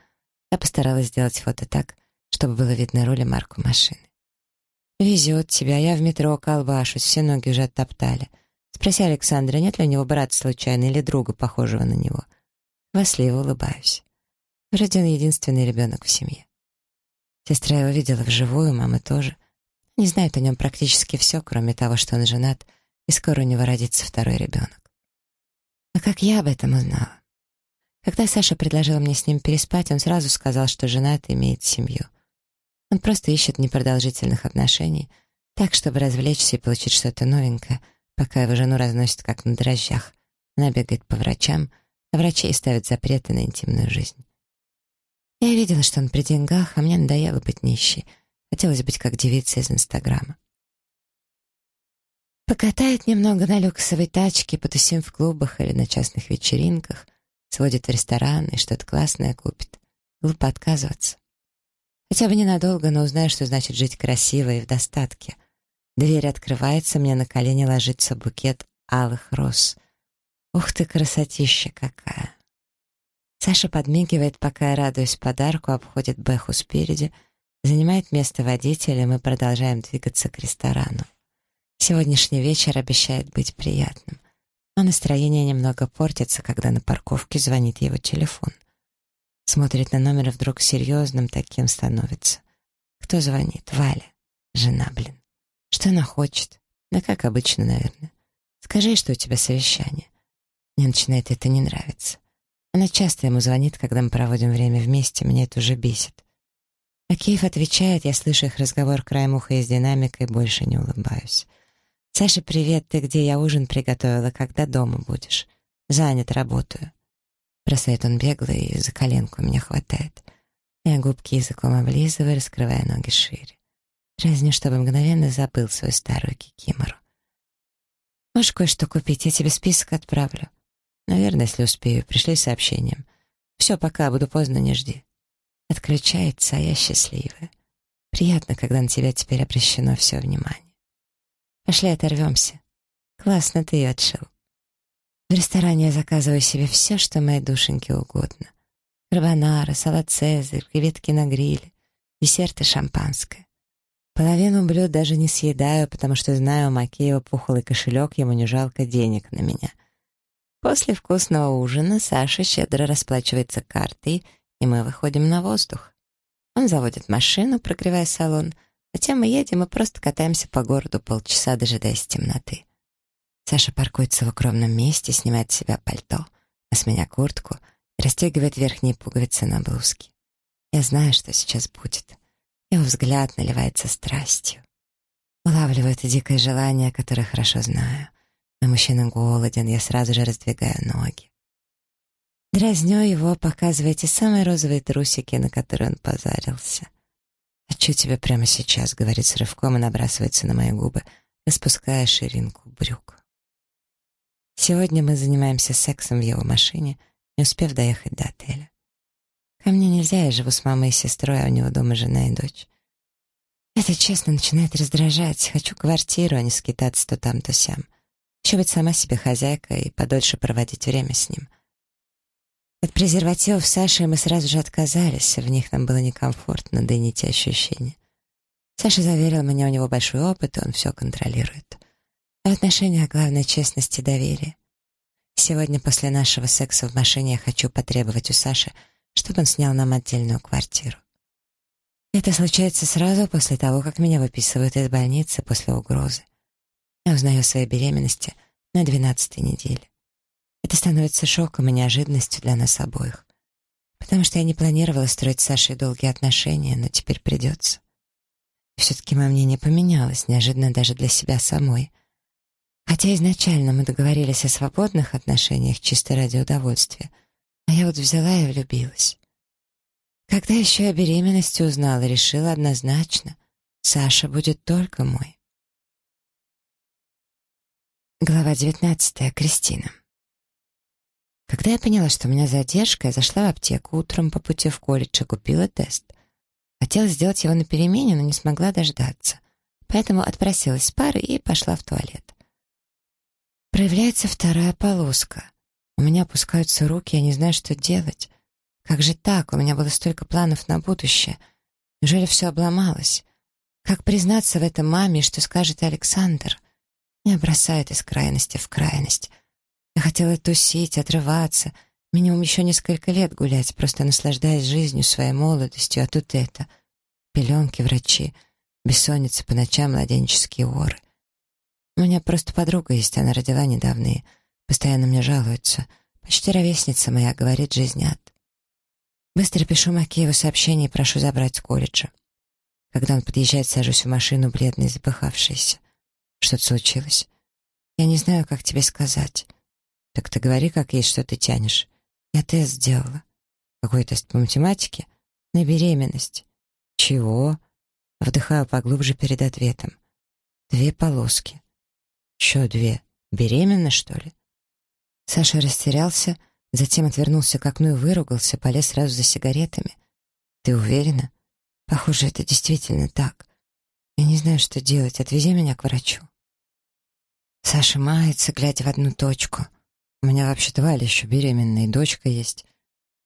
Я постаралась сделать фото так, чтобы было видно роль и марку машины. «Везет тебя, я в метро колбашусь, все ноги уже оттоптали. Спроси Александра, нет ли у него брата случайно или друга, похожего на него. Васливо улыбаюсь. Вроде он единственный ребенок в семье. Сестра его видела вживую, мама тоже. Не знает о нем практически все, кроме того, что он женат, и скоро у него родится второй ребенок. А как я об этом узнала? Когда Саша предложила мне с ним переспать, он сразу сказал, что женат и имеет семью. Он просто ищет непродолжительных отношений, так, чтобы развлечься и получить что-то новенькое, пока его жену разносит как на дрожжах. Она бегает по врачам, а врачи ставят запреты на интимную жизнь. Я видела, что он при деньгах, а мне надоело быть нищей. Хотелось быть как девица из Инстаграма. Покатает немного на люксовой тачке, потусим в клубах или на частных вечеринках, сводит в ресторан и что-то классное купит. Глупо отказываться. Хотя бы ненадолго, но узнаю, что значит жить красиво и в достатке. Дверь открывается, мне на колени ложится букет алых роз. Ух ты, красотища какая! Саша подмигивает, пока я радуюсь подарку, обходит Бэху спереди, занимает место водителя, и мы продолжаем двигаться к ресторану. Сегодняшний вечер обещает быть приятным. Но настроение немного портится, когда на парковке звонит его телефон. Смотрит на номер и вдруг серьезным таким становится. Кто звонит? Валя. Жена, блин. Что она хочет? Да как обычно, наверное. Скажи, что у тебя совещание. Мне начинает это не нравиться. Она часто ему звонит, когда мы проводим время вместе, меня это уже бесит. А Киев отвечает, я слышу их разговор краем уха из динамика и больше не улыбаюсь. «Саша, привет, ты где? Я ужин приготовила, когда дома будешь?» «Занят, работаю». Бросает он бегло и за коленку меня хватает. Я губки языком облизываю, раскрывая ноги шире. Дразню, чтобы мгновенно забыл свою старую кикимору. «Можешь кое-что купить? Я тебе список отправлю». «Наверное, если успею. Пришли сообщением. Все, пока, буду поздно, не жди». Отключается, а я счастливая. Приятно, когда на тебя теперь обращено все внимание. Пошли оторвемся. Классно ты ее отшил. В ресторане я заказываю себе все, что моей душеньке угодно. Карбонара, салат цезарь, креветки на гриле, десерт и шампанское. Половину блюд даже не съедаю, потому что знаю, у Макеева пухлый кошелек, ему не жалко денег на меня. После вкусного ужина Саша щедро расплачивается картой, и мы выходим на воздух. Он заводит машину, прогревая салон, затем мы едем и просто катаемся по городу полчаса, дожидаясь темноты. Саша паркуется в укромном месте, снимает с себя пальто, а с меня куртку расстегивает верхние пуговицы на блузке. Я знаю, что сейчас будет. Его взгляд наливается страстью. Улавливаю это дикое желание, которое хорошо знаю. Но мужчина голоден, я сразу же раздвигаю ноги. Дразню его, показывая те самые розовые трусики, на которые он позарился. «Хочу тебя прямо сейчас», — говорит с рывком и набрасывается на мои губы, распуская ширинку брюк. Сегодня мы занимаемся сексом в его машине, не успев доехать до отеля. Ко мне нельзя, я живу с мамой и сестрой, а у него дома жена и дочь. Это, честно, начинает раздражать. Хочу квартиру, а не скитаться то там, то сям. Хочу быть сама себе хозяйка и подольше проводить время с ним. От презервативов Саши мы сразу же отказались, в них нам было некомфортно, да и не те ощущения. Саша заверил меня, у него большой опыт, и он все контролирует. А в отношениях главное честность и доверие. Сегодня после нашего секса в машине я хочу потребовать у Саши, чтобы он снял нам отдельную квартиру. Это случается сразу после того, как меня выписывают из больницы после угрозы. Я узнаю о своей беременности на двенадцатой неделе. Это становится шоком и неожиданностью для нас обоих. Потому что я не планировала строить с Сашей долгие отношения, но теперь придется. Все-таки мое мнение поменялось, неожиданно даже для себя самой — Хотя изначально мы договорились о свободных отношениях чисто ради удовольствия, а я вот взяла и влюбилась. Когда еще о беременности узнала, решила однозначно, Саша будет только мой. Глава девятнадцатая. Кристина. Когда я поняла, что у меня задержка, я зашла в аптеку утром по пути в колледж и купила тест. Хотела сделать его на перемене, но не смогла дождаться. поэтому отпросилась с пары и пошла в туалет. Проявляется вторая полоска. У меня опускаются руки, я не знаю, что делать. Как же так? У меня было столько планов на будущее. Неужели все обломалось? Как признаться в этом маме, что скажет Александр? Меня бросает из крайности в крайность. Я хотела тусить, отрываться, минимум еще несколько лет гулять, просто наслаждаясь жизнью, своей молодостью, а тут это. Пеленки, врачи, бессонница по ночам, младенческие оры. У меня просто подруга есть, она родила недавно и постоянно мне жалуется. Почти ровесница моя, говорит, жизнь ад. Быстро пишу Макееву сообщение и прошу забрать с колледжа. Когда он подъезжает, сажусь в машину, бледный, запыхавшийся. Что-то случилось? Я не знаю, как тебе сказать. Так ты говори, как есть, что ты тянешь. Я тест сделала. Какой тест по математике? На беременность. Чего? Вдыхаю поглубже перед ответом. Две полоски. Чё две? Беременна, что ли? Саша растерялся, затем отвернулся к окну и выругался, полез сразу за сигаретами. Ты уверена? Похоже, это действительно так. Я не знаю, что делать. Отвези меня к врачу. Саша мается, глядя в одну точку. У меня вообще-то Валя еще беременная, и дочка есть.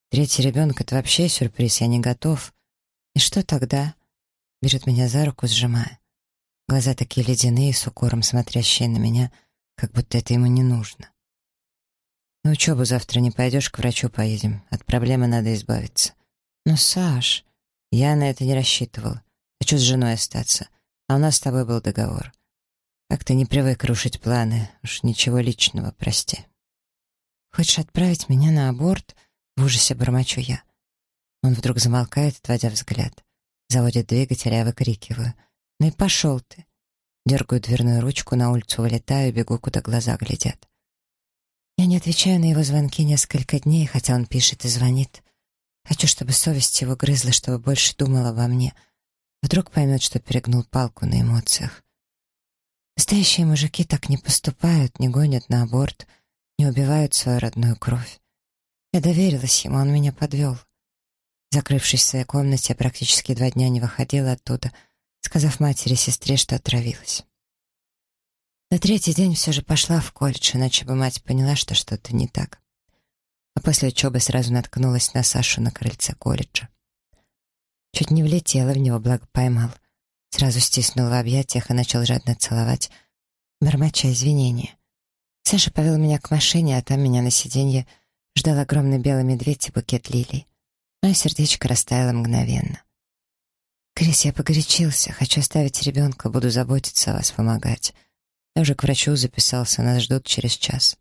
Третий ребенок — это вообще сюрприз, я не готов. И что тогда? Берет меня за руку, сжимая. Глаза такие ледяные, с укором смотрящие на меня, как будто это ему не нужно. На учебу завтра не пойдешь, к врачу поедем. От проблемы надо избавиться. Но, Саш, я на это не рассчитывал. Хочу с женой остаться. А у нас с тобой был договор. Как ты не привык рушить планы. Уж ничего личного, прости. Хочешь отправить меня на аборт? В ужасе бормочу я. Он вдруг замолкает, отводя взгляд. Заводит двигатель, а я выкрикиваю — «Ну и пошел ты!» Дергаю дверную ручку, на улицу вылетаю, бегу, куда глаза глядят. Я не отвечаю на его звонки несколько дней, хотя он пишет и звонит. Хочу, чтобы совесть его грызла, чтобы больше думала обо мне. Вдруг поймет, что перегнул палку на эмоциях. Настоящие мужики так не поступают, не гонят на аборт, не убивают свою родную кровь. Я доверилась ему, он меня подвел. Закрывшись в своей комнате, я практически два дня не выходила оттуда — сказав матери и сестре, что отравилась. На третий день все же пошла в колледж, иначе бы мать поняла, что что-то не так. А после учебы сразу наткнулась на Сашу на крыльце колледжа. Чуть не влетела в него, благо поймал. Сразу стиснул в объятиях и начал жадно целовать, бормоча извинения. Саша повел меня к машине, а там меня на сиденье ждал огромный белый медведь и букет лилий. Мое сердечко растаяло мгновенно. «Крис, я погорячился. Хочу оставить ребенка, буду заботиться о вас, помогать. Я уже к врачу записался, нас ждут через час».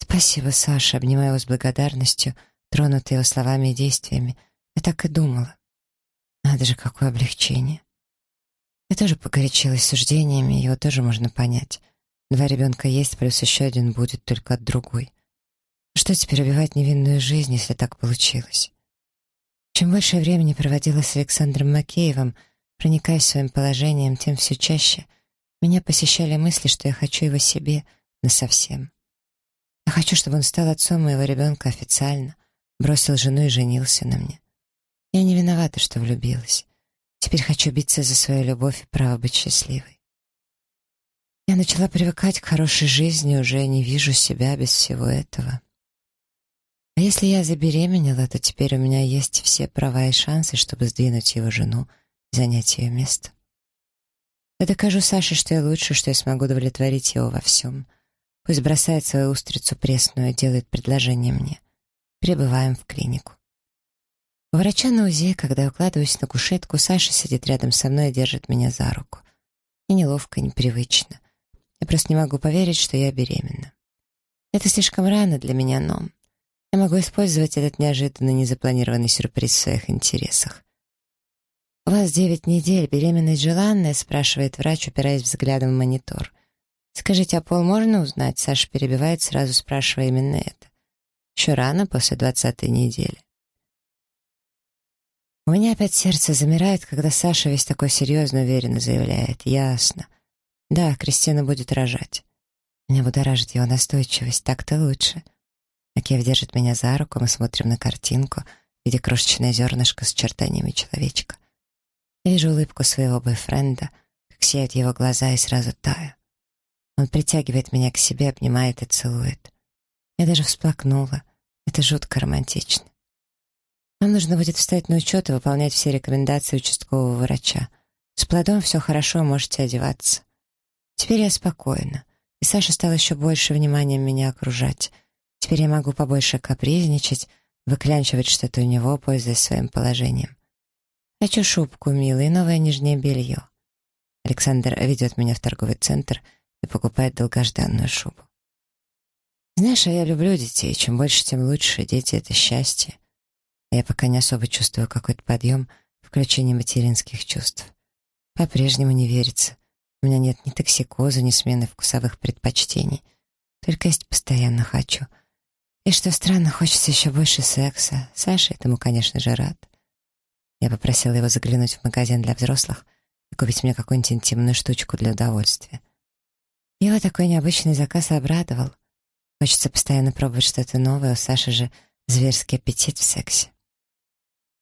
«Спасибо, Саша», обнимаю его с благодарностью, тронутый его словами и действиями. Я так и думала. Надо же, какое облегчение. Я тоже погорячилась суждениями, его тоже можно понять. Два ребенка есть, плюс еще один будет только от другой. Что теперь убивать невинную жизнь, если так получилось? Чем больше времени проводила с Александром Макеевым, проникаясь своим положением, тем все чаще меня посещали мысли, что я хочу его себе насовсем. Я хочу, чтобы он стал отцом моего ребенка официально, бросил жену и женился на мне. Я не виновата, что влюбилась. Теперь хочу биться за свою любовь и право быть счастливой. Я начала привыкать к хорошей жизни, уже не вижу себя без всего этого. Если я забеременела, то теперь у меня есть все права и шансы, чтобы сдвинуть его жену, занять ее место. Я докажу Саше, что я лучше, что я смогу удовлетворить его во всем. Пусть бросает свою устрицу пресную и делает предложение мне. Прибываем в клинику. У врача на УЗИ, когда я укладываюсь на кушетку, Саша сидит рядом со мной и держит меня за руку. И неловко, и непривычно. Я просто не могу поверить, что я беременна. Это слишком рано для меня, но... Я могу использовать этот неожиданный незапланированный сюрприз в своих интересах. «У вас девять недель, беременность желанная?» — спрашивает врач, упираясь взглядом в монитор. «Скажите, а пол можно узнать?» — Саша перебивает, сразу спрашивая именно это. «Еще рано, после двадцатой недели». У меня опять сердце замирает, когда Саша весь такой серьезно уверенно заявляет. «Ясно. Да, Кристина будет рожать». Меня будоражит его настойчивость, так-то лучше. Акев держит меня за руку, мы смотрим на картинку в виде крошечное зернышко с чертаниями человечка. Я вижу улыбку своего бойфренда, как сияют его глаза, и сразу таю. Он притягивает меня к себе, обнимает и целует. Я даже всплакнула. Это жутко романтично. Вам нужно будет встать на учет и выполнять все рекомендации участкового врача. С плодом все хорошо, можете одеваться. Теперь я спокойна, и Саша стал еще больше вниманием меня окружать. Теперь я могу побольше капризничать, выклянчивать что-то у него, пользуясь своим положением. Хочу шубку, милый, новое нижнее белье. Александр ведет меня в торговый центр и покупает долгожданную шубу. Знаешь, а я люблю детей. Чем больше, тем лучше. Дети — это счастье. Я пока не особо чувствую какой-то подъем, включение материнских чувств. По-прежнему не верится. У меня нет ни токсикоза, ни смены вкусовых предпочтений. Только есть постоянно хочу. И что странно, хочется еще больше секса. Саша этому, конечно же, рад. Я попросила его заглянуть в магазин для взрослых и купить мне какую-нибудь интимную штучку для удовольствия. Его такой необычный заказ обрадовал. Хочется постоянно пробовать что-то новое, у Саши же зверский аппетит в сексе.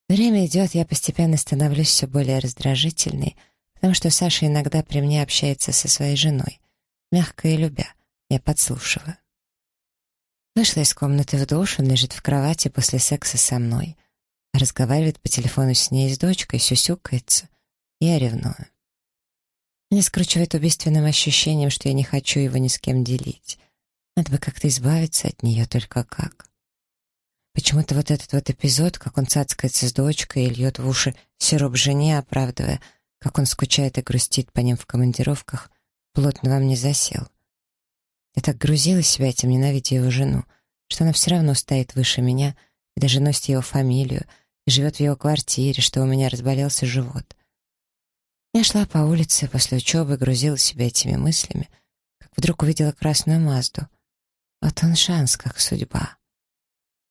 Время идет, я постепенно становлюсь все более раздражительной, потому что Саша иногда при мне общается со своей женой, мягко и любя, я подслушиваю. Вышла из комнаты в душ, он лежит в кровати после секса со мной, разговаривает по телефону с ней и с дочкой, сюсюкается. Я ревную. Меня скручивает убийственным ощущением, что я не хочу его ни с кем делить. Надо бы как-то избавиться от нее, только как. Почему-то вот этот вот эпизод, как он цацкается с дочкой и льет в уши сироп жене, оправдывая, как он скучает и грустит по ним в командировках, плотно во мне засел. Я так грузила себя этим, ненавидя его жену, что она все равно стоит выше меня и даже носит его фамилию и живет в его квартире, что у меня разболелся живот. Я шла по улице после учебы, грузила себя этими мыслями, как вдруг увидела красную Мазду. Вот он шанс, как судьба.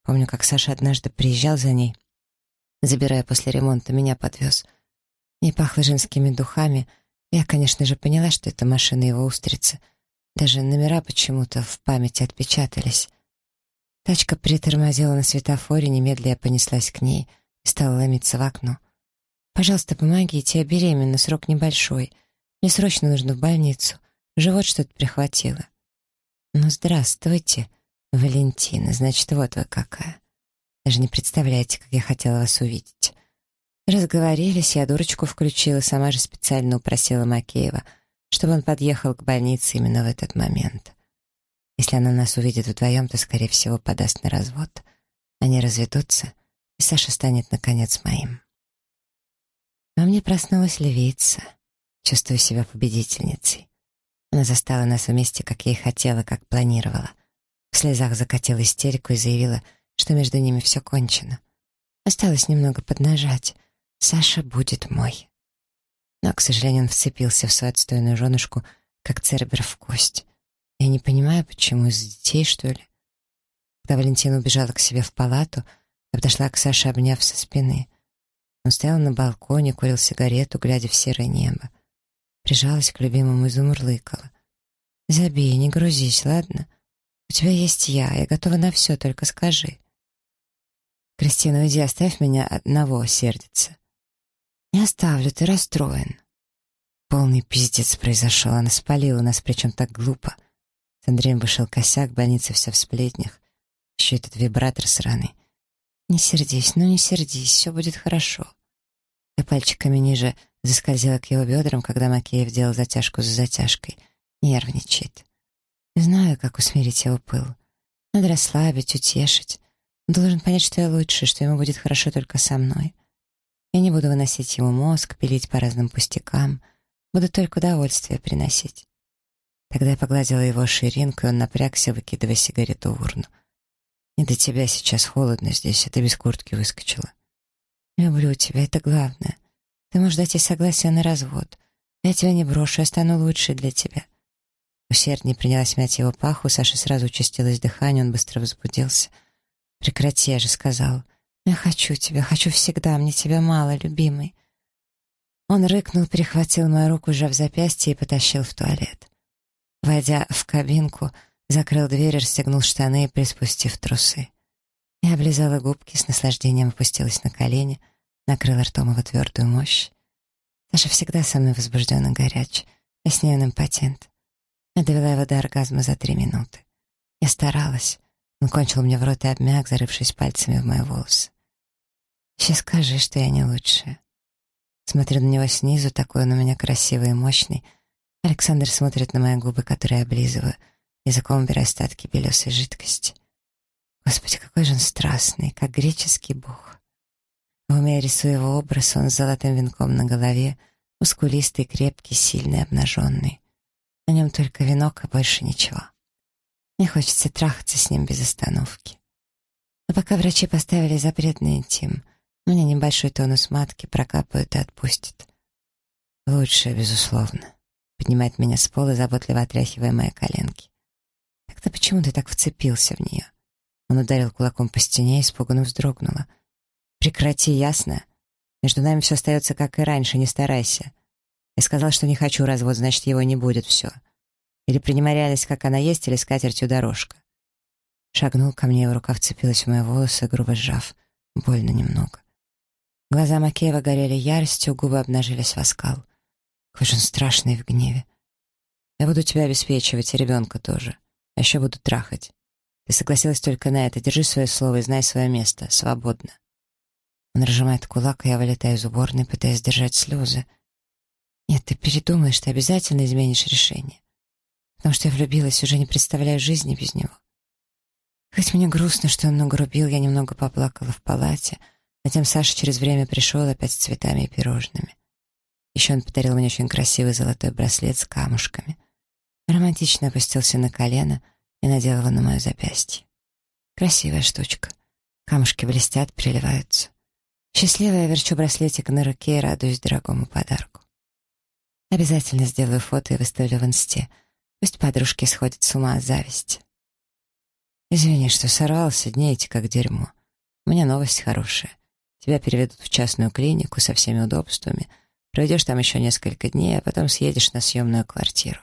Помню, как Саша однажды приезжал за ней, забирая после ремонта, меня подвез. Не пахло женскими духами. Я, конечно же, поняла, что это машина его устрицы. Даже номера почему-то в памяти отпечатались. Тачка притормозила на светофоре, немедля понеслась к ней и стала ломиться в окно. Пожалуйста, помогите, я беременна, срок небольшой. Мне срочно нужно в больницу. Живот что-то прихватило. Ну, здравствуйте, Валентина, значит, вот вы какая. Даже не представляете, как я хотела вас увидеть. Разговорились, я дурочку включила, сама же специально упросила Макеева, чтобы он подъехал к больнице именно в этот момент. Если она нас увидит вдвоем, то, скорее всего, подаст на развод. Они разведутся, и Саша станет, наконец, моим. Во мне проснулась львица. Чувствую себя победительницей. Она застала нас вместе, как я и хотела, как планировала. В слезах закатила истерику и заявила, что между ними все кончено. Осталось немного поднажать. Саша будет мой. Но, к сожалению, он вцепился в свою отстойную женушку, как цербер в кость. Я не понимаю, почему, из-за детей, что ли? Когда Валентина убежала к себе в палату, я подошла к Саше, обняв со спины — он стоял на балконе, курил сигарету, глядя в серое небо. Прижалась к любимому и замурлыкала. «Забей, не грузись, ладно? У тебя есть я, я готова на все, только скажи». «Кристина, уйди, оставь меня одного», — сердится. «Не оставлю, ты расстроен». Полный пиздец произошел, она спалила нас, причем так глупо. С Андреем вышел косяк, больница вся в сплетнях. Еще этот вибратор сраный. «Не сердись, ну не сердись, все будет хорошо». Я пальчиками ниже заскользила к его бедрам, когда Макеев делал затяжку за затяжкой. Нервничает. Знаю, как усмирить его пыл. Надо расслабить, утешить. Он должен понять, что я лучше, что ему будет хорошо только со мной. Я не буду выносить ему мозг, пилить по разным пустякам. Буду только удовольствие приносить. Тогда я погладила его ширинку, и он напрягся, выкидывая сигарету в урну. «Не до тебя сейчас холодно здесь, а ты без куртки выскочила». Люблю тебя, это главное. Ты можешь дать ей согласие на развод. Я тебя не брошу, я стану лучше для тебя. Усерднее принялась мять его паху, Саша сразу участилось дыхание, он быстро возбудился. «Прекрати, я же сказал. Я хочу тебя, хочу всегда, мне тебя мало, любимый». Он рыкнул, перехватил мою руку, сжав запястье и потащил в туалет. Войдя в кабинку, закрыл дверь, расстегнул штаны, приспустив трусы. Я облизала губки, с наслаждением опустилась на колени, накрыла ртом его твердую мощь. Саша всегда со мной возбужден и горяч, а с ней он импотент. Я довела его до оргазма за три минуты. Я старалась. Он кончил мне в рот и обмяк, зарывшись пальцами в мои волосы. Сейчас скажи, что я не лучшая. Смотрю на него снизу, такой он у меня красивый и мощный. Александр смотрит на мои губы, которые я облизываю, языком убирая остатки белесой жидкости. Господи, какой же он страстный, как греческий бог. В уме я рисую его образ, он с золотым венком на голове, мускулистый, крепкий, сильный, обнаженный. На нем только венок и больше ничего. Мне хочется трахаться с ним без остановки. Но пока врачи поставили запрет на интим, мне небольшой тонус матки прокапают и отпустит. Лучше, безусловно. Поднимает меня с пола, заботливо отряхивая мои коленки. Так-то почему ты так вцепился в нее? Он ударил кулаком по стене и испуганно вздрогнула. Прекрати, ясно? Между нами все остается, как и раньше, не старайся. Я сказал, что не хочу развод, значит, его не будет, все. Или принимай реальность, как она есть, или скатертью дорожка. Шагнул ко мне, его рука вцепилась в мои волосы, грубо сжав. Больно немного. Глаза Макеева горели яростью, губы обнажились в оскал. Какой же он страшный в гневе. Я буду тебя обеспечивать, и ребенка тоже. А еще буду трахать. Ты согласилась только на это. Держи свое слово и знай свое место. Свободно. Он разжимает кулак, и я вылетаю из уборной, пытаясь держать слезы. Нет, ты передумаешь, ты обязательно изменишь решение. Потому что я влюбилась, уже не представляю жизни без него. Хоть мне грустно, что он много рубил, я немного поплакала в палате. Затем Саша через время пришел опять с цветами и пирожными. Еще он подарил мне очень красивый золотой браслет с камушками. Романтично опустился на колено и надел его на мое запястье. Красивая штучка. Камушки блестят, приливаются. Счастливая верчу браслетик на руке и радуюсь дорогому подарку. Обязательно сделаю фото и выставлю в инсте. Пусть подружки сходят с ума от зависти. Извини, что сорвался, дни эти как дерьмо. У меня новость хорошая. Тебя переведут в частную клинику со всеми удобствами. Проведешь там еще несколько дней, а потом съедешь на съемную квартиру.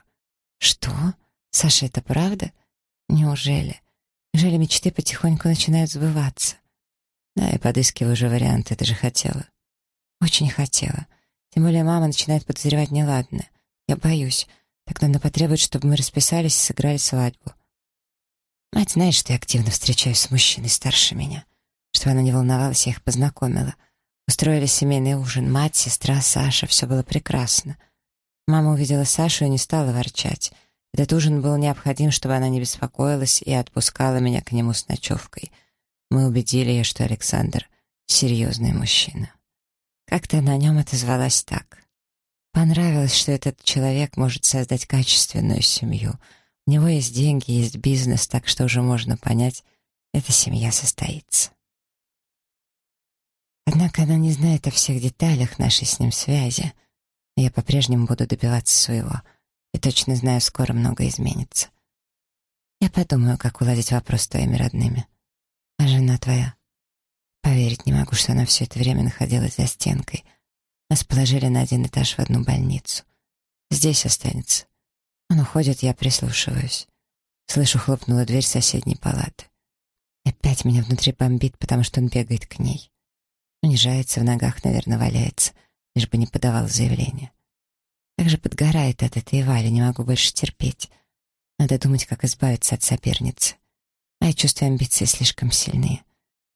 Что? Саша, это правда? Неужели? Неужели мечты потихоньку начинают сбываться? Да, и подыскиваю уже варианты, ты же хотела. Очень хотела. Тем более мама начинает подозревать неладное. Я боюсь. Тогда она потребует, чтобы мы расписались и сыграли свадьбу. Мать знает, что я активно встречаюсь с мужчиной старше меня. Чтобы она не волновалась, я их познакомила. Устроили семейный ужин. Мать, сестра, Саша. Все было прекрасно. Мама увидела Сашу и не стала ворчать. Этот ужин был необходим, чтобы она не беспокоилась и отпускала меня к нему с ночевкой. Мы убедили ее, что Александр — серьезный мужчина. Как-то на нем отозвалась так. Понравилось, что этот человек может создать качественную семью. У него есть деньги, есть бизнес, так что уже можно понять, эта семья состоится. Однако она не знает о всех деталях нашей с ним связи. Я по-прежнему буду добиваться своего. И точно знаю, скоро многое изменится. Я подумаю, как уладить вопрос с твоими родными. А жена твоя? Поверить не могу, что она все это время находилась за стенкой. Нас положили на один этаж в одну больницу. Здесь останется. Он уходит, я прислушиваюсь. Слышу, хлопнула дверь соседней палаты. Опять меня внутри бомбит, потому что он бегает к ней. Унижается в ногах, наверное, валяется, лишь бы не подавал заявление. Как же подгорает от этой Вали, не могу больше терпеть. Надо думать, как избавиться от соперницы. Мои чувства и амбиции слишком сильные.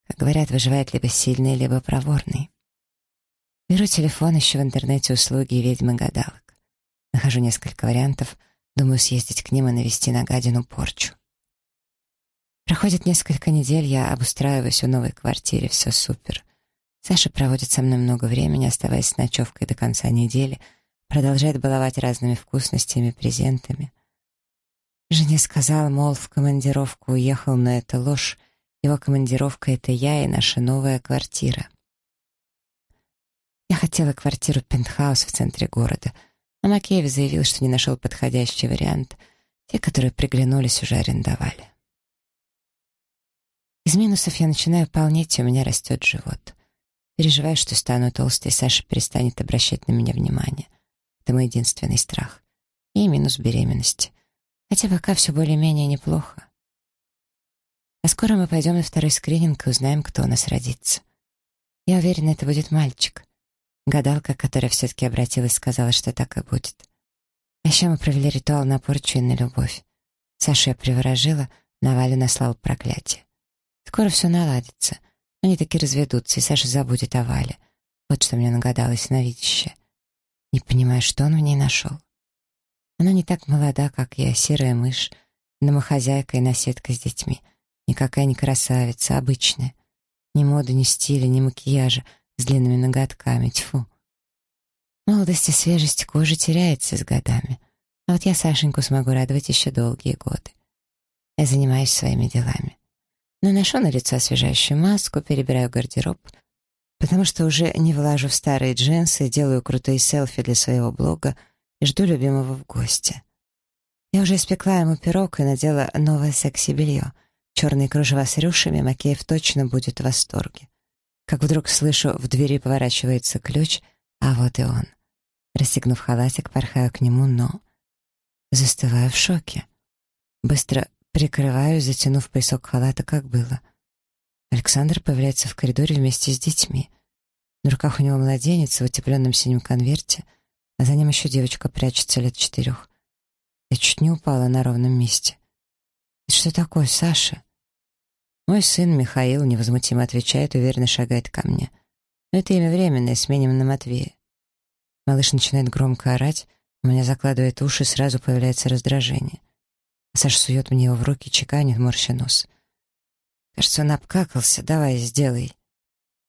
Как говорят, выживает либо сильный, либо проворный. Беру телефон, ищу в интернете услуги ведьмы-гадалок. Нахожу несколько вариантов, думаю съездить к ним и навести на гадину порчу. Проходит несколько недель, я обустраиваюсь в новой квартире, все супер. Саша проводит со мной много времени, оставаясь с ночевкой до конца недели, продолжает баловать разными вкусностями, презентами. Жене сказал, мол, в командировку уехал, но это ложь, его командировка — это я и наша новая квартира. Я хотела квартиру-пентхаус в центре города, но Макеев заявил, что не нашел подходящий вариант. Те, которые приглянулись, уже арендовали. Из минусов я начинаю полнеть, и у меня растет живот. Переживаю, что стану толстой, Саша перестанет обращать на меня внимание. Это мой единственный страх. И минус беременности. Хотя пока все более-менее неплохо. А скоро мы пойдем на второй скрининг и узнаем, кто у нас родится. Я уверена, это будет мальчик. Гадалка, которая все-таки обратилась, сказала, что так и будет. А еще мы провели ритуал на порчу и на любовь. Саша я приворожила, на Валю наслал проклятие. Скоро все наладится. Они таки разведутся, и Саша забудет о Вале. Вот что мне нагадалось на видище. Не понимаю, что он в ней нашел. Она не так молода, как я, серая мышь, домохозяйка и наседка с детьми. Никакая не красавица, обычная. Ни моды, ни стиля, ни макияжа с длинными ноготками, тьфу. Молодость и свежесть кожи теряется с годами. А вот я Сашеньку смогу радовать еще долгие годы. Я занимаюсь своими делами. Наношу на лицо освежающую маску, перебираю гардероб, потому что уже не влажу в старые джинсы, делаю крутые селфи для своего блога и жду любимого в гости. Я уже испекла ему пирог и надела новое секси-белье. Черные кружева с рюшами, Макеев точно будет в восторге. Как вдруг слышу, в двери поворачивается ключ, а вот и он. Расстегнув халатик, порхаю к нему, но... Застываю в шоке. Быстро прикрываю, затянув поясок халата, как было. Александр появляется в коридоре вместе с детьми. На руках у него младенец в утепленном синем конверте, а за ним еще девочка прячется лет четырех. Я чуть не упала на ровном месте. «Это что такое, Саша?» Мой сын Михаил невозмутимо отвечает, уверенно шагает ко мне. Но это имя временное, сменим на Матвея. Малыш начинает громко орать, у меня закладывает уши, сразу появляется раздражение. Саша сует мне его в руки, чеканит, морща нос. Кажется, он обкакался, давай, сделай.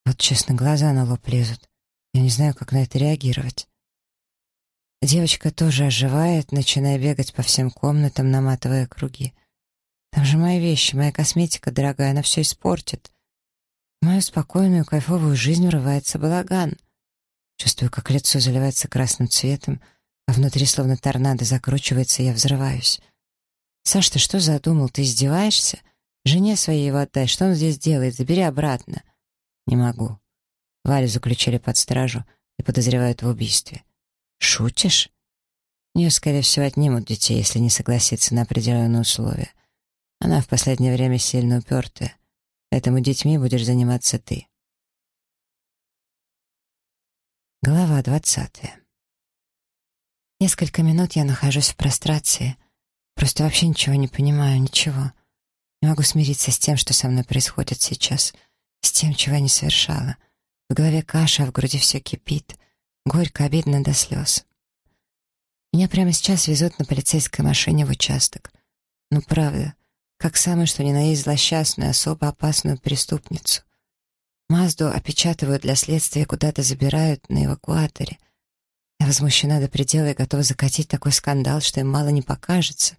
Вот, честно, глаза на лоб лезут. Я не знаю, как на это реагировать. Девочка тоже оживает, начиная бегать по всем комнатам, наматывая круги. Там же мои вещи, моя косметика дорогая, она все испортит. В мою спокойную, кайфовую жизнь врывается балаган. Чувствую, как лицо заливается красным цветом, а внутри словно торнадо закручивается, и я взрываюсь. «Саш, ты что задумал? Ты издеваешься? Жене своей его отдай. Что он здесь делает? Забери обратно». «Не могу». Валю заключили под стражу и подозревают в убийстве. «Шутишь?» Нее, скорее всего, отнимут детей, если не согласится на определенные условия. Она в последнее время сильно упертая, поэтому детьми будешь заниматься ты. Глава двадцатая. Несколько минут я нахожусь в прострации, просто вообще ничего не понимаю, ничего. Не могу смириться с тем, что со мной происходит сейчас, с тем, чего я не совершала. В голове каша, а в груди все кипит — Горько, обидно до слез. Меня прямо сейчас везут на полицейской машине в участок. Ну, правда, как самое что ни на есть злосчастную, особо опасную преступницу. Мазду опечатывают для следствия, куда-то забирают на эвакуаторе. Я возмущена до предела и готова закатить такой скандал, что им мало не покажется.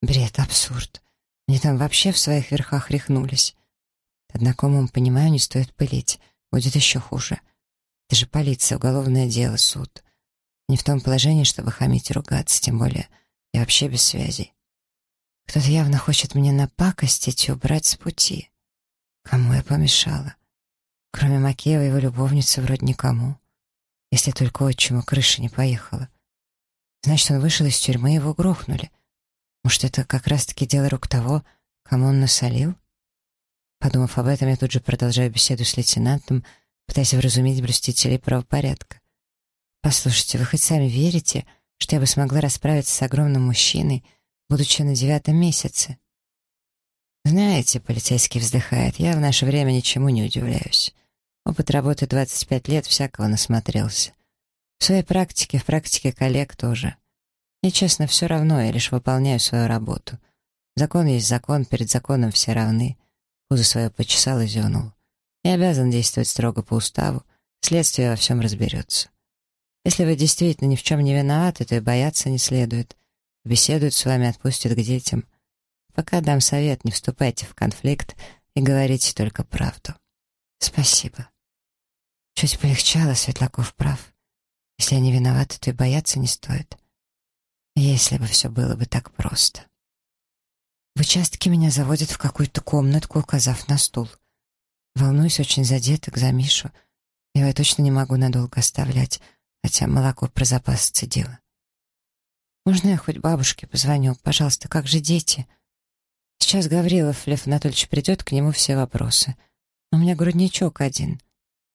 Бред, абсурд. Они там вообще в своих верхах рехнулись. Однако умом понимаю, не стоит пылить. Будет еще хуже. — это же полиция, уголовное дело, суд. Не в том положении, чтобы хамить и ругаться, тем более я вообще без связей. Кто-то явно хочет мне напакостить и убрать с пути. Кому я помешала? Кроме Макеева и его любовницы вроде никому. Если только отчиму крыша не поехала. Значит, он вышел из тюрьмы, и его грохнули. Может, это как раз-таки дело рук того, кому он насолил? Подумав об этом, я тут же продолжаю беседу с лейтенантом, пытаясь вразумить блюстителей правопорядка. «Послушайте, вы хоть сами верите, что я бы смогла расправиться с огромным мужчиной, будучи на девятом месяце?» «Знаете», — полицейский вздыхает, — «я в наше время ничему не удивляюсь. Опыт работы 25 лет всякого насмотрелся. В своей практике, в практике коллег тоже. Мне, честно, все равно, я лишь выполняю свою работу. Закон есть закон, перед законом все равны». Пузо свое почесал и зевнул. Я обязан действовать строго по уставу, следствие во всем разберется. Если вы действительно ни в чем не виноваты, то и бояться не следует. Беседуют с вами, отпустят к детям. Пока дам совет, не вступайте в конфликт и говорите только правду. Спасибо. Чуть полегчало, Светлаков прав. Если они виноваты, то и бояться не стоит. Если бы все было бы так просто. В участке меня заводят в какую-то комнатку, указав на стул — Волнуюсь очень за деток, за Мишу. Я его точно не могу надолго оставлять, хотя молоко про запас цедила. Можно я хоть бабушке позвоню? Пожалуйста, как же дети? Сейчас Гаврилов Лев Анатольевич придет, к нему все вопросы. У меня грудничок один.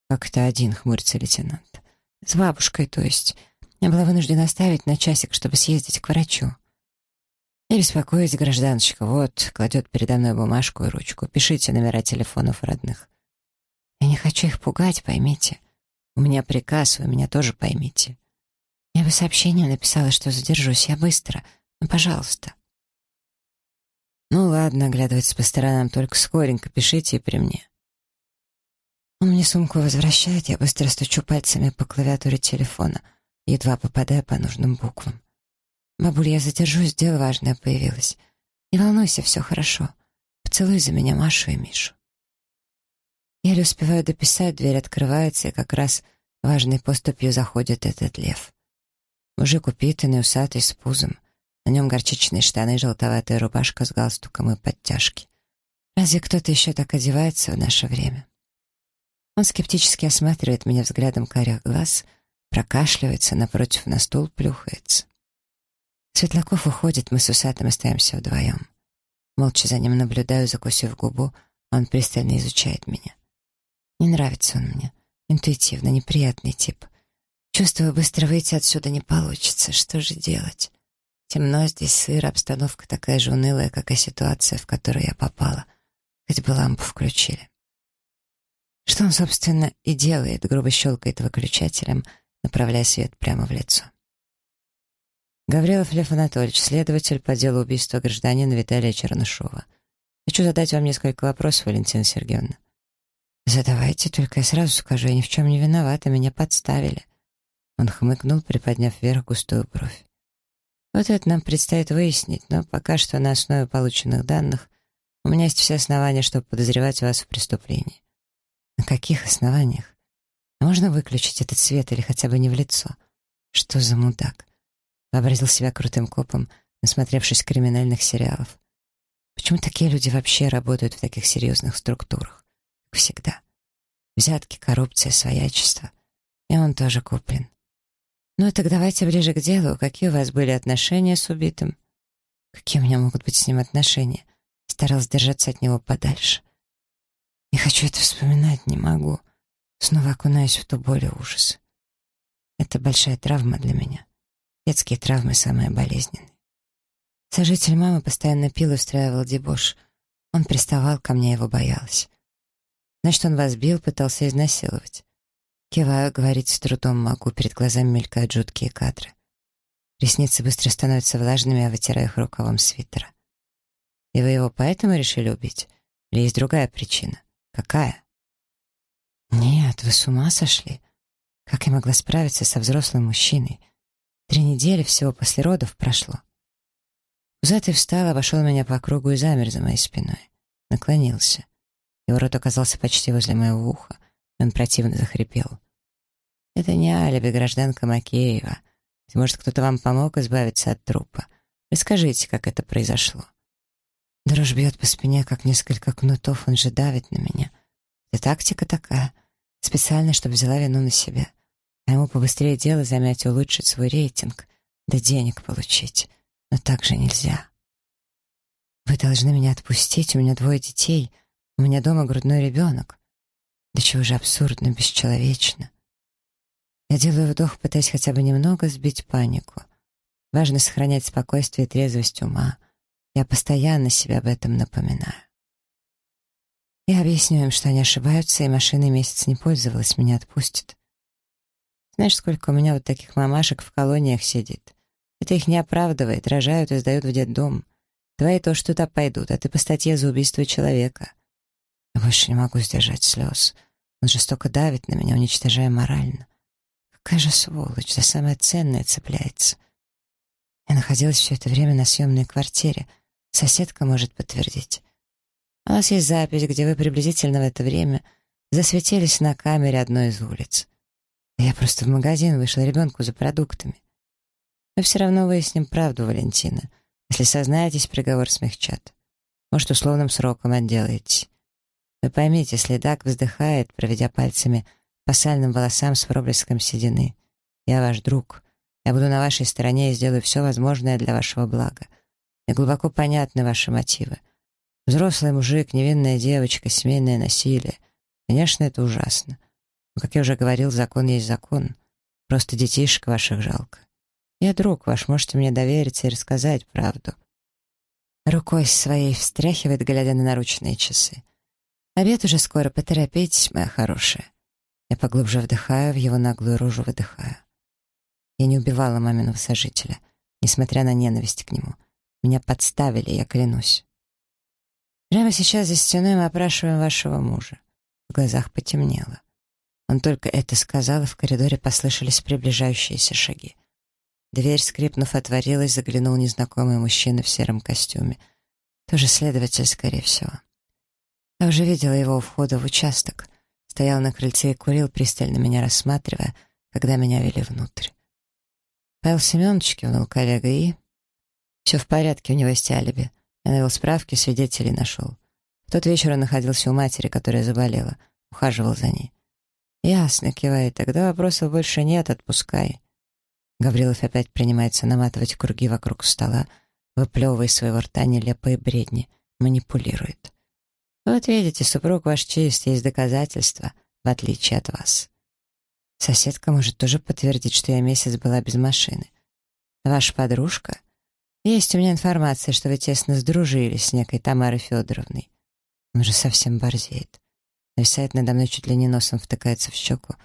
Как это один, хмурится лейтенант. С бабушкой, то есть. Я была вынуждена оставить на часик, чтобы съездить к врачу. «Не беспокойтесь, гражданочка, вот, кладет передо мной бумажку и ручку. Пишите номера телефонов родных». «Я не хочу их пугать, поймите. У меня приказ, вы меня тоже поймите. Я бы сообщение написала, что задержусь, я быстро. Ну, пожалуйста». «Ну ладно, оглядываться по сторонам, только скоренько пишите и при мне». Он мне сумку возвращает, я быстро стучу пальцами по клавиатуре телефона, едва попадая по нужным буквам. «Бабуль, я задержусь, дело важное появилось. Не волнуйся, все хорошо. Поцелуй за меня Машу и Мишу». Еле успеваю дописать, дверь открывается, и как раз важной поступью заходит этот лев. Мужик упитанный, усатый, с пузом. На нем горчичные штаны, желтоватая рубашка с галстуком и подтяжки. Разве кто-то еще так одевается в наше время? Он скептически осматривает меня взглядом карих глаз, прокашливается, напротив на стул плюхается. Светлаков уходит, мы с усатым остаемся вдвоем. Молча за ним наблюдаю, закусив губу, он пристально изучает меня. Не нравится он мне. Интуитивно, неприятный тип. Чувствую, быстро выйти отсюда не получится. Что же делать? Темно здесь, сыро, обстановка такая же унылая, как и ситуация, в которую я попала. Хоть бы лампу включили. Что он, собственно, и делает, грубо щелкает выключателем, направляя свет прямо в лицо. Гаврилов Лев Анатольевич, следователь по делу убийства гражданина Виталия Чернышова. Хочу задать вам несколько вопросов, Валентина Сергеевна. Задавайте, только я сразу скажу, я ни в чем не виновата, меня подставили. Он хмыкнул, приподняв вверх густую бровь. Вот это нам предстоит выяснить, но пока что на основе полученных данных у меня есть все основания, чтобы подозревать вас в преступлении. На каких основаниях? Можно выключить этот свет или хотя бы не в лицо? Что за мудак? Вообразил себя крутым копом, насмотревшись криминальных сериалов. Почему такие люди вообще работают в таких серьезных структурах? Как всегда. Взятки, коррупция, своячество. И он тоже куплен. Ну так давайте ближе к делу. Какие у вас были отношения с убитым? Какие у меня могут быть с ним отношения? Старался держаться от него подальше. Не хочу это вспоминать, не могу. Снова окунаюсь в ту боль и ужас. Это большая травма для меня. Детские травмы самые болезненные. Сожитель мамы постоянно пил и устраивал дебош. Он приставал ко мне, его боялась. Значит, он вас бил, пытался изнасиловать. Киваю, говорить с трудом могу, перед глазами мелькают жуткие кадры. Ресницы быстро становятся влажными, а вытираю их рукавом свитера. И вы его поэтому решили убить? Или есть другая причина? Какая? Нет, вы с ума сошли. Как я могла справиться со взрослым мужчиной? Три недели всего после родов прошло. Пузатый встал, обошел меня по кругу и замер за моей спиной. Наклонился. Его рот оказался почти возле моего уха, он противно захрипел. «Это не алиби, гражданка Макеева. Может, кто-то вам помог избавиться от трупа? Расскажите, как это произошло». Дрожь бьет по спине, как несколько кнутов, он же давит на меня. Это тактика такая, специально, чтобы взяла вину на себя а ему побыстрее дело замять улучшить свой рейтинг, да денег получить. Но так же нельзя. Вы должны меня отпустить, у меня двое детей, у меня дома грудной ребенок. Да чего же абсурдно, бесчеловечно. Я делаю вдох, пытаясь хотя бы немного сбить панику. Важно сохранять спокойствие и трезвость ума. Я постоянно себе об этом напоминаю. Я объясню им, что они ошибаются, и машиной месяц не пользовалась, меня отпустят. Знаешь, сколько у меня вот таких мамашек в колониях сидит? Это их не оправдывает, рожают и сдают в детдом. Твои тоже туда пойдут, а ты по статье за убийство человека. Я больше не могу сдержать слез. Он жестоко давит на меня, уничтожая морально. Какая же сволочь, за самое ценное цепляется. Я находилась все это время на съемной квартире. Соседка может подтвердить. У нас есть запись, где вы приблизительно в это время засветились на камере одной из улиц. Я просто в магазин вышла ребенку за продуктами. Мы все равно выясним правду, Валентина. Если сознаетесь, приговор смягчат. Может, условным сроком отделаетесь. Вы поймите, следак вздыхает, проведя пальцами по сальным волосам с проблеском седины. Я ваш друг. Я буду на вашей стороне и сделаю все возможное для вашего блага. Мне глубоко понятны ваши мотивы. Взрослый мужик, невинная девочка, семейное насилие. Конечно, это ужасно. Но, как я уже говорил, закон есть закон. Просто детишек ваших жалко. Я друг ваш, можете мне довериться и рассказать правду». Рукой своей встряхивает, глядя на наручные часы. «Обед уже скоро, поторопитесь, моя хорошая». Я поглубже вдыхаю, в его наглую рожу выдыхаю. Я не убивала маминого сожителя, несмотря на ненависть к нему. Меня подставили, я клянусь. Прямо сейчас за стеной мы опрашиваем вашего мужа. В глазах потемнело. Он только это сказал, и в коридоре послышались приближающиеся шаги. Дверь, скрипнув, отворилась, заглянул незнакомый мужчина в сером костюме. Тоже следователь, скорее всего. Я уже видела его у входа в участок. Стоял на крыльце и курил, пристально меня рассматривая, когда меня вели внутрь. Павел Семенович кивнул коллега и... Все в порядке, у него есть алиби. Я навел справки, свидетелей нашел. В тот вечер он находился у матери, которая заболела. Ухаживал за ней. «Ясно», — кивает. «Тогда вопросов больше нет, отпускай». Гаврилов опять принимается наматывать круги вокруг стола, выплевывая из своего рта нелепые бредни, манипулирует. «Вот видите, супруг ваш чист, есть доказательства, в отличие от вас». Соседка может тоже подтвердить, что я месяц была без машины. Ваша подружка? Есть у меня информация, что вы тесно сдружились с некой Тамарой Федоровной. Он же совсем борзеет. Нависает надо мной чуть ли не носом, втыкается в щеку.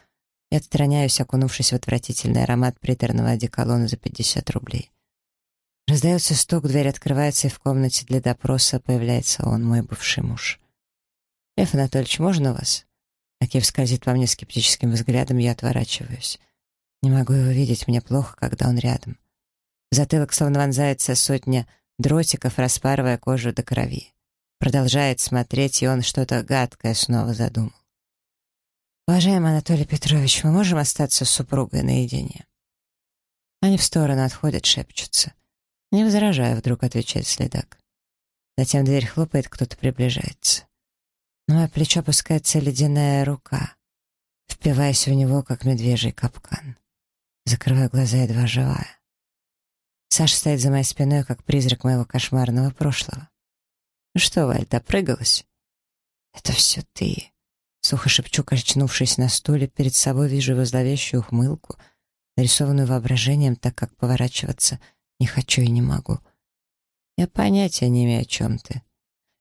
Я отстраняюсь, окунувшись в отвратительный аромат приторного одеколона за 50 рублей. Раздается стук, дверь открывается, и в комнате для допроса появляется он, мой бывший муж. «Лев Анатольевич, можно вас?» Акив скользит по мне скептическим взглядом, я отворачиваюсь. Не могу его видеть, мне плохо, когда он рядом. Затылок словно вонзается сотня дротиков, распарывая кожу до крови. Продолжает смотреть, и он что-то гадкое снова задумал. «Уважаемый Анатолий Петрович, мы можем остаться с супругой наедине?» Они в сторону отходят, шепчутся. «Не возражаю», — вдруг отвечает следак. Затем дверь хлопает, кто-то приближается. На мое плечо опускается ледяная рука, впиваясь в него, как медвежий капкан. Закрываю глаза, едва живая. Саша стоит за моей спиной, как призрак моего кошмарного прошлого. «Ну что, Валь, допрыгалась?» «Это все ты», — сухо шепчу, качнувшись на стуле, перед собой вижу его зловещую ухмылку, нарисованную воображением, так как поворачиваться не хочу и не могу. Я понятия не имею, о чем ты.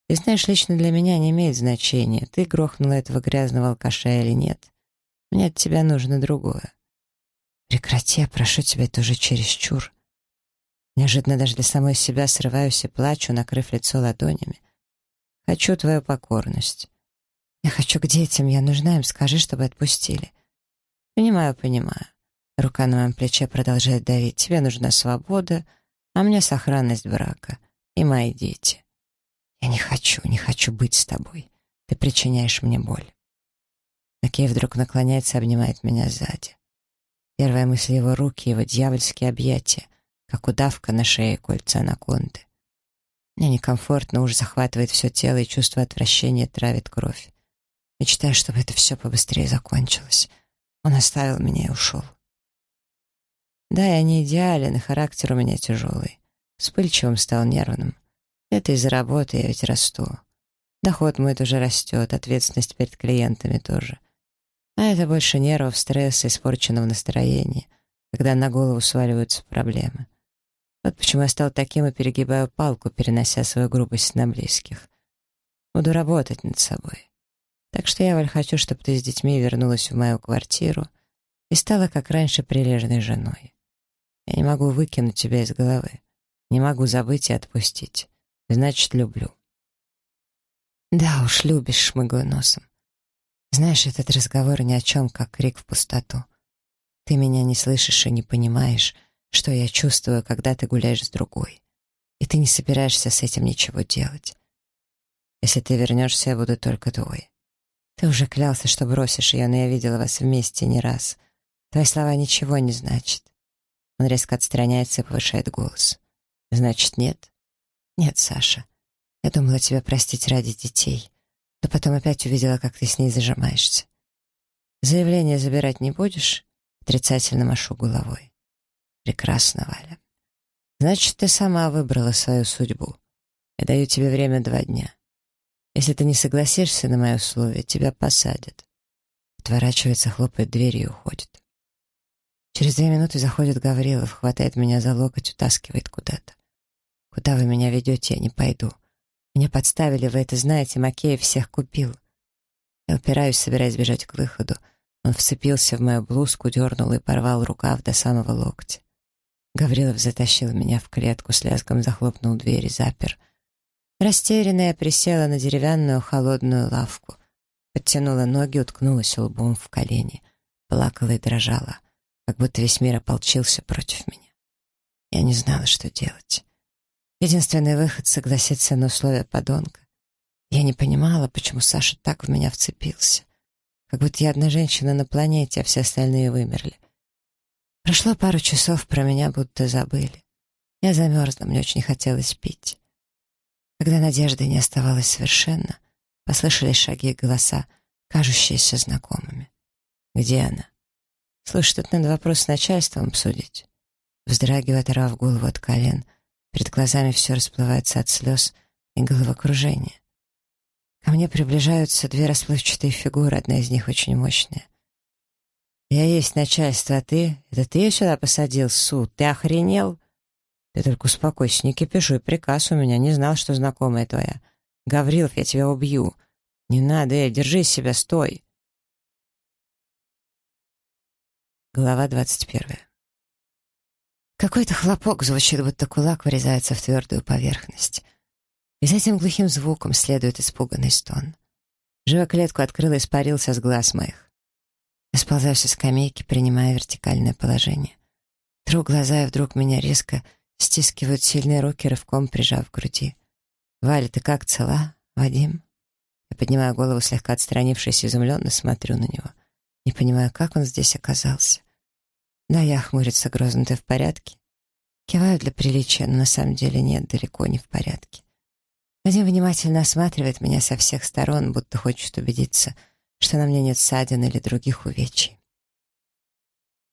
И знаешь, лично для меня не имеет значения, ты грохнула этого грязного алкаша или нет. Мне от тебя нужно другое. Прекрати, я прошу тебя, это уже чересчур. Неожиданно даже для самой себя срываюсь и плачу, накрыв лицо ладонями. Хочу твою покорность. Я хочу к детям, я нужна им, скажи, чтобы отпустили. Понимаю, понимаю. Рука на моем плече продолжает давить. Тебе нужна свобода, а мне сохранность брака и мои дети. Я не хочу, не хочу быть с тобой. Ты причиняешь мне боль. Накей вдруг наклоняется обнимает меня сзади. Первая мысль его руки, его дьявольские объятия, как удавка на шее кольца анаконды. Мне некомфортно, уж захватывает все тело, и чувство отвращения травит кровь. Мечтаю, чтобы это все побыстрее закончилось. Он оставил меня и ушел. Да, я не идеален, и характер у меня тяжелый. Вспыльчивым стал нервным. Это из-за работы, я ведь расту. Доход мой тоже растет, ответственность перед клиентами тоже. А это больше нервов, стресса, испорченного настроения, когда на голову сваливаются проблемы. Вот почему я стал таким и перегибаю палку, перенося свою грубость на близких. Буду работать над собой. Так что я, Валь, хочу, чтобы ты с детьми вернулась в мою квартиру и стала, как раньше, прилежной женой. Я не могу выкинуть тебя из головы. Не могу забыть и отпустить. Значит, люблю. Да уж, любишь, шмыгаю носом. Знаешь, этот разговор ни о чем, как крик в пустоту. Ты меня не слышишь и не понимаешь, что я чувствую, когда ты гуляешь с другой. И ты не собираешься с этим ничего делать. Если ты вернешься, я буду только твой. Ты уже клялся, что бросишь ее, но я видела вас вместе не раз. Твои слова ничего не значат. Он резко отстраняется и повышает голос. Значит, нет? «Нет, Саша, я думала тебя простить ради детей, но потом опять увидела, как ты с ней зажимаешься. Заявление забирать не будешь?» Отрицательно машу головой. «Прекрасно, Валя. Значит, ты сама выбрала свою судьбу. Я даю тебе время два дня. Если ты не согласишься на мои условия, тебя посадят». Отворачивается, хлопает дверью и уходит. Через две минуты заходит Гаврилов, хватает меня за локоть, утаскивает куда-то. «Куда вы меня ведете, я не пойду. Меня подставили, вы это знаете, Макеев всех купил». Я упираюсь, собираясь бежать к выходу. Он вцепился в мою блузку, дернул и порвал рукав до самого локтя. Гаврилов затащил меня в клетку, с лязгом захлопнул дверь и запер. Растерянная присела на деревянную холодную лавку. Подтянула ноги, уткнулась лбом в колени. Плакала и дрожала как будто весь мир ополчился против меня. Я не знала, что делать. Единственный выход — согласиться на условия подонка. Я не понимала, почему Саша так в меня вцепился. Как будто я одна женщина на планете, а все остальные вымерли. Прошло пару часов, про меня будто забыли. Я замерзла, мне очень хотелось пить. Когда надежды не оставалось совершенно, послышались шаги и голоса, кажущиеся знакомыми. Где она? Слушай, тут надо вопрос с начальством обсудить. Вздрагивая, оторвав голову от колен, перед глазами все расплывается от слез и головокружения. Ко мне приближаются две расплывчатые фигуры, одна из них очень мощная. «Я есть начальство, а ты? Это ты ее сюда посадил, суд? Ты охренел?» «Ты только успокойся, не кипишуй, приказ у меня, не знал, что знакомая твоя. Гаврилов, я тебя убью. Не надо, эй, держи себя, стой!» Глава двадцать первая. Какой-то хлопок звучит, будто кулак врезается в твердую поверхность. И за этим глухим звуком следует испуганный стон. Живо клетку открыл и испарился с глаз моих. Я сползаю со скамейки, принимая вертикальное положение. Тру глаза, и вдруг меня резко стискивают сильные руки, рывком прижав к груди. «Валя, ты как, цела? Вадим?» Я поднимаю голову, слегка отстранившись, изумленно смотрю на него — не понимаю, как он здесь оказался. Да, я хмурится грозно, ты в порядке? Киваю для приличия, но на самом деле нет, далеко не в порядке. Вадим внимательно осматривает меня со всех сторон, будто хочет убедиться, что на мне нет ссадин или других увечий.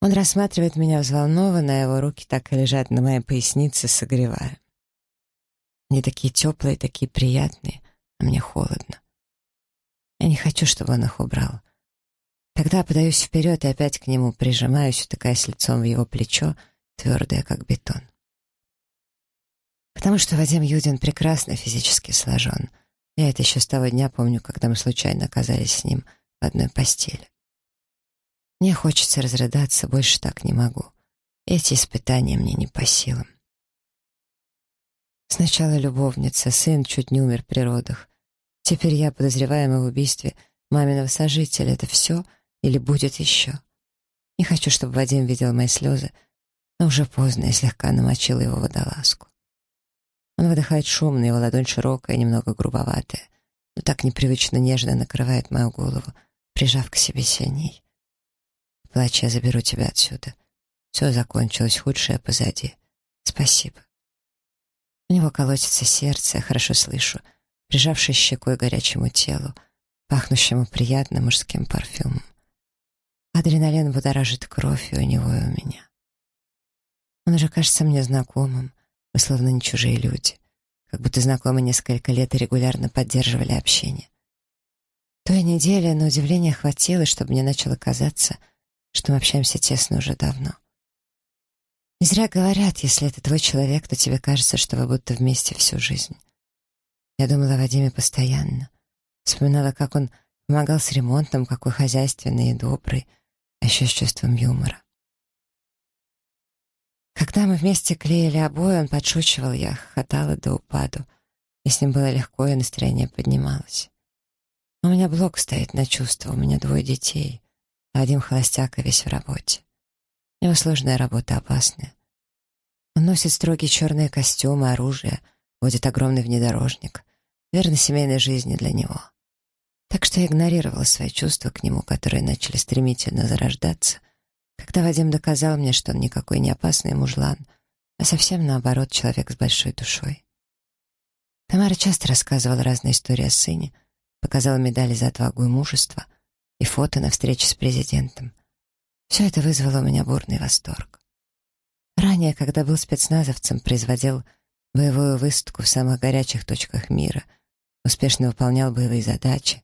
Он рассматривает меня взволнованно, а его руки так и лежат на моей пояснице, согревая. Они такие теплые, такие приятные, а мне холодно. Я не хочу, чтобы он их убрал. Тогда подаюсь вперед и опять к нему прижимаюсь, утыкаясь лицом в его плечо, твердое, как бетон. Потому что Вадим Юдин прекрасно физически сложен. Я это еще с того дня помню, когда мы случайно оказались с ним в одной постели. Мне хочется разрыдаться, больше так не могу. Эти испытания мне не по силам. Сначала любовница, сын чуть не умер при родах. Теперь я подозреваемый в убийстве маминого сожителя. Это все — или будет еще. Не хочу, чтобы Вадим видел мои слезы, но уже поздно и слегка намочила его водолазку. Он выдыхает шумно, его ладонь широкая, немного грубоватая, но так непривычно нежно накрывает мою голову, прижав к себе сильней. «Плачь, я заберу тебя отсюда. Все закончилось, худшее позади. Спасибо». У него колотится сердце, хорошо слышу, прижавшись щекой к горячему телу, пахнущему приятным мужским парфюмом. Адреналин будоражит кровь и у него, и у меня. Он уже кажется мне знакомым, мы словно не чужие люди, как будто знакомы несколько лет и регулярно поддерживали общение. Той недели на удивление хватило, чтобы мне начало казаться, что мы общаемся тесно уже давно. Не зря говорят, если это твой человек, то тебе кажется, что вы будто вместе всю жизнь. Я думала о Вадиме постоянно. Вспоминала, как он помогал с ремонтом, какой хозяйственный и добрый, а еще с чувством юмора. Когда мы вместе клеили обои, он подшучивал, я хохотала до упаду, и с ним было легко, и настроение поднималось. У меня блок стоит на чувства, у меня двое детей, а один холостяк и весь в работе. У него сложная работа, опасная. Он носит строгие черные костюмы, оружие, водит огромный внедорожник. Верно, семейной жизни для него. Так что я игнорировала свои чувства к нему, которые начали стремительно зарождаться, когда Вадим доказал мне, что он никакой не опасный мужлан, а совсем наоборот человек с большой душой. Тамара часто рассказывала разные истории о сыне, показала медали за отвагу и мужество и фото на встрече с президентом. Все это вызвало у меня бурный восторг. Ранее, когда был спецназовцем, производил боевую высадку в самых горячих точках мира, успешно выполнял боевые задачи,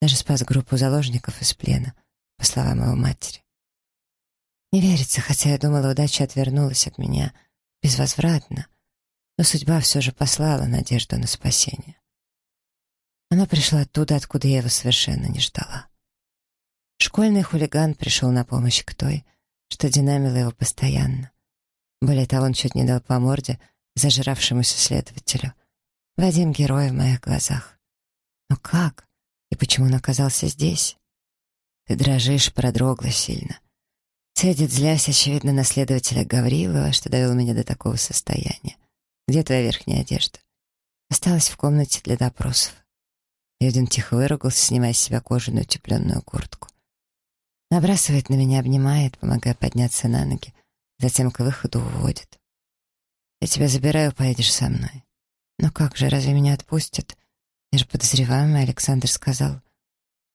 даже спас группу заложников из плена, по словам его матери. Не верится, хотя я думала, удача отвернулась от меня безвозвратно, но судьба все же послала надежду на спасение. Она пришла оттуда, откуда я его совершенно не ждала. Школьный хулиган пришел на помощь к той, что динамила его постоянно. Более того, он чуть не дал по морде зажравшемуся следователю. Вадим — герой в моих глазах. Но как? И почему он оказался здесь? Ты дрожишь, продрогла сильно. Цедит, злясь, очевидно, на следователя Гаврилова, что довел меня до такого состояния. Где твоя верхняя одежда? Осталась в комнате для допросов. Юдин тихо выругался, снимая с себя кожаную утепленную куртку. Набрасывает на меня, обнимает, помогая подняться на ноги, затем к выходу уводит. «Я тебя забираю, поедешь со мной». «Но как же, разве меня отпустят?» «Я же подозреваемый, Александр сказал.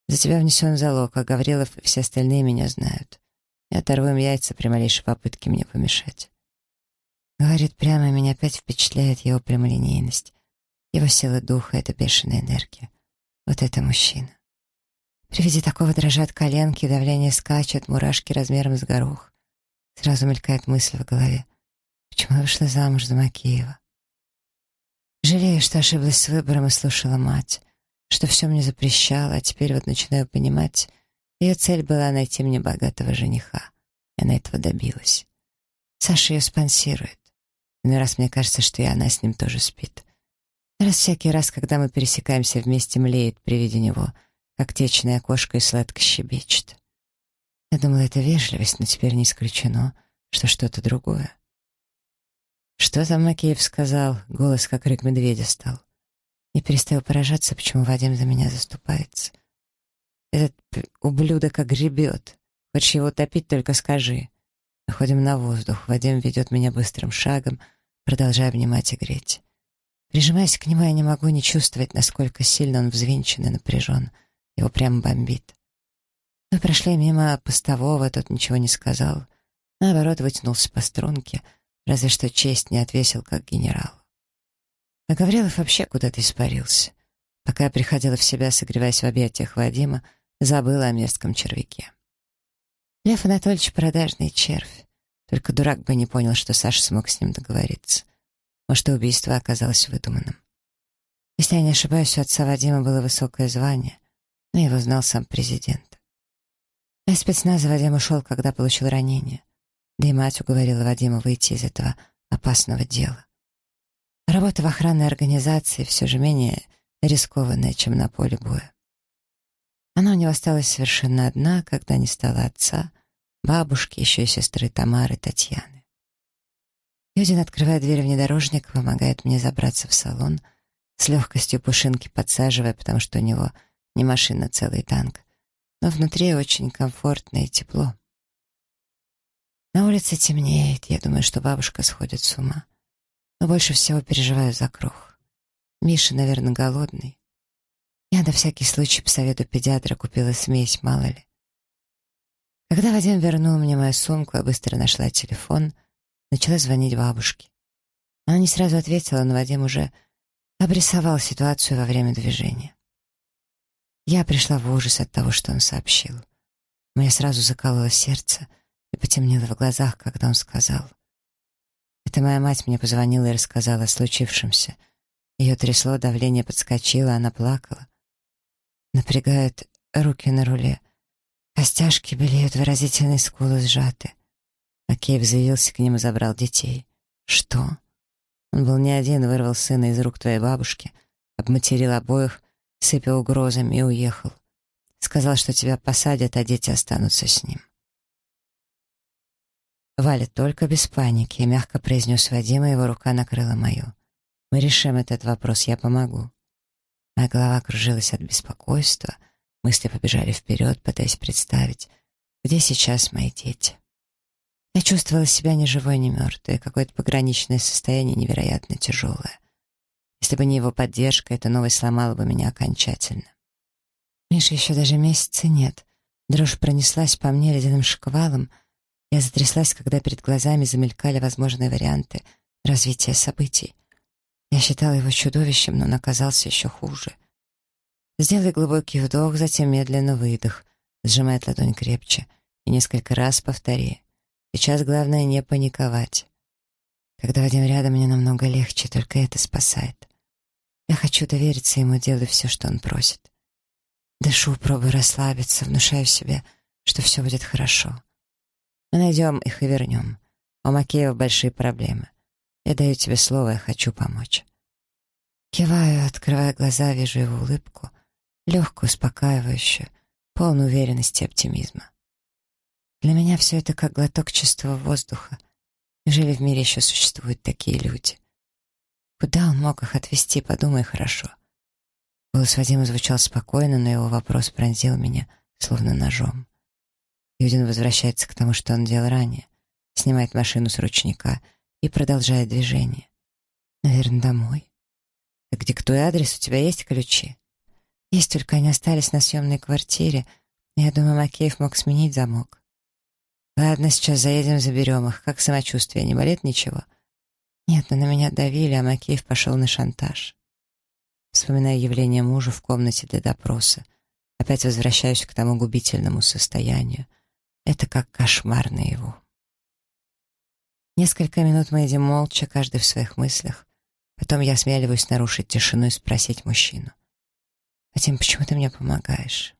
За тебя внесен залог, а Гаврилов и все остальные меня знают. Я оторву им яйца при малейшей попытке мне помешать». Говорит прямо, меня опять впечатляет его прямолинейность. Его сила духа — это бешеная энергия. Вот это мужчина. При виде такого дрожат коленки, давление скачет, мурашки размером с горох. Сразу мелькает мысль в голове. Почему я вышла замуж за Макеева? Жалею, что ошиблась с выбором и слушала мать, что все мне запрещала, а теперь вот начинаю понимать, ее цель была найти мне богатого жениха. И она этого добилась. Саша ее спонсирует. Иной раз мне кажется, что и она с ним тоже спит. Раз всякий раз, когда мы пересекаемся вместе, млеет при виде него, как течное окошко и сладко щебечет. Я думала, это вежливость, но теперь не исключено, что что-то другое. «Что там Макеев сказал?» Голос, как рык медведя, стал. Не перестаю поражаться, почему Вадим за меня заступается. Этот ублюдок как гребет. Хочешь его топить, только скажи. Выходим на воздух. Вадим ведет меня быстрым шагом, продолжая обнимать и греть. Прижимаясь к нему, я не могу не чувствовать, насколько сильно он взвинчен и напряжен. Его прямо бомбит. Мы прошли мимо постового, тот ничего не сказал. Наоборот, вытянулся по струнке — разве что честь не отвесил, как генерал. А Гаврилов вообще куда-то испарился. Пока я приходила в себя, согреваясь в объятиях Вадима, забыла о мерзком червяке. Лев Анатольевич — продажный червь. Только дурак бы не понял, что Саша смог с ним договориться. Может, и убийство оказалось выдуманным. Если я не ошибаюсь, у отца Вадима было высокое звание, но его знал сам президент. А из спецназа Вадим ушел, когда получил ранение. Да и мать уговорила Вадима выйти из этого опасного дела. Работа в охранной организации все же менее рискованная, чем на поле боя. Она у него осталась совершенно одна, когда не стала отца, бабушки, еще и сестры Тамары, Татьяны. Юдин открывает дверь внедорожника, помогает мне забраться в салон, с легкостью пушинки подсаживая, потому что у него не машина, целый танк. Но внутри очень комфортно и тепло. На улице темнеет, я думаю, что бабушка сходит с ума. Но больше всего переживаю за крох. Миша, наверное, голодный. Я на всякий случай по совету педиатра купила смесь, мало ли. Когда Вадим вернул мне мою сумку, я быстро нашла телефон, начала звонить бабушке. Она не сразу ответила, но Вадим уже обрисовал ситуацию во время движения. Я пришла в ужас от того, что он сообщил. У меня сразу закололо сердце — и потемнело в глазах, когда он сказал. Это моя мать мне позвонила и рассказала о случившемся. Ее трясло, давление подскочило, она плакала. Напрягают руки на руле. Костяшки белеют, выразительные скулы сжаты. Акеев заявился к ним и забрал детей. Что? Он был не один, вырвал сына из рук твоей бабушки, обматерил обоих, сыпя угрозами и уехал. Сказал, что тебя посадят, а дети останутся с ним. «Валя, только без паники», — мягко произнес Вадим, и его рука накрыла мою. «Мы решим этот вопрос, я помогу». Моя голова кружилась от беспокойства, мысли побежали вперед, пытаясь представить, где сейчас мои дети. Я чувствовала себя ни живой, ни мертвой, какое-то пограничное состояние невероятно тяжелое. Если бы не его поддержка, эта новость сломала бы меня окончательно. Миша еще даже месяца нет. Дрожь пронеслась по мне ледяным шквалом, я затряслась, когда перед глазами замелькали возможные варианты развития событий. Я считала его чудовищем, но он оказался еще хуже. Сделай глубокий вдох, затем медленно выдох, сжимает ладонь крепче и несколько раз повтори. Сейчас главное не паниковать. Когда Вадим рядом, мне намного легче, только это спасает. Я хочу довериться ему, делаю все, что он просит. Дышу, пробую расслабиться, внушаю себе, что все будет хорошо. Мы найдем их и вернем. У Макеева большие проблемы. Я даю тебе слово, я хочу помочь. Киваю, открывая глаза, вижу его улыбку, легкую, успокаивающую, полную уверенности и оптимизма. Для меня все это как глоток чистого воздуха. Неужели в мире еще существуют такие люди? Куда он мог их отвезти, подумай хорошо. Голос Вадима звучал спокойно, но его вопрос пронзил меня, словно ножом. Юдин возвращается к тому, что он делал ранее, снимает машину с ручника и продолжает движение. Наверное, домой. Так диктуй адрес, у тебя есть ключи? Есть, только они остались на съемной квартире. Я думаю, Макеев мог сменить замок. Ладно, сейчас заедем, заберем их. Как самочувствие, не болит ничего? Нет, но на меня давили, а Макеев пошел на шантаж. Вспоминаю явление мужа в комнате для допроса. Опять возвращаюсь к тому губительному состоянию. Это как кошмар наяву. Несколько минут мы едем молча, каждый в своих мыслях. Потом я осмеливаюсь нарушить тишину и спросить мужчину. «Вадим, почему ты мне помогаешь?»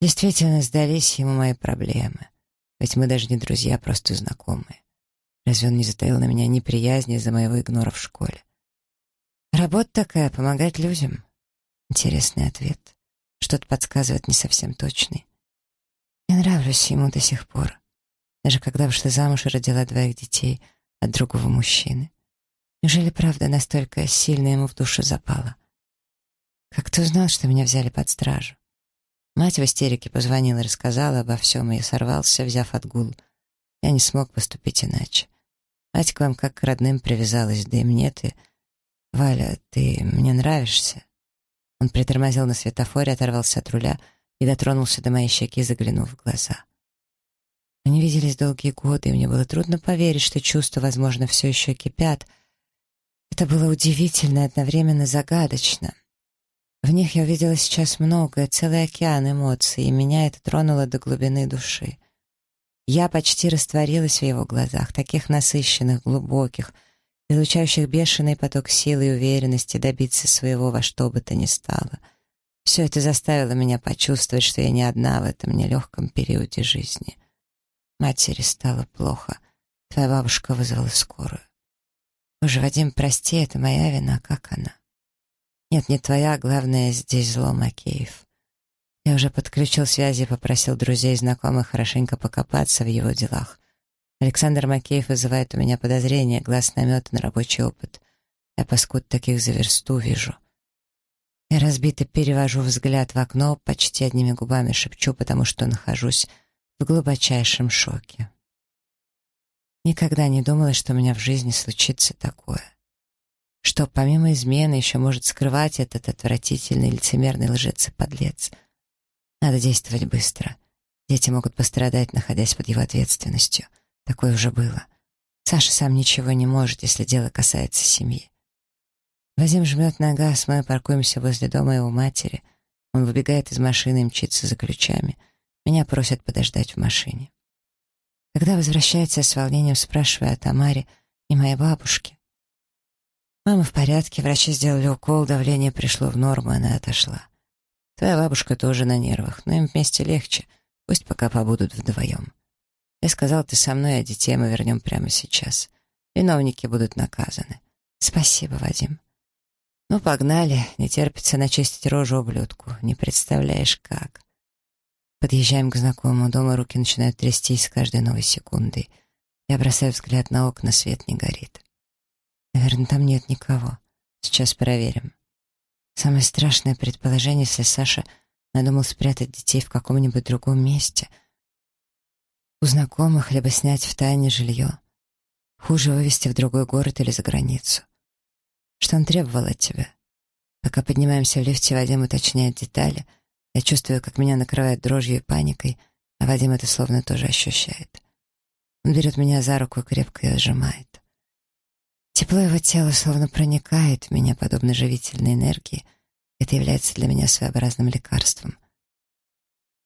Действительно, сдались ему мои проблемы. Ведь мы даже не друзья, просто знакомые. Разве он не затаил на меня неприязни из-за моего игнора в школе? Работа такая — помогать людям. Интересный ответ. Что-то подсказывает не совсем точный. Я нравлюсь ему до сих пор. Даже когда вышла замуж и родила двоих детей от другого мужчины. Неужели правда настолько сильно ему в душу запала? Как ты узнал, что меня взяли под стражу? Мать в истерике позвонила и рассказала обо всем, и сорвался, взяв отгул. Я не смог поступить иначе. Мать к вам как к родным привязалась, да и мне ты... Валя, ты мне нравишься. Он притормозил на светофоре, оторвался от руля и дотронулся до моей щеки, заглянув в глаза. Мы не виделись долгие годы, и мне было трудно поверить, что чувства, возможно, все еще кипят. Это было удивительно и одновременно загадочно. В них я увидела сейчас многое, целый океан эмоций, и меня это тронуло до глубины души. Я почти растворилась в его глазах, таких насыщенных, глубоких, излучающих бешеный поток силы и уверенности добиться своего во что бы то ни стало. Все это заставило меня почувствовать, что я не одна в этом нелегком периоде жизни. Матери стало плохо. Твоя бабушка вызвала скорую. Боже, Вадим, прости, это моя вина, как она? Нет, не твоя, главное, здесь зло Макеев. Я уже подключил связи и попросил друзей и знакомых хорошенько покопаться в его делах. Александр Макеев вызывает у меня подозрения, глаз наметан, рабочий опыт. Я паскуд таких за версту вижу. Я разбито перевожу взгляд в окно, почти одними губами шепчу, потому что нахожусь в глубочайшем шоке. Никогда не думала, что у меня в жизни случится такое что помимо измены еще может скрывать этот отвратительный лицемерный лжец и подлец. Надо действовать быстро. Дети могут пострадать, находясь под его ответственностью. Такое уже было. Саша сам ничего не может, если дело касается семьи. Вадим жмет на газ, мы паркуемся возле дома его матери. Он выбегает из машины и мчится за ключами. Меня просят подождать в машине. Когда возвращается, с волнением спрашивая о Тамаре и моей бабушке. Мама в порядке, врачи сделали укол, давление пришло в норму, она отошла. Твоя бабушка тоже на нервах, но им вместе легче, пусть пока побудут вдвоем. Я сказал, ты со мной, а детей мы вернем прямо сейчас. Виновники будут наказаны. Спасибо, Вадим. Ну, погнали, не терпится начистить рожу ублюдку, не представляешь как. Подъезжаем к знакомому дому, руки начинают трястись с каждой новой секундой. Я бросаю взгляд на окна, свет не горит. Наверное, там нет никого. Сейчас проверим. Самое страшное предположение, если Саша надумал спрятать детей в каком-нибудь другом месте. У знакомых, либо снять в тайне жилье. Хуже вывести в другой город или за границу. Что он требовал от тебя? Пока поднимаемся в лифте, Вадим уточняет детали. Я чувствую, как меня накрывает дрожью и паникой, а Вадим это словно тоже ощущает. Он берет меня за руку и крепко ее сжимает. Тепло его тела словно проникает в меня, подобно живительной энергии. Это является для меня своеобразным лекарством.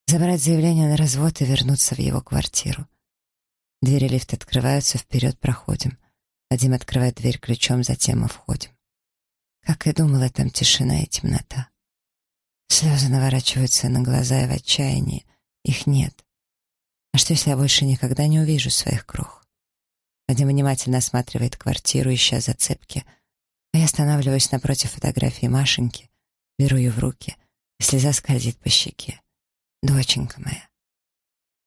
Забрать заявление на развод и вернуться в его квартиру. Двери лифта открываются, вперед проходим. Вадим открывает дверь ключом, затем мы входим. Как и думала, там тишина и темнота. Слезы наворачиваются на глаза и в отчаянии. Их нет. А что, если я больше никогда не увижу своих крох? Вадим внимательно осматривает квартиру, ища зацепки. А я останавливаюсь напротив фотографии Машеньки, беру ее в руки, и слеза скользит по щеке. Доченька моя.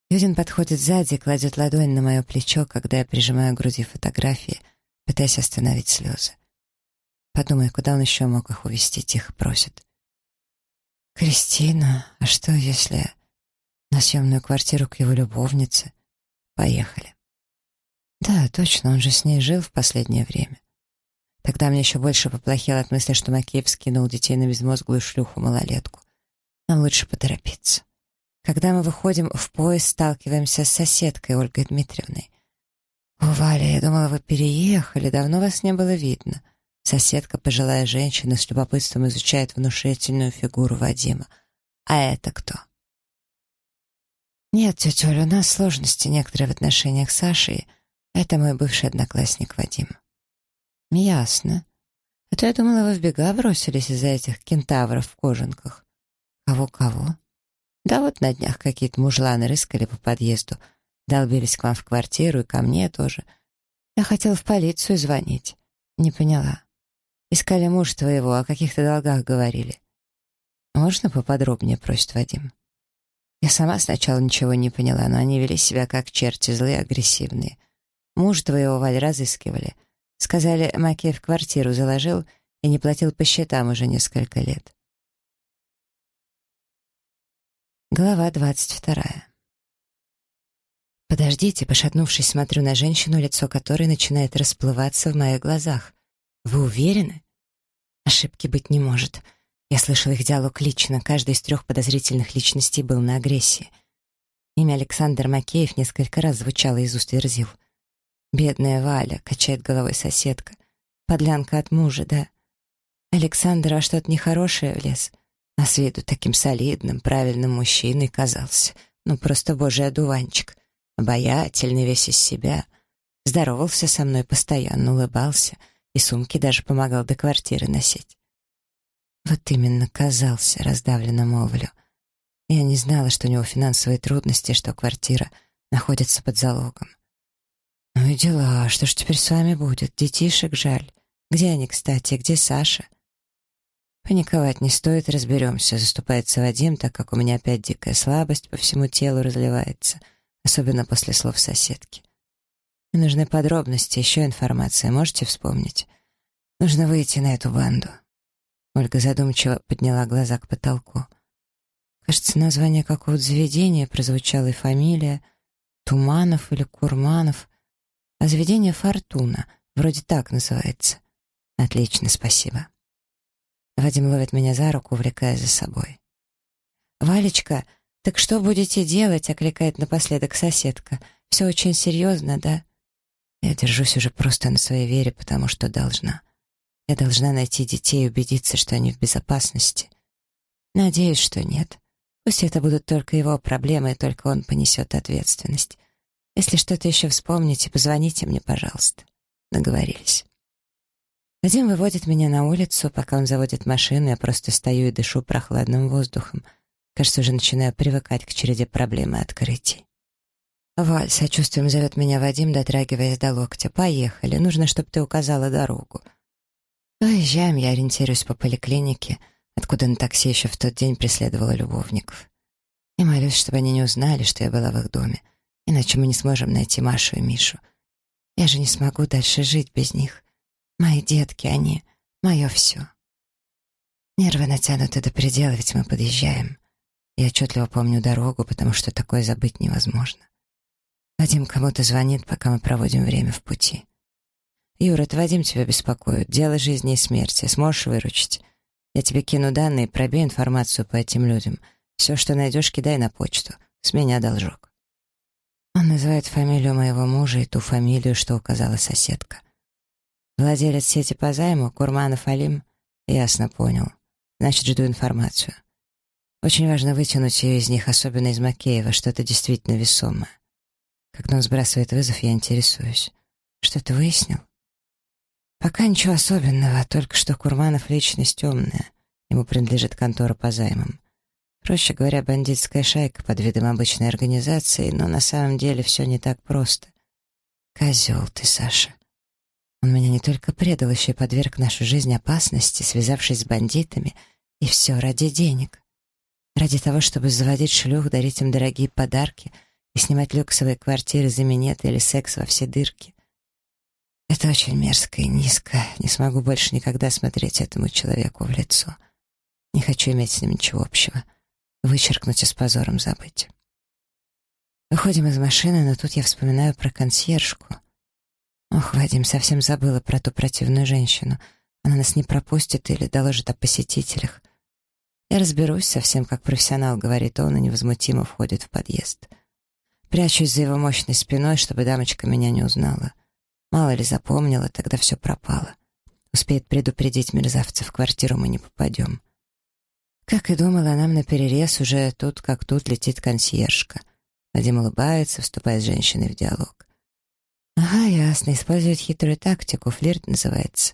Юдин подходит сзади и кладет ладонь на мое плечо, когда я прижимаю к груди фотографии, пытаясь остановить слезы. Подумай, куда он еще мог их увезти, тихо просит. «Кристина, а что, если на съемную квартиру к его любовнице? Поехали». Да, точно, он же с ней жил в последнее время. Тогда мне еще больше поплохело от мысли, что Макеев скинул детей на безмозглую шлюху-малолетку. Нам лучше поторопиться. Когда мы выходим в поезд, сталкиваемся с соседкой Ольгой Дмитриевной. «О, Валя, я думала, вы переехали, давно вас не было видно». Соседка, пожилая женщина, с любопытством изучает внушительную фигуру Вадима. «А это кто?» «Нет, тетя Оля, у нас сложности некоторые в отношениях с Сашей. Это мой бывший одноклассник Вадим». «Ясно. А то я думала, вы в бега бросились из-за этих кентавров в кожанках». «Кого-кого?» «Да вот на днях какие-то мужланы рыскали по подъезду, долбились к вам в квартиру и ко мне тоже. Я хотела в полицию звонить. Не поняла. Искали муж твоего, о каких-то долгах говорили. Можно поподробнее, просит Вадим. Я сама сначала ничего не поняла, но они вели себя как черти, злые, агрессивные. Муж твоего, Валь, разыскивали. Сказали, Макеев квартиру заложил и не платил по счетам уже несколько лет. Глава двадцать вторая. «Подождите», — пошатнувшись, смотрю на женщину, лицо которой начинает расплываться в моих глазах. «Вы уверены?» Ошибки быть не может. Я слышал их диалог лично, каждый из трех подозрительных личностей был на агрессии. Имя Александр Макеев несколько раз звучало из уст Верзил. «Бедная Валя», — качает головой соседка. «Подлянка от мужа, да?» Александр во что-то нехорошее влез. А с виду таким солидным, правильным мужчиной казался. Ну, просто божий одуванчик. Обаятельный весь из себя. Здоровался со мной постоянно, улыбался — и сумки даже помогал до квартиры носить. Вот именно казался, раздавленно молвлю. Я не знала, что у него финансовые трудности, что квартира находится под залогом. Ну и дела, что ж теперь с вами будет? Детишек жаль. Где они, кстати, где Саша? Паниковать не стоит, разберемся, заступается Вадим, так как у меня опять дикая слабость по всему телу разливается, особенно после слов соседки. Мне нужны подробности, еще информация. Можете вспомнить? Нужно выйти на эту банду. Ольга задумчиво подняла глаза к потолку. Кажется, название какого-то заведения прозвучало и фамилия. Туманов или Курманов. А заведение «Фортуна». Вроде так называется. Отлично, спасибо. Вадим ловит меня за руку, увлекая за собой. «Валечка, так что будете делать?» — окликает напоследок соседка. «Все очень серьезно, да?» Я держусь уже просто на своей вере, потому что должна. Я должна найти детей и убедиться, что они в безопасности. Надеюсь, что нет. Пусть это будут только его проблемы, и только он понесет ответственность. Если что-то еще вспомните, позвоните мне, пожалуйста. Договорились. Вадим выводит меня на улицу, пока он заводит машину, я просто стою и дышу прохладным воздухом. Кажется, уже начинаю привыкать к череде проблем и открытий. «Валь, сочувствием зовет меня Вадим, дотрагиваясь до локтя. Поехали, нужно, чтобы ты указала дорогу». Поезжаем, я ориентируюсь по поликлинике, откуда на такси еще в тот день преследовала любовников. И молюсь, чтобы они не узнали, что я была в их доме, иначе мы не сможем найти Машу и Мишу. Я же не смогу дальше жить без них. Мои детки, они — мое все. Нервы натянуты до предела, ведь мы подъезжаем. Я отчетливо помню дорогу, потому что такое забыть невозможно. Вадим кому-то звонит, пока мы проводим время в пути. «Юра, это Вадим тебя беспокоит. Дело жизни и смерти. Сможешь выручить? Я тебе кину данные, пробей информацию по этим людям. Все, что найдешь, кидай на почту. С меня должок». Он называет фамилию моего мужа и ту фамилию, что указала соседка. Владелец сети по займу, Курманов Алим, ясно понял. Значит, жду информацию. Очень важно вытянуть ее из них, особенно из Макеева, что-то действительно весомое. Когда он сбрасывает вызов, я интересуюсь. Что ты выяснил? Пока ничего особенного, только что Курманов личность темная. Ему принадлежит контора по займам. Проще говоря, бандитская шайка под видом обычной организации, но на самом деле все не так просто. Козел ты, Саша. Он меня не только предал, еще и подверг нашу жизнь опасности, связавшись с бандитами, и все ради денег. Ради того, чтобы заводить шлюх, дарить им дорогие подарки и снимать люксовые квартиры за минет или секс во все дырки. Это очень мерзко и низко. Не смогу больше никогда смотреть этому человеку в лицо. Не хочу иметь с ним ничего общего. Вычеркнуть и с позором забыть. Выходим из машины, но тут я вспоминаю про консьержку. Ох, Вадим, совсем забыла про ту противную женщину. Она нас не пропустит или доложит о посетителях. Я разберусь совсем как профессионал, говорит он, и невозмутимо входит в подъезд. Прячусь за его мощной спиной, чтобы дамочка меня не узнала. Мало ли запомнила, тогда все пропало. Успеет предупредить мерзавца, в квартиру мы не попадем. Как и думала, нам на перерез уже тут как тут летит консьержка. Вадим улыбается, вступает с женщиной в диалог. Ага, ясно, использует хитрую тактику, флирт называется.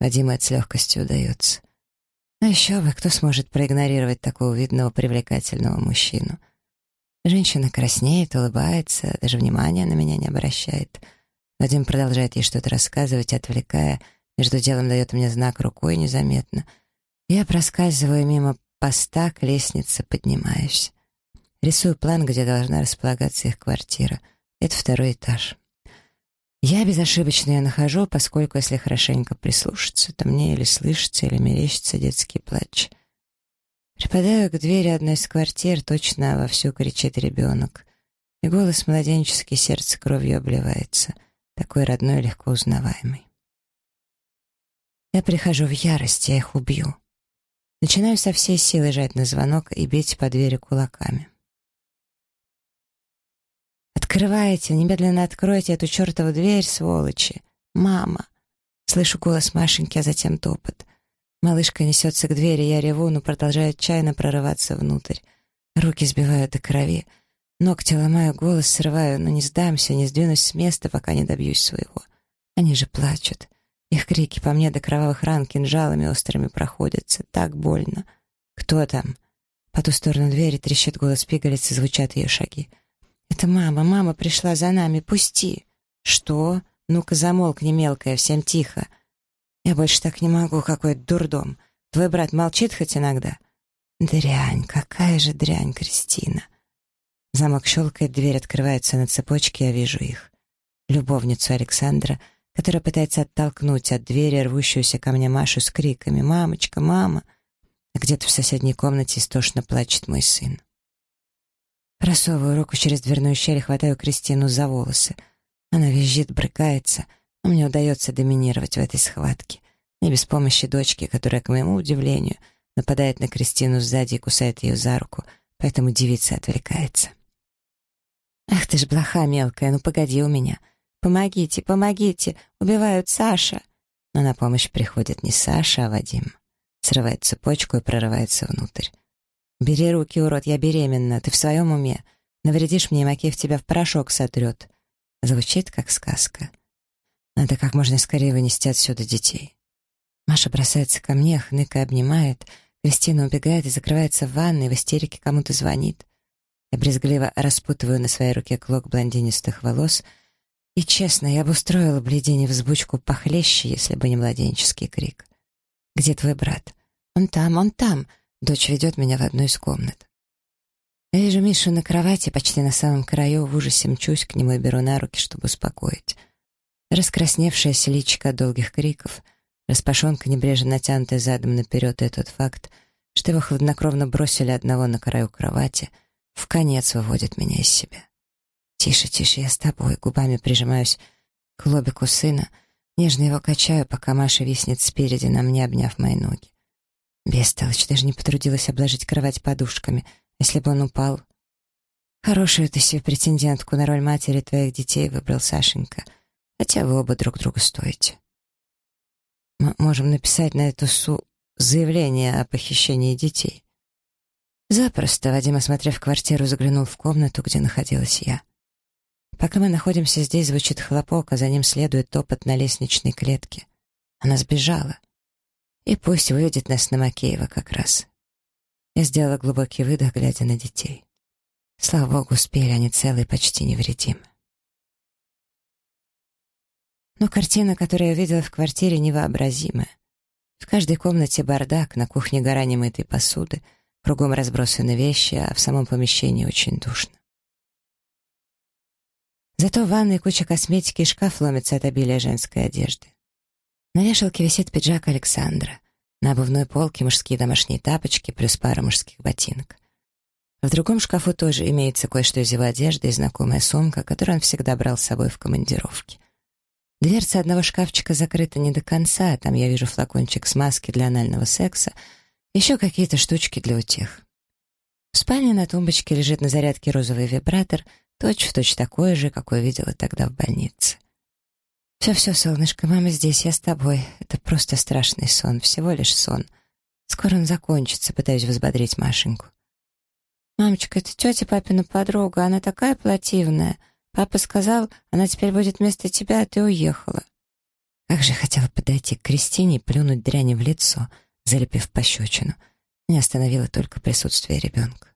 Вадиму это с легкостью удается. А еще бы, кто сможет проигнорировать такого видного, привлекательного мужчину? Женщина краснеет, улыбается, даже внимания на меня не обращает. Вадим продолжает ей что-то рассказывать, отвлекая, между делом дает мне знак рукой незаметно. Я проскальзываю мимо поста к лестнице, поднимаюсь. Рисую план, где должна располагаться их квартира. Это второй этаж. Я безошибочно ее нахожу, поскольку, если хорошенько прислушаться, то мне или слышится, или мерещится детский плач. Припадаю к двери одной из квартир, точно вовсю кричит ребенок. И голос младенческий, сердце кровью обливается, такой родной легко узнаваемый. Я прихожу в ярость, я их убью. Начинаю со всей силы жать на звонок и бить по двери кулаками. «Открывайте, немедленно откройте эту чертову дверь, сволочи! Мама!» Слышу голос Машеньки, а затем топот. Малышка несется к двери, я реву, но продолжаю отчаянно прорываться внутрь. Руки сбивают до крови. Ногти ломаю, голос срываю, но не сдамся, не сдвинусь с места, пока не добьюсь своего. Они же плачут. Их крики по мне до кровавых ран кинжалами острыми проходятся. Так больно. «Кто там?» По ту сторону двери трещит голос пигалицы, звучат ее шаги. «Это мама, мама пришла за нами, пусти!» «Что? Ну-ка замолкни, мелкая, всем тихо!» «Я больше так не могу, какой дурдом! Твой брат молчит хоть иногда?» «Дрянь, какая же дрянь, Кристина!» Замок щелкает, дверь открывается на цепочке, я вижу их. Любовницу Александра, которая пытается оттолкнуть от двери рвущуюся ко мне Машу с криками «Мамочка, мама!» А где-то в соседней комнате истошно плачет мой сын. Просовываю руку через дверную щель и хватаю Кристину за волосы. Она визжит, брыкается, но мне удается доминировать в этой схватке. Не без помощи дочки, которая, к моему удивлению, нападает на Кристину сзади и кусает ее за руку, поэтому девица отвлекается. «Ах ты ж блоха мелкая, ну погоди у меня! Помогите, помогите! Убивают Саша!» Но на помощь приходит не Саша, а Вадим. Срывает цепочку и прорывается внутрь. «Бери руки, урод, я беременна. Ты в своем уме? Навредишь мне, и Макеев тебя в порошок сотрет». Звучит, как сказка. Надо как можно скорее вынести отсюда детей. Маша бросается ко мне, хныкая обнимает. Кристина убегает и закрывается в ванной, в истерике кому-то звонит. Я брезгливо распутываю на своей руке клок блондинистых волос. И честно, я бы устроила бледине взбучку похлеще, если бы не младенческий крик. «Где твой брат?» «Он там, он там!» Дочь ведет меня в одну из комнат. Я вижу Мишу на кровати, почти на самом краю, в ужасе мчусь к нему и беру на руки, чтобы успокоить. Раскрасневшаяся личико от долгих криков, распашонка, небрежно натянутая задом наперед, и тот факт, что его хладнокровно бросили одного на краю кровати, в конец выводит меня из себя. «Тише, тише, я с тобой», губами прижимаюсь к лобику сына, нежно его качаю, пока Маша виснет спереди на мне, обняв мои ноги. Бестолочь, даже не потрудилась обложить кровать подушками, если бы он упал. Хорошую ты себе претендентку на роль матери твоих детей выбрал Сашенька, хотя вы оба друг друга стоите. Мы можем написать на эту су заявление о похищении детей. Запросто, Вадим, осмотрев квартиру, заглянул в комнату, где находилась я. Пока мы находимся здесь, звучит хлопок, а за ним следует топот на лестничной клетке. Она сбежала. И пусть выведет нас на Макеева как раз. Я сделала глубокий выдох, глядя на детей. Слава богу, успели они целые, почти невредимы. Но картина, которую я видела в квартире, невообразимая. В каждой комнате бардак, на кухне гора немытой посуды, кругом разбросаны вещи, а в самом помещении очень душно. Зато в ванной куча косметики и шкаф ломится от обилия женской одежды. На вешалке висит пиджак Александра. На обувной полке мужские домашние тапочки плюс пара мужских ботинок. В другом шкафу тоже имеется кое-что из его одежды и знакомая сумка, которую он всегда брал с собой в командировке. Дверца одного шкафчика закрыта не до конца, там я вижу флакончик с маски для анального секса, еще какие-то штучки для утех. В спальне на тумбочке лежит на зарядке розовый вибратор, точь-в-точь точь такой же, какой видела тогда в больнице. «Все-все, солнышко, мама здесь, я с тобой. Это просто страшный сон, всего лишь сон. Скоро он закончится, пытаюсь взбодрить Машеньку. «Мамочка, это тетя папина подруга, она такая плативная. Папа сказал, она теперь будет вместо тебя, а ты уехала». Как же хотела подойти к Кристине и плюнуть дряни в лицо, залепив пощечину. Не остановило только присутствие ребенка.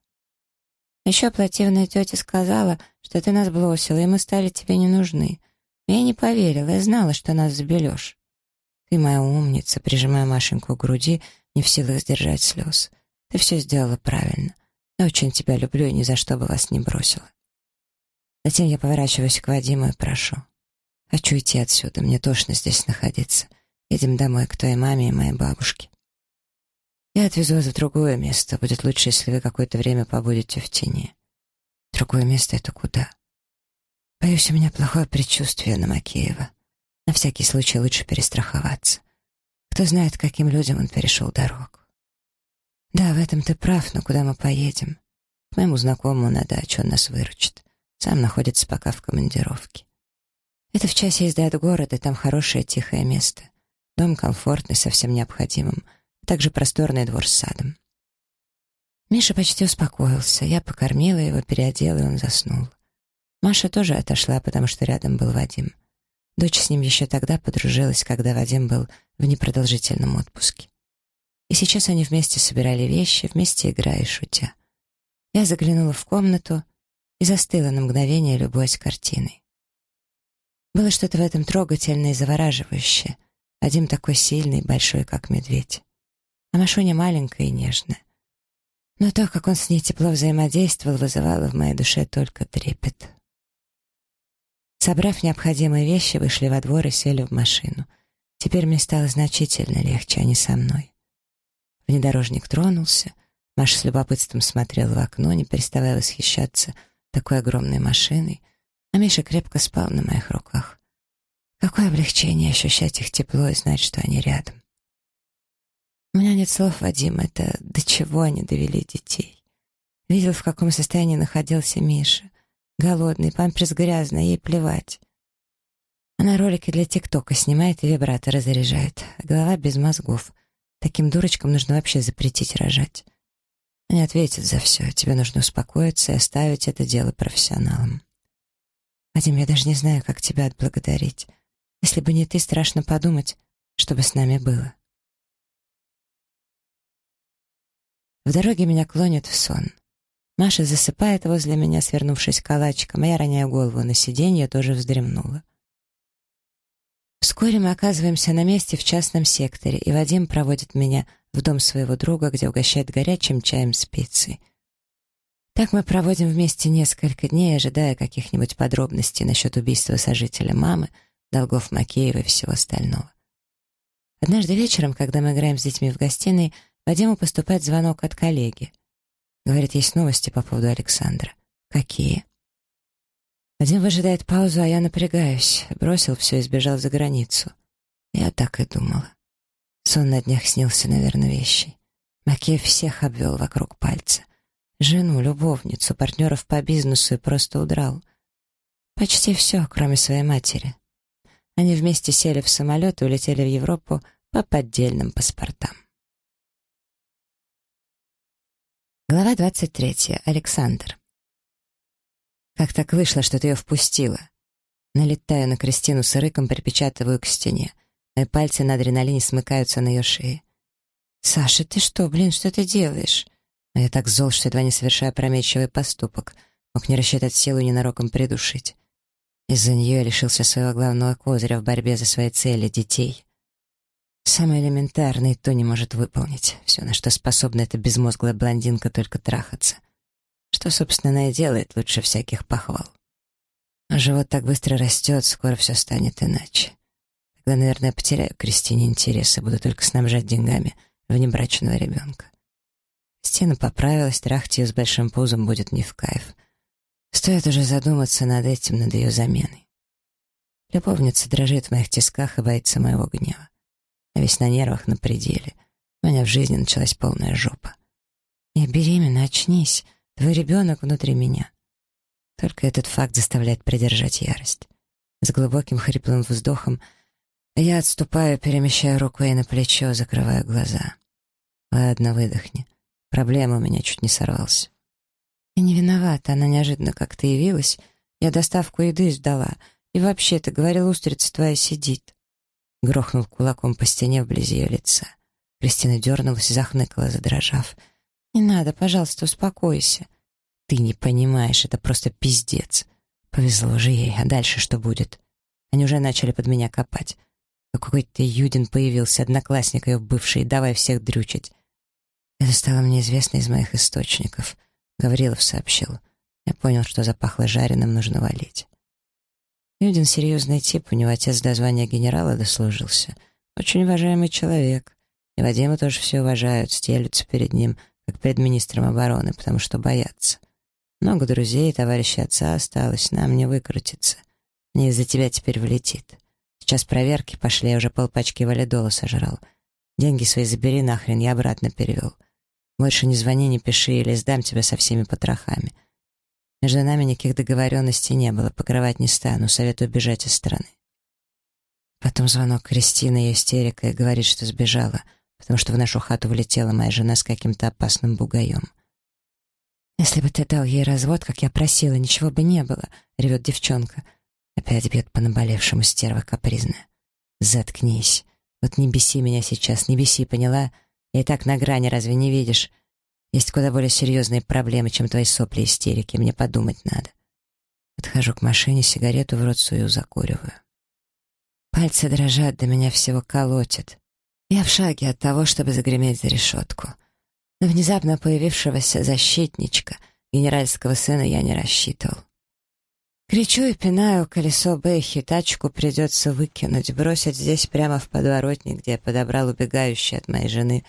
Еще плативная тетя сказала, что ты нас бросила, и мы стали тебе не нужны. я не поверила, я знала, что нас забелешь. Ты моя умница, прижимая Машеньку к груди, не в силах сдержать слез. Ты все сделала правильно. Я очень тебя люблю и ни за что бы вас не бросила. Затем я поворачиваюсь к Вадиму и прошу. Хочу идти отсюда, мне тошно здесь находиться. Едем домой к твоей маме и моей бабушке. Я отвезу вас в другое место. Будет лучше, если вы какое-то время побудете в тени. Другое место — это куда? Боюсь, у меня плохое предчувствие на Макеева. На всякий случай лучше перестраховаться. Кто знает, каким людям он перешел дорогу. «Да, в этом ты прав, но куда мы поедем? К моему знакомому на дачу, он нас выручит. Сам находится пока в командировке. Это в часе езды от города, там хорошее тихое место. Дом комфортный, совсем необходимым, также просторный двор с садом. Миша почти успокоился. Я покормила его, переодела, и он заснул. Маша тоже отошла, потому что рядом был Вадим. Дочь с ним еще тогда подружилась, когда Вадим был в непродолжительном отпуске. И сейчас они вместе собирали вещи, вместе играя и шутя. Я заглянула в комнату и застыла на мгновение, любуясь картиной. Было что-то в этом трогательное и завораживающее. Вадим такой сильный, большой, как медведь. А Машуня маленькая и нежная. Но то, как он с ней тепло взаимодействовал, вызывало в моей душе только трепет. Собрав необходимые вещи, вышли во двор и сели в машину. Теперь мне стало значительно легче, а не со мной. Внедорожник тронулся. Маша с любопытством смотрела в окно, не переставая восхищаться такой огромной машиной, а Миша крепко спал на моих руках. Какое облегчение ощущать их тепло и знать, что они рядом. У меня нет слов, Вадим, это до чего они довели детей. Видел, в каком состоянии находился Миша. Голодный, памперс грязный, ей плевать. Она ролики для ТикТока снимает и вибраторы заряжает. Голова без мозгов — Таким дурочкам нужно вообще запретить рожать. Они ответят за все. Тебе нужно успокоиться и оставить это дело профессионалам. Вадим, я даже не знаю, как тебя отблагодарить. Если бы не ты, страшно подумать, что бы с нами было. В дороге меня клонит в сон. Маша засыпает возле меня, свернувшись калачиком, а я роняю голову на сиденье, тоже вздремнула. Вскоре мы оказываемся на месте в частном секторе, и Вадим проводит меня в дом своего друга, где угощает горячим чаем с пиццей. Так мы проводим вместе несколько дней, ожидая каких-нибудь подробностей насчет убийства сожителя мамы, долгов Макеева и всего остального. Однажды вечером, когда мы играем с детьми в гостиной, Вадиму поступает звонок от коллеги. Говорит, есть новости по поводу Александра. Какие? Один выжидает паузу, а я напрягаюсь. Бросил все и сбежал за границу. Я так и думала. Сон на днях снился, наверное, вещи. Макеев всех обвел вокруг пальца. Жену, любовницу, партнеров по бизнесу и просто удрал. Почти все, кроме своей матери. Они вместе сели в самолет и улетели в Европу по поддельным паспортам. Глава 23. Александр. Как так вышло, что ты ее впустила? Налетаю на Кристину с рыком, припечатываю к стене. Мои пальцы на адреналине смыкаются на ее шее. «Саша, ты что, блин, что ты делаешь?» А я так зол, что едва не совершаю опрометчивый поступок. Мог не рассчитать силу и ненароком придушить. Из-за нее я лишился своего главного козыря в борьбе за свои цели — детей. Самое элементарное то не может выполнить. Все, на что способна эта безмозглая блондинка, только трахаться. Что, собственно, она и делает лучше всяких похвал. А живот так быстро растет, скоро все станет иначе. Тогда, наверное, потеряю Кристине интерес и буду только снабжать деньгами внебрачного ребенка. Стена поправилась, трахать ее с большим пузом будет не в кайф. Стоит уже задуматься над этим, над ее заменой. Любовница дрожит в моих тисках и боится моего гнева. Я весь на нервах, на пределе. У меня в жизни началась полная жопа. Я беременна, очнись. Твой ребенок внутри меня. Только этот факт заставляет придержать ярость. С глубоким хриплым вздохом я отступаю, перемещаю руку ей на плечо, закрываю глаза. Ладно, выдохни. Проблема у меня чуть не сорвался. Я не виновата, она неожиданно как-то явилась. Я доставку еды ждала. И вообще, ты говорил, устрица твоя сидит. Грохнул кулаком по стене вблизи ее лица. Кристина дернулась и захныкала, задрожав. «Не надо, пожалуйста, успокойся». «Ты не понимаешь, это просто пиздец». Повезло же ей, а дальше что будет? Они уже начали под меня копать. Какой-то Юдин появился, одноклассник ее бывший, давай всех дрючить. Это стало мне известно из моих источников. Гаврилов сообщил. Я понял, что запахло жареным, нужно валить. Юдин серьезный тип, у него отец до звания генерала дослужился. Очень уважаемый человек. И Вадима тоже все уважают, стелются перед ним, как перед министром обороны, потому что боятся. Много друзей, товарищей отца осталось, нам не выкрутиться. Мне из-за тебя теперь влетит. Сейчас проверки пошли, я уже полпачки валидола сожрал. Деньги свои забери нахрен, я обратно перевел. Больше не звони, не пиши, или сдам тебя со всеми потрохами. Между нами никаких договоренностей не было, покрывать не стану, советую бежать из страны. Потом звонок Кристины, ее истерика, и говорит, что сбежала, потому что в нашу хату влетела моя жена с каким-то опасным бугаем. «Если бы ты дал ей развод, как я просила, ничего бы не было», — ревет девчонка. Опять бьет по наболевшему стерва капризная. «Заткнись. Вот не беси меня сейчас, не беси, поняла? Я и так на грани, разве не видишь? Есть куда более серьезные проблемы, чем твои сопли и истерики. Мне подумать надо. Подхожу к машине, сигарету в рот сую, закуриваю. Пальцы дрожат, до меня всего колотит. Я в шаге от того, чтобы загреметь за решетку. На внезапно появившегося защитничка, генеральского сына, я не рассчитывал. Кричу и пинаю колесо Бэхи, тачку придется выкинуть, бросить здесь прямо в подворотне, где я подобрал убегающую от моей жены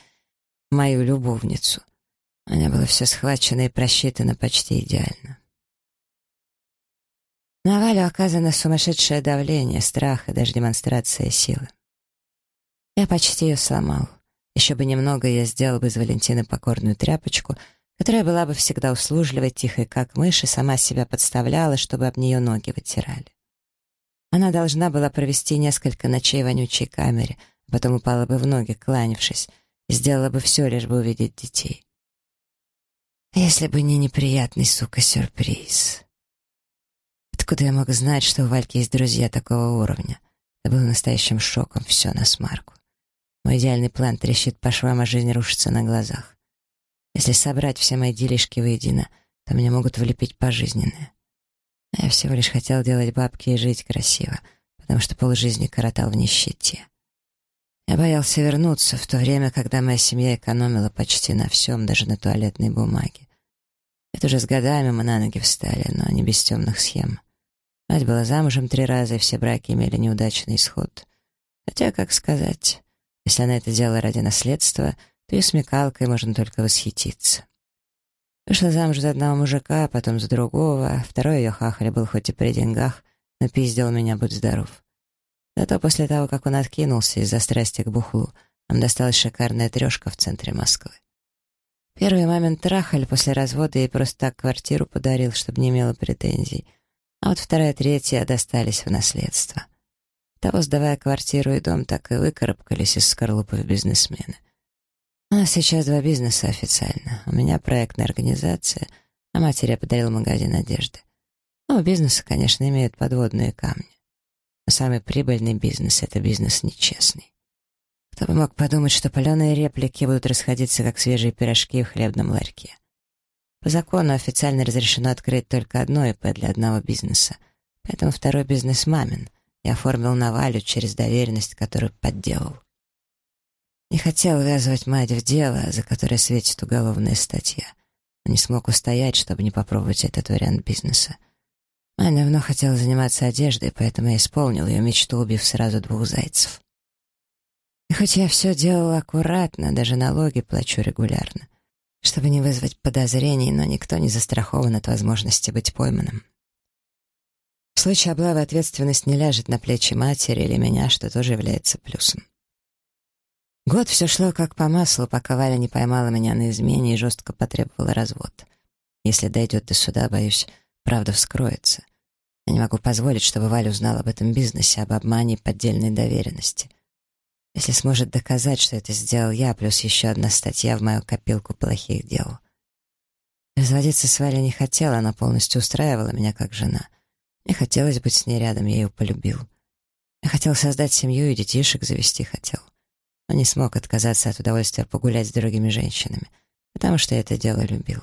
мою любовницу. У меня было все схвачено и просчитано почти идеально. На Валю оказано сумасшедшее давление, страх и даже демонстрация силы. Я почти ее сломал. Еще бы немного, я сделал бы из Валентины покорную тряпочку, которая была бы всегда услужливой, тихой, как мышь, и сама себя подставляла, чтобы об нее ноги вытирали. Она должна была провести несколько ночей в вонючей камере, а потом упала бы в ноги, кланявшись, и сделала бы все, лишь бы увидеть детей. Если бы не неприятный, сука, сюрприз. Откуда я мог знать, что у Вальки есть друзья такого уровня? Это было настоящим шоком, все на смарку. Мой идеальный план трещит по швам, а жизнь рушится на глазах. Если собрать все мои делишки воедино, то меня могут влепить пожизненное. А я всего лишь хотел делать бабки и жить красиво, потому что полжизни коротал в нищете. Я боялся вернуться в то время, когда моя семья экономила почти на всем, даже на туалетной бумаге. Это уже с годами мы на ноги встали, но не без темных схем. Мать была замужем три раза, и все браки имели неудачный исход. Хотя, как сказать, если она это делала ради наследства, то и смекалкой можно только восхититься. Вышла замуж за одного мужика, а потом за другого. Второй ее хахаль был хоть и при деньгах, но пиздил меня, будь здоров. Зато после того, как он откинулся из-за страсти к бухлу, нам досталась шикарная трешка в центре Москвы. Первый мамин трахаль после развода ей просто так квартиру подарил, чтобы не имела претензий. А вот вторая и третья достались в наследство. Того, сдавая квартиру и дом, так и выкарабкались из скорлупы в бизнесмены. Нас сейчас два бизнеса официально. У меня проектная организация, а матери я подарил магазин одежды. Но бизнесы, конечно, имеют подводные камни. Но самый прибыльный бизнес — это бизнес нечестный. Кто бы мог подумать, что паленые реплики будут расходиться, как свежие пирожки в хлебном ларьке. По закону официально разрешено открыть только одно ИП для одного бизнеса, поэтому второй бизнес мамин. Я оформил на Валю через доверенность, которую подделал. Не хотел ввязывать мать в дело, за которое светит уголовная статья. Но не смог устоять, чтобы не попробовать этот вариант бизнеса. Мать давно хотела заниматься одеждой, поэтому я исполнил ее мечту, убив сразу двух зайцев. И хоть я все делал аккуратно, даже налоги плачу регулярно, чтобы не вызвать подозрений, но никто не застрахован от возможности быть пойманным. В случае облавы ответственность не ляжет на плечи матери или меня, что тоже является плюсом. Год все шло как по маслу, пока Валя не поймала меня на измене и жестко потребовала развод. Если дойдет до суда, боюсь, правда вскроется. Я не могу позволить, чтобы Валя узнала об этом бизнесе, об обмане и поддельной доверенности. Если сможет доказать, что это сделал я, плюс еще одна статья в мою копилку плохих дел. Разводиться с Валей не хотела, она полностью устраивала меня как жена. Мне хотелось быть с ней рядом, я ее полюбил. Я хотел создать семью и детишек завести хотел. Но не смог отказаться от удовольствия погулять с другими женщинами, потому что я это дело любил.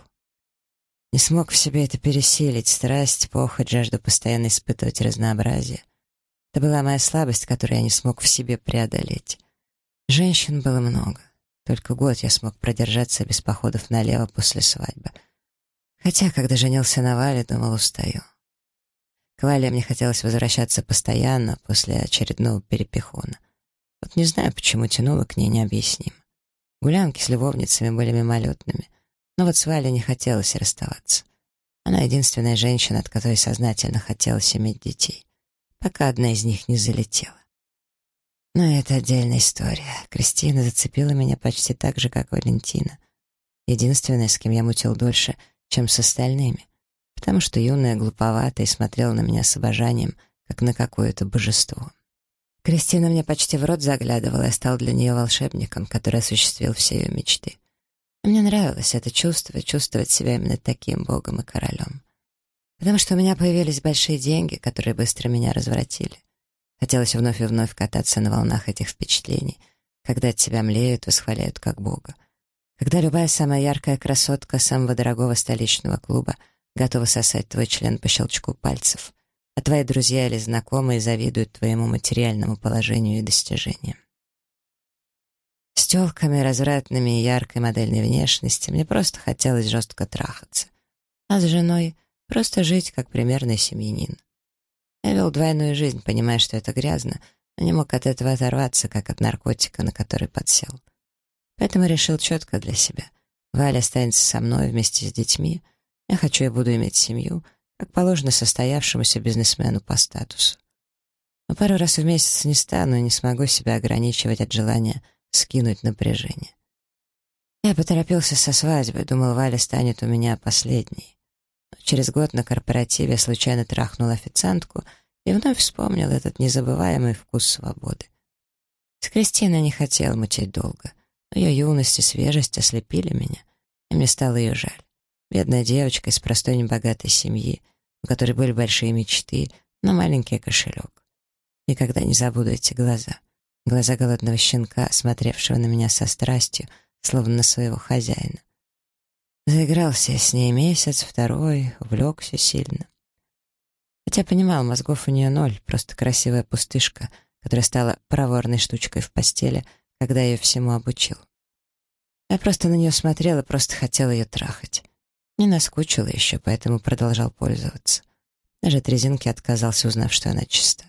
Не смог в себе это пересилить, страсть, похоть, жажду постоянно испытывать разнообразие. Это была моя слабость, которую я не смог в себе преодолеть. Женщин было много. Только год я смог продержаться без походов налево после свадьбы. Хотя, когда женился на Вале, думал, устаю. К Вале мне хотелось возвращаться постоянно после очередного перепихона. Вот не знаю, почему тянуло к ней необъяснимо. Гулянки с любовницами были мимолетными, но вот с Валей не хотелось расставаться. Она единственная женщина, от которой сознательно хотелось иметь детей пока одна из них не залетела. Но это отдельная история. Кристина зацепила меня почти так же, как Валентина. Единственная, с кем я мутил дольше, чем с остальными, потому что юная глуповатая смотрела на меня с обожанием, как на какое-то божество. Кристина мне почти в рот заглядывала, я стал для нее волшебником, который осуществил все ее мечты. мне нравилось это чувство, чувствовать себя именно таким богом и королем. Потому что у меня появились большие деньги, которые быстро меня развратили. Хотелось вновь и вновь кататься на волнах этих впечатлений, когда от тебя млеют, восхваляют как Бога. Когда любая самая яркая красотка самого дорогого столичного клуба готова сосать твой член по щелчку пальцев, а твои друзья или знакомые завидуют твоему материальному положению и достижениям. С тёлками, развратными и яркой модельной внешности мне просто хотелось жестко трахаться. А с женой Просто жить, как примерный семьянин. Я вел двойную жизнь, понимая, что это грязно, но не мог от этого оторваться, как от наркотика, на который подсел. Поэтому решил четко для себя. Валя останется со мной вместе с детьми. Я хочу и буду иметь семью, как положено состоявшемуся бизнесмену по статусу. Но пару раз в месяц не стану и не смогу себя ограничивать от желания скинуть напряжение. Я поторопился со свадьбой, думал, Валя станет у меня последней. Через год на корпоративе случайно трахнул официантку и вновь вспомнил этот незабываемый вкус свободы. С Кристиной не хотел мучить долго. Ее юность и свежесть ослепили меня, и мне стало ее жаль. Бедная девочка из простой небогатой семьи, у которой были большие мечты, но маленький кошелек. Никогда не забуду эти глаза. Глаза голодного щенка, смотревшего на меня со страстью, словно на своего хозяина. Заигрался с ней месяц, второй, увлекся сильно. Хотя понимал, мозгов у нее ноль, просто красивая пустышка, которая стала проворной штучкой в постели, когда ее всему обучил. Я просто на нее смотрел и просто хотел ее трахать. Не наскучила еще, поэтому продолжал пользоваться. Даже от резинки отказался, узнав, что она чиста.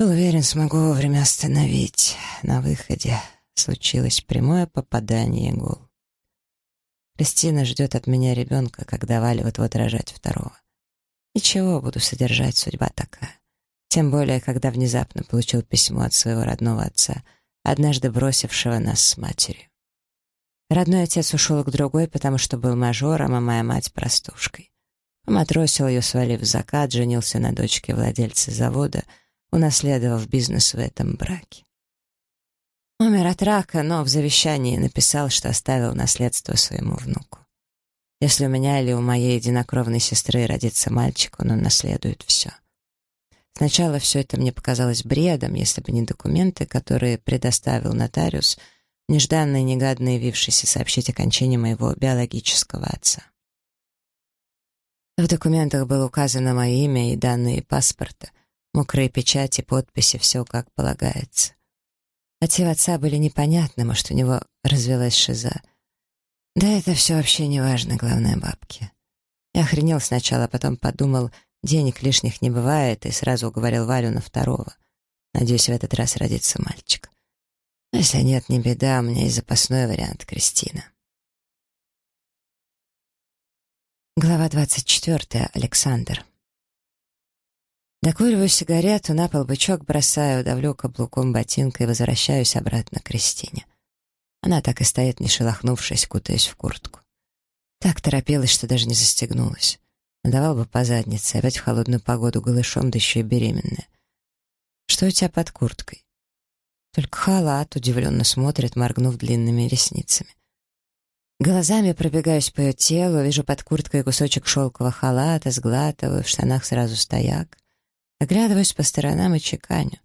Был уверен, смогу вовремя остановить. На выходе случилось прямое попадание гол. Кристина ждет от меня ребенка, когда Валя вот-вот рожать второго. Ничего, буду содержать, судьба такая. Тем более, когда внезапно получил письмо от своего родного отца, однажды бросившего нас с матерью. Родной отец ушел к другой, потому что был мажором, а моя мать — простушкой. Поматросил ее, свалив в закат, женился на дочке владельца завода, унаследовав бизнес в этом браке. Умер от рака, но в завещании написал, что оставил наследство своему внуку. Если у меня или у моей единокровной сестры родится мальчик, он унаследует все. Сначала все это мне показалось бредом, если бы не документы, которые предоставил нотариус, нежданно и негадно явившийся сообщить окончании моего биологического отца. В документах было указано мое имя и данные паспорта, мокрые печати, подписи, все как полагается. Мотивы отца были непонятны, может, у него развелась шиза. Да это все вообще не важно, главное бабки. Я охренел сначала, а потом подумал, денег лишних не бывает, и сразу уговорил Валю на второго. Надеюсь, в этот раз родится мальчик. Но если нет, не беда, у меня есть запасной вариант Кристина. Глава 24. Александр. Докуриваю сигарету, на пол бычок бросаю, давлю каблуком ботинка и возвращаюсь обратно к Кристине. Она так и стоит, не шелохнувшись, кутаясь в куртку. Так торопилась, что даже не застегнулась. Надавал бы по заднице, опять в холодную погоду голышом, да еще и беременная. «Что у тебя под курткой?» Только халат удивленно смотрит, моргнув длинными ресницами. Глазами пробегаюсь по ее телу, вижу под курткой кусочек шелкового халата, сглатываю, в штанах сразу стояк. Оглядываюсь по сторонам и чеканю.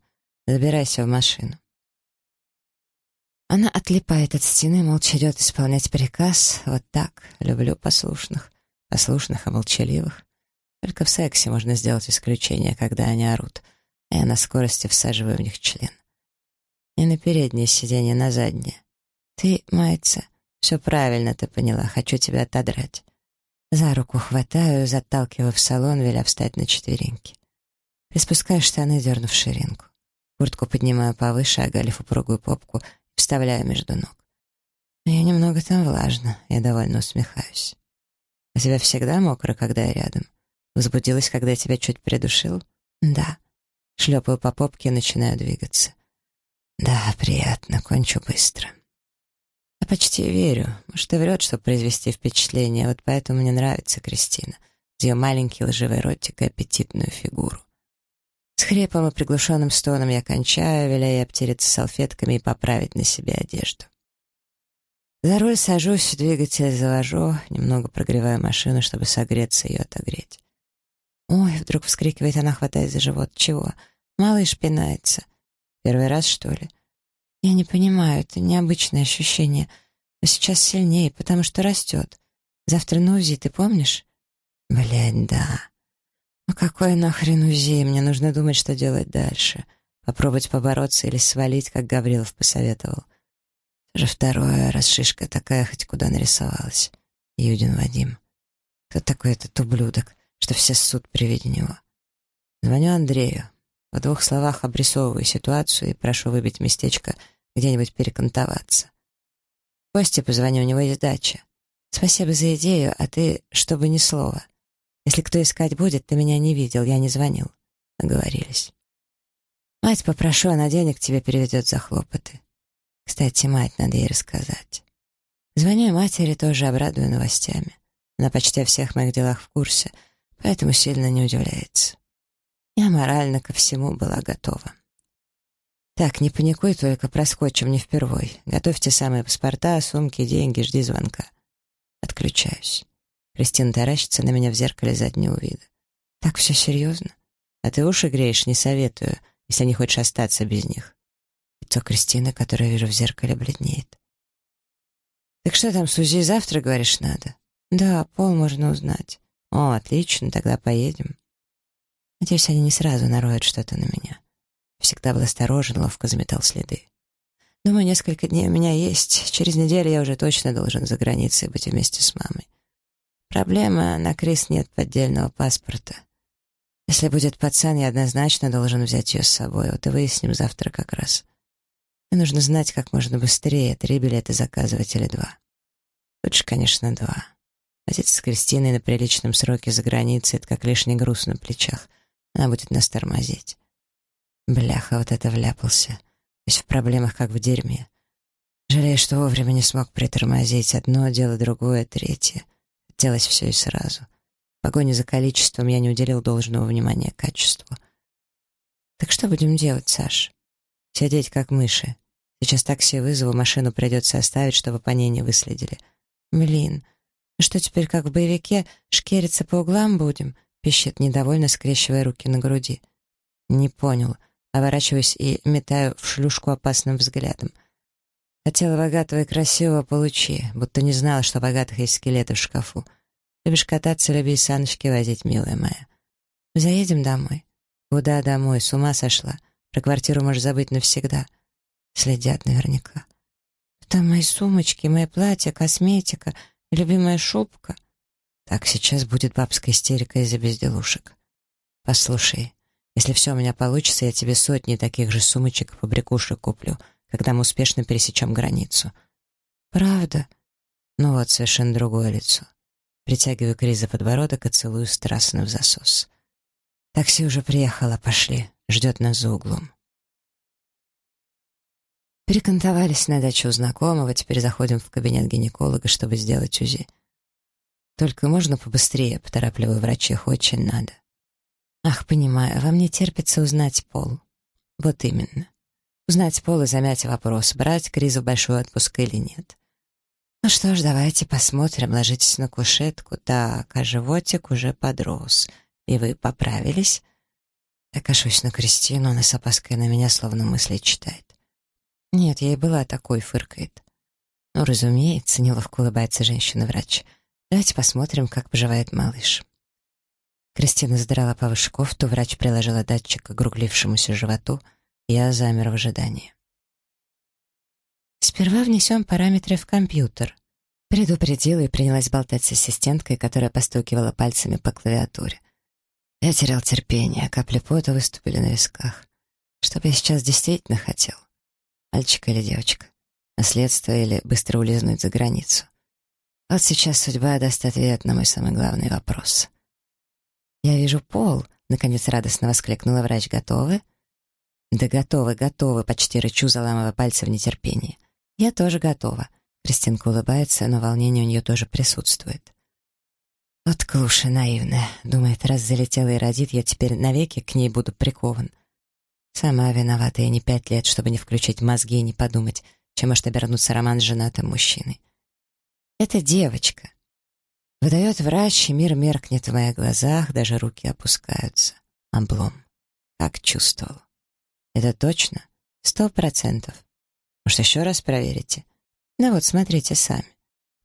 Забирайся в машину. Она отлипает от стены, молча идет исполнять приказ. Вот так. Люблю послушных. Послушных и молчаливых. Только в сексе можно сделать исключение, когда они орут, а я на скорости всаживаю в них член. Не на переднее сиденье, на заднее. Ты, мается, «Все правильно ты поняла, хочу тебя отодрать». За руку хватаю, заталкиваю в салон, веля встать на четвереньки. Приспускаю штаны, дернув ширинку. Куртку поднимаю повыше, оголив упругую попку, вставляю между ног. Но я немного там влажно, я довольно усмехаюсь. «У тебя всегда мокро, когда я рядом?» Возбудилась, когда я тебя чуть придушил? «Да». Шлепаю по попке и начинаю двигаться. «Да, приятно, кончу быстро». Я почти верю. Может, и врет, чтобы произвести впечатление. Вот поэтому мне нравится Кристина. С ее маленький лживый ротик и аппетитную фигуру. С хрипом и приглушенным стоном я кончаю, веляя обтереться салфетками и поправить на себе одежду. За руль сажусь, двигатель завожу, немного прогреваю машину, чтобы согреться и ее отогреть. «Ой!» — вдруг вскрикивает она, хватает за живот. «Чего? Малыш пинается. Первый раз, что ли?» Я не понимаю, это необычное ощущение. Но сейчас сильнее, потому что растет. Завтра на УЗИ, ты помнишь? Блядь, да. Ну какой нахрен УЗИ? Мне нужно думать, что делать дальше. Попробовать побороться или свалить, как Гаврилов посоветовал. Уже второе, раз шишка такая, хоть куда нарисовалась. Юдин Вадим. Кто такой этот ублюдок, что все суд при виде него? Звоню Андрею. В двух словах обрисовываю ситуацию и прошу выбить местечко — где-нибудь перекантоваться. Косте позвоню, у него есть дача. Спасибо за идею, а ты, чтобы ни слова. Если кто искать будет, ты меня не видел, я не звонил. Договорились. Мать попрошу, она денег тебе переведет за хлопоты. Кстати, мать, надо ей рассказать. Звоню матери, тоже обрадую новостями. Она почти о всех моих делах в курсе, поэтому сильно не удивляется. Я морально ко всему была готова. «Так, не паникуй только, проскочим не впервой. Готовьте самые паспорта, сумки, деньги, жди звонка». Отключаюсь. Кристина таращится на меня в зеркале заднего вида. «Так все серьезно? А ты уши греешь, не советую, если не хочешь остаться без них». Лицо Кристины, которое вижу в зеркале, бледнеет. «Так что там, Сузи, завтра, говоришь, надо?» «Да, пол можно узнать». «О, отлично, тогда поедем». Надеюсь, они не сразу нароют что-то на меня. Всегда был осторожен, ловко заметал следы. Думаю, несколько дней у меня есть. Через неделю я уже точно должен за границей быть вместе с мамой. Проблема, на Крис нет поддельного паспорта. Если будет пацан, я однозначно должен взять ее с собой. Вот и выясним завтра как раз. Мне нужно знать как можно быстрее, три билета заказывать или два. Лучше, конечно, два. Возиться с Кристиной на приличном сроке за границей — это как лишний груз на плечах. Она будет нас тормозить. Бляха, вот это вляпался. Весь в проблемах, как в дерьме. Жалею, что вовремя не смог притормозить. Одно дело, другое, третье. Хотелось все и сразу. В погоне за количеством я не уделил должного внимания качеству. Так что будем делать, Саш? Сидеть как мыши. Сейчас такси вызову, машину придется оставить, чтобы по ней не выследили. Блин, что теперь, как в боевике, шкериться по углам будем?» — пищит недовольно, скрещивая руки на груди. «Не понял». Оборачиваюсь и метаю в шлюшку опасным взглядом. Хотела богатого и красивого, получи, будто не знала, что богатых есть скелеты в шкафу. Любишь кататься, люби саночки возить, милая моя. Заедем домой. Куда домой? С ума сошла. Про квартиру можешь забыть навсегда. Следят наверняка. Там мои сумочки, мои платья, косметика, любимая шубка. Так сейчас будет бабская истерика из-за безделушек. Послушай, если все у меня получится, я тебе сотни таких же сумочек и побрякушек куплю, когда мы успешно пересечем границу. Правда? Ну вот, совершенно другое лицо. Притягиваю Крис за подбородок и целую страстно в засос. Такси уже приехало, пошли. Ждет нас за углом. Перекантовались на дачу у знакомого, теперь заходим в кабинет гинеколога, чтобы сделать УЗИ. Только можно побыстрее, поторапливаю врачей, очень надо. Ах, понимаю, вам не терпится узнать пол. Вот именно. Узнать пол и замять вопрос, брать Кризу большой отпуск или нет. Ну что ж, давайте посмотрим, ложитесь на кушетку. Так, а животик уже подрос. И вы поправились? Я кашусь на Кристину, она с опаской на меня словно мысли читает. Нет, я и была такой, фыркает. Ну, разумеется, неловко улыбается женщина-врач. Давайте посмотрим, как поживает малыш. Кристина задрала повыше кофту, врач приложила датчик к округлившемуся животу, я замер в ожидании. «Сперва внесем параметры в компьютер», предупредила и принялась болтать с ассистенткой, которая постукивала пальцами по клавиатуре. Я терял терпение, капли пота выступили на висках. Что бы я сейчас действительно хотел? Мальчик или девочка? Наследство или быстро улизнуть за границу? Вот сейчас судьба даст ответ на мой самый главный вопрос. «Я вижу пол», — наконец радостно воскликнула врач. «Готовы?» «Да готовы, готовы», — почти рычу, заламывая пальцы в нетерпении. «Я тоже готова». Кристинка улыбается, но волнение у нее тоже присутствует. Вот клуша наивная. Думает, раз залетела и родит, я теперь навеки к ней буду прикован. Сама виновата, я не пять лет, чтобы не включить мозги и не подумать, чем может обернуться роман с женатым мужчиной. Это девочка. Выдает врач, и мир меркнет в моих глазах, даже руки опускаются. Облом. Как чувствовал. Это точно? Сто процентов. Может, еще раз проверите? Да вот, смотрите сами.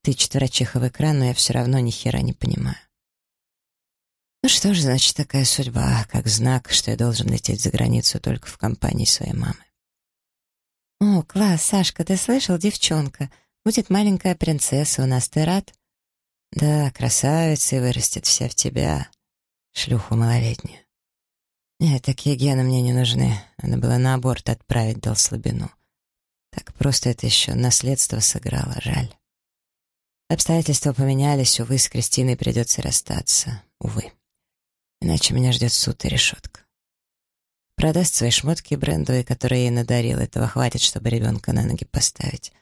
Тычет врачиха в экран, но я все равно ни хера не понимаю. Ну что ж, значит, такая судьба, как знак, что я должен лететь за границу только в компании своей мамы. «О, класс, Сашка, ты слышал, девчонка? Будет маленькая принцесса у нас, ты рад?» Да, красавица и вырастет вся в тебя, шлюху малолетнюю. Нет, такие гены мне не нужны. Надо было на аборт отправить, дал слабину. Так просто это еще наследство сыграло, жаль. Обстоятельства поменялись, увы, с Кристиной придется расстаться. Увы. Иначе меня ждет суд и решетка. Продаст свои шмотки брендовые, которые ей надарил. Этого хватит, чтобы ребенка на ноги поставить.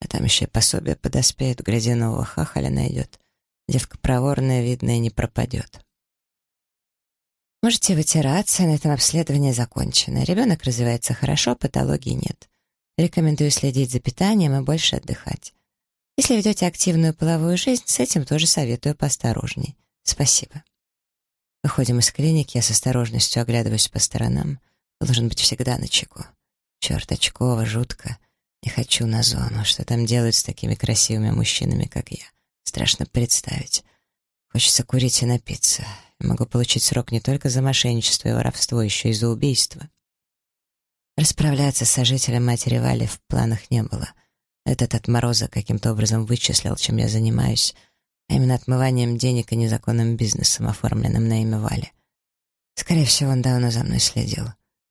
А там еще и пособие подоспеет, грязи нового хахаля найдет. Девка проворная, видно, и не пропадет. Можете вытираться, на этом обследование закончено. Ребенок развивается хорошо, патологии нет. Рекомендую следить за питанием и больше отдыхать. Если ведете активную половую жизнь, с этим тоже советую поосторожней. Спасибо. Выходим из клиники, я с осторожностью оглядываюсь по сторонам. Должен быть всегда на чеку. Черт, очково, жутко. Не хочу на зону. Что там делают с такими красивыми мужчинами, как я? Страшно представить. Хочется курить и напиться. Могу получить срок не только за мошенничество и воровство, еще и за убийство. Расправляться с сожителем матери Вали в планах не было. Этот отморозок каким-то образом вычислил, чем я занимаюсь, а именно отмыванием денег и незаконным бизнесом, оформленным на имя Вали. Скорее всего, он давно за мной следил.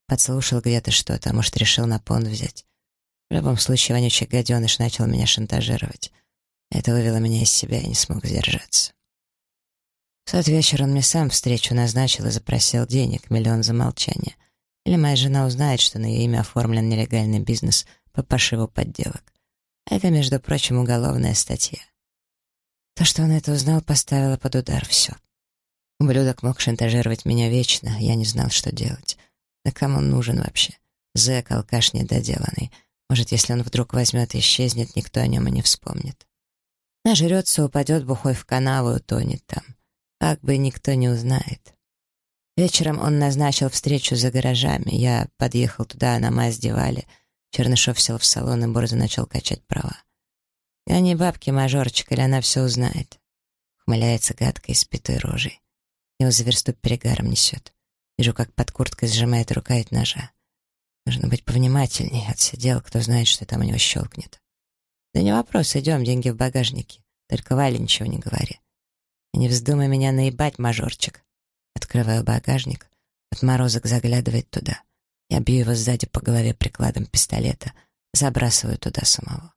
Подслушал где-то что-то, может, решил на понт взять. В любом случае, вонючий гаденыш начал меня шантажировать. Это вывело меня из себя, и не смог сдержаться. В тот вечер он мне сам встречу назначил и запросил денег, миллион за молчание. Или моя жена узнает, что на ее имя оформлен нелегальный бизнес по пошиву подделок. Это, между прочим, уголовная статья. То, что он это узнал, поставило под удар все. Ублюдок мог шантажировать меня вечно, я не знал, что делать. Да кому он нужен вообще? Зэк, алкаш недоделанный. Может, если он вдруг возьмет и исчезнет, никто о нем и не вспомнит. Нажрется, упадет бухой в канаву и утонет там. Как бы никто не узнает. Вечером он назначил встречу за гаражами. Я подъехал туда, на Мазде Вале. Чернышов сел в салон и борзо начал качать права. «Я не бабки-мажорчик, или она все узнает?» Хмыляется гадкой спитой рожей. Его за версту перегаром несет. Вижу, как под курткой сжимает рукоять ножа. Нужно быть повнимательней, отсидел, кто знает, что там у него щелкнет. Да не вопрос, идем, деньги в багажнике. Только Вале ничего не говори. И не вздумай меня наебать, мажорчик. Открываю багажник, отморозок заглядывает туда. Я бью его сзади по голове прикладом пистолета, забрасываю туда самого.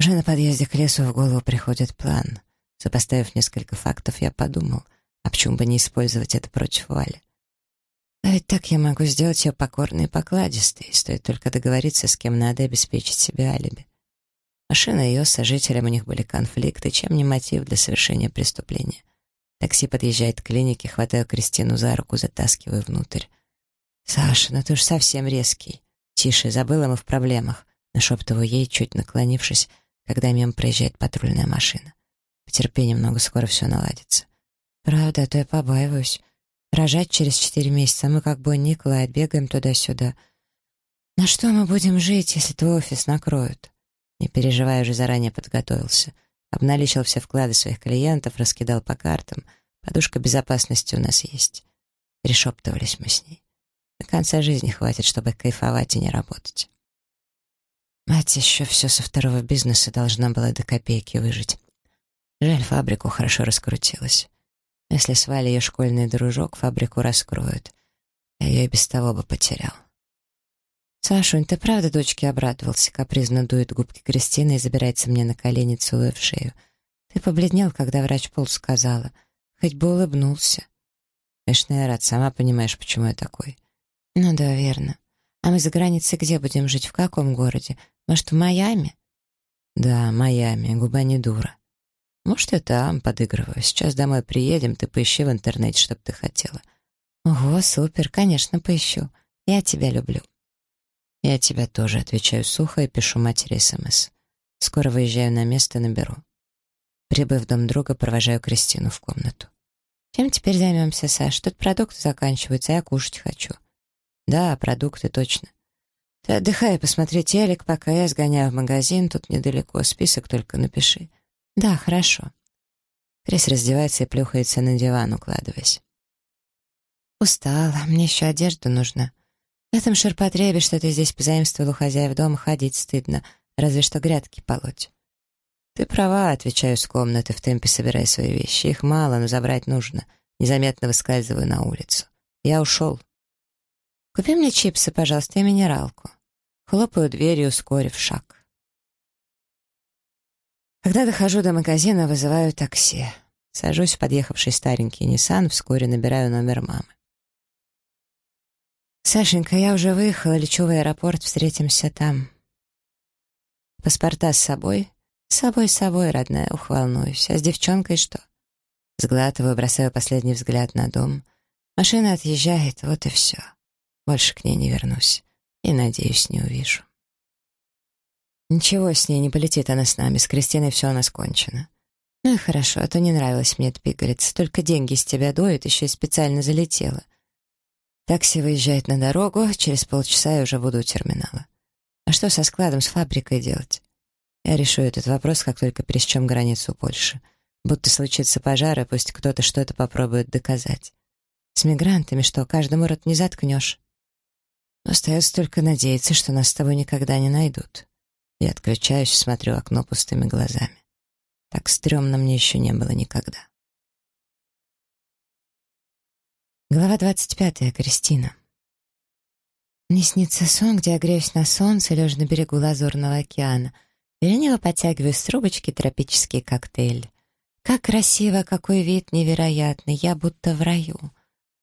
Уже на подъезде к лесу в голову приходит план. Сопоставив несколько фактов, я подумал, а почему бы не использовать это против Вали? А ведь так я могу сделать ее покорной и покладистой, стоит только договориться, с кем надо, обеспечить себе алиби. Машина ее, с сожителем у них были конфликты, чем не мотив для совершения преступления. Такси подъезжает к клинике, хватаю Кристину за руку, затаскиваю внутрь. «Саша, ну ты уж совсем резкий. Тише, забыла мы в проблемах», — нашептываю ей, чуть наклонившись, когда мимо проезжает патрульная машина. Потерпи немного, скоро все наладится. «Правда, а то я побаиваюсь. Рожать через четыре месяца, мы как Бонни и Клайд, бегаем туда-сюда. На что мы будем жить, если твой офис накроют?» Не переживай, уже заранее подготовился. Обналичил все вклады своих клиентов, раскидал по картам. Подушка безопасности у нас есть. Перешептывались мы с ней. До конца жизни хватит, чтобы кайфовать и не работать. Мать еще все со второго бизнеса должна была до копейки выжить. Жаль, фабрику хорошо раскрутилась. Если свали ее школьный дружок, фабрику раскроют. Я ее и без того бы потерял. «Сашунь, ты правда дочке обрадовался?» Капризно дует губки Кристины и забирается мне на колени, целуя в шею. «Ты побледнел, когда врач пол сказала. Хоть бы улыбнулся». «Конечно, я рад. Сама понимаешь, почему я такой». «Ну да, верно. А мы за границей где будем жить? В каком городе? Может, в Майами?» «Да, Майами. Губа не дура». «Может, я там подыгрываю. Сейчас домой приедем, ты поищи в интернете, что бы ты хотела». «Ого, супер, конечно, поищу. Я тебя люблю». «Я тебя тоже», — отвечаю сухо и пишу матери СМС. Скоро выезжаю на место, наберу. Прибыв в дом друга, провожаю Кристину в комнату. «Чем теперь займемся, Саш? Тут продукты заканчиваются, я кушать хочу». «Да, продукты, точно. Ты отдыхай, посмотри телек, пока я сгоняю в магазин, тут недалеко, список только напиши». «Да, хорошо». Крис раздевается и плюхается на диван, укладываясь. «Устала, мне еще одежду нужна. В этом ширпотребе, что ты здесь позаимствовал у хозяев дома, ходить стыдно, разве что грядки полоть. «Ты права», — отвечаю с комнаты, в темпе собирая свои вещи. «Их мало, но забрать нужно». Незаметно выскальзываю на улицу. Я ушел. «Купи мне чипсы, пожалуйста, и минералку». Хлопаю дверью, ускорив шаг. Когда дохожу до магазина, вызываю такси. Сажусь в подъехавший старенький Nissan, вскоре набираю номер мамы. «Сашенька, я уже выехала, лечу в аэропорт, встретимся там». «Паспорта с собой?» «С собой, с собой, родная, ух, волнуюсь. А с девчонкой что?» Сглатываю, бросаю последний взгляд на дом. Машина отъезжает, вот и все. Больше к ней не вернусь. И, надеюсь, не увижу. Ничего с ней, не полетит она с нами. С Кристиной все у нас кончено. Ну и хорошо, а то не нравилось мне эта пигалица. Только деньги с тебя доют, еще и специально залетела. Такси выезжает на дорогу, через полчаса я уже буду у терминала. А что со складом, с фабрикой делать? Я решу этот вопрос, как только пересечем границу Польши. Будто случится пожар, и пусть кто-то что-то попробует доказать. С мигрантами что, каждому рот не заткнешь? Но остается только надеяться, что нас с тобой никогда не найдут. Я отключаюсь смотрю окно пустыми глазами. Так стрёмно мне еще не было никогда. Глава 25. Кристина. Мне снится сон, где я греюсь на солнце, лежа на берегу Лазурного океана, и лениво подтягиваю с трубочки тропический коктейль. Как красиво, какой вид невероятный, я будто в раю.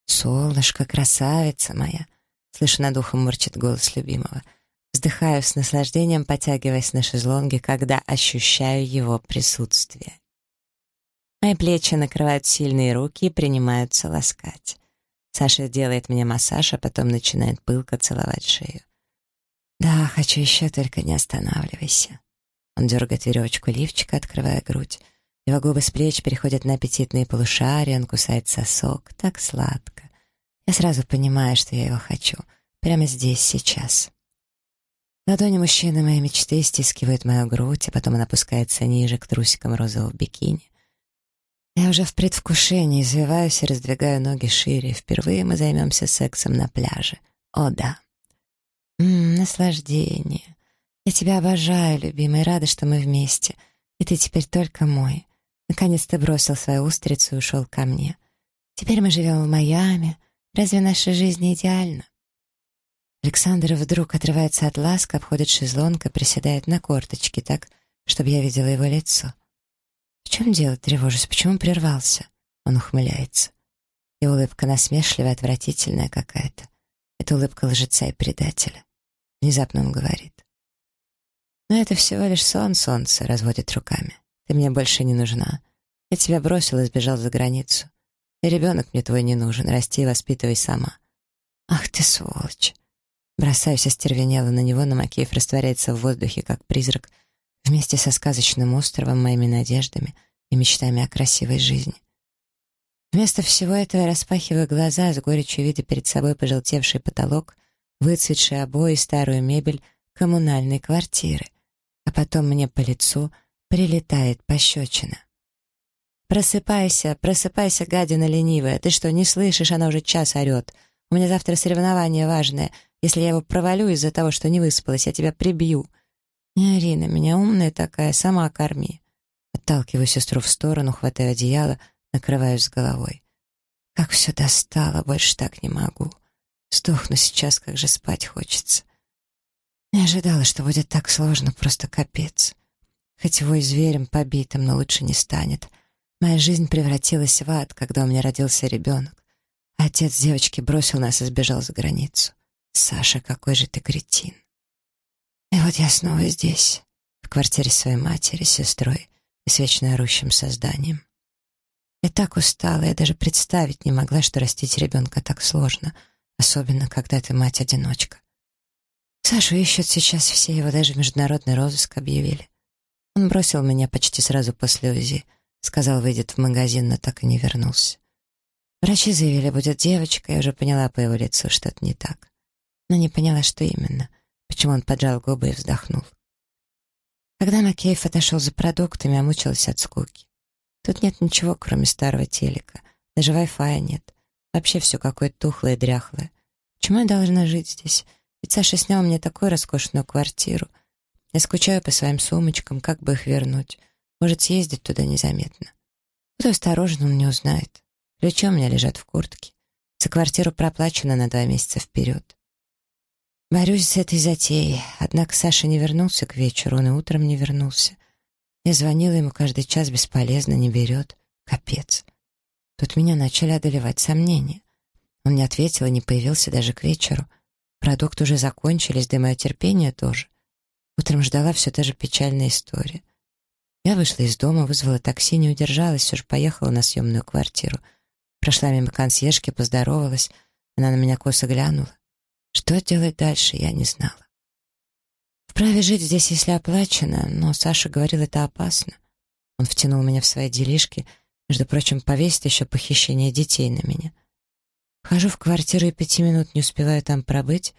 Солнышко, красавица моя. Слышу над ухом мурчит голос любимого. Вздыхаю с наслаждением, потягиваясь на шезлонге, когда ощущаю его присутствие. Мои плечи накрывают сильные руки и принимаются ласкать. Саша делает мне массаж, а потом начинает пылко целовать шею. «Да, хочу еще, только не останавливайся». Он дергает веревочку лифчика, открывая грудь. Его губы с плеч переходят на аппетитные полушария, он кусает сосок. Так сладко. Я сразу понимаю, что я его хочу. Прямо здесь, сейчас. Ладони мужчины моей мечты стискивают мою грудь, а потом он опускается ниже к трусикам розового бикини. Я уже в предвкушении извиваюсь и раздвигаю ноги шире. Впервые мы займемся сексом на пляже. О, да. Ммм, наслаждение. Я тебя обожаю, любимый, рада, что мы вместе. И ты теперь только мой. Наконец ты бросил свою устрицу и ушел ко мне. Теперь мы живем в Майами. Разве наша жизнь идеальна? Александр вдруг отрывается от ласк, обходит шезлонг и приседает на корточки так, чтобы я видела его лицо. «В чем дело, тревожусь? Почему прервался?» Он ухмыляется. И улыбка насмешливая, отвратительная какая-то. Это улыбка лжеца и предателя. Внезапно он говорит. «Но это всего лишь сон, солнце», — разводит руками. «Ты мне больше не нужна. Я тебя бросил и сбежал за границу. И ребенок мне твой не нужен. Расти и воспитывай сама». «Ах ты сволочь!» Бросаюсь остервенело на него, но Макеев растворяется в воздухе, как призрак, вместе со сказочным островом, моими надеждами и мечтами о красивой жизни. Вместо всего этого я распахиваю глаза, с горечью видя перед собой пожелтевший потолок, выцветшие обои, старую мебель коммунальной квартиры. А потом мне по лицу прилетает пощечина. «Просыпайся, просыпайся, гадина ленивая! Ты что, не слышишь? Она уже час орет. У меня завтра соревнование важное. Если я его провалю из-за того, что не выспалась, я тебя прибью. Не ори на меня, умная такая, сама корми. Отталкиваю сестру в сторону, хватаю одеяло, накрываюсь с головой. Как все достало, больше так не могу. Сдохну сейчас, как же спать хочется. Не ожидала, что будет так сложно, просто капец. Хоть вой зверем побитым, но лучше не станет. Моя жизнь превратилась в ад, когда у меня родился ребенок. Отец девочки бросил нас и сбежал за границу. Саша, какой же ты кретин. И вот я снова здесь, в квартире своей матери, сестрой и с вечно орущим созданием. Я так устала, я даже представить не могла, что растить ребенка так сложно, особенно когда ты мать-одиночка. Сашу ищут сейчас все, его даже международный розыск объявили. Он бросил меня почти сразу после УЗИ, сказал, выйдет в магазин, но так и не вернулся. Врачи заявили, будет девочка, я уже поняла по его лицу, что это не так но не поняла, что именно, почему он поджал губы и вздохнул. Когда Макеев отошел за продуктами, мучилась от скуки. Тут нет ничего, кроме старого телека, даже Wi-Fi нет. Вообще все какое-то тухлое и дряхлое. Почему я должна жить здесь? Ведь Саша снял мне такую роскошную квартиру. Я скучаю по своим сумочкам, как бы их вернуть. Может, съездить туда незаметно. Буду осторожен, он не узнает. Ключи у меня лежат в куртке. За квартиру проплачено на два месяца вперед. Борюсь с этой затеей, однако Саша не вернулся к вечеру, он и утром не вернулся. Я звонила ему каждый час, бесполезно, не берет. Капец. Тут меня начали одолевать сомнения. Он не ответил и не появился даже к вечеру. Продукты уже закончились, да и мое терпение тоже. Утром ждала все та же печальная история. Я вышла из дома, вызвала такси, не удержалась, все же поехала на съемную квартиру. Прошла мимо консьержки, поздоровалась. Она на меня косо глянула. Что делать дальше, я не знала. Вправе жить здесь, если оплачено, но Саша говорил, это опасно. Он втянул меня в свои делишки, между прочим, повесит еще похищение детей на меня. Вхожу в квартиру и пяти минут не успеваю там пробыть,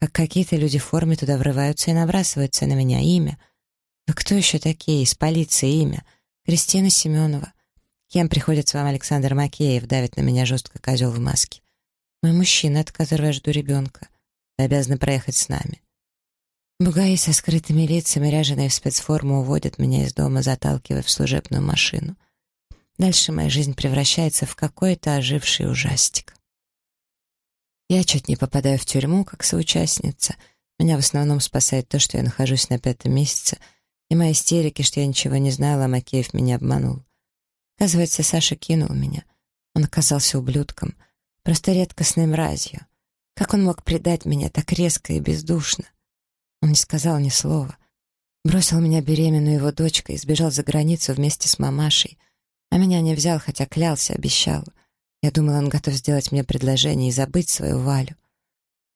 как какие-то люди в форме туда врываются и набрасываются на меня. Имя. Вы кто еще такие? Из полиции имя. Кристина Семенова. Кем приходится вам Александр Макеев, давит на меня жестко козел в маске. Мой мужчина, от которого я жду ребенка. Вы обязаны проехать с нами. Бугаи со скрытыми лицами, ряженые в спецформу, уводят меня из дома, заталкивая в служебную машину. Дальше моя жизнь превращается в какой-то оживший ужастик. Я чуть не попадаю в тюрьму, как соучастница. Меня в основном спасает то, что я нахожусь на пятом месяце, и мои истерики, что я ничего не знала, а Макеев меня обманул. Оказывается, Саша кинул меня. Он оказался ублюдком, просто редкостной мразью. Как он мог предать меня так резко и бездушно? Он не сказал ни слова. Бросил меня беременную его дочкой и сбежал за границу вместе с мамашей. А меня не взял, хотя клялся, обещал. Я думала, он готов сделать мне предложение и забыть свою Валю.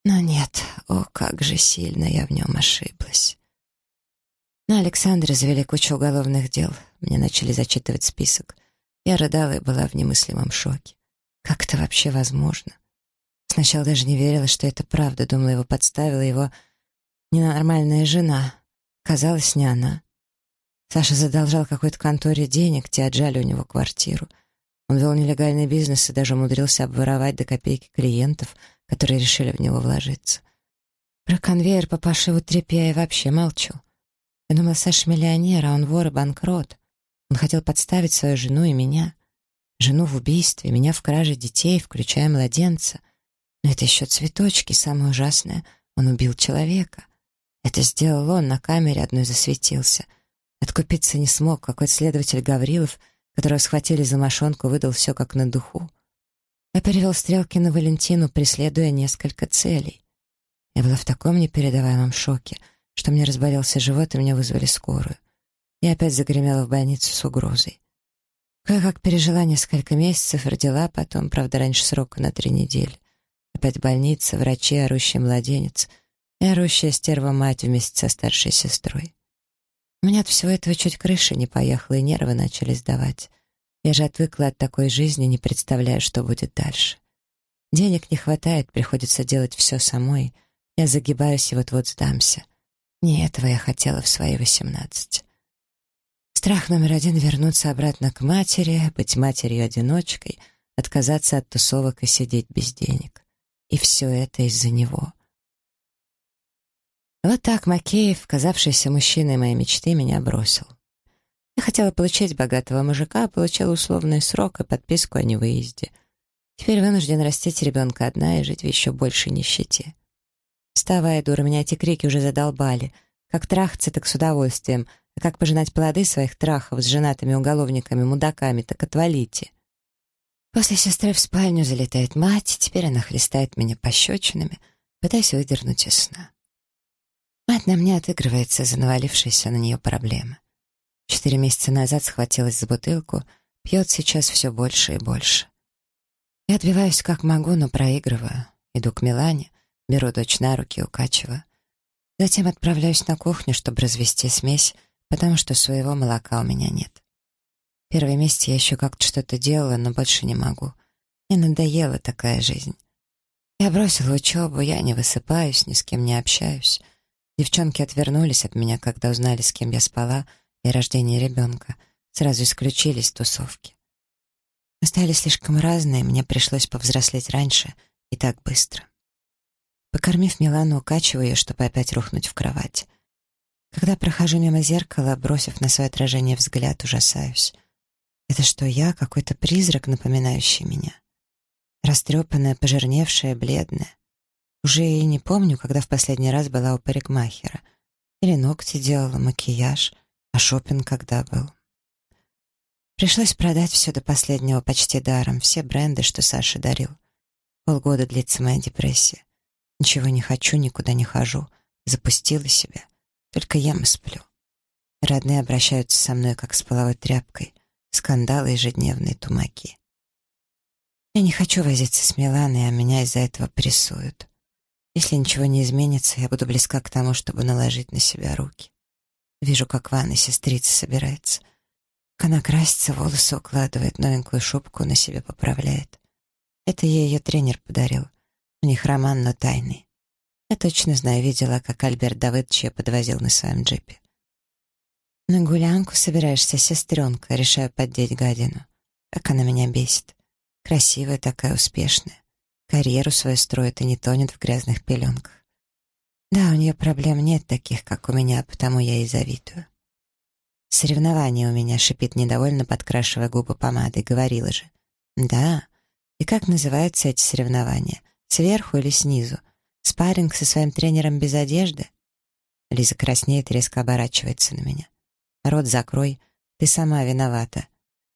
Но нет, о, как же сильно я в нем ошиблась. На Александра завели кучу уголовных дел. Мне начали зачитывать список. Я рыдала и была в немыслимом шоке. Как это вообще возможно? Сначала даже не верила, что это правда. Думала, его подставила его ненормальная жена. Казалось, не она. Саша задолжал какой-то конторе денег, те отжали у него квартиру. Он вел нелегальный бизнес и даже умудрился обворовать до копейки клиентов, которые решили в него вложиться. Про конвейер по пошиву тряпья я вообще молчу. Я думала, Саша миллионер, а он вор и банкрот. Он хотел подставить свою жену и меня. Жену в убийстве, меня в краже детей, включая младенца. Но это еще цветочки, самое ужасное. Он убил человека. Это сделал он, на камере одной засветился. Откупиться не смог, какой-то следователь Гаврилов, которого схватили за мошонку, выдал все как на духу. Я перевел стрелки на Валентину, преследуя несколько целей. Я была в таком непередаваемом шоке, что мне разболелся живот, и меня вызвали скорую. Я опять загремела в больницу с угрозой. Кое-как пережила несколько месяцев, родила потом, правда, раньше срока на три недели. Опять больница, врачи, орущий младенец и орущая стерва-мать вместе со старшей сестрой. У меня от всего этого чуть крыша не поехала, и нервы начали сдавать. Я же отвыкла от такой жизни, не представляя, что будет дальше. Денег не хватает, приходится делать все самой. Я загибаюсь и вот-вот сдамся. Не этого я хотела в свои восемнадцать. Страх номер один — вернуться обратно к матери, быть матерью-одиночкой, отказаться от тусовок и сидеть без денег. И все это из-за него. Вот так Макеев, казавшийся мужчиной моей мечты, меня бросил. Я хотела получить богатого мужика, а получила условный срок и подписку о невыезде. Теперь вынужден растить ребенка одна и жить в еще большей нищете. Вставай, дура, меня эти крики уже задолбали. Как трахаться, так с удовольствием — а как пожинать плоды своих трахов с женатыми уголовниками, мудаками, так отвалите. После сестры в спальню залетает мать, теперь она хлестает меня пощечинами, пытаясь выдернуть из сна. Мать на мне отыгрывается за навалившиеся на нее проблемы. Четыре месяца назад схватилась за бутылку, пьет сейчас все больше и больше. Я отбиваюсь как могу, но проигрываю. Иду к Милане, беру дочь на руки, укачиваю. Затем отправляюсь на кухню, чтобы развести смесь, потому что своего молока у меня нет. Первый месяц я еще как-то что-то делала, но больше не могу. Мне надоела такая жизнь. Я бросила учебу, я не высыпаюсь, ни с кем не общаюсь. Девчонки отвернулись от меня, когда узнали, с кем я спала, и рождение ребенка. Сразу исключились тусовки. Мы стали слишком разные, мне пришлось повзрослеть раньше и так быстро. Покормив Милану, укачиваю ее, чтобы опять рухнуть в кровать. Когда прохожу мимо зеркала, бросив на свое отражение взгляд, ужасаюсь. Это что, я, какой-то призрак, напоминающий меня? Растрепанная, пожирневшая, бледная. Уже и не помню, когда в последний раз была у парикмахера. Или ногти делала, макияж, а шопинг когда был. Пришлось продать все до последнего почти даром, все бренды, что Саша дарил. Полгода длится моя депрессия. Ничего не хочу, никуда не хожу. Запустила себя. Только ем и сплю. Родные обращаются со мной, как с половой тряпкой. Скандалы ежедневные тумаки. Я не хочу возиться с Миланой, а меня из-за этого прессуют. Если ничего не изменится, я буду близка к тому, чтобы наложить на себя руки. Вижу, как в ванной сестрица собирается. Она красится, волосы укладывает, новенькую шубку на себе поправляет. Это ей ее тренер подарил. У них роман, но тайный. Я точно знаю, видела, как Альберт Давыдович ее подвозил на своем джипе. На гулянку собираешься, сестренка, решаю поддеть гадину. Как она меня бесит. Красивая такая, успешная. Карьеру свою строит и не тонет в грязных пеленках. Да, у нее проблем нет таких, как у меня, потому я ей завидую. Соревнование у меня, шипит недовольно, подкрашивая губы помадой, говорила же. Да. И как называются эти соревнования? Сверху или снизу? Спарринг со своим тренером без одежды? Лиза краснеет и резко оборачивается на меня. Рот закрой, ты сама виновата.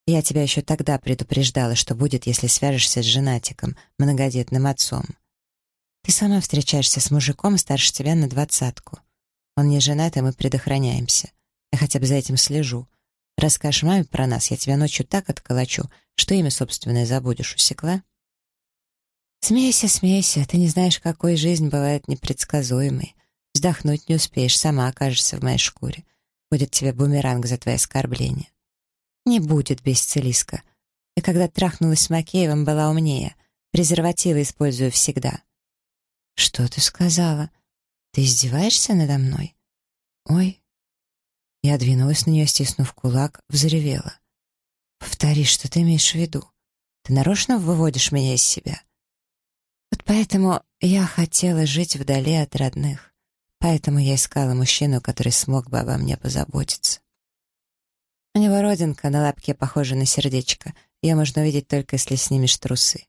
Я тебя еще тогда предупреждала, что будет, если свяжешься с женатиком, многодетным отцом. Ты сама встречаешься с мужиком старше тебя на двадцатку. Он не женат, и мы предохраняемся. Я хотя бы за этим слежу. Расскажешь маме про нас, я тебя ночью так отколочу, что имя собственное забудешь, усекла? Смейся, смейся, ты не знаешь, какой жизнь бывает непредсказуемой. Вздохнуть не успеешь, сама окажешься в моей шкуре. Будет тебе бумеранг за твои оскорбления. Не будет, бесцелиска. И когда трахнулась с Макеевым, была умнее. Презервативы использую всегда. Что ты сказала? Ты издеваешься надо мной? Ой. Я двинулась на нее, стиснув кулак, взревела. Повтори, что ты имеешь в виду. Ты нарочно выводишь меня из себя. Вот поэтому я хотела жить вдали от родных. Поэтому я искала мужчину, который смог бы обо мне позаботиться. У него родинка на лапке похожа на сердечко. Ее можно увидеть только, если снимешь трусы.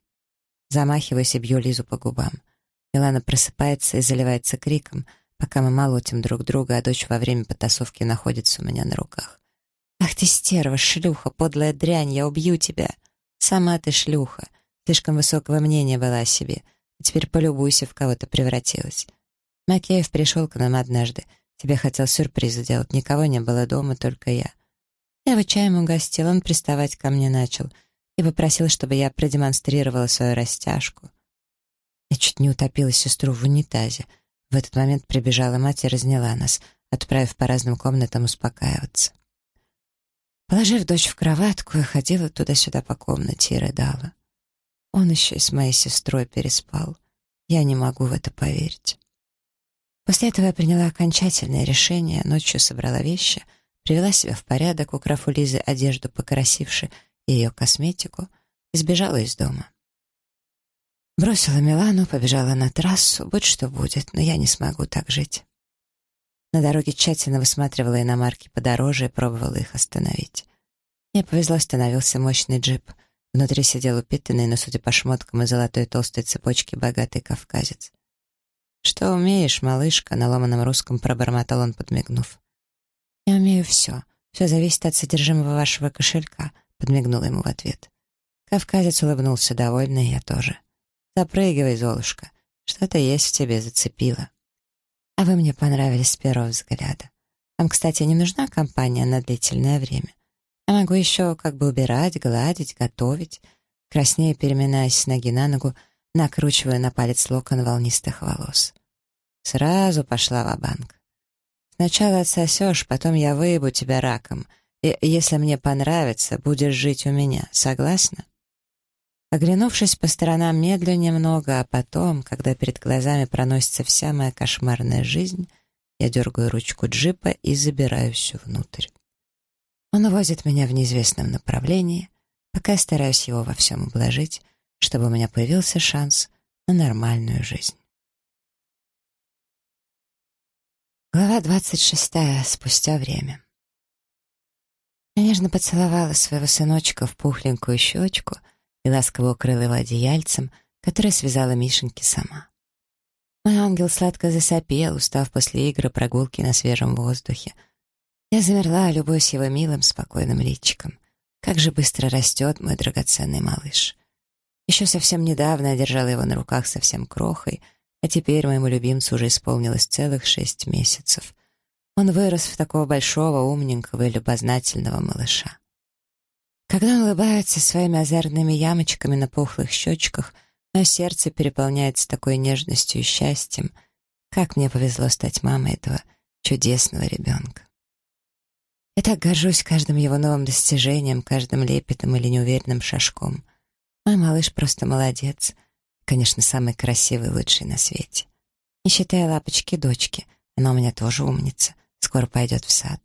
Замахиваюсь и бью Лизу по губам. Милана просыпается и заливается криком, пока мы молотим друг друга, а дочь во время потасовки находится у меня на руках. «Ах ты стерва, шлюха, подлая дрянь, я убью тебя!» «Сама ты шлюха, слишком высокого мнения была о себе, а теперь полюбуйся, в кого ты превратилась». Макеев пришел к нам однажды, тебе хотел сюрприз сделать, никого не было дома, только я. Я его чаем угостил, он приставать ко мне начал и попросил, чтобы я продемонстрировала свою растяжку. Я чуть не утопила сестру в унитазе. В этот момент прибежала мать и разняла нас, отправив по разным комнатам успокаиваться. Положив дочь в кроватку, я ходила туда-сюда по комнате и рыдала. Он еще и с моей сестрой переспал. Я не могу в это поверить. После этого я приняла окончательное решение, ночью собрала вещи — привела себя в порядок, украв у Лизы одежду покрасивши и ее косметику, и сбежала из дома. Бросила Милану, побежала на трассу, будь что будет, но я не смогу так жить. На дороге тщательно высматривала иномарки подороже и пробовала их остановить. Мне повезло, остановился мощный джип. Внутри сидел упитанный, но, судя по шмоткам и золотой толстой цепочке, богатый кавказец. «Что умеешь, малышка?» — на ломаном русском пробормотал он, подмигнув. «Я умею все. Все зависит от содержимого вашего кошелька», — подмигнула ему в ответ. Кавказец улыбнулся довольно, и я тоже. «Запрыгивай, Золушка. Что-то есть в тебе зацепило». «А вы мне понравились с первого взгляда. Вам, кстати, не нужна компания на длительное время. Я могу еще как бы убирать, гладить, готовить». Краснее, переминаясь с ноги на ногу, накручивая на палец локон волнистых волос. Сразу пошла в банк Сначала отсосешь, потом я выебу тебя раком. И если мне понравится, будешь жить у меня. Согласна?» Оглянувшись по сторонам медлю немного, а потом, когда перед глазами проносится вся моя кошмарная жизнь, я дергаю ручку джипа и забираюсь внутрь. Он увозит меня в неизвестном направлении, пока я стараюсь его во всем ублажить, чтобы у меня появился шанс на нормальную жизнь. Глава двадцать шестая. Спустя время. Я нежно поцеловала своего сыночка в пухленькую щечку и ласково укрыла его одеяльцем, которое связала Мишеньке сама. Мой ангел сладко засопел, устав после игры прогулки на свежем воздухе. Я замерла, любуясь его милым, спокойным личиком. Как же быстро растет мой драгоценный малыш. Еще совсем недавно я держала его на руках совсем крохой — а теперь моему любимцу уже исполнилось целых шесть месяцев. Он вырос в такого большого, умненького и любознательного малыша. Когда он улыбается своими озерными ямочками на пухлых щечках, мое сердце переполняется такой нежностью и счастьем. Как мне повезло стать мамой этого чудесного ребенка. Я так горжусь каждым его новым достижением, каждым лепетом или неуверенным шажком. Мой малыш просто молодец — Конечно, самый красивый лучший на свете. Не считая лапочки-дочки, она у меня тоже умница, скоро пойдет в сад.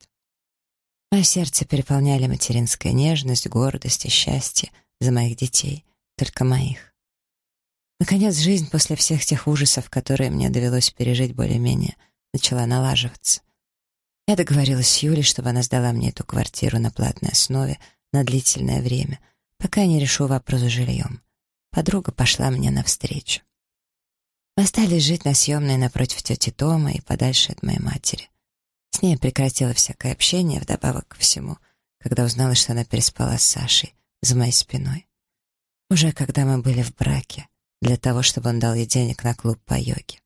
Мое сердце переполняли материнская нежность, гордость и счастье за моих детей, только моих. Наконец, жизнь после всех тех ужасов, которые мне довелось пережить более-менее, начала налаживаться. Я договорилась с Юлей, чтобы она сдала мне эту квартиру на платной основе на длительное время, пока не решу вопрос с жильем. Подруга пошла мне навстречу. Мы остались жить на съемной напротив тети Тома и подальше от моей матери. С ней прекратила всякое общение, вдобавок ко всему, когда узнала, что она переспала с Сашей за моей спиной. Уже когда мы были в браке, для того, чтобы он дал ей денег на клуб по йоге.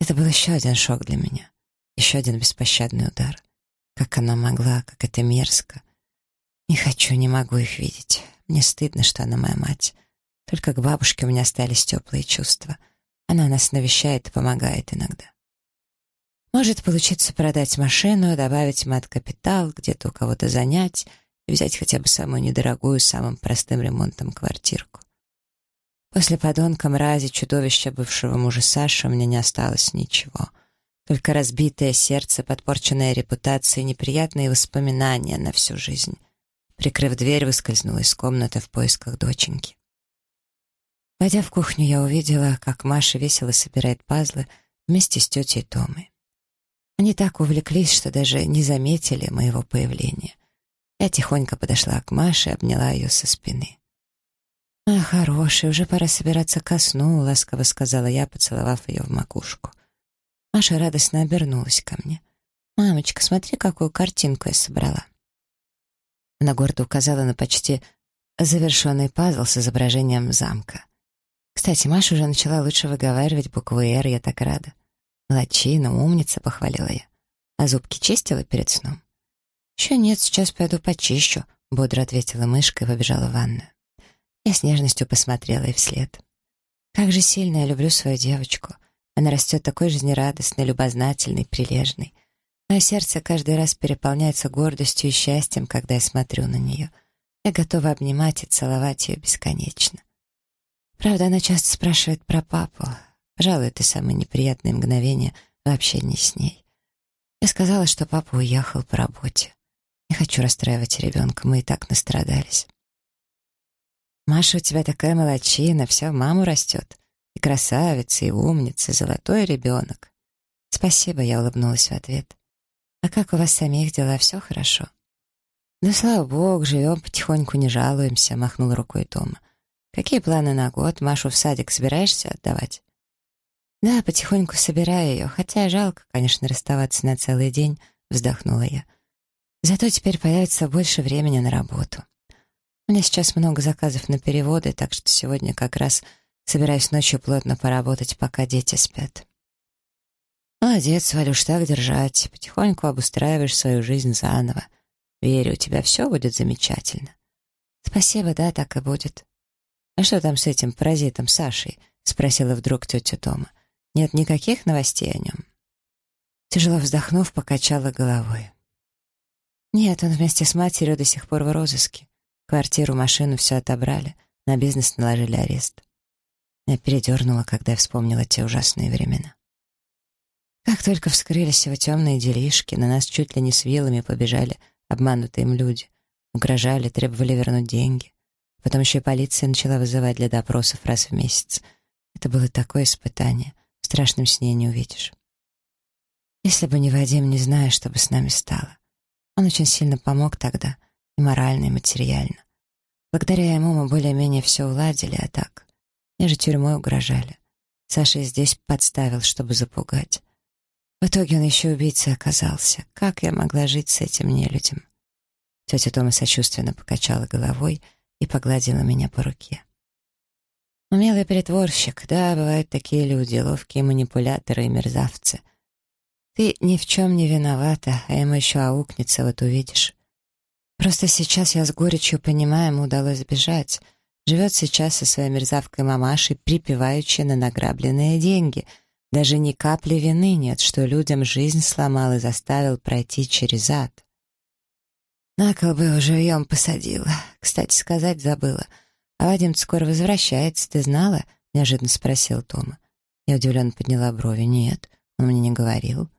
Это был еще один шок для меня, еще один беспощадный удар. Как она могла, как это мерзко. Не хочу, не могу их видеть. Мне стыдно, что она моя мать. Только к бабушке у меня остались теплые чувства. Она нас навещает и помогает иногда. Может получиться продать машину, добавить мат-капитал, где-то у кого-то занять и взять хотя бы самую недорогую, самым простым ремонтом квартирку. После подонка, мрази, чудовища бывшего мужа Саши у меня не осталось ничего. Только разбитое сердце, подпорченная репутация неприятные воспоминания на всю жизнь. Прикрыв дверь, выскользнула из комнаты в поисках доченьки. Войдя в кухню, я увидела, как Маша весело собирает пазлы вместе с тетей Томой. Они так увлеклись, что даже не заметили моего появления. Я тихонько подошла к Маше и обняла ее со спины. «А, хорошая, уже пора собираться ко сну», — ласково сказала я, поцеловав ее в макушку. Маша радостно обернулась ко мне. «Мамочка, смотри, какую картинку я собрала». Она гордо указала на почти завершенный пазл с изображением замка. Кстати, Маша уже начала лучше выговаривать букву «Р», я так рада. «Молодчина, умница», — похвалила я. «А зубки чистила перед сном?» «Еще нет, сейчас пойду почищу», — бодро ответила мышка и побежала в ванную. Я с нежностью посмотрела ей вслед. Как же сильно я люблю свою девочку. Она растет такой жизнерадостной, любознательной, прилежной. Мое сердце каждый раз переполняется гордостью и счастьем, когда я смотрю на нее. Я готова обнимать и целовать ее бесконечно. Правда, она часто спрашивает про папу. Пожалуй, это самые неприятные мгновения в общении с ней. Я сказала, что папа уехал по работе. Не хочу расстраивать ребенка, мы и так настрадались. «Маша, у тебя такая молочина, вся в маму растет. И красавица, и умница, золотой ребенок». «Спасибо», — я улыбнулась в ответ. «А как у вас самих дела? Все хорошо?» «Да слава богу, живем потихоньку, не жалуемся», — махнул рукой Тома. «Какие планы на год? Машу в садик собираешься отдавать?» «Да, потихоньку собираю ее, хотя жалко, конечно, расставаться на целый день», — вздохнула я. «Зато теперь появится больше времени на работу. У меня сейчас много заказов на переводы, так что сегодня как раз собираюсь ночью плотно поработать, пока дети спят». «Молодец, Валюш, так держать. Потихоньку обустраиваешь свою жизнь заново. Верю, у тебя все будет замечательно». «Спасибо, да, так и будет». «А что там с этим паразитом Сашей?» — спросила вдруг тетя Тома. Нет никаких новостей о нем. Тяжело вздохнув, покачала головой. Нет, он вместе с матерью до сих пор в розыске. Квартиру, машину все отобрали, на бизнес наложили арест. Я передернула, когда вспомнила те ужасные времена. Как только вскрылись его темные делишки, на нас чуть ли не с вилами побежали обманутые им люди. Угрожали, требовали вернуть деньги. Потом еще и полиция начала вызывать для допросов раз в месяц. Это было такое испытание — в страшном сне не увидишь. Если бы не Вадим, не знаю, что бы с нами стало. Он очень сильно помог тогда, и морально, и материально. Благодаря ему мы более-менее все уладили, а так... Мне же тюрьмой угрожали. Саша здесь подставил, чтобы запугать. В итоге он еще убийцей оказался. Как я могла жить с этим нелюдем? Тетя Тома сочувственно покачала головой и погладила меня по руке. Умелый притворщик, да, бывают такие люди, ловкие манипуляторы и мерзавцы. Ты ни в чем не виновата, а ему еще аукнется, вот увидишь. Просто сейчас я с горечью понимаю, ему удалось сбежать. Живет сейчас со своей мерзавкой мамашей, припеваючи на награбленные деньги. Даже ни капли вины нет, что людям жизнь сломал и заставил пройти через ад. На кол бы уже живьем посадила. Кстати, сказать забыла — «А Вадим скоро возвращается, ты знала?» — неожиданно спросил Тома. Я удивленно подняла брови. «Нет, он мне не говорил».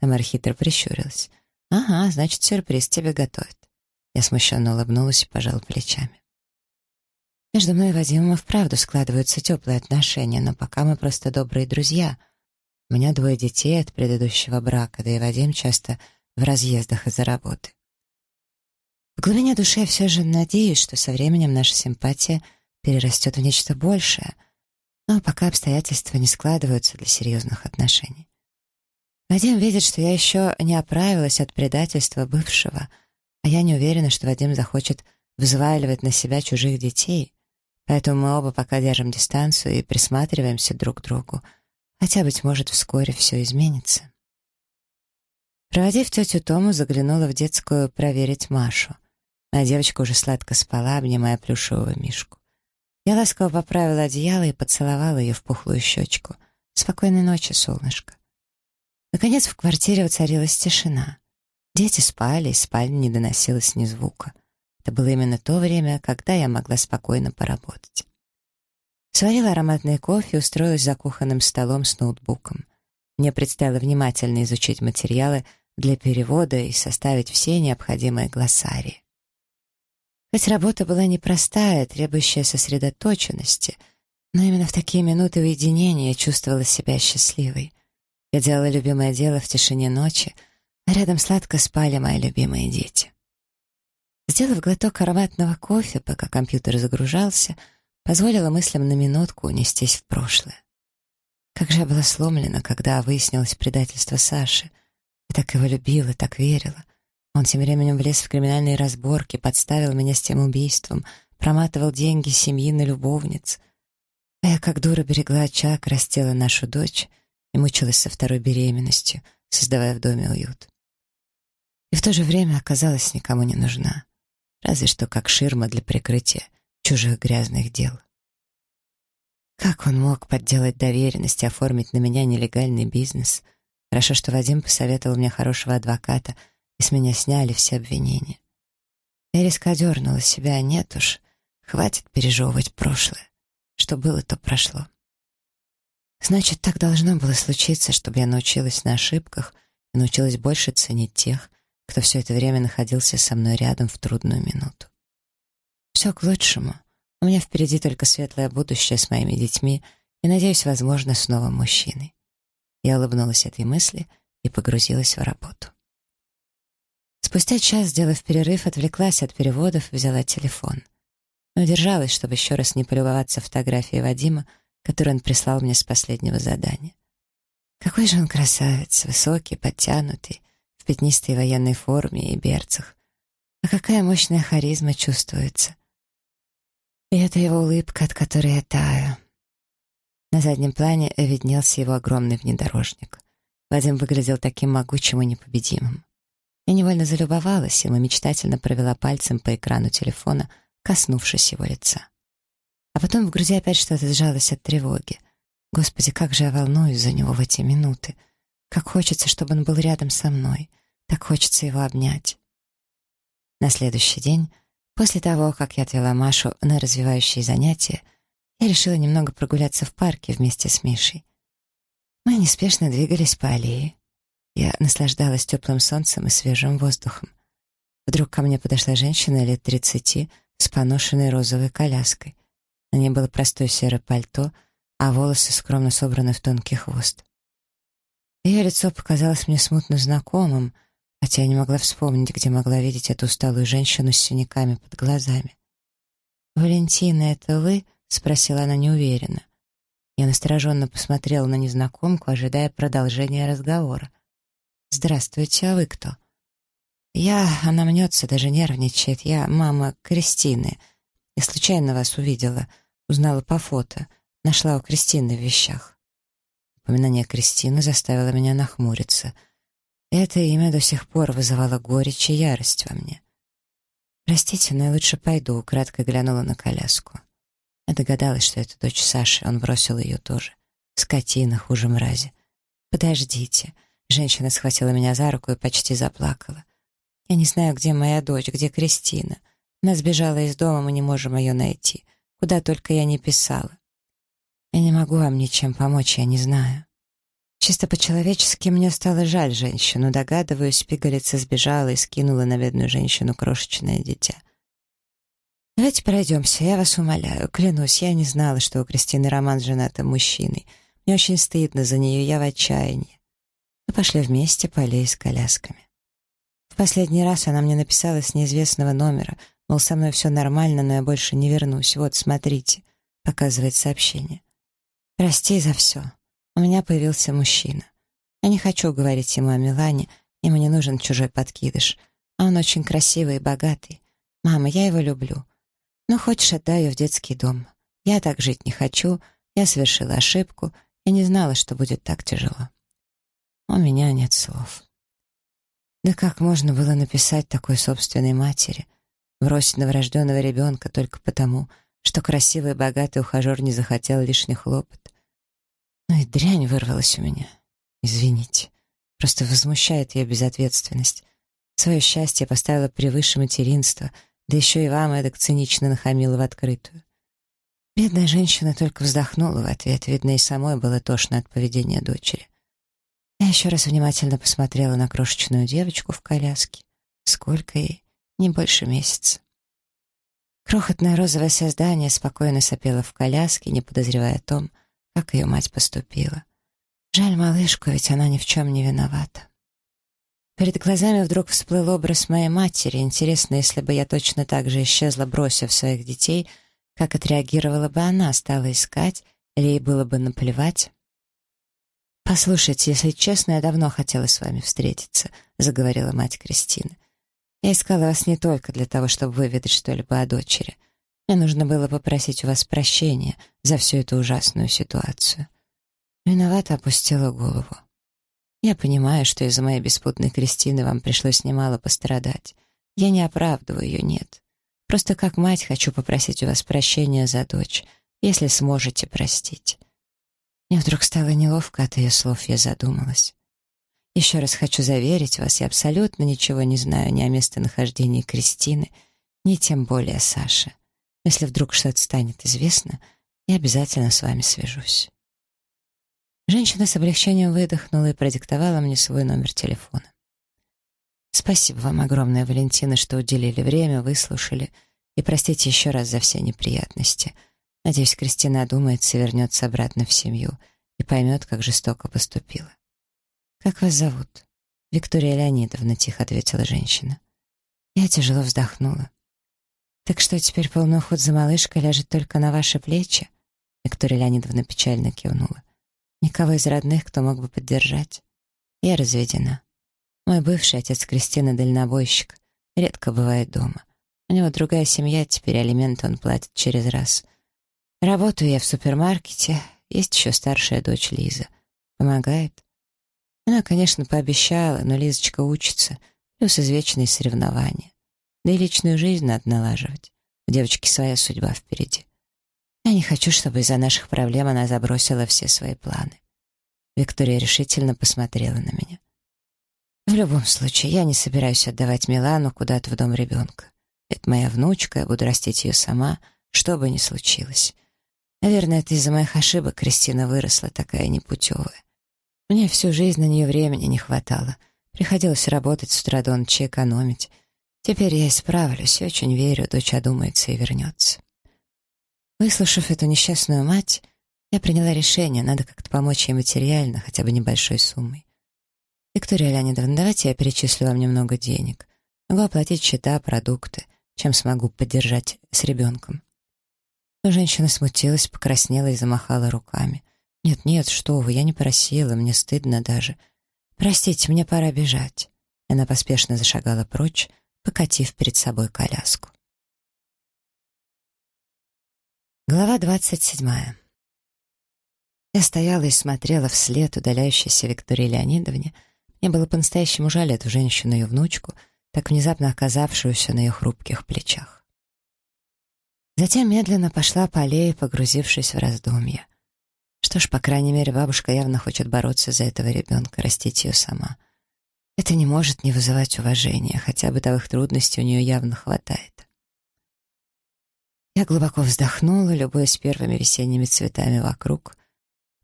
Тамара хитро прищурилась. «Ага, значит, сюрприз тебе готовит». Я смущенно улыбнулась и пожала плечами. Между мной и Вадимом и вправду складываются теплые отношения, но пока мы просто добрые друзья. У меня двое детей от предыдущего брака, да и Вадим часто в разъездах из-за работы. В глубине души я все же надеюсь, что со временем наша симпатия перерастет в нечто большее, но пока обстоятельства не складываются для серьезных отношений. Вадим видит, что я еще не оправилась от предательства бывшего, а я не уверена, что Вадим захочет взваливать на себя чужих детей, поэтому мы оба пока держим дистанцию и присматриваемся друг к другу, хотя, быть может, вскоре все изменится. Проводив тетю Тому, заглянула в детскую проверить Машу. Моя девочка уже сладко спала, обнимая плюшевого мишку. Я ласково поправила одеяло и поцеловала ее в пухлую щечку. «Спокойной ночи, солнышко». Наконец в квартире воцарилась тишина. Дети спали, из спальни не доносилось ни звука. Это было именно то время, когда я могла спокойно поработать. Сварила ароматный кофе и устроилась за кухонным столом с ноутбуком. Мне предстояло внимательно изучить материалы для перевода и составить все необходимые глоссарии. Хоть работа была непростая, требующая сосредоточенности, но именно в такие минуты уединения я чувствовала себя счастливой. Я делала любимое дело в тишине ночи, а рядом сладко спали мои любимые дети. Сделав глоток ароматного кофе, пока компьютер загружался, позволила мыслям на минутку унестись в прошлое. Как же я была сломлена, когда выяснилось предательство Саши. Я так его любила, так верила. Он тем временем влез в криминальные разборки, подставил меня с тем убийством, проматывал деньги семьи на любовниц. А я, как дура, берегла очаг, растила нашу дочь и мучилась со второй беременностью, создавая в доме уют. И в то же время оказалась никому не нужна, разве что как ширма для прикрытия чужих грязных дел. Как он мог подделать доверенность и оформить на меня нелегальный бизнес? Хорошо, что Вадим посоветовал мне хорошего адвоката — и с меня сняли все обвинения. Я резко дернула себя, нет уж, хватит пережевывать прошлое. Что было, то прошло. Значит, так должно было случиться, чтобы я научилась на ошибках и научилась больше ценить тех, кто все это время находился со мной рядом в трудную минуту. Все к лучшему. У меня впереди только светлое будущее с моими детьми и, надеюсь, возможно, с новым мужчиной. Я улыбнулась этой мысли и погрузилась в работу. Спустя час, сделав перерыв, отвлеклась от переводов и взяла телефон. Но удержалась, чтобы еще раз не полюбоваться фотографией Вадима, которую он прислал мне с последнего задания. Какой же он красавец, высокий, подтянутый, в пятнистой военной форме и берцах. А какая мощная харизма чувствуется. И это его улыбка, от которой я таю. На заднем плане виднелся его огромный внедорожник. Вадим выглядел таким могучим и непобедимым. Я невольно залюбовалась им и мечтательно провела пальцем по экрану телефона, коснувшись его лица. А потом в груди опять что-то сжалось от тревоги. Господи, как же я волнуюсь за него в эти минуты. Как хочется, чтобы он был рядом со мной. Так хочется его обнять. На следующий день, после того, как я отвела Машу на развивающие занятия, я решила немного прогуляться в парке вместе с Мишей. Мы неспешно двигались по аллее. Я наслаждалась теплым солнцем и свежим воздухом. Вдруг ко мне подошла женщина лет тридцати с поношенной розовой коляской. На ней было простое серое пальто, а волосы скромно собраны в тонкий хвост. Ее лицо показалось мне смутно знакомым, хотя я не могла вспомнить, где могла видеть эту усталую женщину с синяками под глазами. «Валентина, это вы?» — спросила она неуверенно. Я настороженно посмотрела на незнакомку, ожидая продолжения разговора. «Здравствуйте, а вы кто?» «Я...» — она мнется, даже нервничает. «Я мама Кристины. Я случайно вас увидела. Узнала по фото. Нашла у Кристины в вещах». Упоминание Кристины заставило меня нахмуриться. Это имя до сих пор вызывало горечь и ярость во мне. «Простите, но я лучше пойду», — украдкой глянула на коляску. Я догадалась, что это дочь Саши, он бросил ее тоже. Скотина, хуже мрази. «Подождите». Женщина схватила меня за руку и почти заплакала. «Я не знаю, где моя дочь, где Кристина. Она сбежала из дома, мы не можем ее найти. Куда только я не писала. Я не могу вам ничем помочь, я не знаю». Чисто по-человечески мне стало жаль женщину. Догадываюсь, пигалица сбежала и скинула на бедную женщину крошечное дитя. «Давайте пройдемся, я вас умоляю. Клянусь, я не знала, что у Кристины роман с женатым мужчиной. Мне очень стыдно за нее, я в отчаянии. Мы пошли вместе по аллее с колясками. В последний раз она мне написала с неизвестного номера, мол, со мной все нормально, но я больше не вернусь. Вот, смотрите, показывает сообщение. Прости за все. У меня появился мужчина. Я не хочу говорить ему о Милане, ему не нужен чужой подкидыш. А он очень красивый и богатый. Мама, я его люблю. Ну, хочешь, отдай ее в детский дом. Я так жить не хочу, я совершила ошибку, я не знала, что будет так тяжело. У меня нет слов. Да как можно было написать такой собственной матери? Бросить новорожденного ребенка только потому, что красивый богатый ухажер не захотел лишних хлопот? Ну и дрянь вырвалась у меня. Извините. Просто возмущает ее безответственность. Свое счастье поставила превыше материнства, да еще и вам эдак цинично нахамила в открытую. Бедная женщина только вздохнула в ответ, видно, и самой было тошно от поведения дочери. Я еще раз внимательно посмотрела на крошечную девочку в коляске. Сколько ей? Не больше месяца. Крохотное розовое создание спокойно сопело в коляске, не подозревая о том, как ее мать поступила. Жаль малышку, ведь она ни в чем не виновата. Перед глазами вдруг всплыл образ моей матери. Интересно, если бы я точно так же исчезла, бросив своих детей, как отреагировала бы она, стала искать, или ей было бы наплевать? «Послушайте, если честно, я давно хотела с вами встретиться», — заговорила мать Кристины. «Я искала вас не только для того, чтобы выведать что-либо о дочери. Мне нужно было попросить у вас прощения за всю эту ужасную ситуацию». Виновато опустила голову. Я понимаю, что из-за моей беспутной Кристины вам пришлось немало пострадать. Я не оправдываю ее, нет. Просто как мать хочу попросить у вас прощения за дочь, если сможете простить. Мне вдруг стало неловко от ее слов, я задумалась. Еще раз хочу заверить вас, я абсолютно ничего не знаю ни о местонахождении Кристины, ни тем более Саши. Если вдруг что-то станет известно, я обязательно с вами свяжусь. Женщина с облегчением выдохнула и продиктовала мне свой номер телефона. «Спасибо вам огромное, Валентина, что уделили время, выслушали, и простите еще раз за все неприятности. Надеюсь, Кристина одумается и вернется обратно в семью и поймет, как жестоко поступила». «Как вас зовут?» «Виктория Леонидовна», — тихо ответила женщина. Я тяжело вздохнула. «Так что, теперь полный уход за малышкой ляжет только на ваши плечи?» Виктория Леонидовна печально кивнула. Никого из родных, кто мог бы поддержать. Я разведена. Мой бывший отец Кристины дальнобойщик. Редко бывает дома. У него другая семья, теперь алименты он платит через раз. Работаю я в супермаркете. Есть еще старшая дочь Лиза. Помогает. Она, конечно, пообещала, но Лизочка учится. Плюс извечные соревнования. Да и личную жизнь надо налаживать. У девочки своя судьба впереди. Я не хочу, чтобы из-за наших проблем она забросила все свои планы. Виктория решительно посмотрела на меня. В любом случае, я не собираюсь отдавать Милану куда-то в дом ребенка. Это моя внучка, я буду растить ее сама, что бы ни случилось. Наверное, это из-за моих ошибок Кристина выросла такая непутевая. Мне всю жизнь на нее времени не хватало. Приходилось работать с утра до ночи, экономить. Теперь я исправлюсь и очень верю, дочь одумается и вернется. Выслушав эту несчастную мать, я приняла решение, надо как-то помочь ей материально, хотя бы небольшой суммой. «Виктория Леонидовна, давайте я перечислю вам немного денег. Могу оплатить счета, продукты, чем смогу поддержать с ребенком». Но женщина смутилась, покраснела и замахала руками. «Нет-нет, что вы, я не просила, мне стыдно даже. Простите, мне пора бежать». Она поспешно зашагала прочь, покатив перед собой коляску. Глава двадцать седьмая. Я стояла и смотрела вслед удаляющейся Виктории Леонидовне. Мне было по-настоящему жаль эту женщину и ее внучку, так внезапно оказавшуюся на ее хрупких плечах. Затем медленно пошла по аллее, погрузившись в раздумья. Что ж, по крайней мере, бабушка явно хочет бороться за этого ребенка, растить ее сама. Это не может не вызывать уважения, хотя бытовых трудностей у нее явно хватает. Я глубоко вздохнула, любуясь первыми весенними цветами вокруг.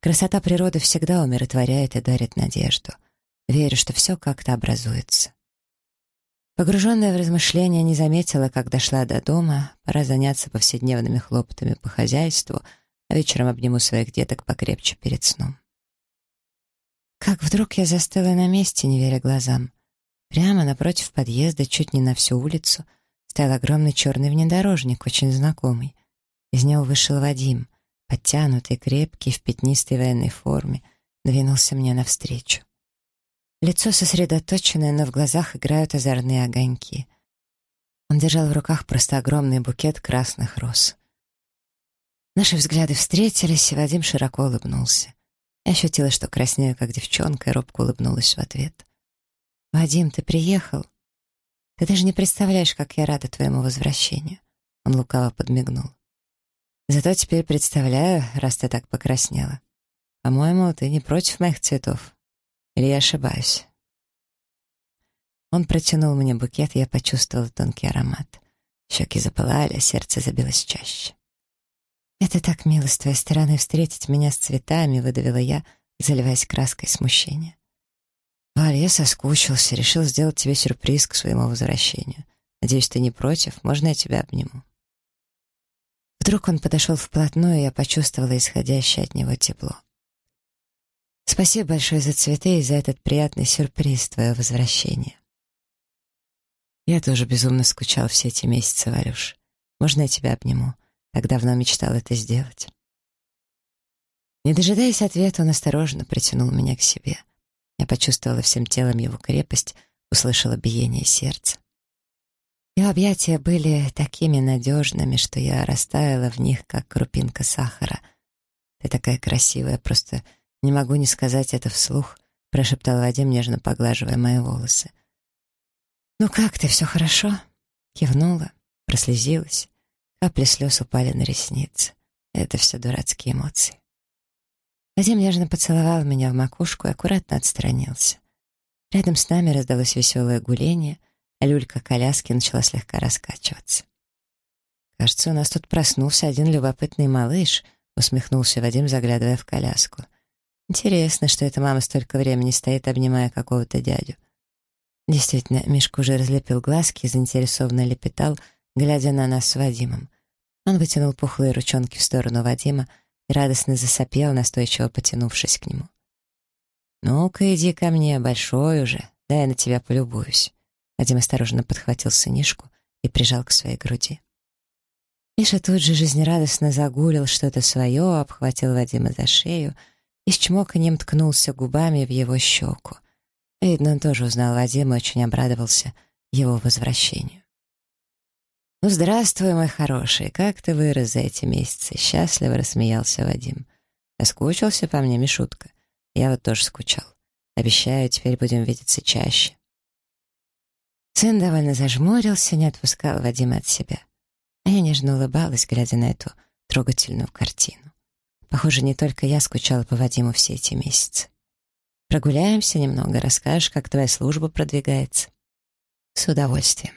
Красота природы всегда умиротворяет и дарит надежду. Верю, что все как-то образуется. Погруженная в размышления, не заметила, как дошла до дома. Пора заняться повседневными хлопотами по хозяйству, а вечером обниму своих деток покрепче перед сном. Как вдруг я застыла на месте, не веря глазам. Прямо напротив подъезда, чуть не на всю улицу — стоял огромный черный внедорожник, очень знакомый. Из него вышел Вадим, подтянутый, крепкий, в пятнистой военной форме, двинулся мне навстречу. Лицо сосредоточенное, но в глазах играют озорные огоньки. Он держал в руках просто огромный букет красных роз. Наши взгляды встретились, и Вадим широко улыбнулся. Я ощутила, что краснею, как девчонка, и робко улыбнулась в ответ. «Вадим, ты приехал?» Ты даже не представляешь, как я рада твоему возвращению. Он лукаво подмигнул. Зато теперь представляю, раз ты так покраснела. По-моему, ты не против моих цветов. Или я ошибаюсь? Он протянул мне букет, и я почувствовала тонкий аромат. Щеки запылали, сердце забилось чаще. «Это так мило с твоей стороны встретить меня с цветами», — выдавила я, заливаясь краской смущения. «Валь, я соскучился, решил сделать тебе сюрприз к своему возвращению. Надеюсь, ты не против? Можно я тебя обниму?» Вдруг он подошел вплотную, и я почувствовала исходящее от него тепло. «Спасибо большое за цветы и за этот приятный сюрприз, твое возвращение». «Я тоже безумно скучал все эти месяцы, Валюш. Можно я тебя обниму?» Так давно мечтал это сделать. Не дожидаясь ответа, он осторожно притянул меня к себе. Я почувствовала всем телом его крепость, услышала биение сердца. Его объятия были такими надежными, что я растаяла в них, как крупинка сахара. «Ты такая красивая, просто не могу не сказать это вслух», — прошептал Вадим, нежно поглаживая мои волосы. «Ну как ты, все хорошо?» Кивнула, прослезилась. Капли слез упали на ресницы. Это все дурацкие эмоции. Вадим нежно поцеловал меня в макушку и аккуратно отстранился. Рядом с нами раздалось веселое гуление, а люлька коляски начала слегка раскачиваться. «Кажется, у нас тут проснулся один любопытный малыш», — усмехнулся Вадим, заглядывая в коляску. «Интересно, что эта мама столько времени стоит, обнимая какого-то дядю». Действительно, Мишка уже разлепил глазки и заинтересованно лепетал — глядя на нас с Вадимом. Он вытянул пухлые ручонки в сторону Вадима и радостно засопел, настойчиво потянувшись к нему. «Ну-ка, иди ко мне, большой уже, дай я на тебя полюбуюсь». Вадим осторожно подхватил сынишку и прижал к своей груди. Миша тут же жизнерадостно загулил что-то свое, обхватил Вадима за шею и с чмоканьем ткнулся губами в его щеку. Видно, он тоже узнал Вадима и очень обрадовался его возвращению. «Ну, здравствуй, мой хороший, как ты вырос за эти месяцы?» Счастливо рассмеялся Вадим. «Соскучился по мне, Мишутка? Я вот тоже скучал. Обещаю, теперь будем видеться чаще». Сын довольно зажмурился, не отпускал Вадима от себя. А я нежно улыбалась, глядя на эту трогательную картину. Похоже, не только я скучала по Вадиму все эти месяцы. Прогуляемся немного, расскажешь, как твоя служба продвигается. С удовольствием.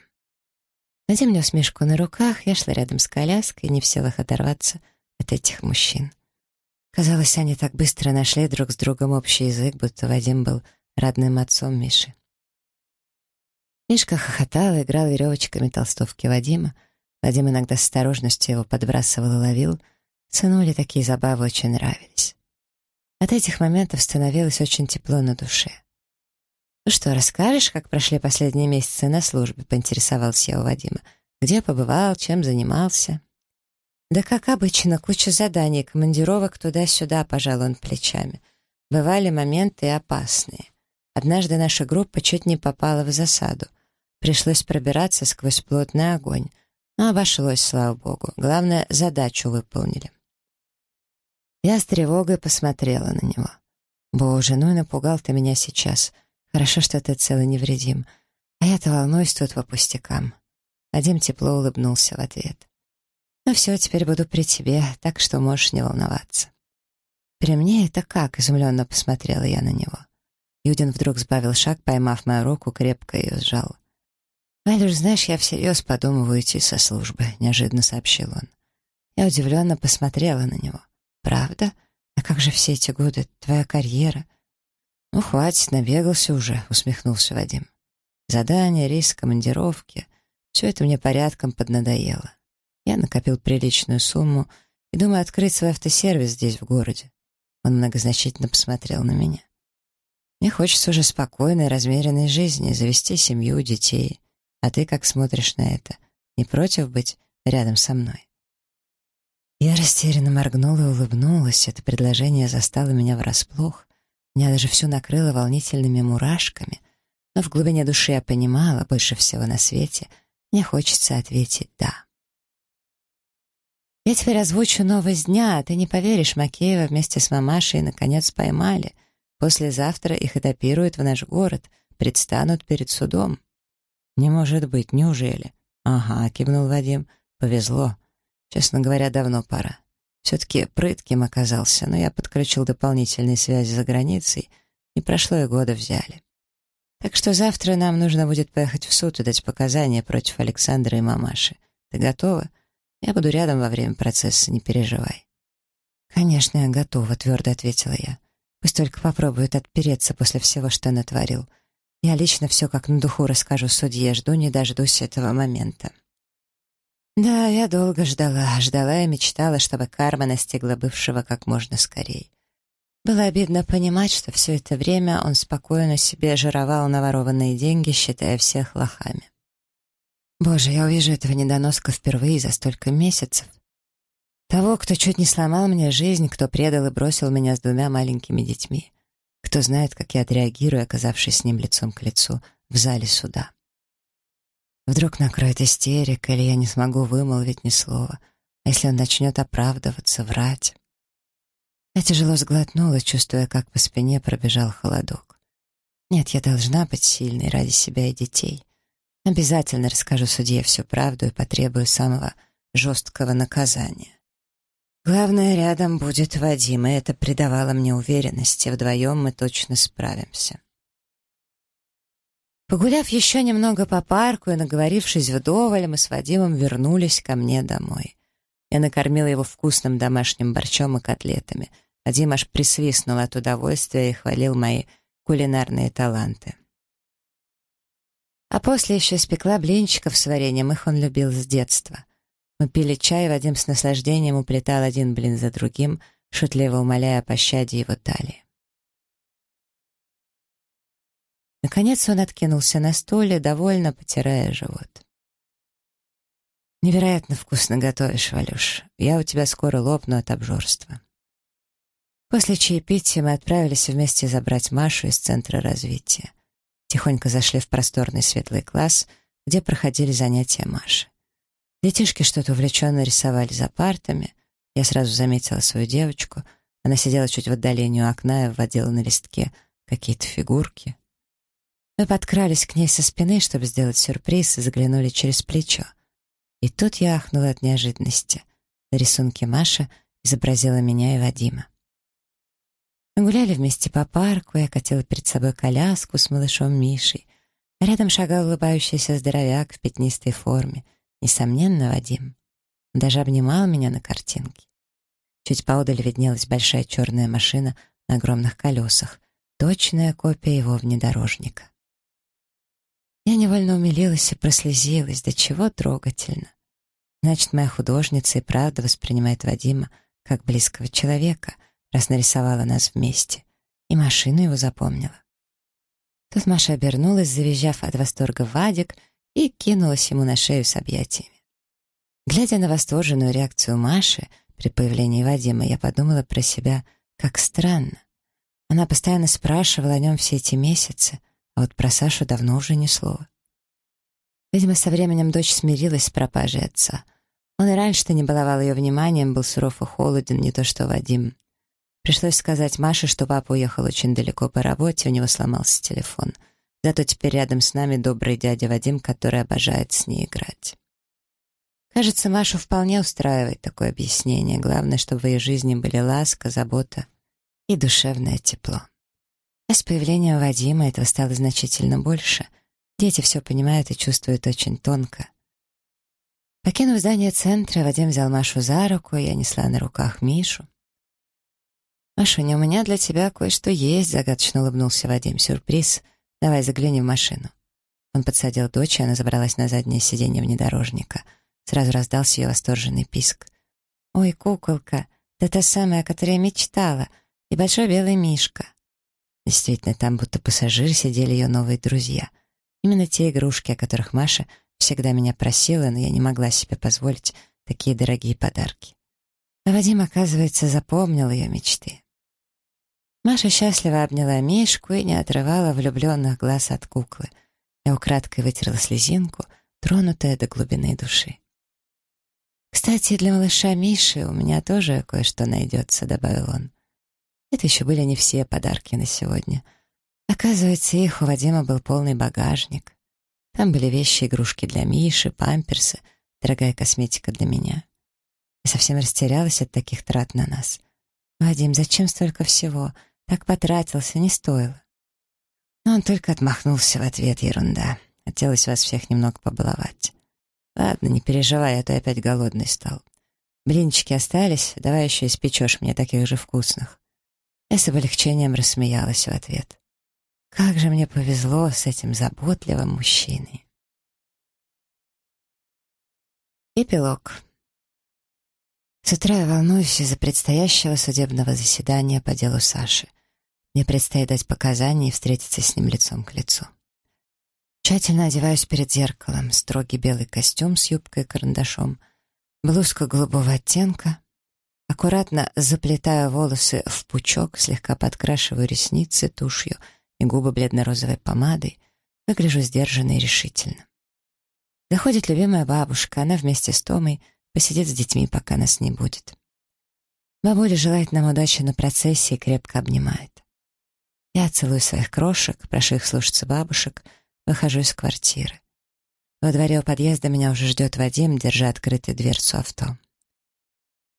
Надя мне усмешку на руках, я шла рядом с коляской, не в силах оторваться от этих мужчин. Казалось, они так быстро нашли друг с другом общий язык, будто Вадим был родным отцом Миши. Мишка хохотал, играл веревочками толстовки Вадима. Вадим иногда с осторожностью его подбрасывал и ловил. Сынуле такие забавы очень нравились. От этих моментов становилось очень тепло на душе. «Ну что, расскажешь, как прошли последние месяцы на службе?» — поинтересовался я у Вадима. «Где побывал, чем занимался?» «Да как обычно, куча заданий, командировок туда-сюда», — пожал он плечами. «Бывали моменты опасные. Однажды наша группа чуть не попала в засаду. Пришлось пробираться сквозь плотный огонь. Но обошлось, слава богу. Главное, задачу выполнили». Я с тревогой посмотрела на него. «Боже, ну и напугал ты меня сейчас. Хорошо, что ты цел и невредим. А я-то волнуюсь тут по пустякам». Вадим тепло улыбнулся в ответ. «Ну все, теперь буду при тебе, так что можешь не волноваться». «При мне это как?» — изумленно посмотрела я на него. Юдин вдруг сбавил шаг, поймав мою руку, крепко ее сжал. «Валюш, знаешь, я всерьез подумываю идти со службы», — неожиданно сообщил он. Я удивленно посмотрела на него. «Правда? А как же все эти годы? Твоя карьера? «Ну, хватит, набегался уже», — усмехнулся Вадим. «Задания, риск, командировки — все это мне порядком поднадоело. Я накопил приличную сумму и думаю открыть свой автосервис здесь, в городе». Он многозначительно посмотрел на меня. «Мне хочется уже спокойной, размеренной жизни, завести семью, детей. А ты как смотришь на это? Не против быть рядом со мной?» Я растерянно моргнула и улыбнулась. Это предложение застало меня врасплох. Меня даже все накрыло волнительными мурашками, но в глубине души я понимала, больше всего на свете мне хочется ответить «да». Я теперь озвучу новость дня, ты не поверишь, Макеева вместе с мамашей наконец поймали. Послезавтра их этапируют в наш город, предстанут перед судом. Не может быть, неужели? Ага, кивнул Вадим, повезло. Честно говоря, давно пора. Все-таки прытким оказался, но я подключил дополнительные связи за границей, и прошло и года взяли. Так что завтра нам нужно будет поехать в суд и дать показания против Александра и мамаши. Ты готова? Я буду рядом во время процесса, не переживай». «Конечно, я готова», — твердо ответила я. «Пусть только попробует отпереться после всего, что натворил. Я лично все как на духу расскажу судье, жду не дождусь этого момента». Да, я долго ждала, ждала и мечтала, чтобы карма настигла бывшего как можно скорее. Было обидно понимать, что все это время он спокойно себе жировал наворованные деньги, считая всех лохами. Боже, я увижу этого недоноска впервые за столько месяцев. Того, кто чуть не сломал мне жизнь, кто предал и бросил меня с двумя маленькими детьми. Кто знает, как я отреагирую, оказавшись с ним лицом к лицу в зале суда. Вдруг накроет истерика, или я не смогу вымолвить ни слова. А если он начнет оправдываться, врать? Я тяжело сглотнула, чувствуя, как по спине пробежал холодок. Нет, я должна быть сильной ради себя и детей. Обязательно расскажу судье всю правду и потребую самого жесткого наказания. Главное, рядом будет Вадим, и это придавало мне уверенности. Вдвоем мы точно справимся. Погуляв еще немного по парку и наговорившись вдоволь, мы с Вадимом вернулись ко мне домой. Я накормила его вкусным домашним борщом и котлетами. Вадим аж присвистнул от удовольствия и хвалил мои кулинарные таланты. А после еще испекла блинчиков с вареньем, их он любил с детства. Мы пили чай, Вадим с наслаждением уплетал один блин за другим, шутливо умоляя о пощаде его талии. Наконец он откинулся на стуле, довольно потирая живот. «Невероятно вкусно готовишь, Валюш. Я у тебя скоро лопну от обжорства». После чаепития мы отправились вместе забрать Машу из Центра развития. Тихонько зашли в просторный светлый класс, где проходили занятия Маши. Детишки что-то увлеченно рисовали за партами. Я сразу заметила свою девочку. Она сидела чуть в отдалении у окна и вводила на листке какие-то фигурки. Мы подкрались к ней со спины, чтобы сделать сюрприз, и заглянули через плечо. И тут я ахнула от неожиданности. На рисунке Маша изобразила меня и Вадима. Мы гуляли вместе по парку, я катила перед собой коляску с малышом Мишей. Рядом шагал улыбающийся здоровяк в пятнистой форме. Несомненно, Вадим. Он даже обнимал меня на картинке. Чуть поодаль виднелась большая черная машина на огромных колесах, точная копия его внедорожника. Я невольно умилилась и прослезилась, до чего трогательно. Значит, моя художница и правда воспринимает Вадима как близкого человека, раз нарисовала нас вместе, и машину его запомнила. Тут Маша обернулась, завизжав от восторга Вадик, и кинулась ему на шею с объятиями. Глядя на восторженную реакцию Маши при появлении Вадима, я подумала про себя, как странно. Она постоянно спрашивала о нем все эти месяцы — а вот про Сашу давно уже ни слова. Видимо, со временем дочь смирилась с пропажей отца. Он и раньше-то не баловал ее вниманием, был суров и холоден, не то что Вадим. Пришлось сказать Маше, что папа уехал очень далеко по работе, у него сломался телефон. Зато теперь рядом с нами добрый дядя Вадим, который обожает с ней играть. Кажется, Машу вполне устраивает такое объяснение. Главное, чтобы в ее жизни были ласка, забота и душевное тепло. А с появлением Вадима этого стало значительно больше. Дети все понимают и чувствуют очень тонко. Покинув здание центра, Вадим взял Машу за руку, и я несла на руках Мишу. «Машуня, у меня для тебя кое-что есть», — загадочно улыбнулся Вадим. «Сюрприз. Давай загляни в машину». Он подсадил дочь, и она забралась на заднее сиденье внедорожника. Сразу раздался ее восторженный писк. «Ой, куколка, да та самая, о которой я мечтала, и большой белый мишка». Действительно, там будто пассажиры сидели ее новые друзья. Именно те игрушки, о которых Маша всегда меня просила, но я не могла себе позволить такие дорогие подарки. А Вадим, оказывается, запомнил ее мечты. Маша счастливо обняла Мишку и не отрывала влюбленных глаз от куклы. Я украдкой вытерла слезинку, тронутая до глубины души. «Кстати, для малыша Миши у меня тоже кое-что найдется», — добавил он. Это еще были не все подарки на сегодня. Оказывается, их у Вадима был полный багажник. Там были вещи, игрушки для Миши, памперсы, дорогая косметика для меня. Я совсем растерялась от таких трат на нас. «Вадим, зачем столько всего? Так потратился, не стоило». Но он только отмахнулся в ответ, ерунда. Хотелось вас всех немного побаловать. Ладно, не переживай, а то опять голодный стал. Блинчики остались, давай еще испечешь мне таких же вкусных. Я с облегчением рассмеялась в ответ. Как же мне повезло с этим заботливым мужчиной. Эпилог. С утра я волнуюсь из-за предстоящего судебного заседания по делу Саши. Мне предстоит дать показания и встретиться с ним лицом к лицу. Тщательно одеваюсь перед зеркалом. Строгий белый костюм с юбкой и карандашом, блузка голубого оттенка. Аккуратно заплетаю волосы в пучок, слегка подкрашиваю ресницы тушью и губы бледно-розовой помадой. Выгляжу сдержанно и решительно. Заходит любимая бабушка, она вместе с Томой посидит с детьми, пока нас не будет. Бабуля желает нам удачи на процессе и крепко обнимает. Я целую своих крошек, прошу их слушаться бабушек — Выхожу из квартиры. Во дворе у подъезда меня уже ждет Вадим, держа открытую дверцу авто.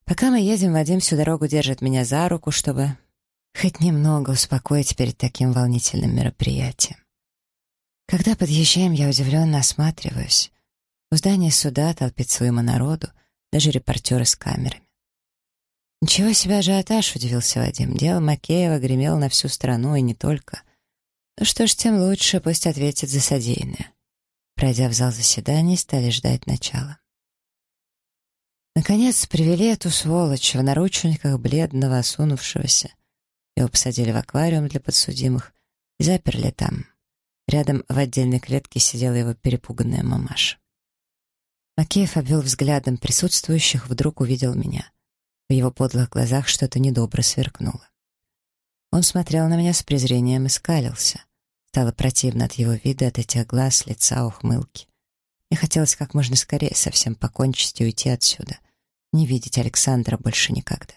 Пока мы едем, Вадим всю дорогу держит меня за руку, чтобы хоть немного успокоить перед таким волнительным мероприятием. Когда подъезжаем, я удивленно осматриваюсь. У здания суда толпится уйма народу, даже репортеры с камерами. «Ничего себе ажиотаж!» — удивился Вадим. Дело Макеева гремело на всю страну, и не только — ну что ж, тем лучше, пусть ответит за содеянное. Пройдя в зал заседаний, стали ждать начала. Наконец, привели эту сволочь в наручниках бледного, осунувшегося. Его посадили в аквариум для подсудимых и заперли там. Рядом в отдельной клетке сидела его перепуганная мамаша. Макеев обвел взглядом присутствующих, вдруг увидел меня. В его подлых глазах что-то недобро сверкнуло. Он смотрел на меня с презрением и скалился. Стало противно от его вида, от этих глаз, лица, ухмылки. Мне хотелось как можно скорее совсем покончить и уйти отсюда. Не видеть Александра больше никогда.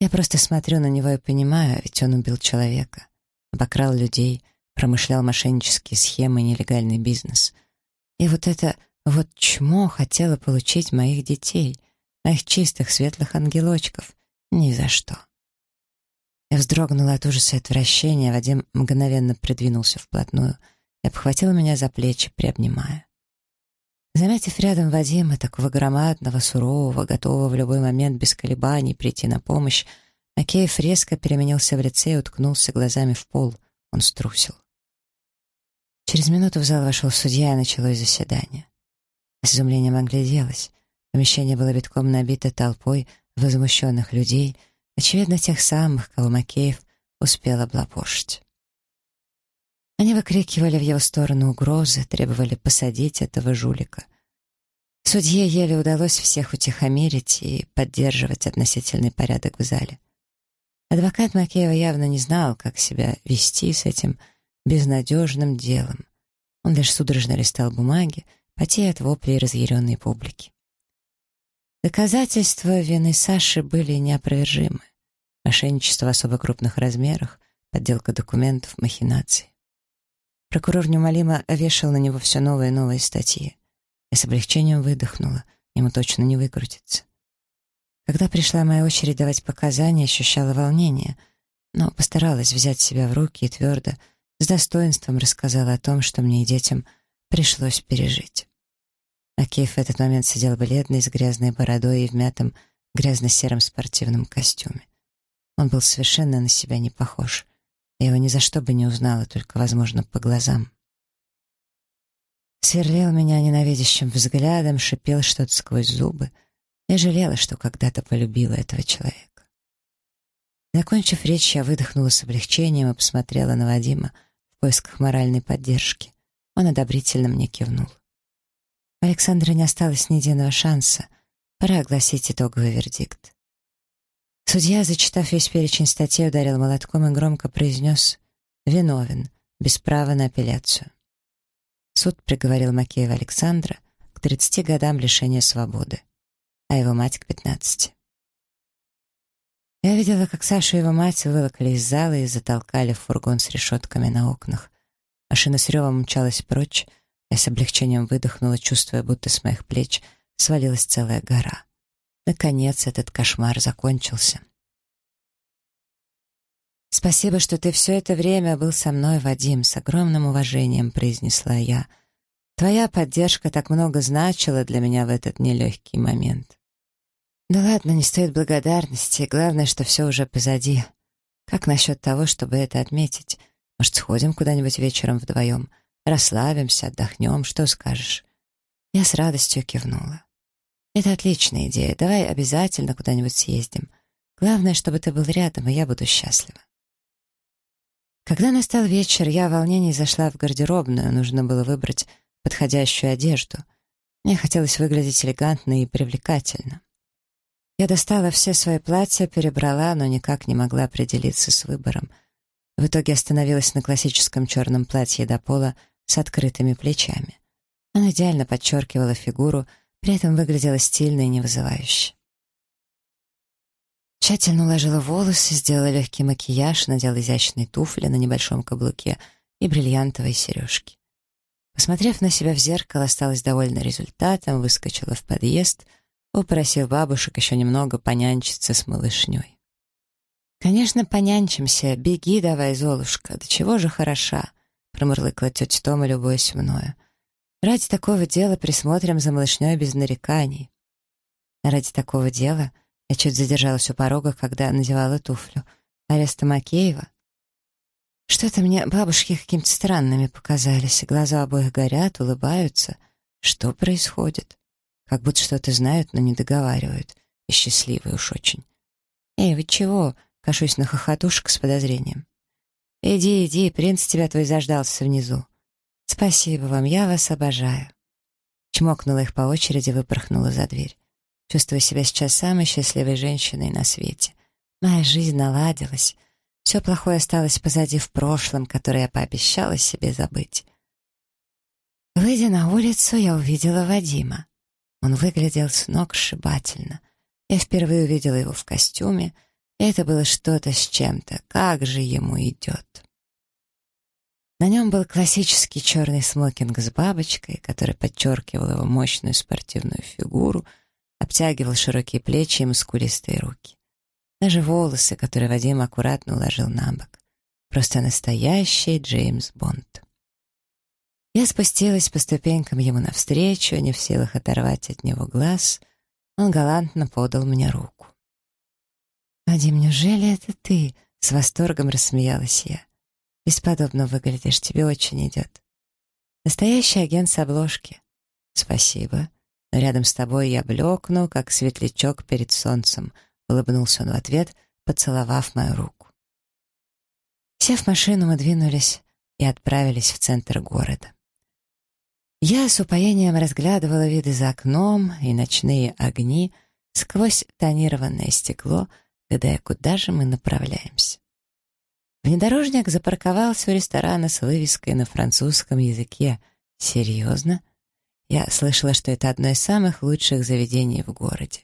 Я просто смотрю на него и понимаю, ведь он убил человека, обокрал людей, промышлял мошеннические схемы нелегальный бизнес. И вот это вот чмо хотело получить моих детей, моих чистых, светлых ангелочков. Ни за что. Я вздрогнула от ужаса и отвращения, Вадим мгновенно придвинулся вплотную и обхватил меня за плечи, приобнимая. Заметив рядом Вадима, такого громадного, сурового, готового в любой момент без колебаний прийти на помощь, Макеев резко переменился в лице и уткнулся глазами в пол. Он струсил. Через минуту в зал вошел судья, и началось заседание. с изумлением огляделась. Помещение было битком набито толпой возмущенных людей — Очевидно, тех самых, кого Макеев успел облапошить. Они выкрикивали в его сторону угрозы, требовали посадить этого жулика. Судье еле удалось всех утихомирить и поддерживать относительный порядок в зале. Адвокат Макеева явно не знал, как себя вести с этим безнадежным делом. Он лишь судорожно листал бумаги, потея от воплей разъяренной публики. Доказательства вины Саши были неопровержимы. Мошенничество в особо крупных размерах, подделка документов, махинации. Прокурор неумолимо вешал на него все новые и новые статьи. Я с облегчением выдохнула, ему точно не выкрутиться. Когда пришла моя очередь давать показания, ощущала волнение, но постаралась взять себя в руки и твердо, с достоинством рассказала о том, что мне и детям пришлось пережить. Акеев в этот момент сидел бледный, с грязной бородой и в мятом грязно-сером спортивном костюме. Он был совершенно на себя не похож. Я его ни за что бы не узнала, только, возможно, по глазам. Сверлил меня ненавидящим взглядом, шипел что-то сквозь зубы. Я жалела, что когда-то полюбила этого человека. Закончив речь, я выдохнула с облегчением и посмотрела на Вадима в поисках моральной поддержки. Он одобрительно мне кивнул. Александра не осталось ни единого шанса. Пора огласить итоговый вердикт. Судья, зачитав весь перечень статей, ударил молотком и громко произнес «Виновен, без права на апелляцию». Суд приговорил Макеева Александра к 30 годам лишения свободы, а его мать к 15. Я видела, как Сашу и его мать выволокли из зала и затолкали в фургон с решетками на окнах. Машина с ревом мчалась прочь, я с облегчением выдохнула, чувствуя, будто с моих плеч свалилась целая гора. Наконец этот кошмар закончился. «Спасибо, что ты все это время был со мной, Вадим», — с огромным уважением произнесла я. «Твоя поддержка так много значила для меня в этот нелегкий момент». «Да ладно, не стоит благодарности. Главное, что все уже позади. Как насчет того, чтобы это отметить? Может, сходим куда-нибудь вечером вдвоем? Расслабимся, отдохнем, что скажешь?» Я с радостью кивнула. «Это отличная идея. Давай обязательно куда-нибудь съездим. Главное, чтобы ты был рядом, и я буду счастлива». Когда настал вечер, я в волнении зашла в гардеробную. Нужно было выбрать подходящую одежду. Мне хотелось выглядеть элегантно и привлекательно. Я достала все свои платья, перебрала, но никак не могла определиться с выбором. В итоге остановилась на классическом черном платье до пола с открытыми плечами. Оно идеально подчеркивало фигуру, при этом выглядело стильно и невызывающе. Тщательно уложила волосы, сделала легкий макияж, надела изящные туфли на небольшом каблуке и бриллиантовые сережки. Посмотрев на себя в зеркало, осталась довольна результатом, выскочила в подъезд — упросив бабушек еще немного понянчиться с малышней. «Конечно, понянчимся. Беги давай, Золушка. Да чего же хороша!» — промурлыкала тетя Тома, любуясь мною. «Ради такого дела присмотрим за малышней без нареканий». Ради такого дела я чуть задержалась у порога, когда надевала туфлю. Ареста Макеева. Что-то мне бабушки какими-то странными показались. Глаза обоих горят, улыбаются. Что происходит? Как будто что-то знают, но не договаривают. И счастливые уж очень. «Эй, вы чего?» — кашусь на хохотушек с подозрением. «Иди, иди, принц тебя твой заждался внизу. Спасибо вам, я вас обожаю». Чмокнула их по очереди, выпорхнула за дверь. Чувствую себя сейчас самой счастливой женщиной на свете. Моя жизнь наладилась. Все плохое осталось позади в прошлом, которое я пообещала себе забыть. Выйдя на улицу, я увидела Вадима. Он выглядел с ног сшибательно. Я впервые увидела его в костюме, и это было что-то с чем-то. Как же ему идет! На нем был классический черный смокинг с бабочкой, который подчеркивал его мощную спортивную фигуру, обтягивал широкие плечи и мускулистые руки. Даже волосы, которые Вадим аккуратно уложил на бок. Просто настоящий Джеймс Бонд. Я спустилась по ступенькам ему навстречу, не в силах оторвать от него глаз. Он галантно подал мне руку. «Вадим, неужели это ты?» — с восторгом рассмеялась я. «Бесподобно выглядишь, тебе очень идет». «Настоящий агент с обложки». «Спасибо. Но рядом с тобой я блекну, как светлячок перед солнцем», — улыбнулся он в ответ, поцеловав мою руку. Сев в машину, мы двинулись и отправились в центр города. Я с упоением разглядывала виды за окном и ночные огни сквозь тонированное стекло, гадая, куда же мы направляемся. Внедорожник запарковался у ресторана с вывеской на французском языке. Серьезно? Я слышала, что это одно из самых лучших заведений в городе.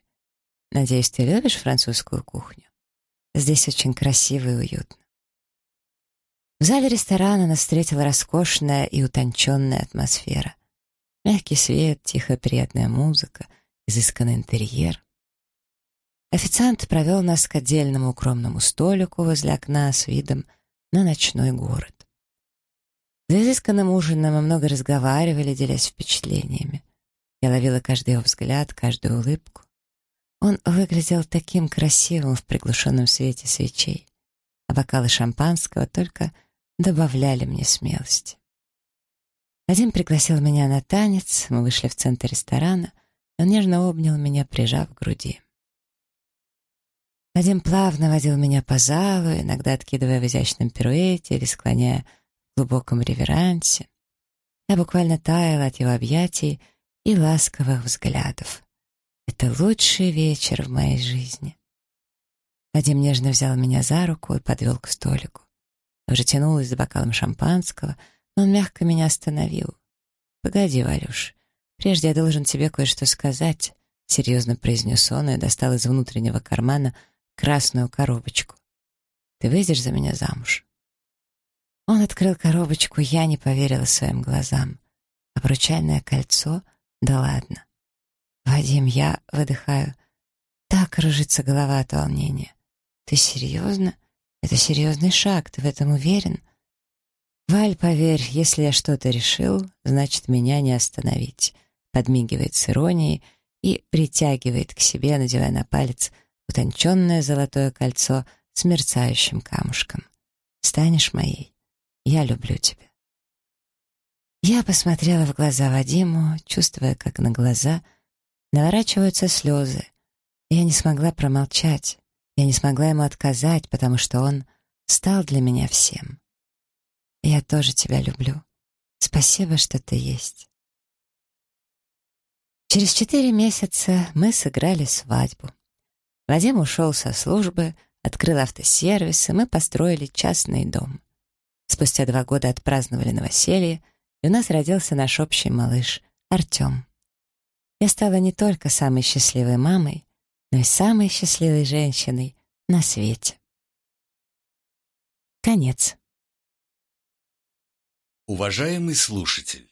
Надеюсь, ты любишь французскую кухню? Здесь очень красиво и уютно. В зале ресторана нас встретила роскошная и утонченная атмосфера. Мягкий свет, тихая приятная музыка, изысканный интерьер. Официант провел нас к отдельному укромному столику возле окна с видом на ночной город. За изысканным ужином мы много разговаривали, делясь впечатлениями. Я ловила каждый его взгляд, каждую улыбку. Он выглядел таким красивым в приглушенном свете свечей, а бокалы шампанского только добавляли мне смелости. Вадим пригласил меня на танец, мы вышли в центр ресторана, он нежно обнял меня, прижав к груди. Вадим плавно водил меня по залу, иногда откидывая в изящном пируэте или склоняя в глубоком реверансе. Я буквально таяла от его объятий и ласковых взглядов. Это лучший вечер в моей жизни. Вадим нежно взял меня за руку и подвел к столику. Я уже тянулась за бокалом шампанского — он мягко меня остановил. «Погоди, Валюш, прежде я должен тебе кое-что сказать», — серьезно произнес он и достал из внутреннего кармана красную коробочку. «Ты выйдешь за меня замуж?» Он открыл коробочку, я не поверила своим глазам. Обручальное кольцо? Да ладно. «Вадим, я выдыхаю. Так кружится голова от волнения. Ты серьезно? Это серьезный шаг, ты в этом уверен? Валь, поверь, если я что-то решил, значит, меня не остановить. Подмигивает с иронией и притягивает к себе, надевая на палец утонченное золотое кольцо с мерцающим камушком. Станешь моей, я люблю тебя. Я посмотрела в глаза Вадиму, чувствуя, как на глаза наворачиваются слезы. Я не смогла промолчать, я не смогла ему отказать, потому что он стал для меня всем. Я тоже тебя люблю. Спасибо, что ты есть. Через четыре месяца мы сыграли свадьбу. Вадим ушел со службы, открыл автосервис, и мы построили частный дом. Спустя два года отпраздновали новоселье, и у нас родился наш общий малыш, Артем. Я стала не только самой счастливой мамой, но и самой счастливой женщиной на свете. Конец. Уважаемый слушатель,